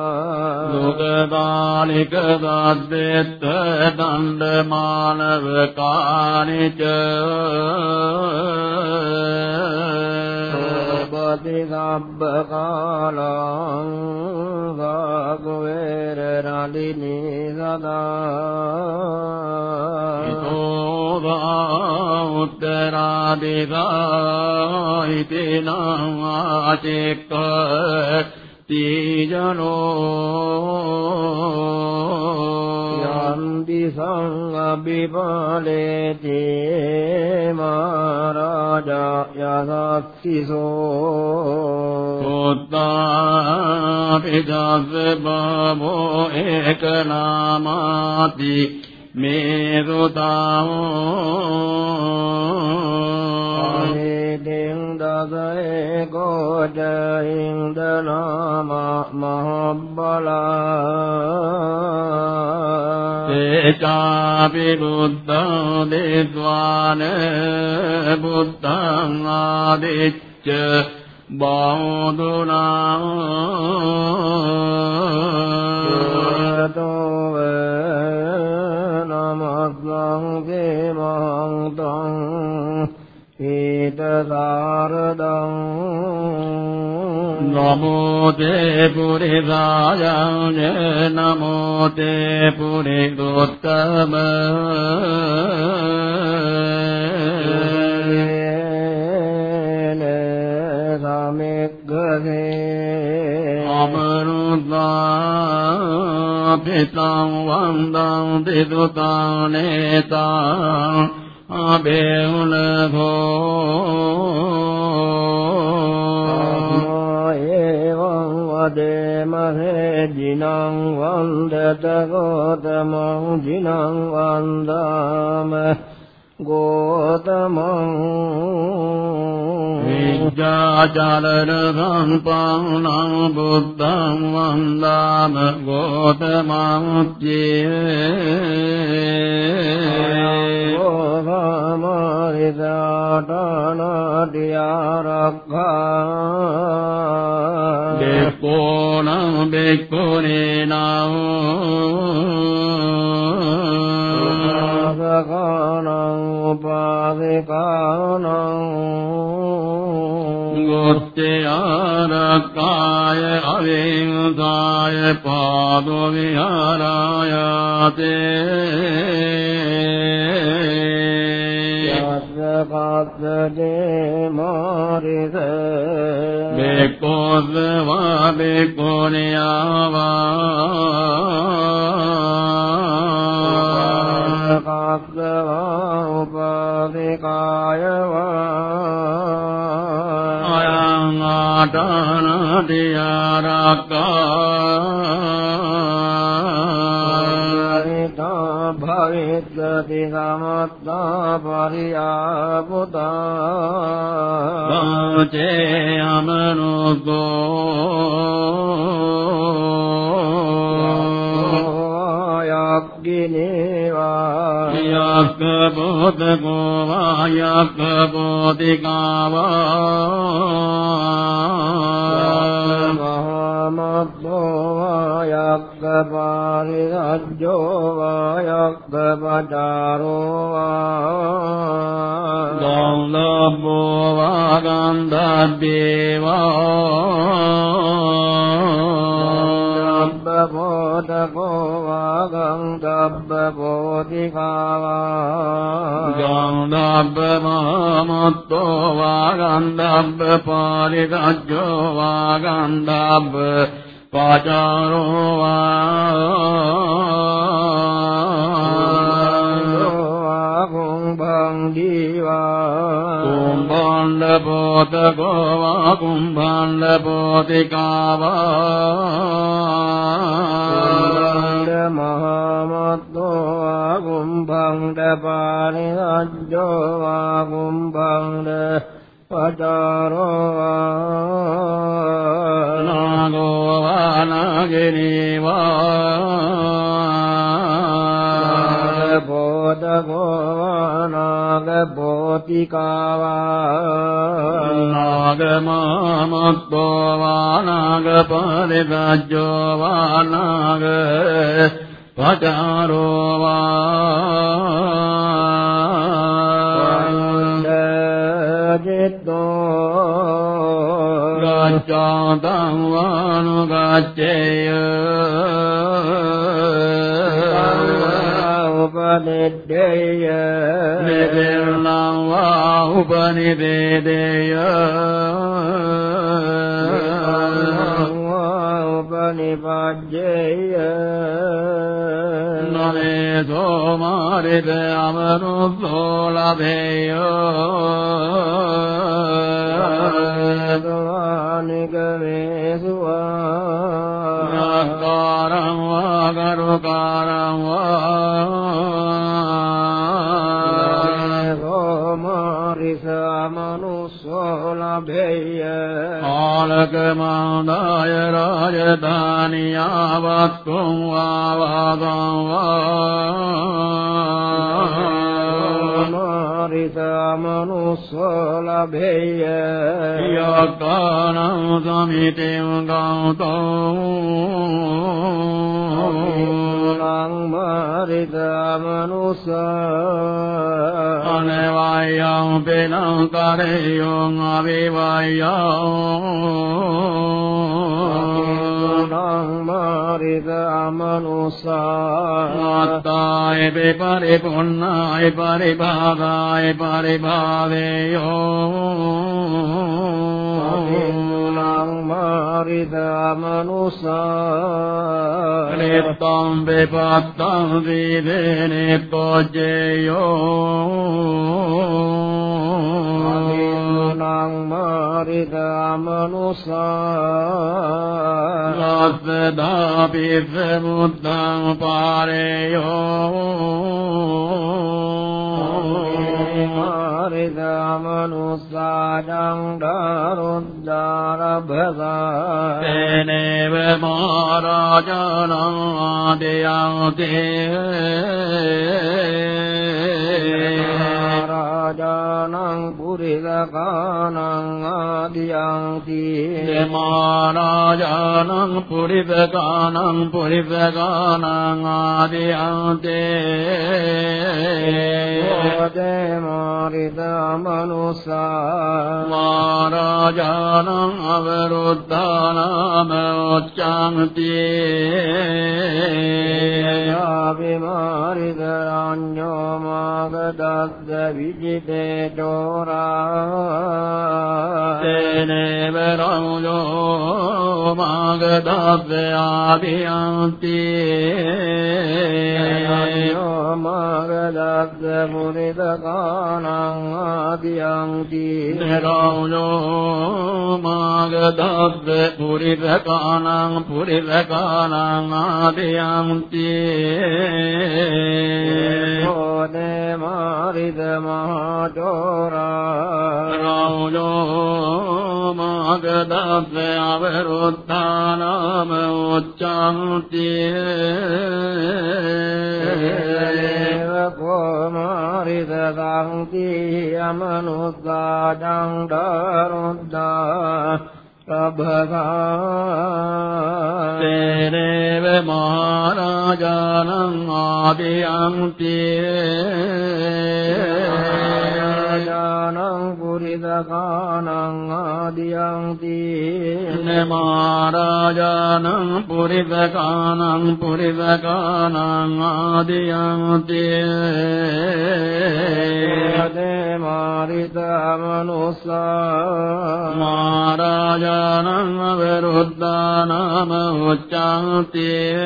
ජීවක සාද්දෙත්ත අතෝට්ඨව චිත්තකා දකා කුලේරකා වනේ පොක්බර සාතකා ලෝකදානික සාද්දෙත්ත දණ්ඩ මානව කානිච සෝපති සබ්බ කාලං ගාගවේර රලිනී සදා ෝවා උත්තරාදිගායිතිනං ආචෙක්ක තීජනෝ යන්ති සංගබිපාලේති මහරජා යසක්සිසෝ සෝත්තාපි දස්ස බමෝ ඒක නාමාති මේ සුතාවෝ අනේදෙන් දසේ කෝච ඉන්දනාම මහබ්බලා තේචාපි බුද්ධං දේද්වාන බුද්ධං ආදිච්ච බෞදුනා තෝව නමස්ලං කේමන්තං ඊත සාරදං නමෝ තේ පුරිසායං නමෝ තේ පුරිසුත්තම සමෙග්ගසේ අමරුදා පිතං වන්දං දිදුතානේතං අබේඋල භෝ ඒවං වදේමහේ ජිනං වන්දත ගෝතමං ජිනං වන්දාම ගෝතමං විද්‍යාචරණ සම්පන්නං බුද්ධං වන්දාම ගෝතමං ඕහමරිදාටනටියාරක්ඛා බෙක්කෝනං බෙක්කෝනේනං උපාසකානං උපාසිකානං ගොත්තයාරක්කාය අවිංසාය පාදෝ විහාරායතේ යස්සකස්සදේ මාරිස බෙක්කෝද්වා බෙක්කෝනයාවා කස්සවා උපාදිකායවා අයං ආටනදියාරක්කා හරිතා භවිස්සති සමත්තා පරියාපුතා වාචේ අමනුගෝ යක්ගිනේවා යක්ක බෝධකෝ වායක්ක බෝධිකාවා මහමත්ෝ වායක්ක පාරිරජ්ජෝ වායක්ක පචාරෝ වා ගෞලබ්බෝ වාගන්ධබ්බේවා බෝධකෝ වාගං දබ්බ බෝධිකාවා ගන්ධබ්බමත්තෝ වාගන්ධබ්බ පාරිරජ්ජෝ වාගන්ධබ්බ පාචාරෝ වා කුම්භං දීවා කුම්භණ්ඩ පෝතකෝ වා කුම්භණ්ඩ පෝතිකාවා මහමත්තෝ කුම්භං පානි රජ්ජෝ වා කුම්භං පචාරෝ නාගෝ වානගිනේවා බෝධගෝ නාග බෝධිකාවා නාගමාමත්තෝ වානාග පරිගජ්ජෝ වානාග පචාරෝ වා ජිත්තෝ ගච්ඡාතං වානුගච්ඡේය උපනිද්දේය නිබිරණං වා උපනිවේදේය උපනිපජ්ජේය නමේ සෝමාරිත අමනුස්සෝ ලභේය නිගමේසුවා නක්කාරං වා කරුකාරං වා මනුස්සෝ ලභේය ආලක මාදාය රාජධානියාවත්තුම් වාවාදං වා මාරිස මනුස්සෝ ලභේය යක්කානං සමිතිං ගෞතෝ නං මාරිස මනුස්සා අනවයං පෙනං කරයොං අවිවයං නං මාරිස මනුස්සා ආත්තාය පරිපුන්නාය පරිභාගාය පරිභාවේයෝ නං මාරිස මනුස්සා නිත්තම් විපත්තං දීදේනේ පොජ්ජේයෝ නං මාරිස මනුස්සා රස්සදාපි සමුද්දං පාරේයෝ මාරිස මාරිදමනුස්සාජං ඩරුද්දාරභසා තේනේව මහරජාණන් ආදයං තේ රාජානං පුරිදකානං ආදියන්ති මහරජාණන් පුරිදකානං පුරිදකානං ආදයන්තේ ඕදේ මාරිද මනුසා මහරජාණන් අවරුද්ධානම උච්චාන්තියේ විමාරිද රඤ්ඤෝ මාගදස්ස විජිතේ දෝරා තේනේව රමුලෝ මාගදබ්බයාදියන්ති රඤ්ඤෝ මාගදස්ස මුනිදකානං ආදියන්ති රමුලෝ මාගදබ්බ පුරිරකානං පුරිරකානං ආදියන්ති ඕනේ මාරිද මහතෝරා රෞලෝ මාගදබ්බ අවරුත්තානම උච්චන්තියේ කෝමාරිද සංති අමනුස්සාදං දරුද්දා ප්‍රභසා තේරේව මහරජානං ආදියන්තියේ ඥානං පුරිදකානං ආදියන්ති නමාරාජානං පුරිදකානං පුරිදකානං ආදියන්තියේ යදේ මාරිත මනුස්සා මාරාජානං අවරුද්ධානම උච්චන්තියේ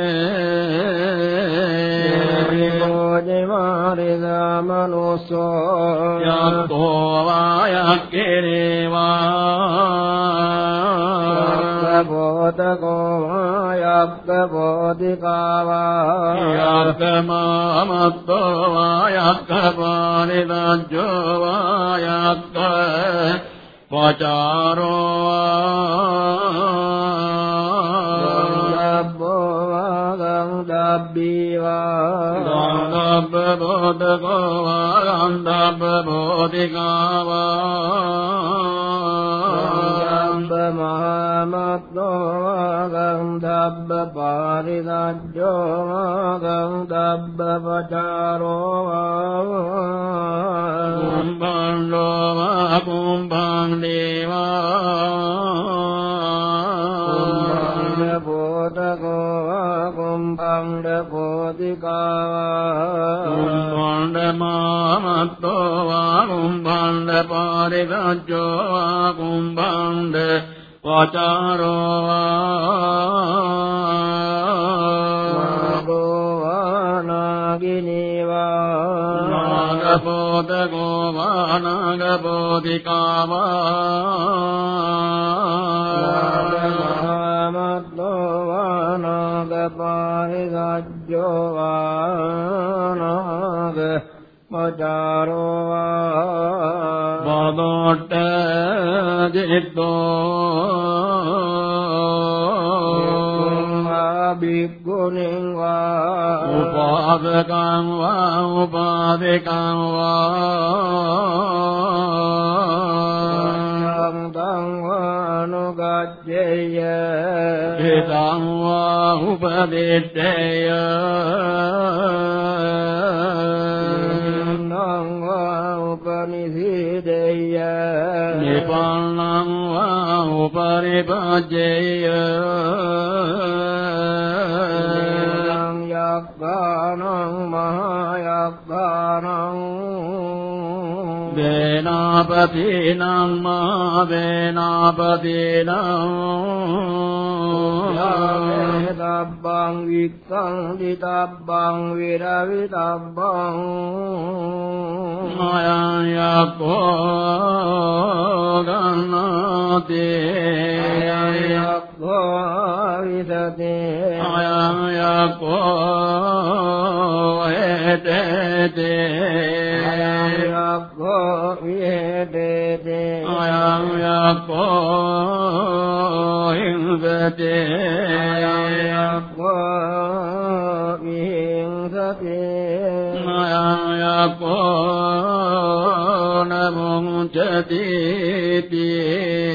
භෝජේ මාරිත මනුස්සෝ යක්ඛෝ වායක්කේවා බෝධකෝ යක්ක බෝධිකාවා යක්කමාමත්තෝ වායක්කපානිදජ්ජෝ වායක්ක පචාරෝ බ්බෝ වාගං දබ්බීවා ගන්ධබ්බ බෝධකෝ වාගන්ධබ්බ බෝධිකාවා ගම්බ මහමත්නෝ වාගං දබ්බ පාරිදජ්ජෝ වාගං දබ්බ පචාරෝ වා කුම්භං ලෝමා කුම්භං දේවා කුම්භං බෝධිකාවා කුම්භං මාමත්තෝ වා කුම්භං පාරිදජ්ජෝ වා කුම්භං පචාරෝ වා නාගිනීවා නාගපෝතකෝ වා වානාගපාරිදජ්ජෝ වානාග මචාරෝ වා බදොට්ට දිත්තෝ බික්ගුණින් වා උපාදකං වා උපාදිකං වා තං වානුගච්ඡේය හිතං වා උපදිත්තේය නං වා උපනිසීදෙය නිපන්නං වා උපරිපජ්ජේය නං යක්ඛානං මහයක්ඛානං දේනාපතිනං මා දේනාපතිනං තබ්බං වික්ඛං දිතබ්බං විරවිතබ්බං මයං යක්ඛෝ ගන්නතේ යක්ඛෝ විසතේ අයං යක්ඛෝ හේතේ යක්ඛෝ විහෙ අයං යක්ඛෝ හිංසතේ යක්ඛෝ විහිංසතේ අයං යක්ඛෝ නමුංචති තී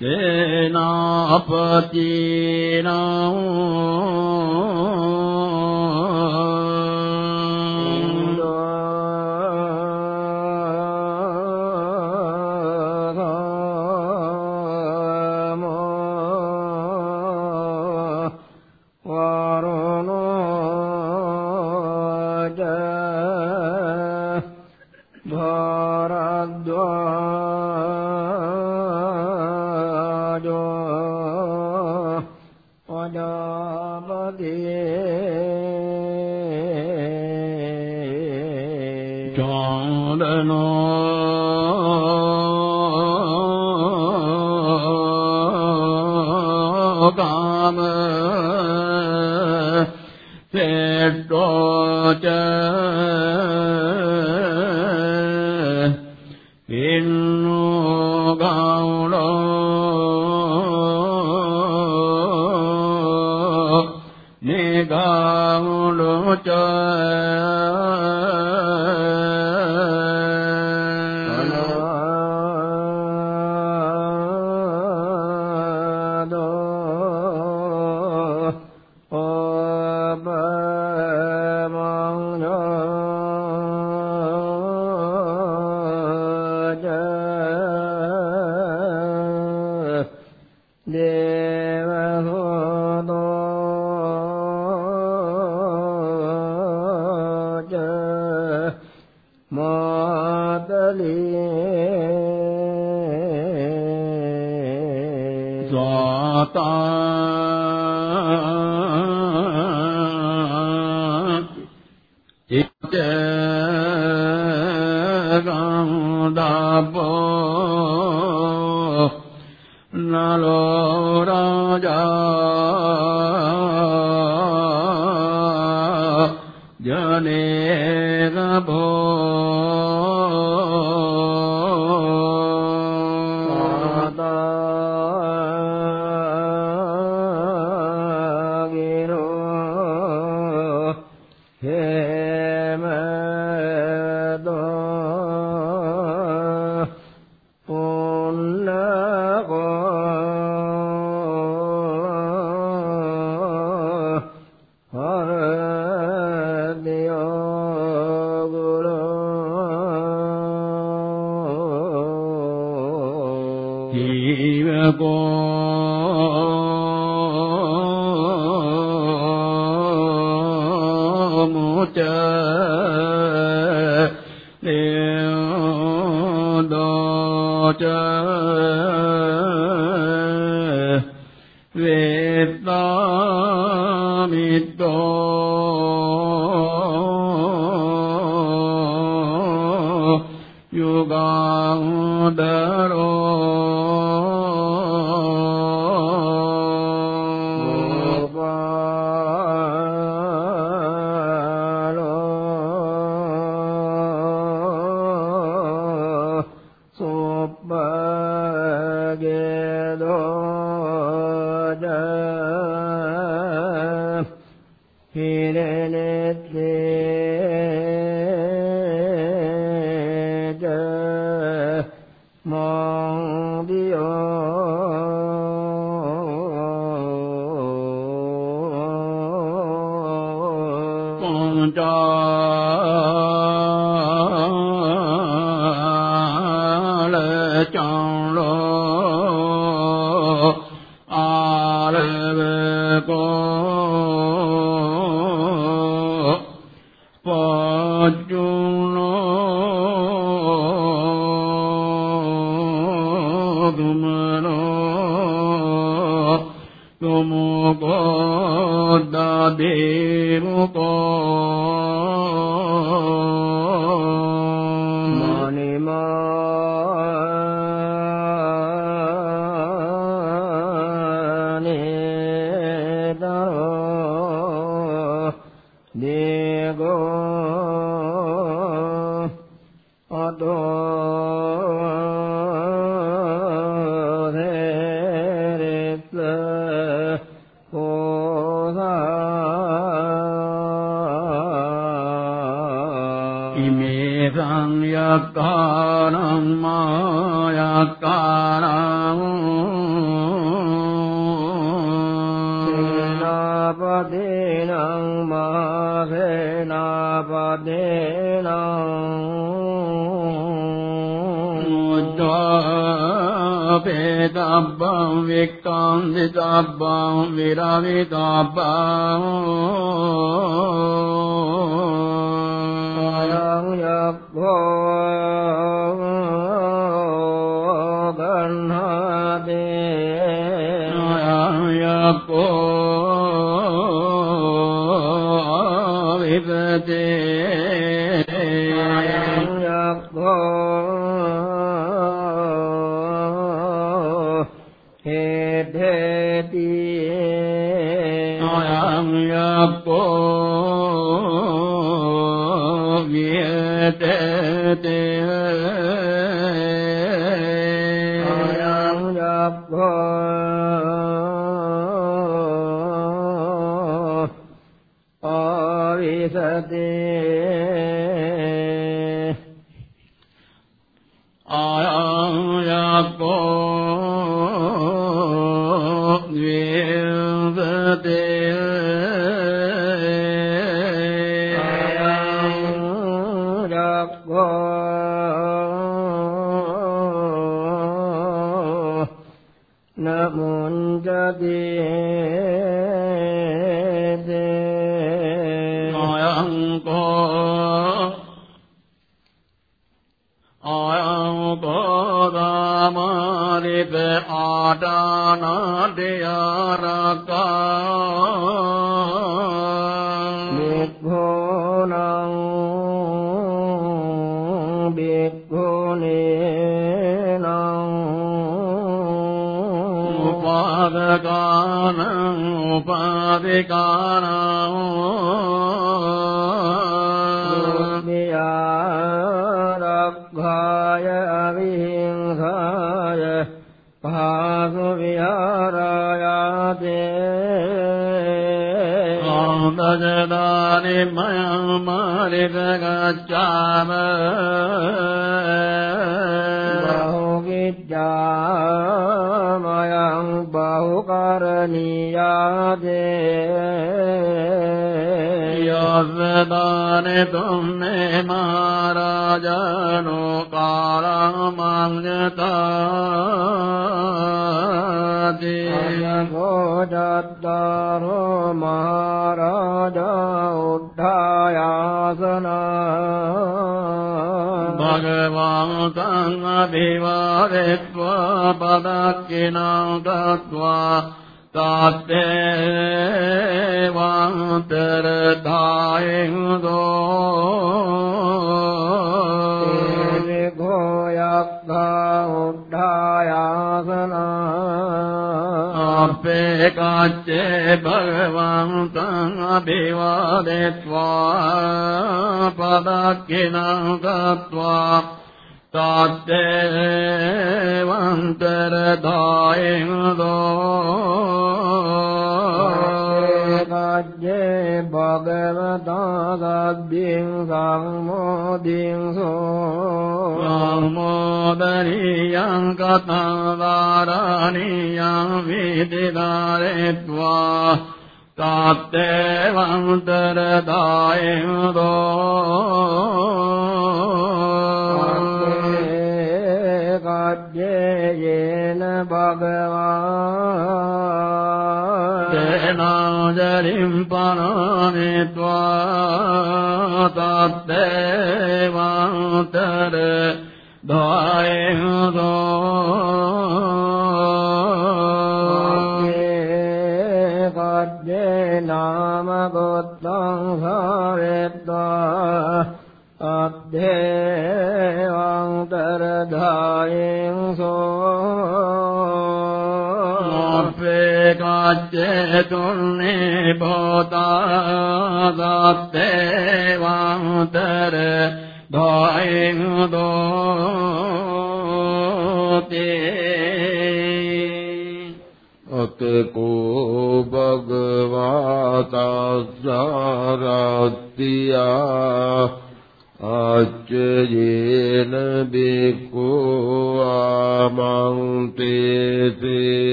දේනාපදීනං සෙට්ටෝච ඉන්නෝ ගාුණෝ නිගාුණෝච ස්වාතා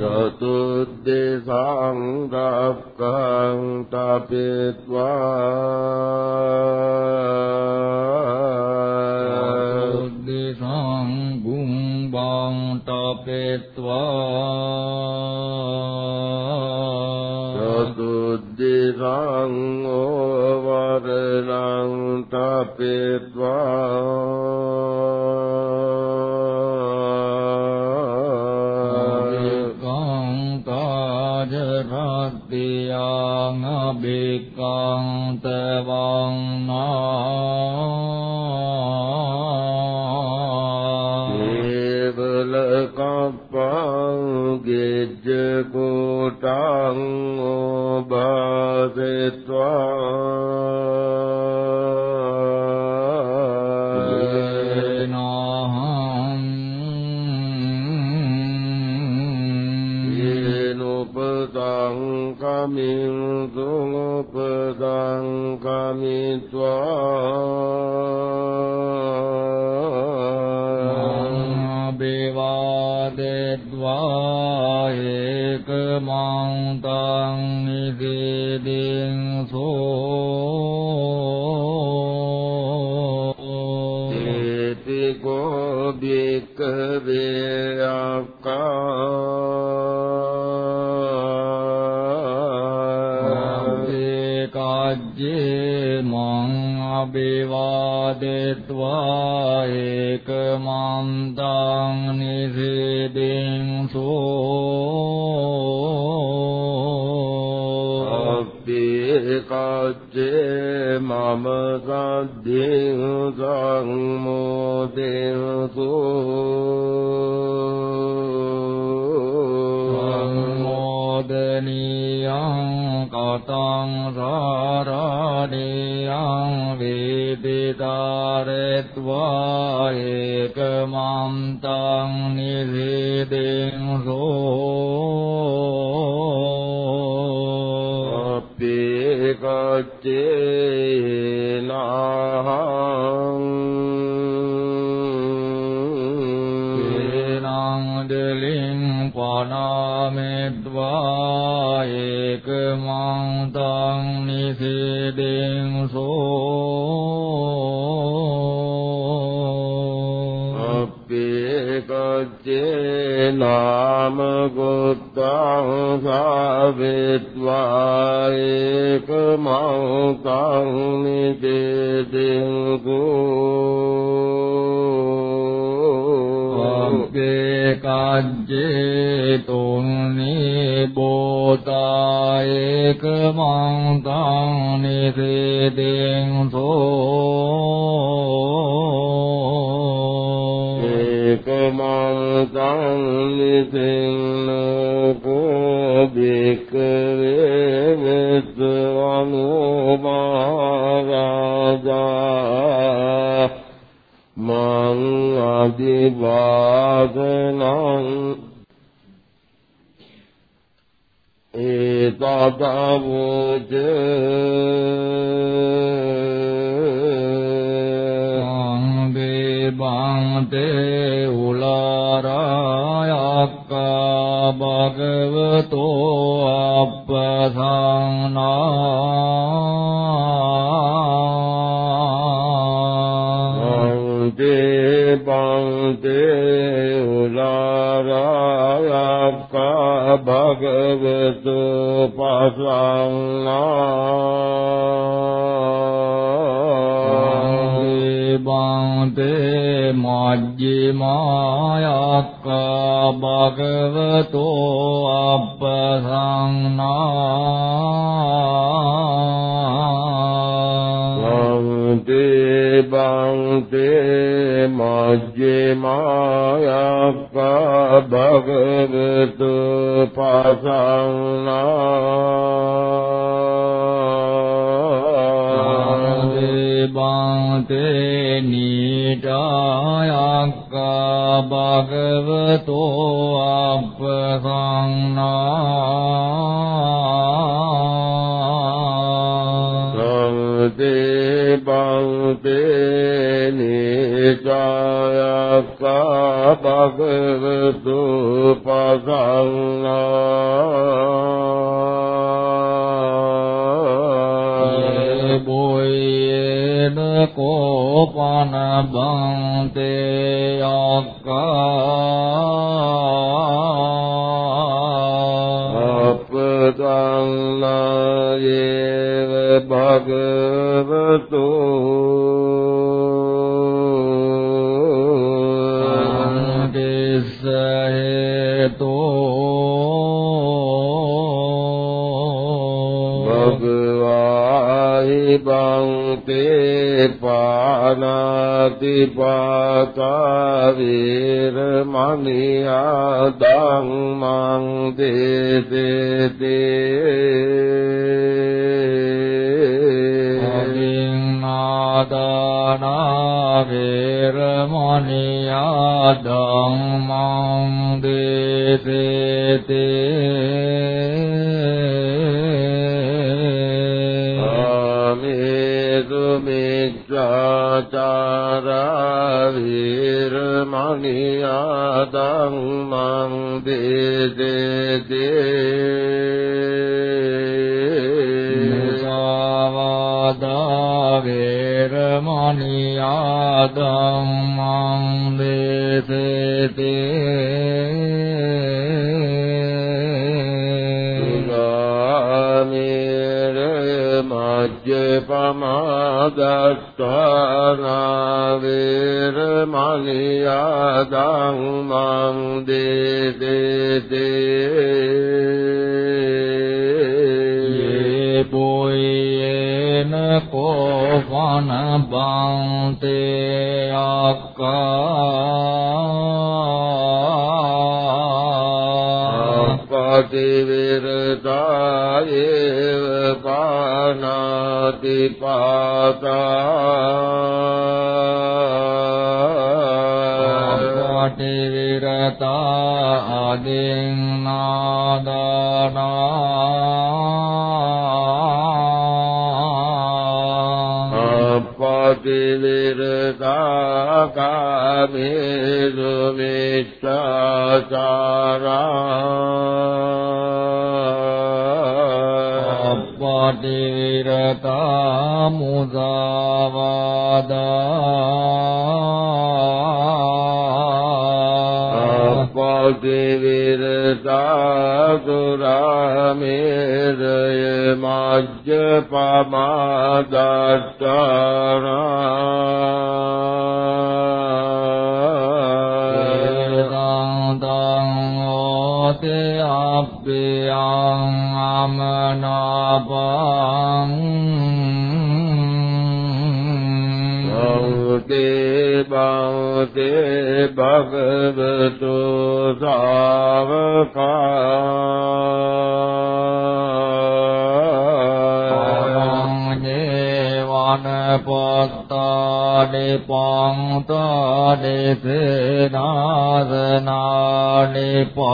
चतुर्देशाङ्गं तपित्वा චේ මම සද්දේ සංමෝදේතු සංමෝදනියං කතං සාරණේයං වේදිතාරත්වා.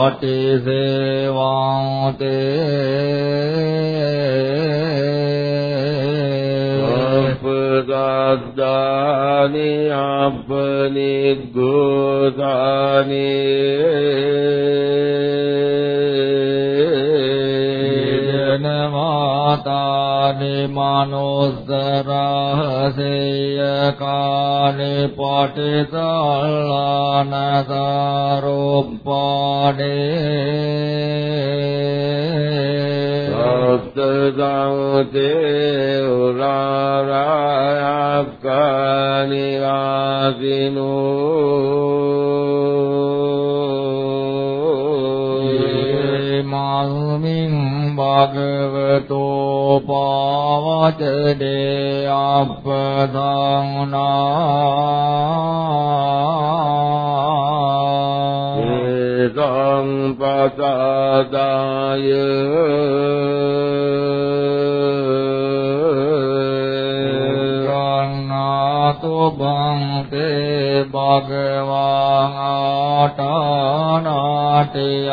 සේනාසනානි පටිසේවාතේ නාටේ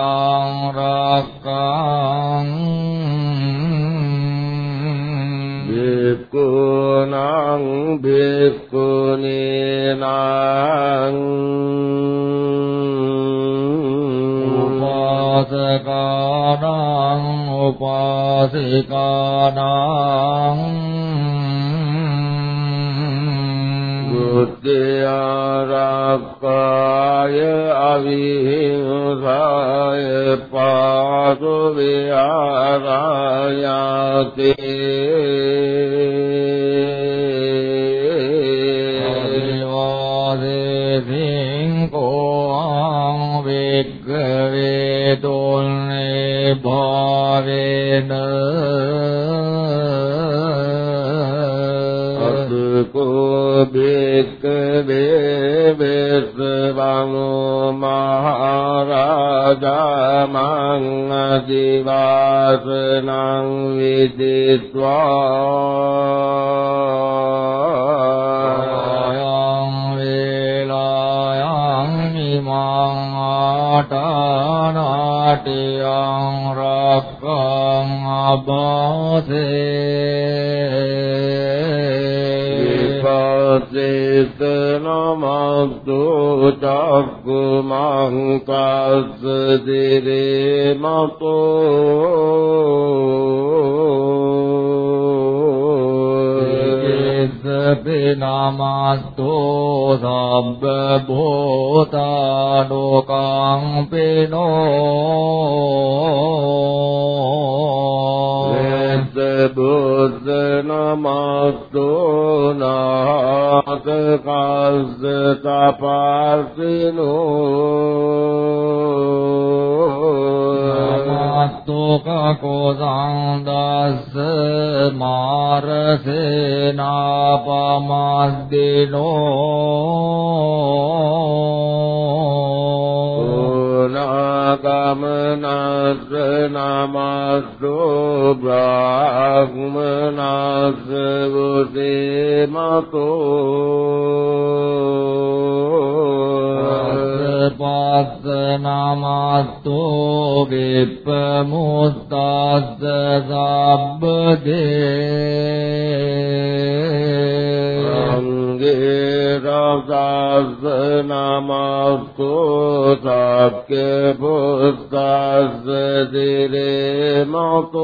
පුස්තස්ස දිරේ මතෝ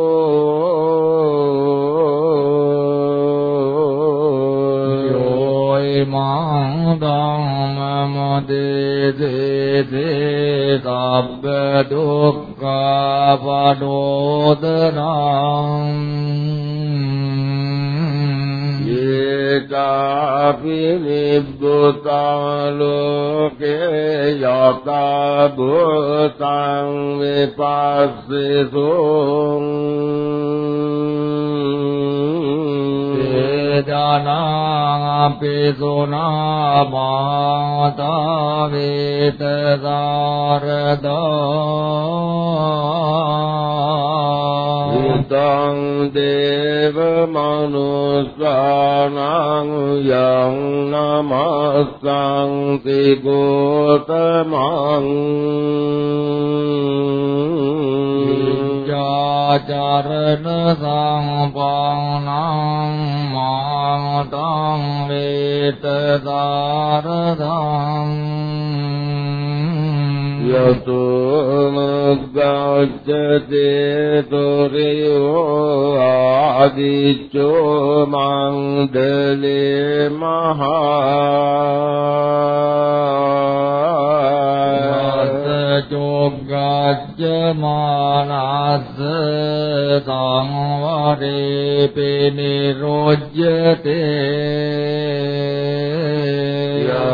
යෝයි මාදම් මොදේ දේ සබ්බ දුක්ඛ පඩෝදනං යතාපි නිබ්බුතං ලෝකේ යතා භූතං විපස්සිතෝ ජනාපි සුනා මාතා වේත සාරදා තං දේව මනුස්සානං යං නමස්සං තිගෝතමං චරණ සම්පානං මාතං වේත දාරදං යතුමග්ගච්ඡතේ තුරියෝ ආදිච්චෝ මංගලේ මහා චෝග්ගච්ඡමානස්ස සංවරේ පිනිරොජ්ජතේ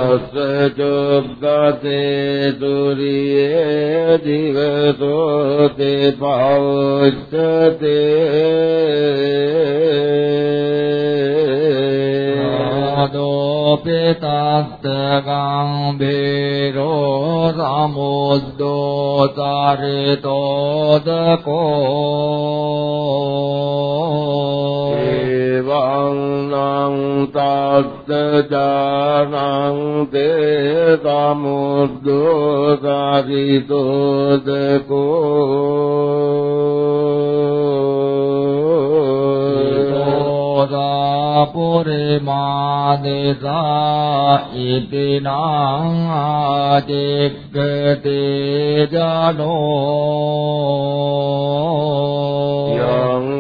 යස්ස චොග්ගතේ දුරියේ දිවතෝ තේ පෞච්ඡතේ දෝපිතස්ත ගම්භීරෝ සමුද්දෝ තරතෝදකෝ එවං නං තස්ස ජානං තේ සමුද්දෝ සාරිතෝදකෝ පුරිමාදේසා ඉතිනං ආචෙක්කතේ ජනෝ යං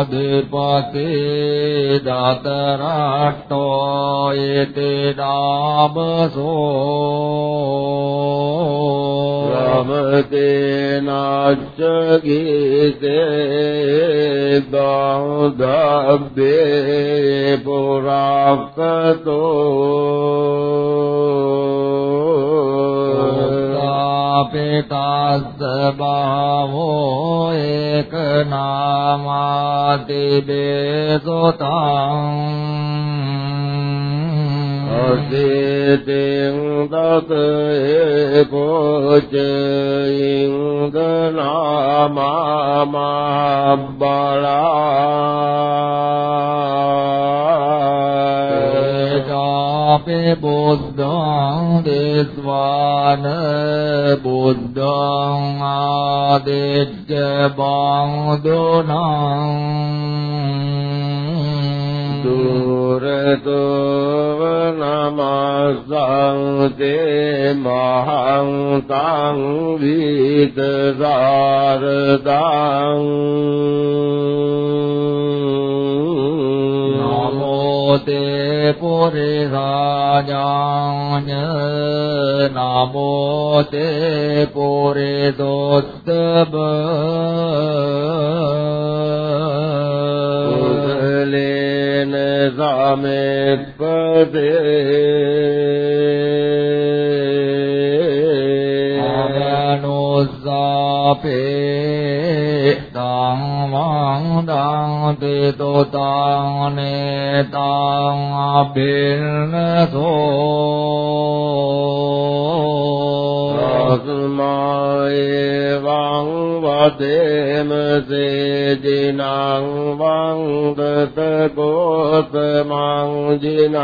සස්සිතෝ සබ්බානං ආදිපතේ දතරට්ඨෝ යතේ නාමසෝ රමතේ නාච්ච ගීතේ බෞද්ධබ්බේ පුරාකතෝ පිතස්ස බාවෝ ඒක නාමාති බේසොතං අසේතෙන් දත ඒකෝච ඉංගනාමබලා ඒකාපේ බුද්ධං දේස්වාන බුද්ධං ආදෙච්ච බාංදෝනං දුරතෝ නමස්සං තේ මහං තං විත සාරදං නමෝ තේ පුරිසාජාඤ නමෝ තේ පුරිදොත්තබ කුසලේන සමෙප්පදේ අමනුස්සාපේ තං වං දං තේතෝ තං නේතං අබින්නසෝ රස්මායේ වං වදේම සේජිනං වං දත කෝතමං ජිනං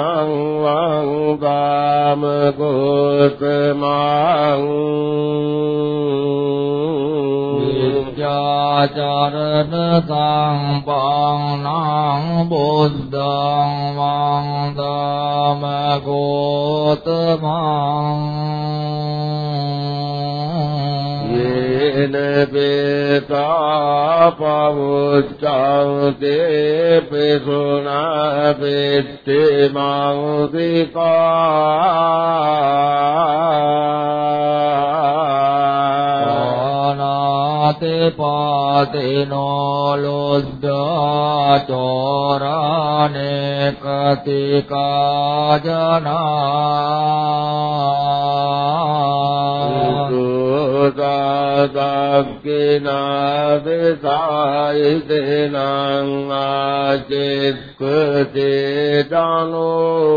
වං ගාම කෝතමං විද්‍යාචරණ සංපාණං බුද්ධං වන්දාම ගෝතමං යේන පේතා පවුච්ඡන්තේ පිසුනා පිත්තේ මංසිකා ආනාතේ පාතේනෝ ලොද්දා චෝරානේ කතිකා ජනා රාදක්කිනාදසායිතනං ආචෙක්කතේ දනෝ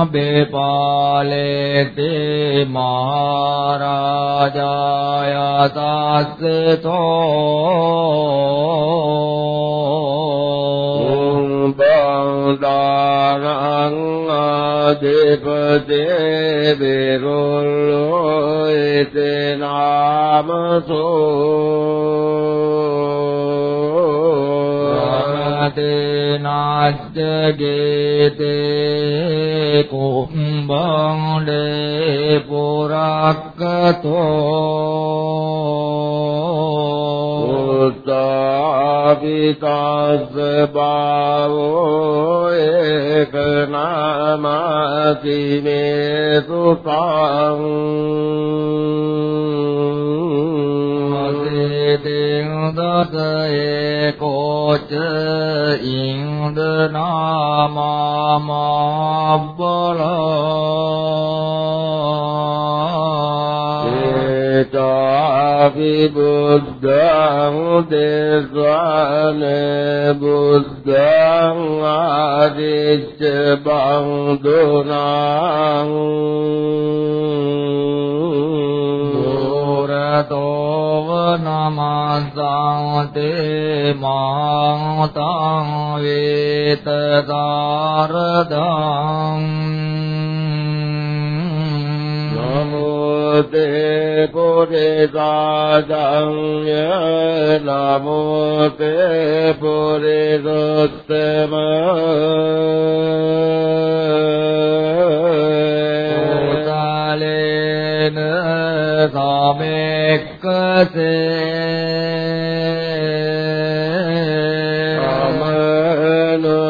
විදං බේපාලේතේ මහරජායතස්සතෝ බන්දානං ආදීපතේ විරුල්ලෝ නාමසෝ තේනාජ්ජගේතේ කුම්බංඩේ පුරක්කතෝ උත්තාවිතස්ස භාවෝ ඒක නාමති මේ සුතං අසේතෙන් දස ඒකෝච ඉන්දනාමාබ්බලා ඒතාපි බුද්ධං දේශාන බුද්ධං ආදිච්ච බන්දුනං දුරතෝව නමස්සාතේ මාතං වේත දාරදං නමෝ තේ පුරිසාදං නමෝ තේ පුරිසුත්තම සමෙක්කසේ අමනුසපේත්තං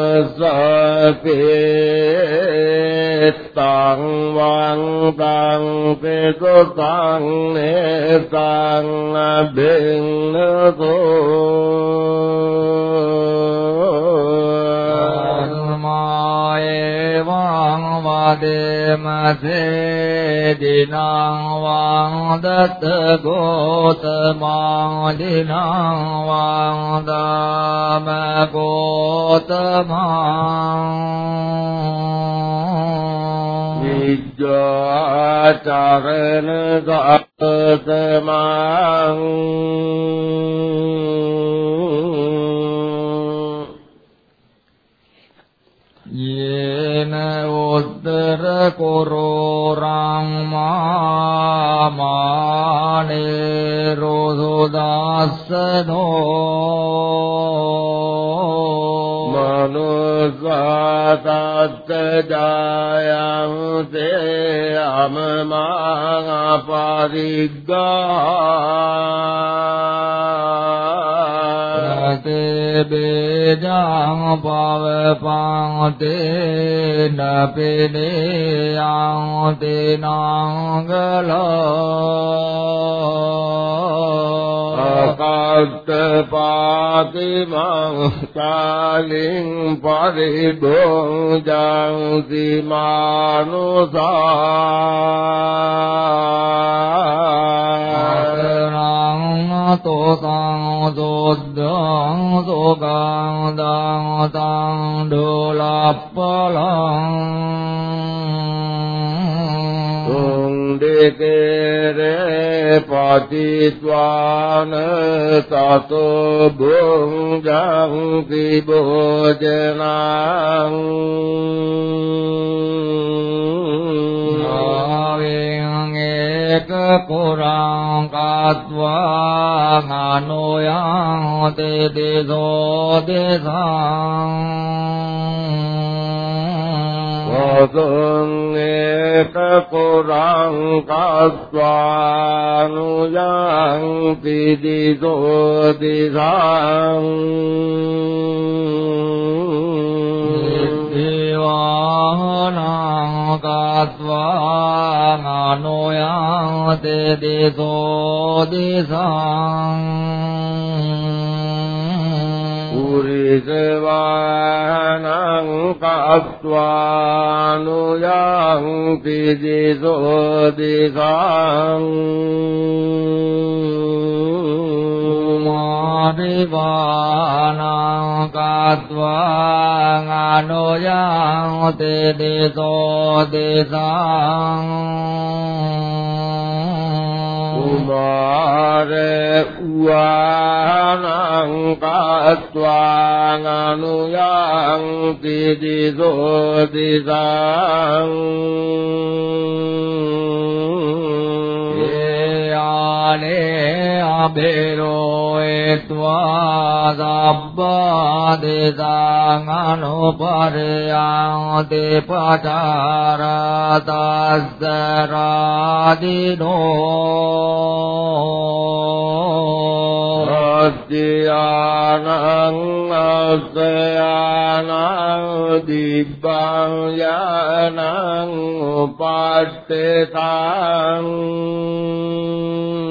වං තං පෙසුතං නේතං අබින්නතෝ මායේවං වදේමසේ දිනං වන්දත ගෝතමං දිනං වන්දාම ගෝතමං විජ්ජාචරණ සත්තමං උත්තර කුරෝරං මාමානේ රෝසුදාස්සනෝ මනුසාතත් ජායං තේ අමමාපරිග්ගා තේ බේජං පවපං තේ නපිනේ යං තේ නාංගලෝ අකත්ත පාතිමං කාලින් පරිභෝජං සිමානුසා අරණං තෝසං දොද්දං සෝගං දං දෝලප්පලං තුන් දෙකේ පතිත්වාන සතෝ භුංජං කිභෝජනං ආවෙන් ඒක කුරං කාත්වා අනෝයං තේ දේසෝ දේසං වසං ඒක කුරං කස්වානුයං පිදිසෝ දිසං දේවානං කාත්වා අනෝයං තේ දේසෝ දේසං පුරිසවානං කත්වානුයං පිදිසෝ දිසං මාදිවානං කත්වාං අනුයං තෙදිසෝ දිසං කුමාර උවානං කତ୍වාං අනුයං පිදිසෝ දිසං යානේ අබේරෝ ඒत्वा සබ්බා දේසං අනුපරයං තේ පචාරතස්ස රාදිනෝ අස්යානං අස්සයානං දිබ්බං යානං උපට්ඨේතං ආදාදේ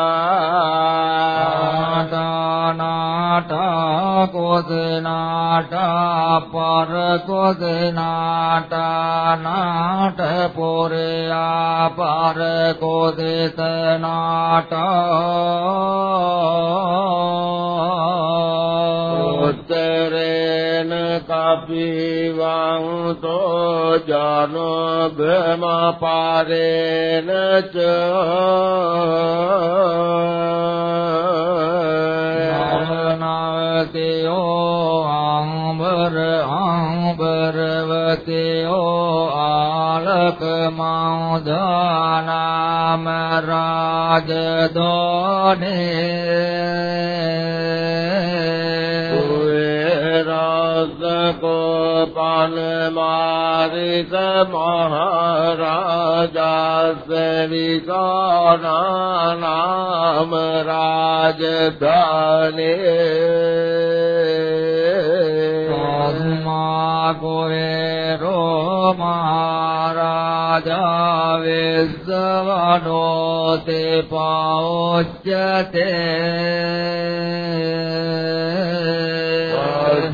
නාටා කොදනාටා පර කොදනාටා නාට පොරයා පර කොදතනාටා උත්තරේන කපිවං තෝ ජනෝ බ්‍රහ්ම පාරේන ච ओ आम्बर आम् परवते ओ आलकमा दाम राग රාසකෝ පනමාරික මහරජාස විසානාම රාජධානේ සම්මා කුරේරෝ මහරජා විස්සවනෝ තේ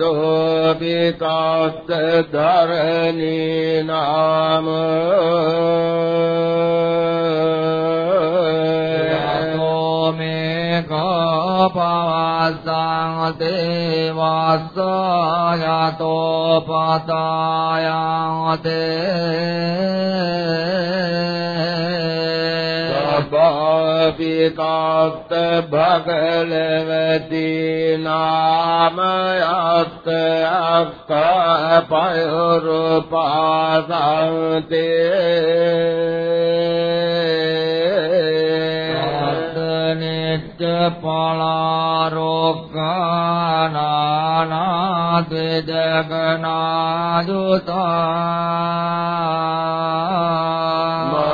දෝපිතාස්ස ධරණී නාම යතෝ මේ කපවස්සං දේවස්සයතෝ පතායං තේ සබ්බාපිතාස්ස භගලවති නාම යත් අක්ඛ පයුරුපාසන්තේ නිච්ච පලාරෝගනානාදුතා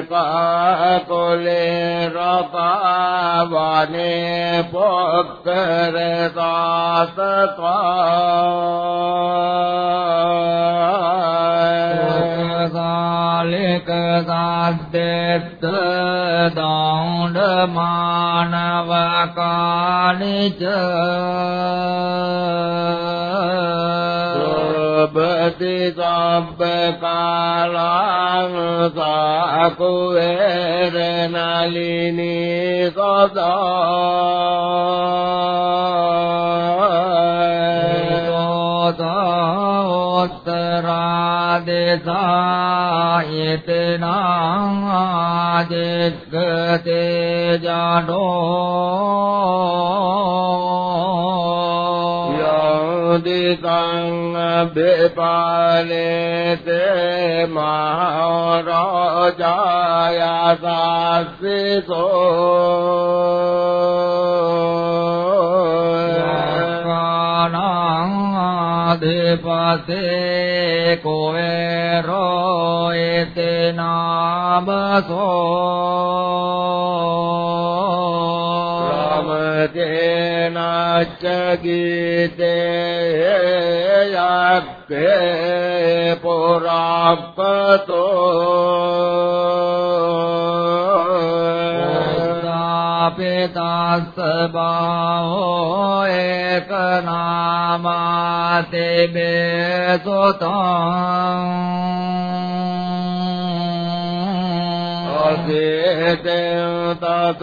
චිත්තකා කොලේ රපාවනේ පොක්කර තාසකා කාලික මද්දෙත්ත දෞණ්ඩ මානව කානිච සබති සබ්බ කාලං සාකු වේරනලිනී සදා උත්තරාදේසායතනං ආදික්කතේ ජානෝ යෝදිකං බේපාලේතේ මහරජාය සාස්සිසෝ දේපසේ කොවේරෝ එතනාමසෝ च गीते अक् पोरा पतोपेता सबमासे मे सोता බේසොතං අසේතං තත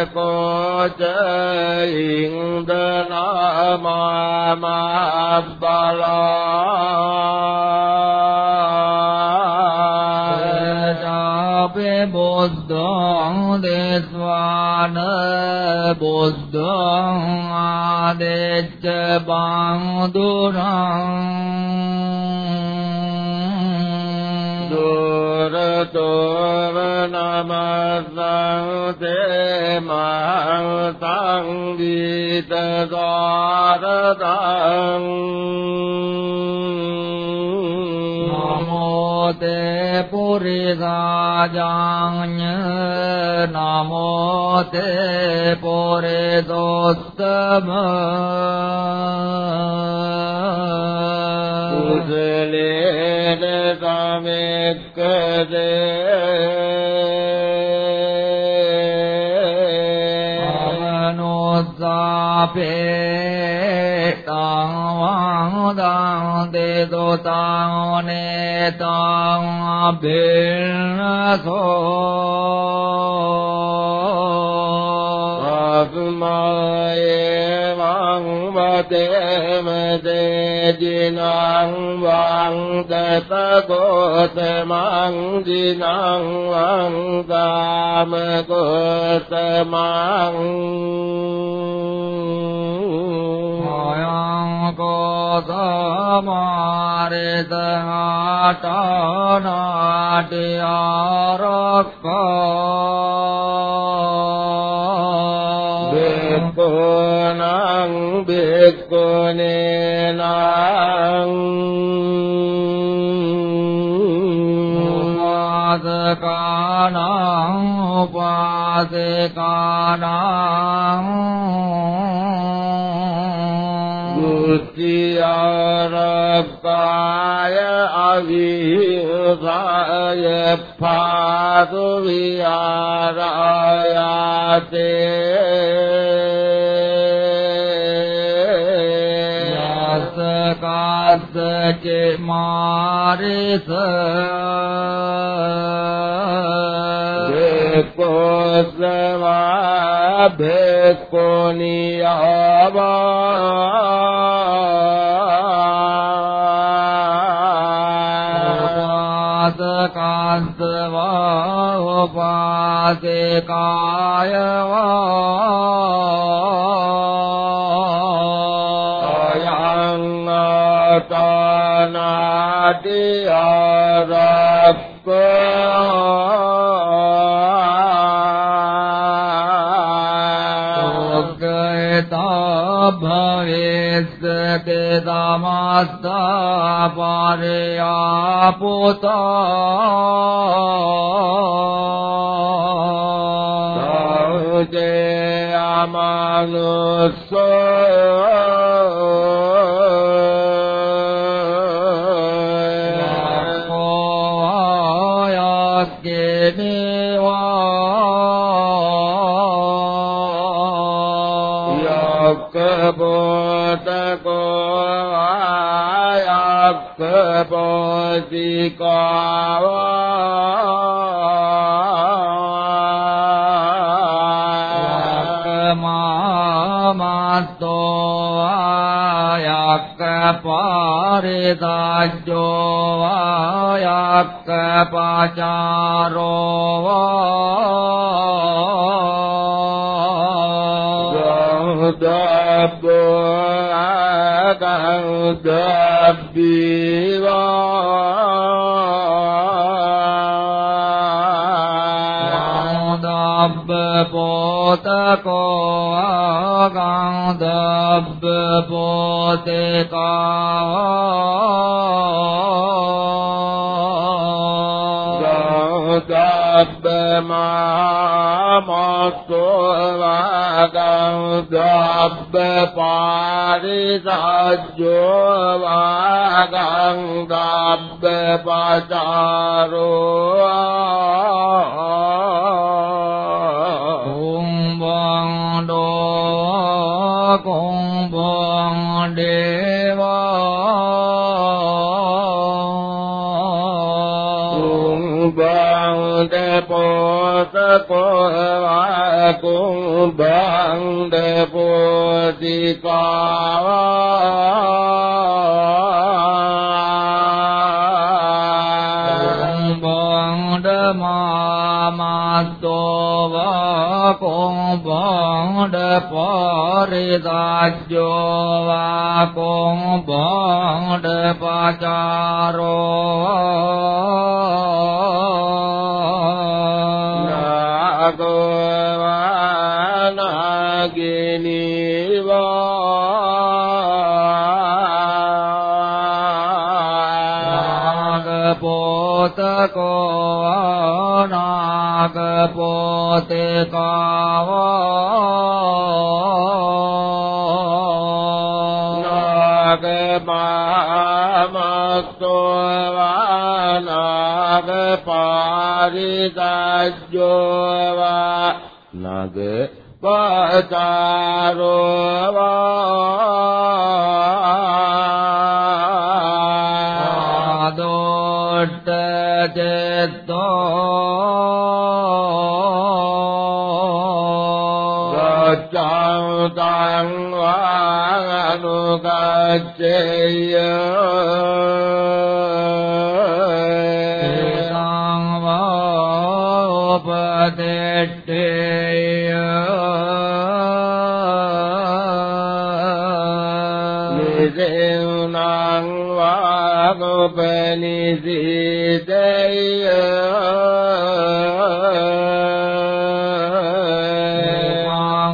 ඒකෝච ඉන්දනාමබලා ජාපේ බුද්ධං දේස්වාන බුද්ධං ආදෙච්ච බාඳුරං දුරතෝව නමස්සං තේ මහං සංගීත සාරදං නමෝ තේ පුරිසාජාඤ්ඤ නමෝ තේ පුරිසෝත්තම කුසලේන සමෙක්කදේ අමනෝසාපේ තං වං දේදෝ තං නේතං අබින්නසෝ ආත්මායේ වං වතේම දේජිනං වං දතගෝතමං දිනං වං ගාම ගෝතමං මයං කෝසමාරිත ආටනාටි ආරක්ඛා බෙක්ඛුනං බෙක්ඛුනේනං උපාසකානං උපාසකානං දුක්ඛියාරක්ඛාය අවිහාය පාදු විහාරායතේ යස්කාස්ස මාරිස. බෙක්ඛෝසවා බෙක්ඛෝනියාවා උපාසකාන්තවා උපාසකායවා ආතනාටි ආරක්ඛා භවෙස්සක තමස්සා පාරයා පුතා සෞජේ අමනුස්සෝ පාරිතාජ්ජෝ වායක්ක පාචාරෝ. වා දබ්බෝ ආගං දබ්බ පෝතකෝ ආගං දබ්බ පෝතේ දබ්බ පාරිසජ්ජෝ වාගං දබ්බ පචාරෝ කුම්බං කුම්බං කුම්බං දපෝසකෝ කුම්බං මාමත්තෝ වා කොම්බංඩ පරිදාජ්ජෝ වා කොම්බංඩ පචාරෝ පෝතකෝ නාග පෝතේ කාවෝ නාග මාමත්තෝ වානාග පාරිදජ්ජෝ වා නග පචාරෝ චෙත්තෝ ගච්ඡාතං වානුගච්ඡේය සංවාපදෙට්ඨේය නිසෙව්නං වාගොපනිසීතේය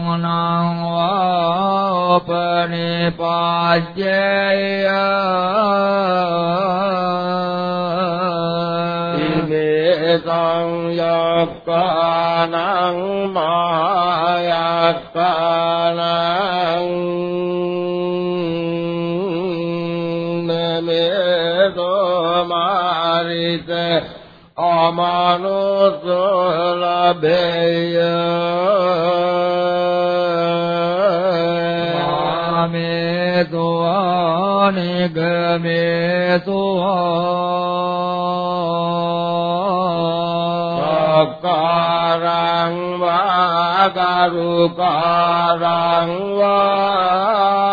මංනං වාපනිපාජ්ජේය ඉමේ සංයක්කානං ලබේය මාමේතෝ අනිගමේතෝ කාරං වාගරුකාරං වා।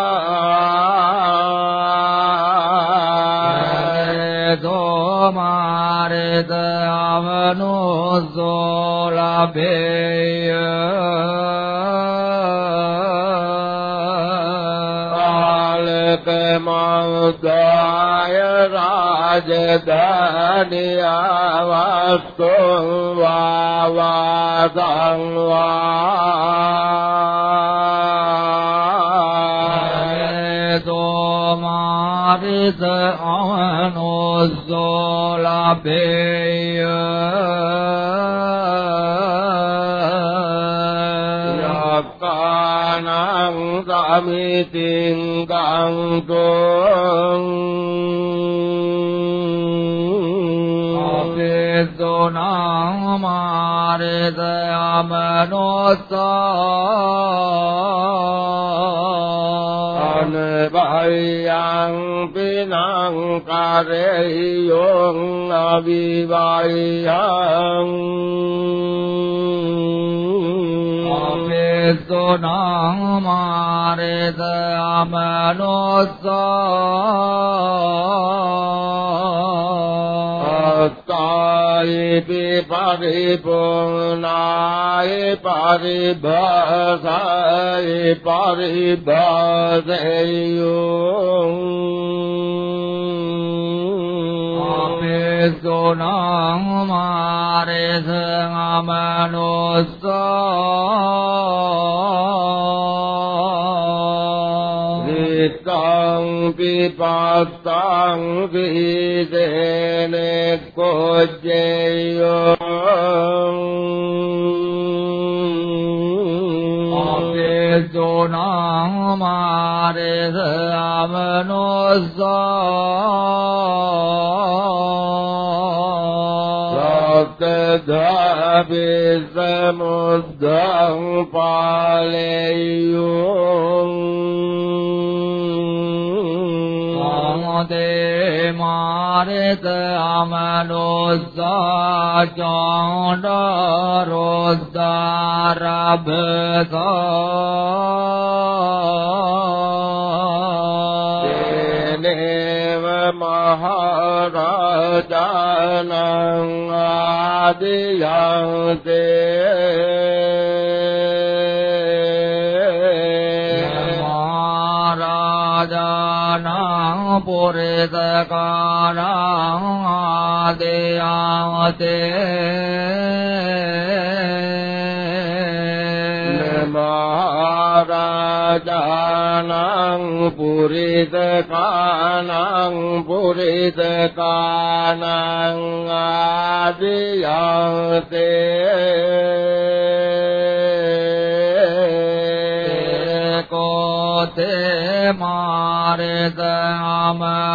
අවනෝසෝ ලබේය කාලක මෞදාය රාජධානියවස්තු වාවාසං වා දෝමාරිත අවනෝසෝ ලබේය යක්කානං සමිතින් ගංගෝ අපේසෝ නාමාරේත අමනෝසා අනබයං පිනං කරේයොං අවිවයං අපේසෝ නාමාරේත අමනෝසා අත්තායිපි පරිපුනාය පරිභාසාය පරිභාසයෝ අපේසෝ නාමාරේත අමනෝසා විත්තං පිපත්තං විදේන කොජ්ජයෝ අපේසෝ නාමාරේත අමනෝසා සත්තාපි සමුද්දං පාලෙය්‍යෝ මෝදේ මාරේත අමනෝසා චෝඩරොද්දාරබ්බසා දේනේව මහරජානං ආදියන්තේ මහරජානං පුරිතකානං ආදියන්තේ මහරජානං පුරිතකානං පුරිතකානං ආදියන්තේ කෝතේ මාරේත අමඩොස්සා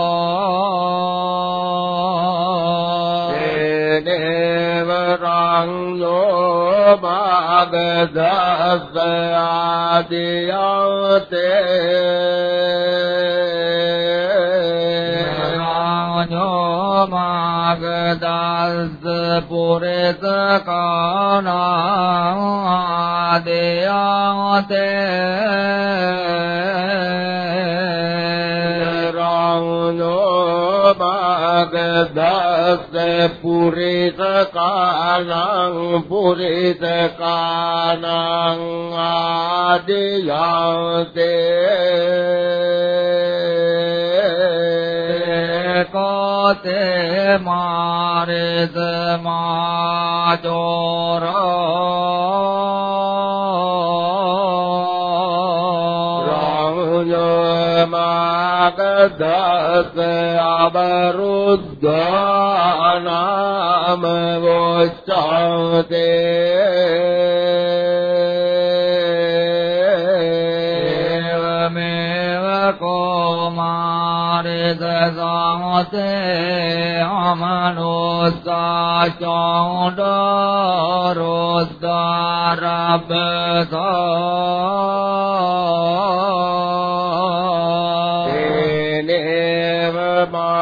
රාඤ්ඤෝ මාගදස්ස ආදියතේ රාඤ්ඤෝ මාගදස්ස පුරේත කානාදයාතේ රාඤ්ඤෝ මාගදස්ස පුරේත කානං පුරේත කානං ආදියතේ කෝතේ මාරේත මාචෝරා මාගදස අබරුද්ධානාම වොච්චාතේ ඒවමේව කෝමාරේද සාමතේ අමනෝසා චෝඩරොද්දාරබ්බසා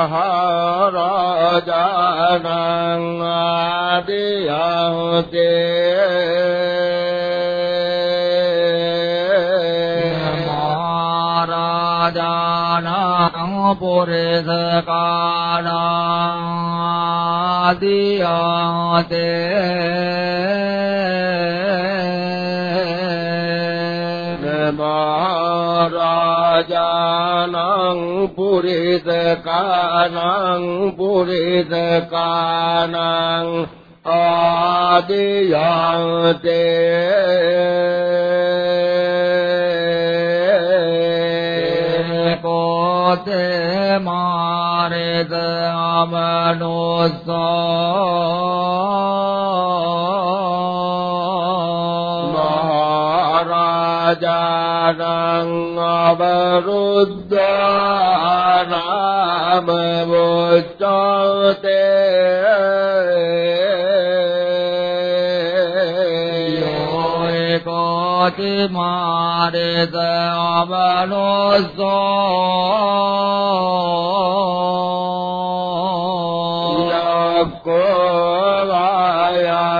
මහරජානං ආදියන්තේ මහරජානං පුරිස කානාදියන්තේ මහරජානං පුරිසකානං පුරිසකානං ආදියන්තේ කෝතේ මාරේද අමනෝසෝ මහරජානං අවරුද්ධානාම වොච්චතේ කෝති මාරේද අමනෝසෝ යක්කෝ වායක්කනේවා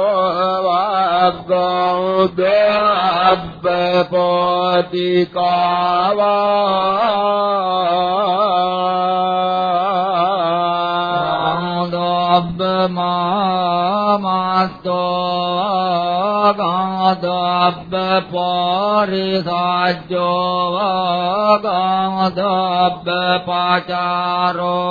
පොතකෝ වග්ගෞදබ්බ පොතිකාවා ගාන්ධබ්බ මාමස්තෝ ගාන්ධබ්බ පරිසජ්ජෝ ගාන්ධබ්බ පාචාරෝ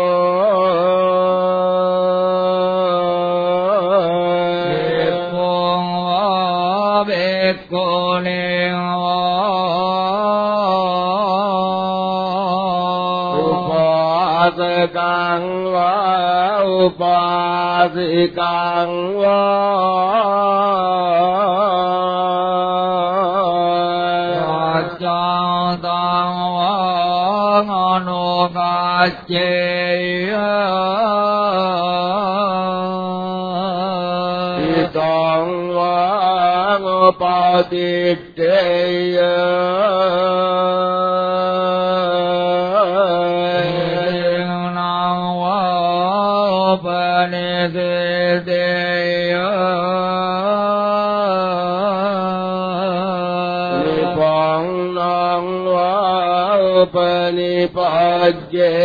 උපාසිකං වා සාචාතං අනෝගච්ඡේය ඉතං වාං උපාතිත්තේය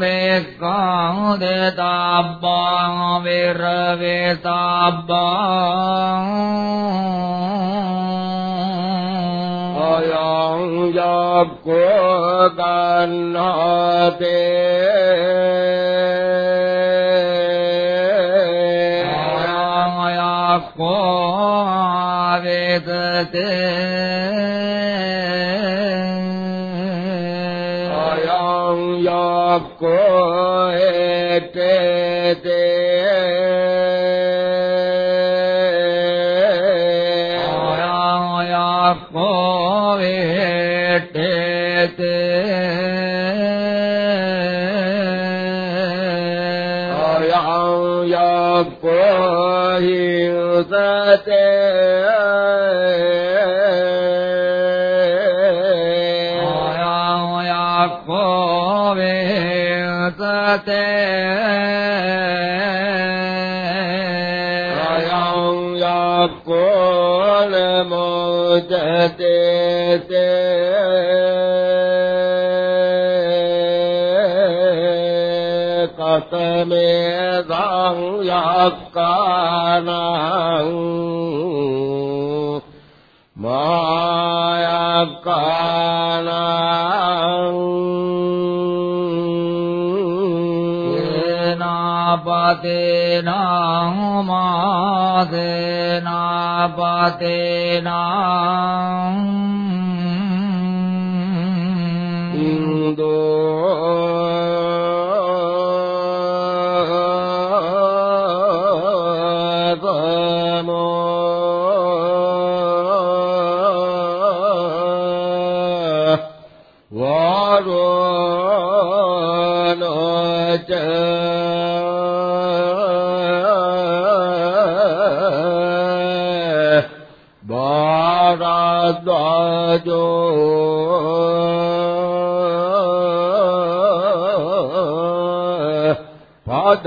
वे कादे बामे रवेताबा अयं या को कल्ले को वेदते عَسَى පතේනං මාසේනා පතේනං ඉන්දෝ قد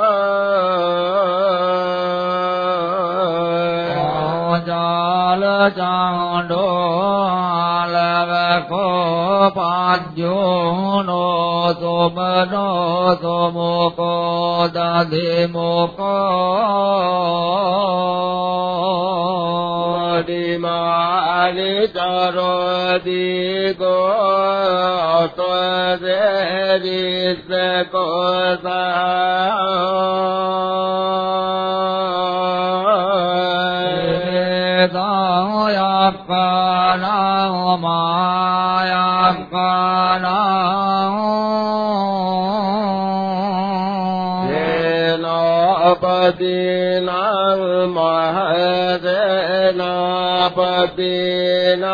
चाण्डोलवकोपाद्यो नो सोमनो सोमोको दधिमोको दिमानि चरोदि गोष्टदेरिसको මහදනාපතිනං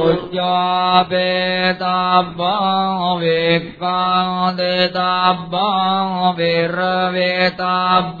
උච්චාපේතබ්බං වික්ඛාදේතබ්බං විරවේතබ්බං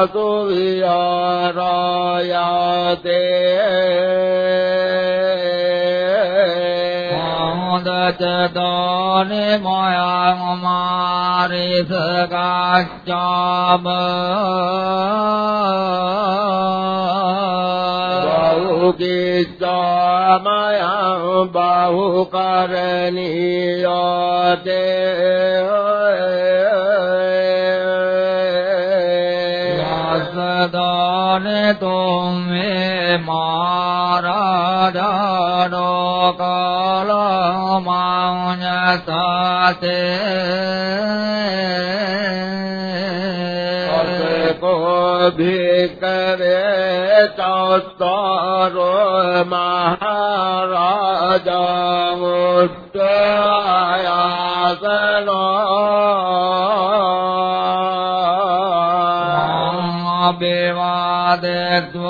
පාතු විහාරායතේ හොඳත දෝනේ මයං මාරිස ගච්ඡාම බහුකිච්ඡාමයං බහුකරණීයතේ කාලමාඤ්ඤතාතේ අසකෝ භික්කවේ චත්තාරෝ මහරජා මුත්තයාසනෝ අබේවාදත්වා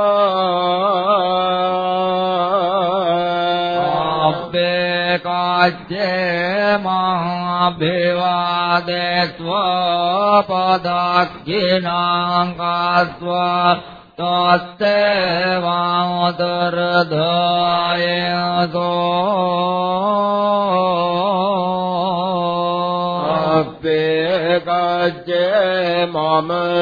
अजे महाभ्यवादे स्वापदाखिनां का स्वास्ते मादरधया गो कजे मामदिवदं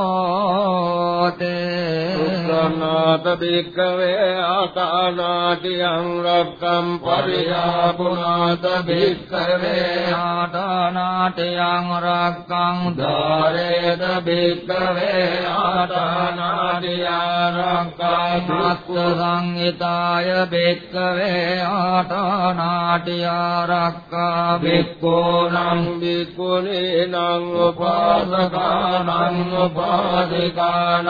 සුත්තනාත භික්ඛවේ ආකානාටියං රක්කම් පරියාපුනාත භික්ඛවේ ආදානාටයං රක්කං ධාරේත භික්ඛවේ ආකානාටියං රක්කම් මත්ත සංහිතාය බෙක්කවේ ආටානාටියා රක්කා භික්ඛූනං භික්ඛුනීනං උපාසකානං උපාසිකානං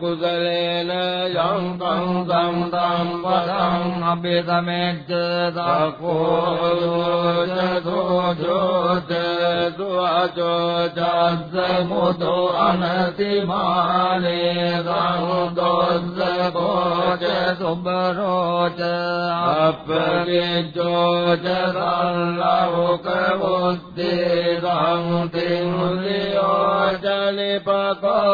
गुजलेन दम दम दम वदं अमे जो यो जो जो जोनोदो जोबरो जो जो दे रामुनि प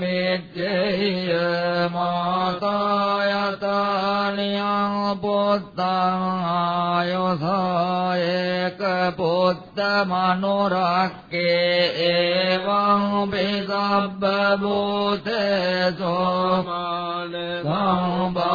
मेजेय माताय तन्या पोय स पोत्त मनुरके एव विल भा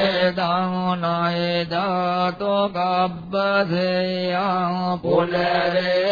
සීලවාදස්සනේන සංපන්නෝ කාමේසු විනේයගේ දංනය ධාතෝ ගබ්බසේයං පුනරේතේ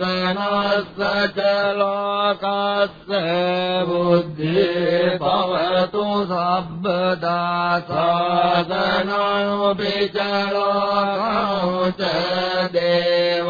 गण चलो का स बुद्धि भवा तु गणना विचलो च दे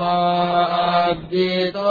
वा गीतो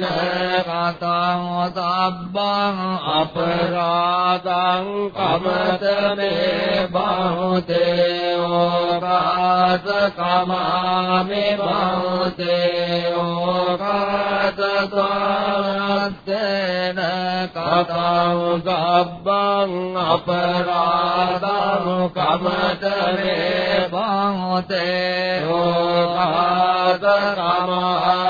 न कां साबा अपराधं कमच मे बाते ओ कमा ओ न कदा अपराधं कमतमे बाते ओ भात कमा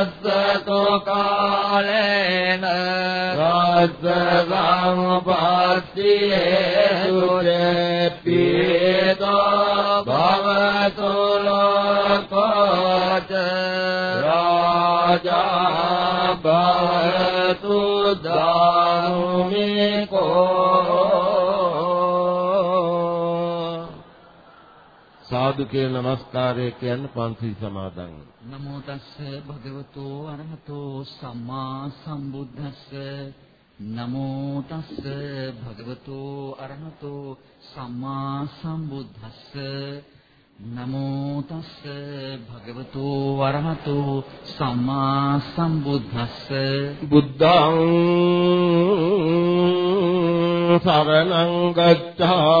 යස්සතු කාලේන රාජ්ජ සම්පත්තියේසු දෙපීතෝ භවතු ලෝකෝච රාජා භවතු දානුමිකෝ සාදු කියන නමස්කාරය කියන්නේ පන්සි සමාදන් නමෝ තස්ස භගවතු අරහතෝ සම්මා සම්බුද්දස්ස. නමෝ තස්ස භගවතු අරහතෝ සම්මා සම්බුද්දස්ස. නමෝ තස්ස භගවතු වරහතෝ සම්මා සම්බුද්දස්ස. බුද්ධං සරණං ගච්ඡාමි.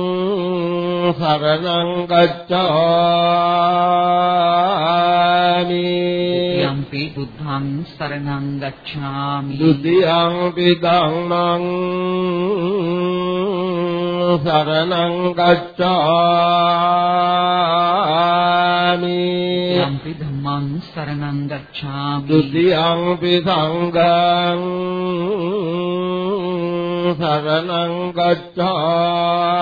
शरणं गच्छामि। यम्पि बुद्धं शरणं गच्छामि। द्वितीयम्पि धम्मं शरणं गच्छामि। यम्पि धम्मं शरणं गच्छामि। द्वितीयम्पि सङ्गम् शरणं गच्छामि।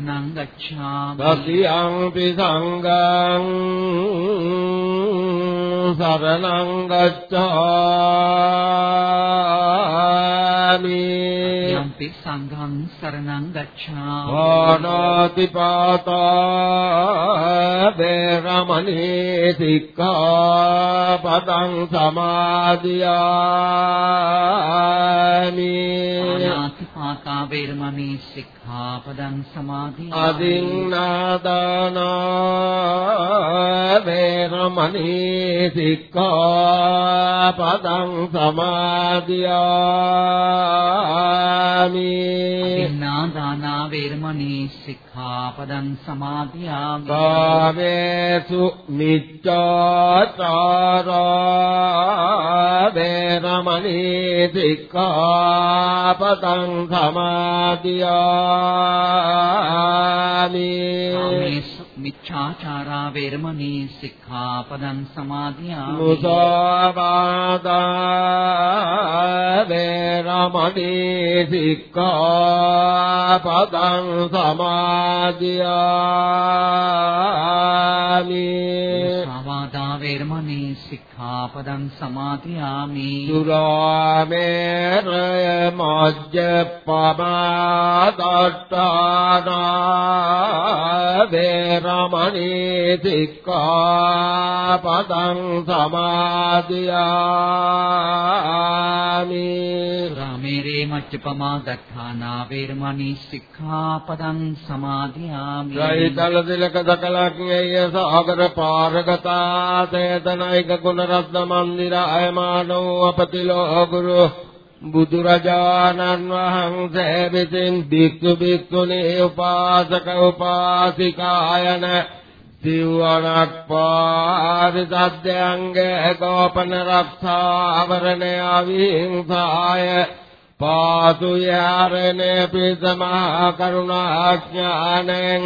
සරණං ගච්ඡාමි। තතියංපි සංඝං සරණං ගච්ඡාමි। යම්පි සංඝං සරණං ගච්ඡාමි। වානාති පාතා වේරමණී සික්ඛාපදං සමාදියාමි। අනාතිපාතා වේරමණී සික්ඛාපදං සමාදියාමි අදින්නාදානා වේරමණී සික්ඛාපදං සමාදියාමි. අදින්නා දානා වේරමණී සික්ඛාපදං සමාදියාමි. කාමේසු මිච්ඡාචාරා වේරමණී සික්ඛාපදං සමාදියාමි කාමේසු මිච්ඡාචාරා වේරමණී සික්ඛාපදං සමාදියාමි මුසාවාදා වේරමණී සික්ඛාපදං සමාදියාමි සමාදා වේරමණී සික්ඛාපදං සමාදියාමි සුරාමේරය මජ්ජපමාදට්ඨානා වේරමණී සික්ඛාපදං සමාදියාමි රාමේරේ මච්චපමා දත්තානා වේරමණී සික්ඛාපදං සමාදියාමි ජයිතල තිලක දකලක්ඤ්ඤය සාගර පාරගතා තේතනයික ගුණ රත්න මන්දිර අයමානෝ අපතිලෝ ගුරු බුදුරජාණන් වහන්සේ විසින් භික්ඛු භික්ඛුණී උපාසක උපාසිකායන සිවණක් පාරිසද්දයන්ගේ ගෝපන රක්ෂාවරණය අවිහිංසාය පාසු යාරණේ පිසමහා කරුණාඥානෙන්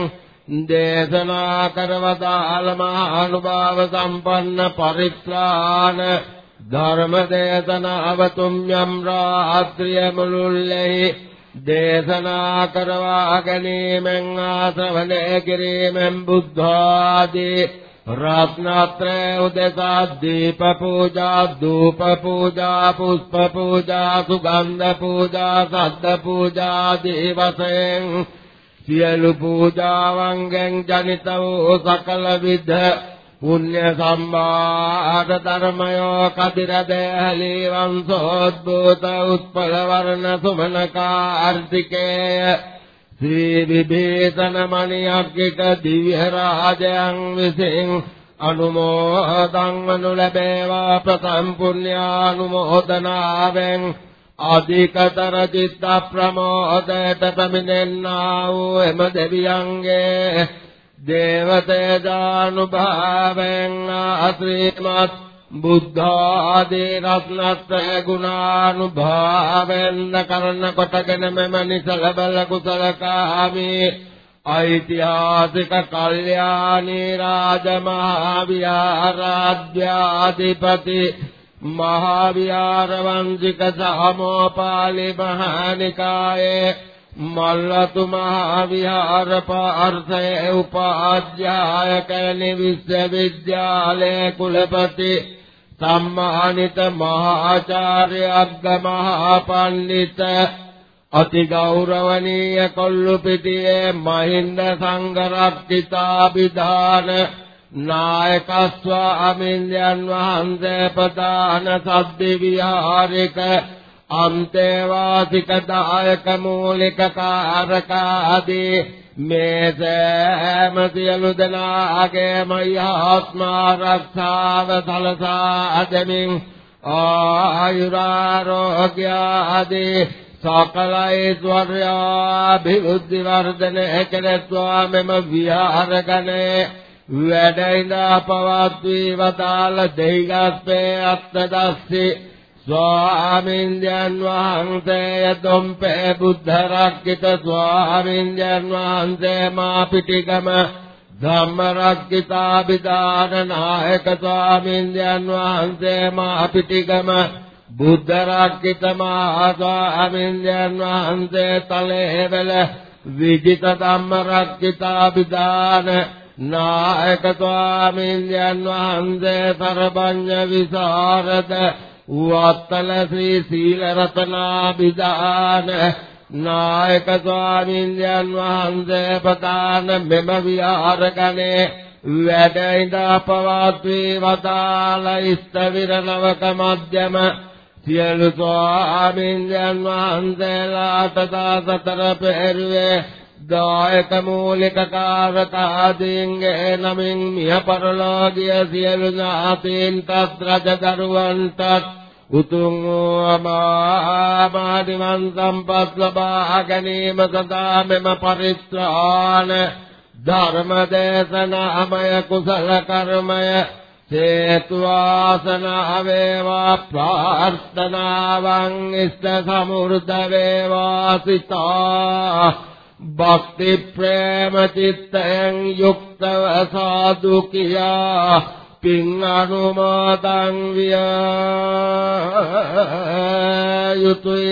දේශනා කරවදාල මහානුභාව සම්පන්න පරිත්‍රාණ ධර්ම දේශනාව තුම්යම් රාත්‍රිය මුළුල්ලෙහි දේශනා කරවා ගැනීමෙන් ආසවනය කිරීමෙන් බුද්ධාදී රත්නත්‍රය උදෙසා දීප පූජා ධූප පූජා පුෂ්ප පූජා සුගන්ධ පූජා සද්ද පූජා ආදී වශයෙන් සියලු පූජාවන්ගෙන් ජනිත වූ සකල විද පුණ්‍ය සම්මාද ධර්මයෝ කදිර දේහලී වංශෝද්භූත උත්පල වර්ණ සුමන කාර්තිකේය ශ්‍රී විභීෂණ මණියක්කික දිව්‍ය රාජයන් විසින් අනුමෝදන් වනු ලැබේවා. ප්‍රසම් පුණ්‍යානුමෝදනාවෙන් අධිකතර චිත්ත ප්‍රමෝදයට පැමිණෙන්නා වූ එම දෙවියන්ගේ දේවතේජානුභාවෙන් ආශ්‍රීමත් බුද්ධාදී රත්නත්‍රය ගුණානුභාවෙන් කරන කොටගෙන මෙම නිසල බල කුසල කාමී ඓතිහාසික කල්යාණී රාජමහා විහාරාධ්‍යාධිපති මහා විහාර වංශික සමෝපාලි මහානිකායේ මල්ලතු මහා විහාර පාර්ථයේ උපාධ්‍යායක විශ්වවිද්‍යාලයේ කුලපති සම්මානිත මහාචාර්ය අග්ග මහා පණ්ඩිත අති ගෞරවනීය කොල්ලුපිටියේ මහින්ද සංඝරක්කිතාභිධාන නායකස්වාමින්යන් වහන්සේ ප්‍රධාන සද්දි විහාරික අන්තේවාසික දායක මූලික කාරක ආදී මේ සෑම සියලු දෙනාගේම ආත්මාරක්ෂාව සලසා දෙමින් ආයුරාරෝග්‍ය ආදී සකල ඓශ්වර්යාභිවෘද්ධි වර්ධනය කෙරෙත්වා මෙම විහාරගණේ වැඩයිඳා පවත්වී වදාළ දෙහිගස්පේ අත්තදස්සි ස්වාමීන්ද්‍රයන් වහන්සේ දොම්පේ බුද්ධ රක්කිත ස්වාමීන්ද්‍රයන් වහන්සේ මා පිටිගම ධම්ම රක්කිතාබිදාන නායක ස්වාමීන්ද්‍රයන් වහන්සේ මා පිටිගම බුද්ධ රක්කිත මහා ස්වාමීන්ද්‍රයන් වහන්සේ තලේවල විජිත ධම්ම රක්කිතාබිදාන නායක ස්වාමීන්ද්‍රයන් වහන්සේ සරබඤ්ඤ විසරද වත්තල ශ්‍රී සීල රතනාභිදාන නායක ස්වාමීන්ද්‍රයන් වහන්සේ ප්‍රදාන මෙම විහාරගණේ වැඩ ඉඳා පවත්වී වදාළ ඉස්තවිර නවක මධ්‍යම සියලු ස්වාමීන්ද්‍රයන් වහන්සේලාට දාසතර පෙරුවේ දායක මූලික කාරකාදීන්ගේ නමින් මිය පරලෝකීය සියලු ඥාතීන්ටත් රජදරුවන්ටත් උතුම් අමාදිවන් සම්පත් ලබා ගැනීම සඳහා මෙම පරිත්‍රාණ ධර්ම දේශනාමය කුසල කර්මය හේතුවාසන වේවා ප්‍රාර්ථනාවන් ඉෂ්ඨ සමුර්ධ වේවා සිතා භක්ති ප්‍රේම චිත්තයෙන් යුක්තව සාදු කියා. පින් අනුමෝදන් විය යුතුය.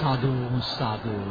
සාදු සාදු. සාදු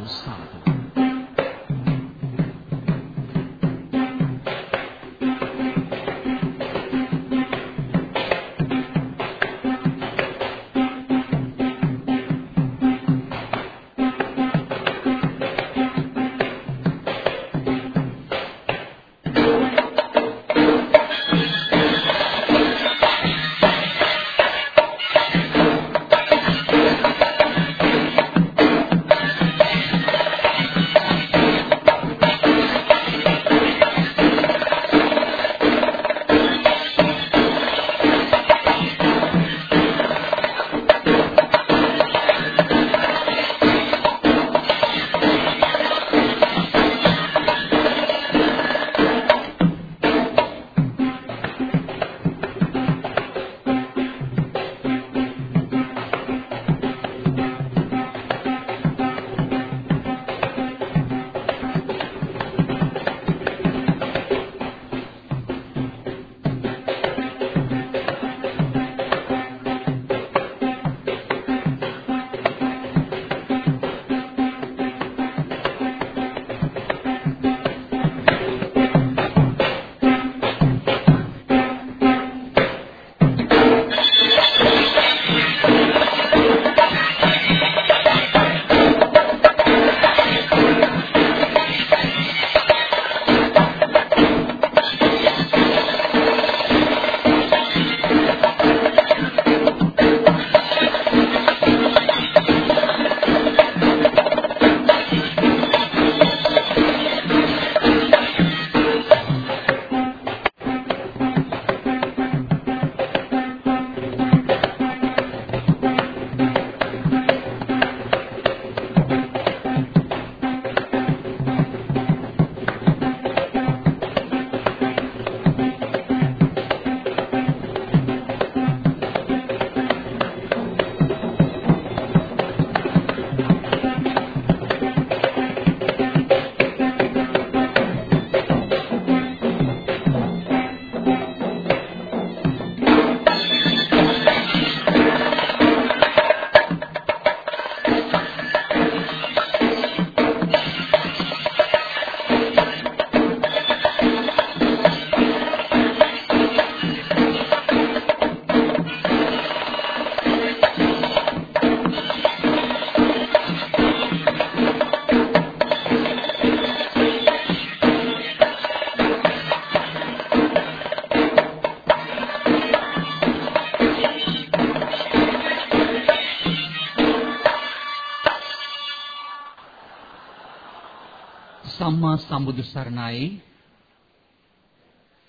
සම්බුදු සරණයි.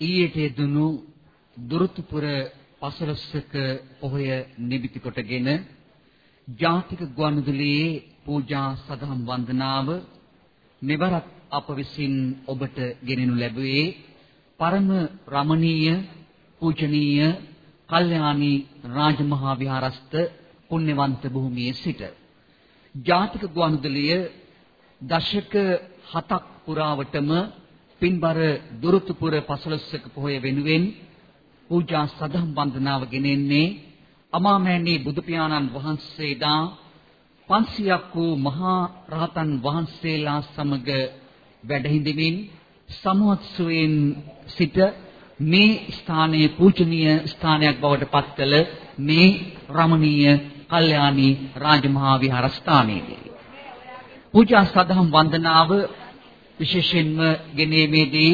ඊයට දුනු දුරුතුපුර පසළොස්වක පොහොය නිමිති කොටගෙන ජාතික ගුවන්විදුලියේ පූජා සදහම් වන්දනාව මෙවරත් අප විසින් ඔබට ගෙනෙනු ලැබුවේ පරම රමණීය පූජනීය කල්යාණී රාජමහා විහාරස්ත පුණ්‍යවන්ත භූමියේ සිට ජාතික ගුවන්විදුලිය දශක 7ක් පුරාවටම පින්බර දුරුතුපුර පසළොස්වක පොහොය වෙනුවෙන් පූජා සදහම් වන්දනාව ගෙනෙන්නේ අමාමෑණී බුදු පියාණන් වහන්සේලා 500ක් වූ මහා රහතන් වහන්සේලා සමග වැඩ හිඳමින් සමෝත්සවයෙන් සිට මේ ස්ථානයේ පූජනීය ස්ථානයක් බවට පත් කළ මේ රමණීය කල්යාණී රාජමහා විහාරස්ථානයේදී පූජා සදහම් වන්දනාව විශේෂයෙන්ම ගෙනීමේදී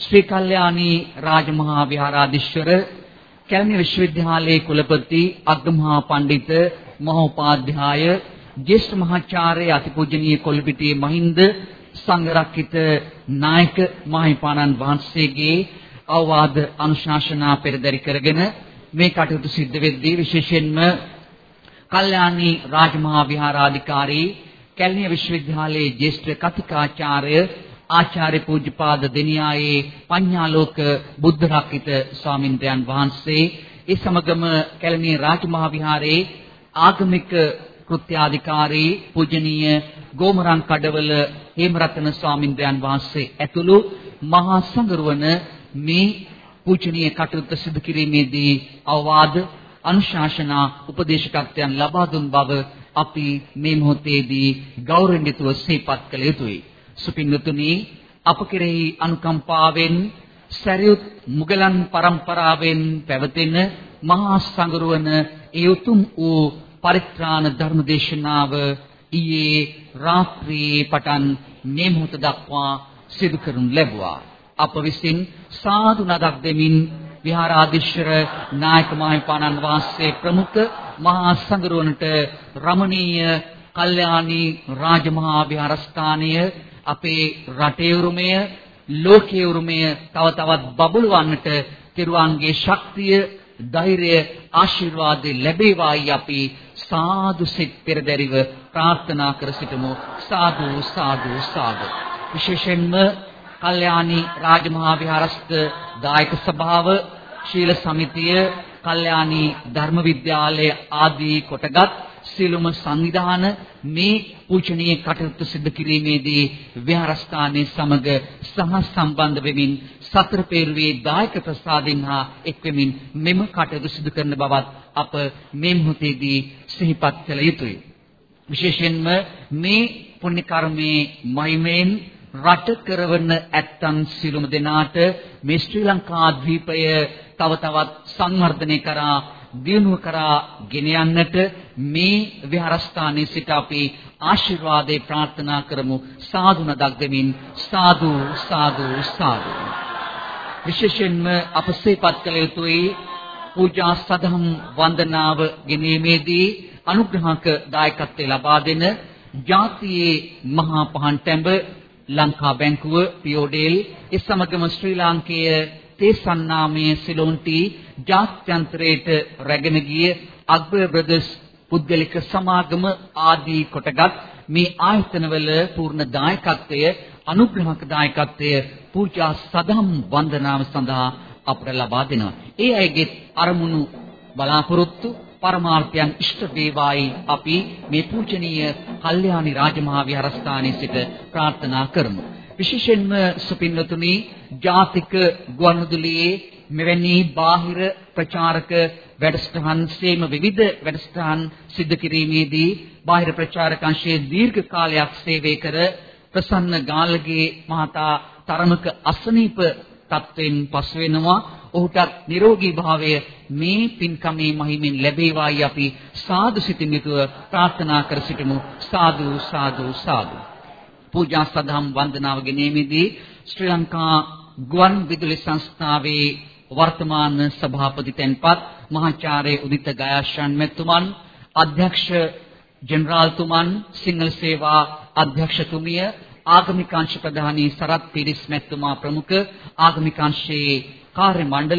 ශ්‍රී කල්යාණී රාජමහා විහාරාධිශ්වර කැලණි විශ්වවිද්‍යාලයේ කුලපති අග්ගමහා පඬිත මහෝපාධ්‍යාය ජේෂ්ඨ මහාචාර්ය අතිපූජනීය කොල්පිටියේ මහින්ද සංඝරක්කිත නායක මහිපාණන් වහන්සේගේ අවවාද අනුශාසනා පෙරදරි කරගෙන මේ කටයුතු සිද්ධ වෙද්දී විශේෂයෙන්ම කල්යාණී රාජමහා විහාරාධිකාරී කැලණිය විශ්වවිද්‍යාලයේ ජ්‍යෙෂ්ඨ කතිකාචාර්ය ආචාර්ය පූජ්‍යපාද දෙනියායේ පඤ්ඤාලෝක බුද්ධ රක්කිත ස්වාමින්ද්‍රයන් වහන්සේ ඒ සමගම කැලණිය රාජමහා විහාරයේ ආගමික කෘත්‍යාධිකාරී පූජනීය ගෝමරන් කඩවල හේමරතන ස්වාමින්ද්‍රයන් වහන්සේ ඇතුළු මහා සංගරුවන මේ පූජනීය කටයුත්ත සිදු කිරීමේදී අවවාද අනුශාසනා උපදේශකත්වයන් ලබා දුන් බව අපි මේ මොහොතේදී ගෞරවණීයව සිහිපත් කළ යුතුයි. සුපින්නතුනි අප කෙරෙහි අනුකම්පාවෙන් සරියුත් මුගලන් පරම්පරාවෙන් පැවතෙන මහා සංගරුවන ඒ උතුම් වූ පරිත්‍රාණ ධර්මදේශනාව ඊයේ රාත්‍රියේ පටන් මේ මොහොත දක්වා සිදු කරනු ලැබුවා. අප විසින් සාදු නදක් දෙමින් විහාරාධිශ්වර නායක මහිපාණන් වහන්සේ ප්‍රමුඛ මහා සංගරුවනට රමණීය කල්යාණී රාජමහා විහාරස්ථානය අපේ රටේ උරුමය ලෝකයේ උරුමය තව තවත් බබළුවන්නට තිරුවන්ගේ ශක්තිය ධෛර්යය ආශිර්වාද ලැබේවායි අපි සාදු සිත් පෙරදරිව ප්‍රාර්ථනා කර සිටමු. සාදු සාදු සාදු. විශේෂයෙන්ම කල්යාණී රාජමහා විහාරස්ත දායක සභාව ශීල සමිතිය කල්යාණී ධර්ම විද්‍යාලය ආදී කොටගත් සියලුම සංවිධාන මේ පූජනීය කටයුතු සිදු කිරීමේදී විහාරස්ථානයේ සමග සහ සම්බන්ධ වෙමින් සතර පෙරුවේ දායක ප්‍රසාදින් හා එක්වෙමින් මෙම කටයුතු සිදු කරන බවත් අප මේ මොහොතේදී සිහිපත් කළ යුතුයි. විශේෂයෙන්ම මේ පුණ්‍ය කර්මයේ මහිමෙන් රට කරවන ඇත්තන් සිළුම දෙනාට මේ ශ්‍රී ලංකා ද්වීපය තව තවත් සංවර්ධනය කරා දියුණුව කරා ගෙන යන්නට මේ විහාරස්ථානයේ සිට අපි ආශිර්වාදේ ප්‍රාර්ථනා කරමු. සාදු නදක් දෙමින් සාදු සාදු සාදු. විශේෂයෙන්ම අප සිහිපත් කළ යුතුයි පූජා සදහම් වන්දනාව ගෙනීමේදී අනුග්‍රහක දායකත්වය ලබා දෙන ජාතියේ මහා පහන් තැඹ ලංකා බැංකුව පියෝඩේල් ඒ සමගම ශ්‍රී ලාංකේය තේසන්නාමයේ සිලොන්ටි ජාත්‍යන්තරයට රැගෙන ගිය අග්‍ර බ්‍රදර්ස් පුද්ගලික සමාගම ආදී කොටගත් මේ ආයතනවල පූර්ණ දායකත්වය අනුග්‍රහක දායකත්වය පූජා සදම් වන්දනාව සඳහා අපට ලබා දෙනවා. ඒ අයගේ අරමුණු බලාපොරොත්තු පරමාර්ථයන් ඉෂ්ට වේවායි අපි මේ පූජනීය කල්යාණි රාජමහා විහාරස්ථානයේ සිට ප්‍රාර්ථනා කරමු. විශේෂයෙන්ම සුපින්නතුනි ජාතික ගුවන්විදුලියේ මෙවැනි බාහිර ප්‍රචාරක වැඩසටහන් සේම විවිධ වැඩසටහන් සිදු කිරීමේදී බාහිර ප්‍රචාරක අංශයේ දීර්ඝ කාලයක් සේවය කර ප්‍රසන්න ගාල්ගේ මහතා තරමක අසනීප තත්වෙන් පසු වෙනවා ඔහුටත් නිරෝගී භාවය මේ පින්කමේ මහිමින් ලැබේවායි අපි සාදු සිතින් යුතුව ප්‍රාර්ථනා කර සිටිමු. සාදු සාදු සාදු. පූජා සදහම් වන්දනාව ගෙනීමේදී ශ්‍රී ලංකා ගුවන් විදුලි සංස්ථාවේ වර්තමාන සභාපති තැන්පත් මහාචාර්ය උදිත ගයාශන් මෙතුමන් අධ්‍යක්ෂ ජෙනරාල්තුමන් සිංහල සේවා අධ්‍යක්ෂතුමිය ආගමික අංශ ප්‍රධානී සරත් පිරිස් මැතිතුමා ප්‍රමුඛ ආගමික අංශයේ කාර්ය මණ්ඩලය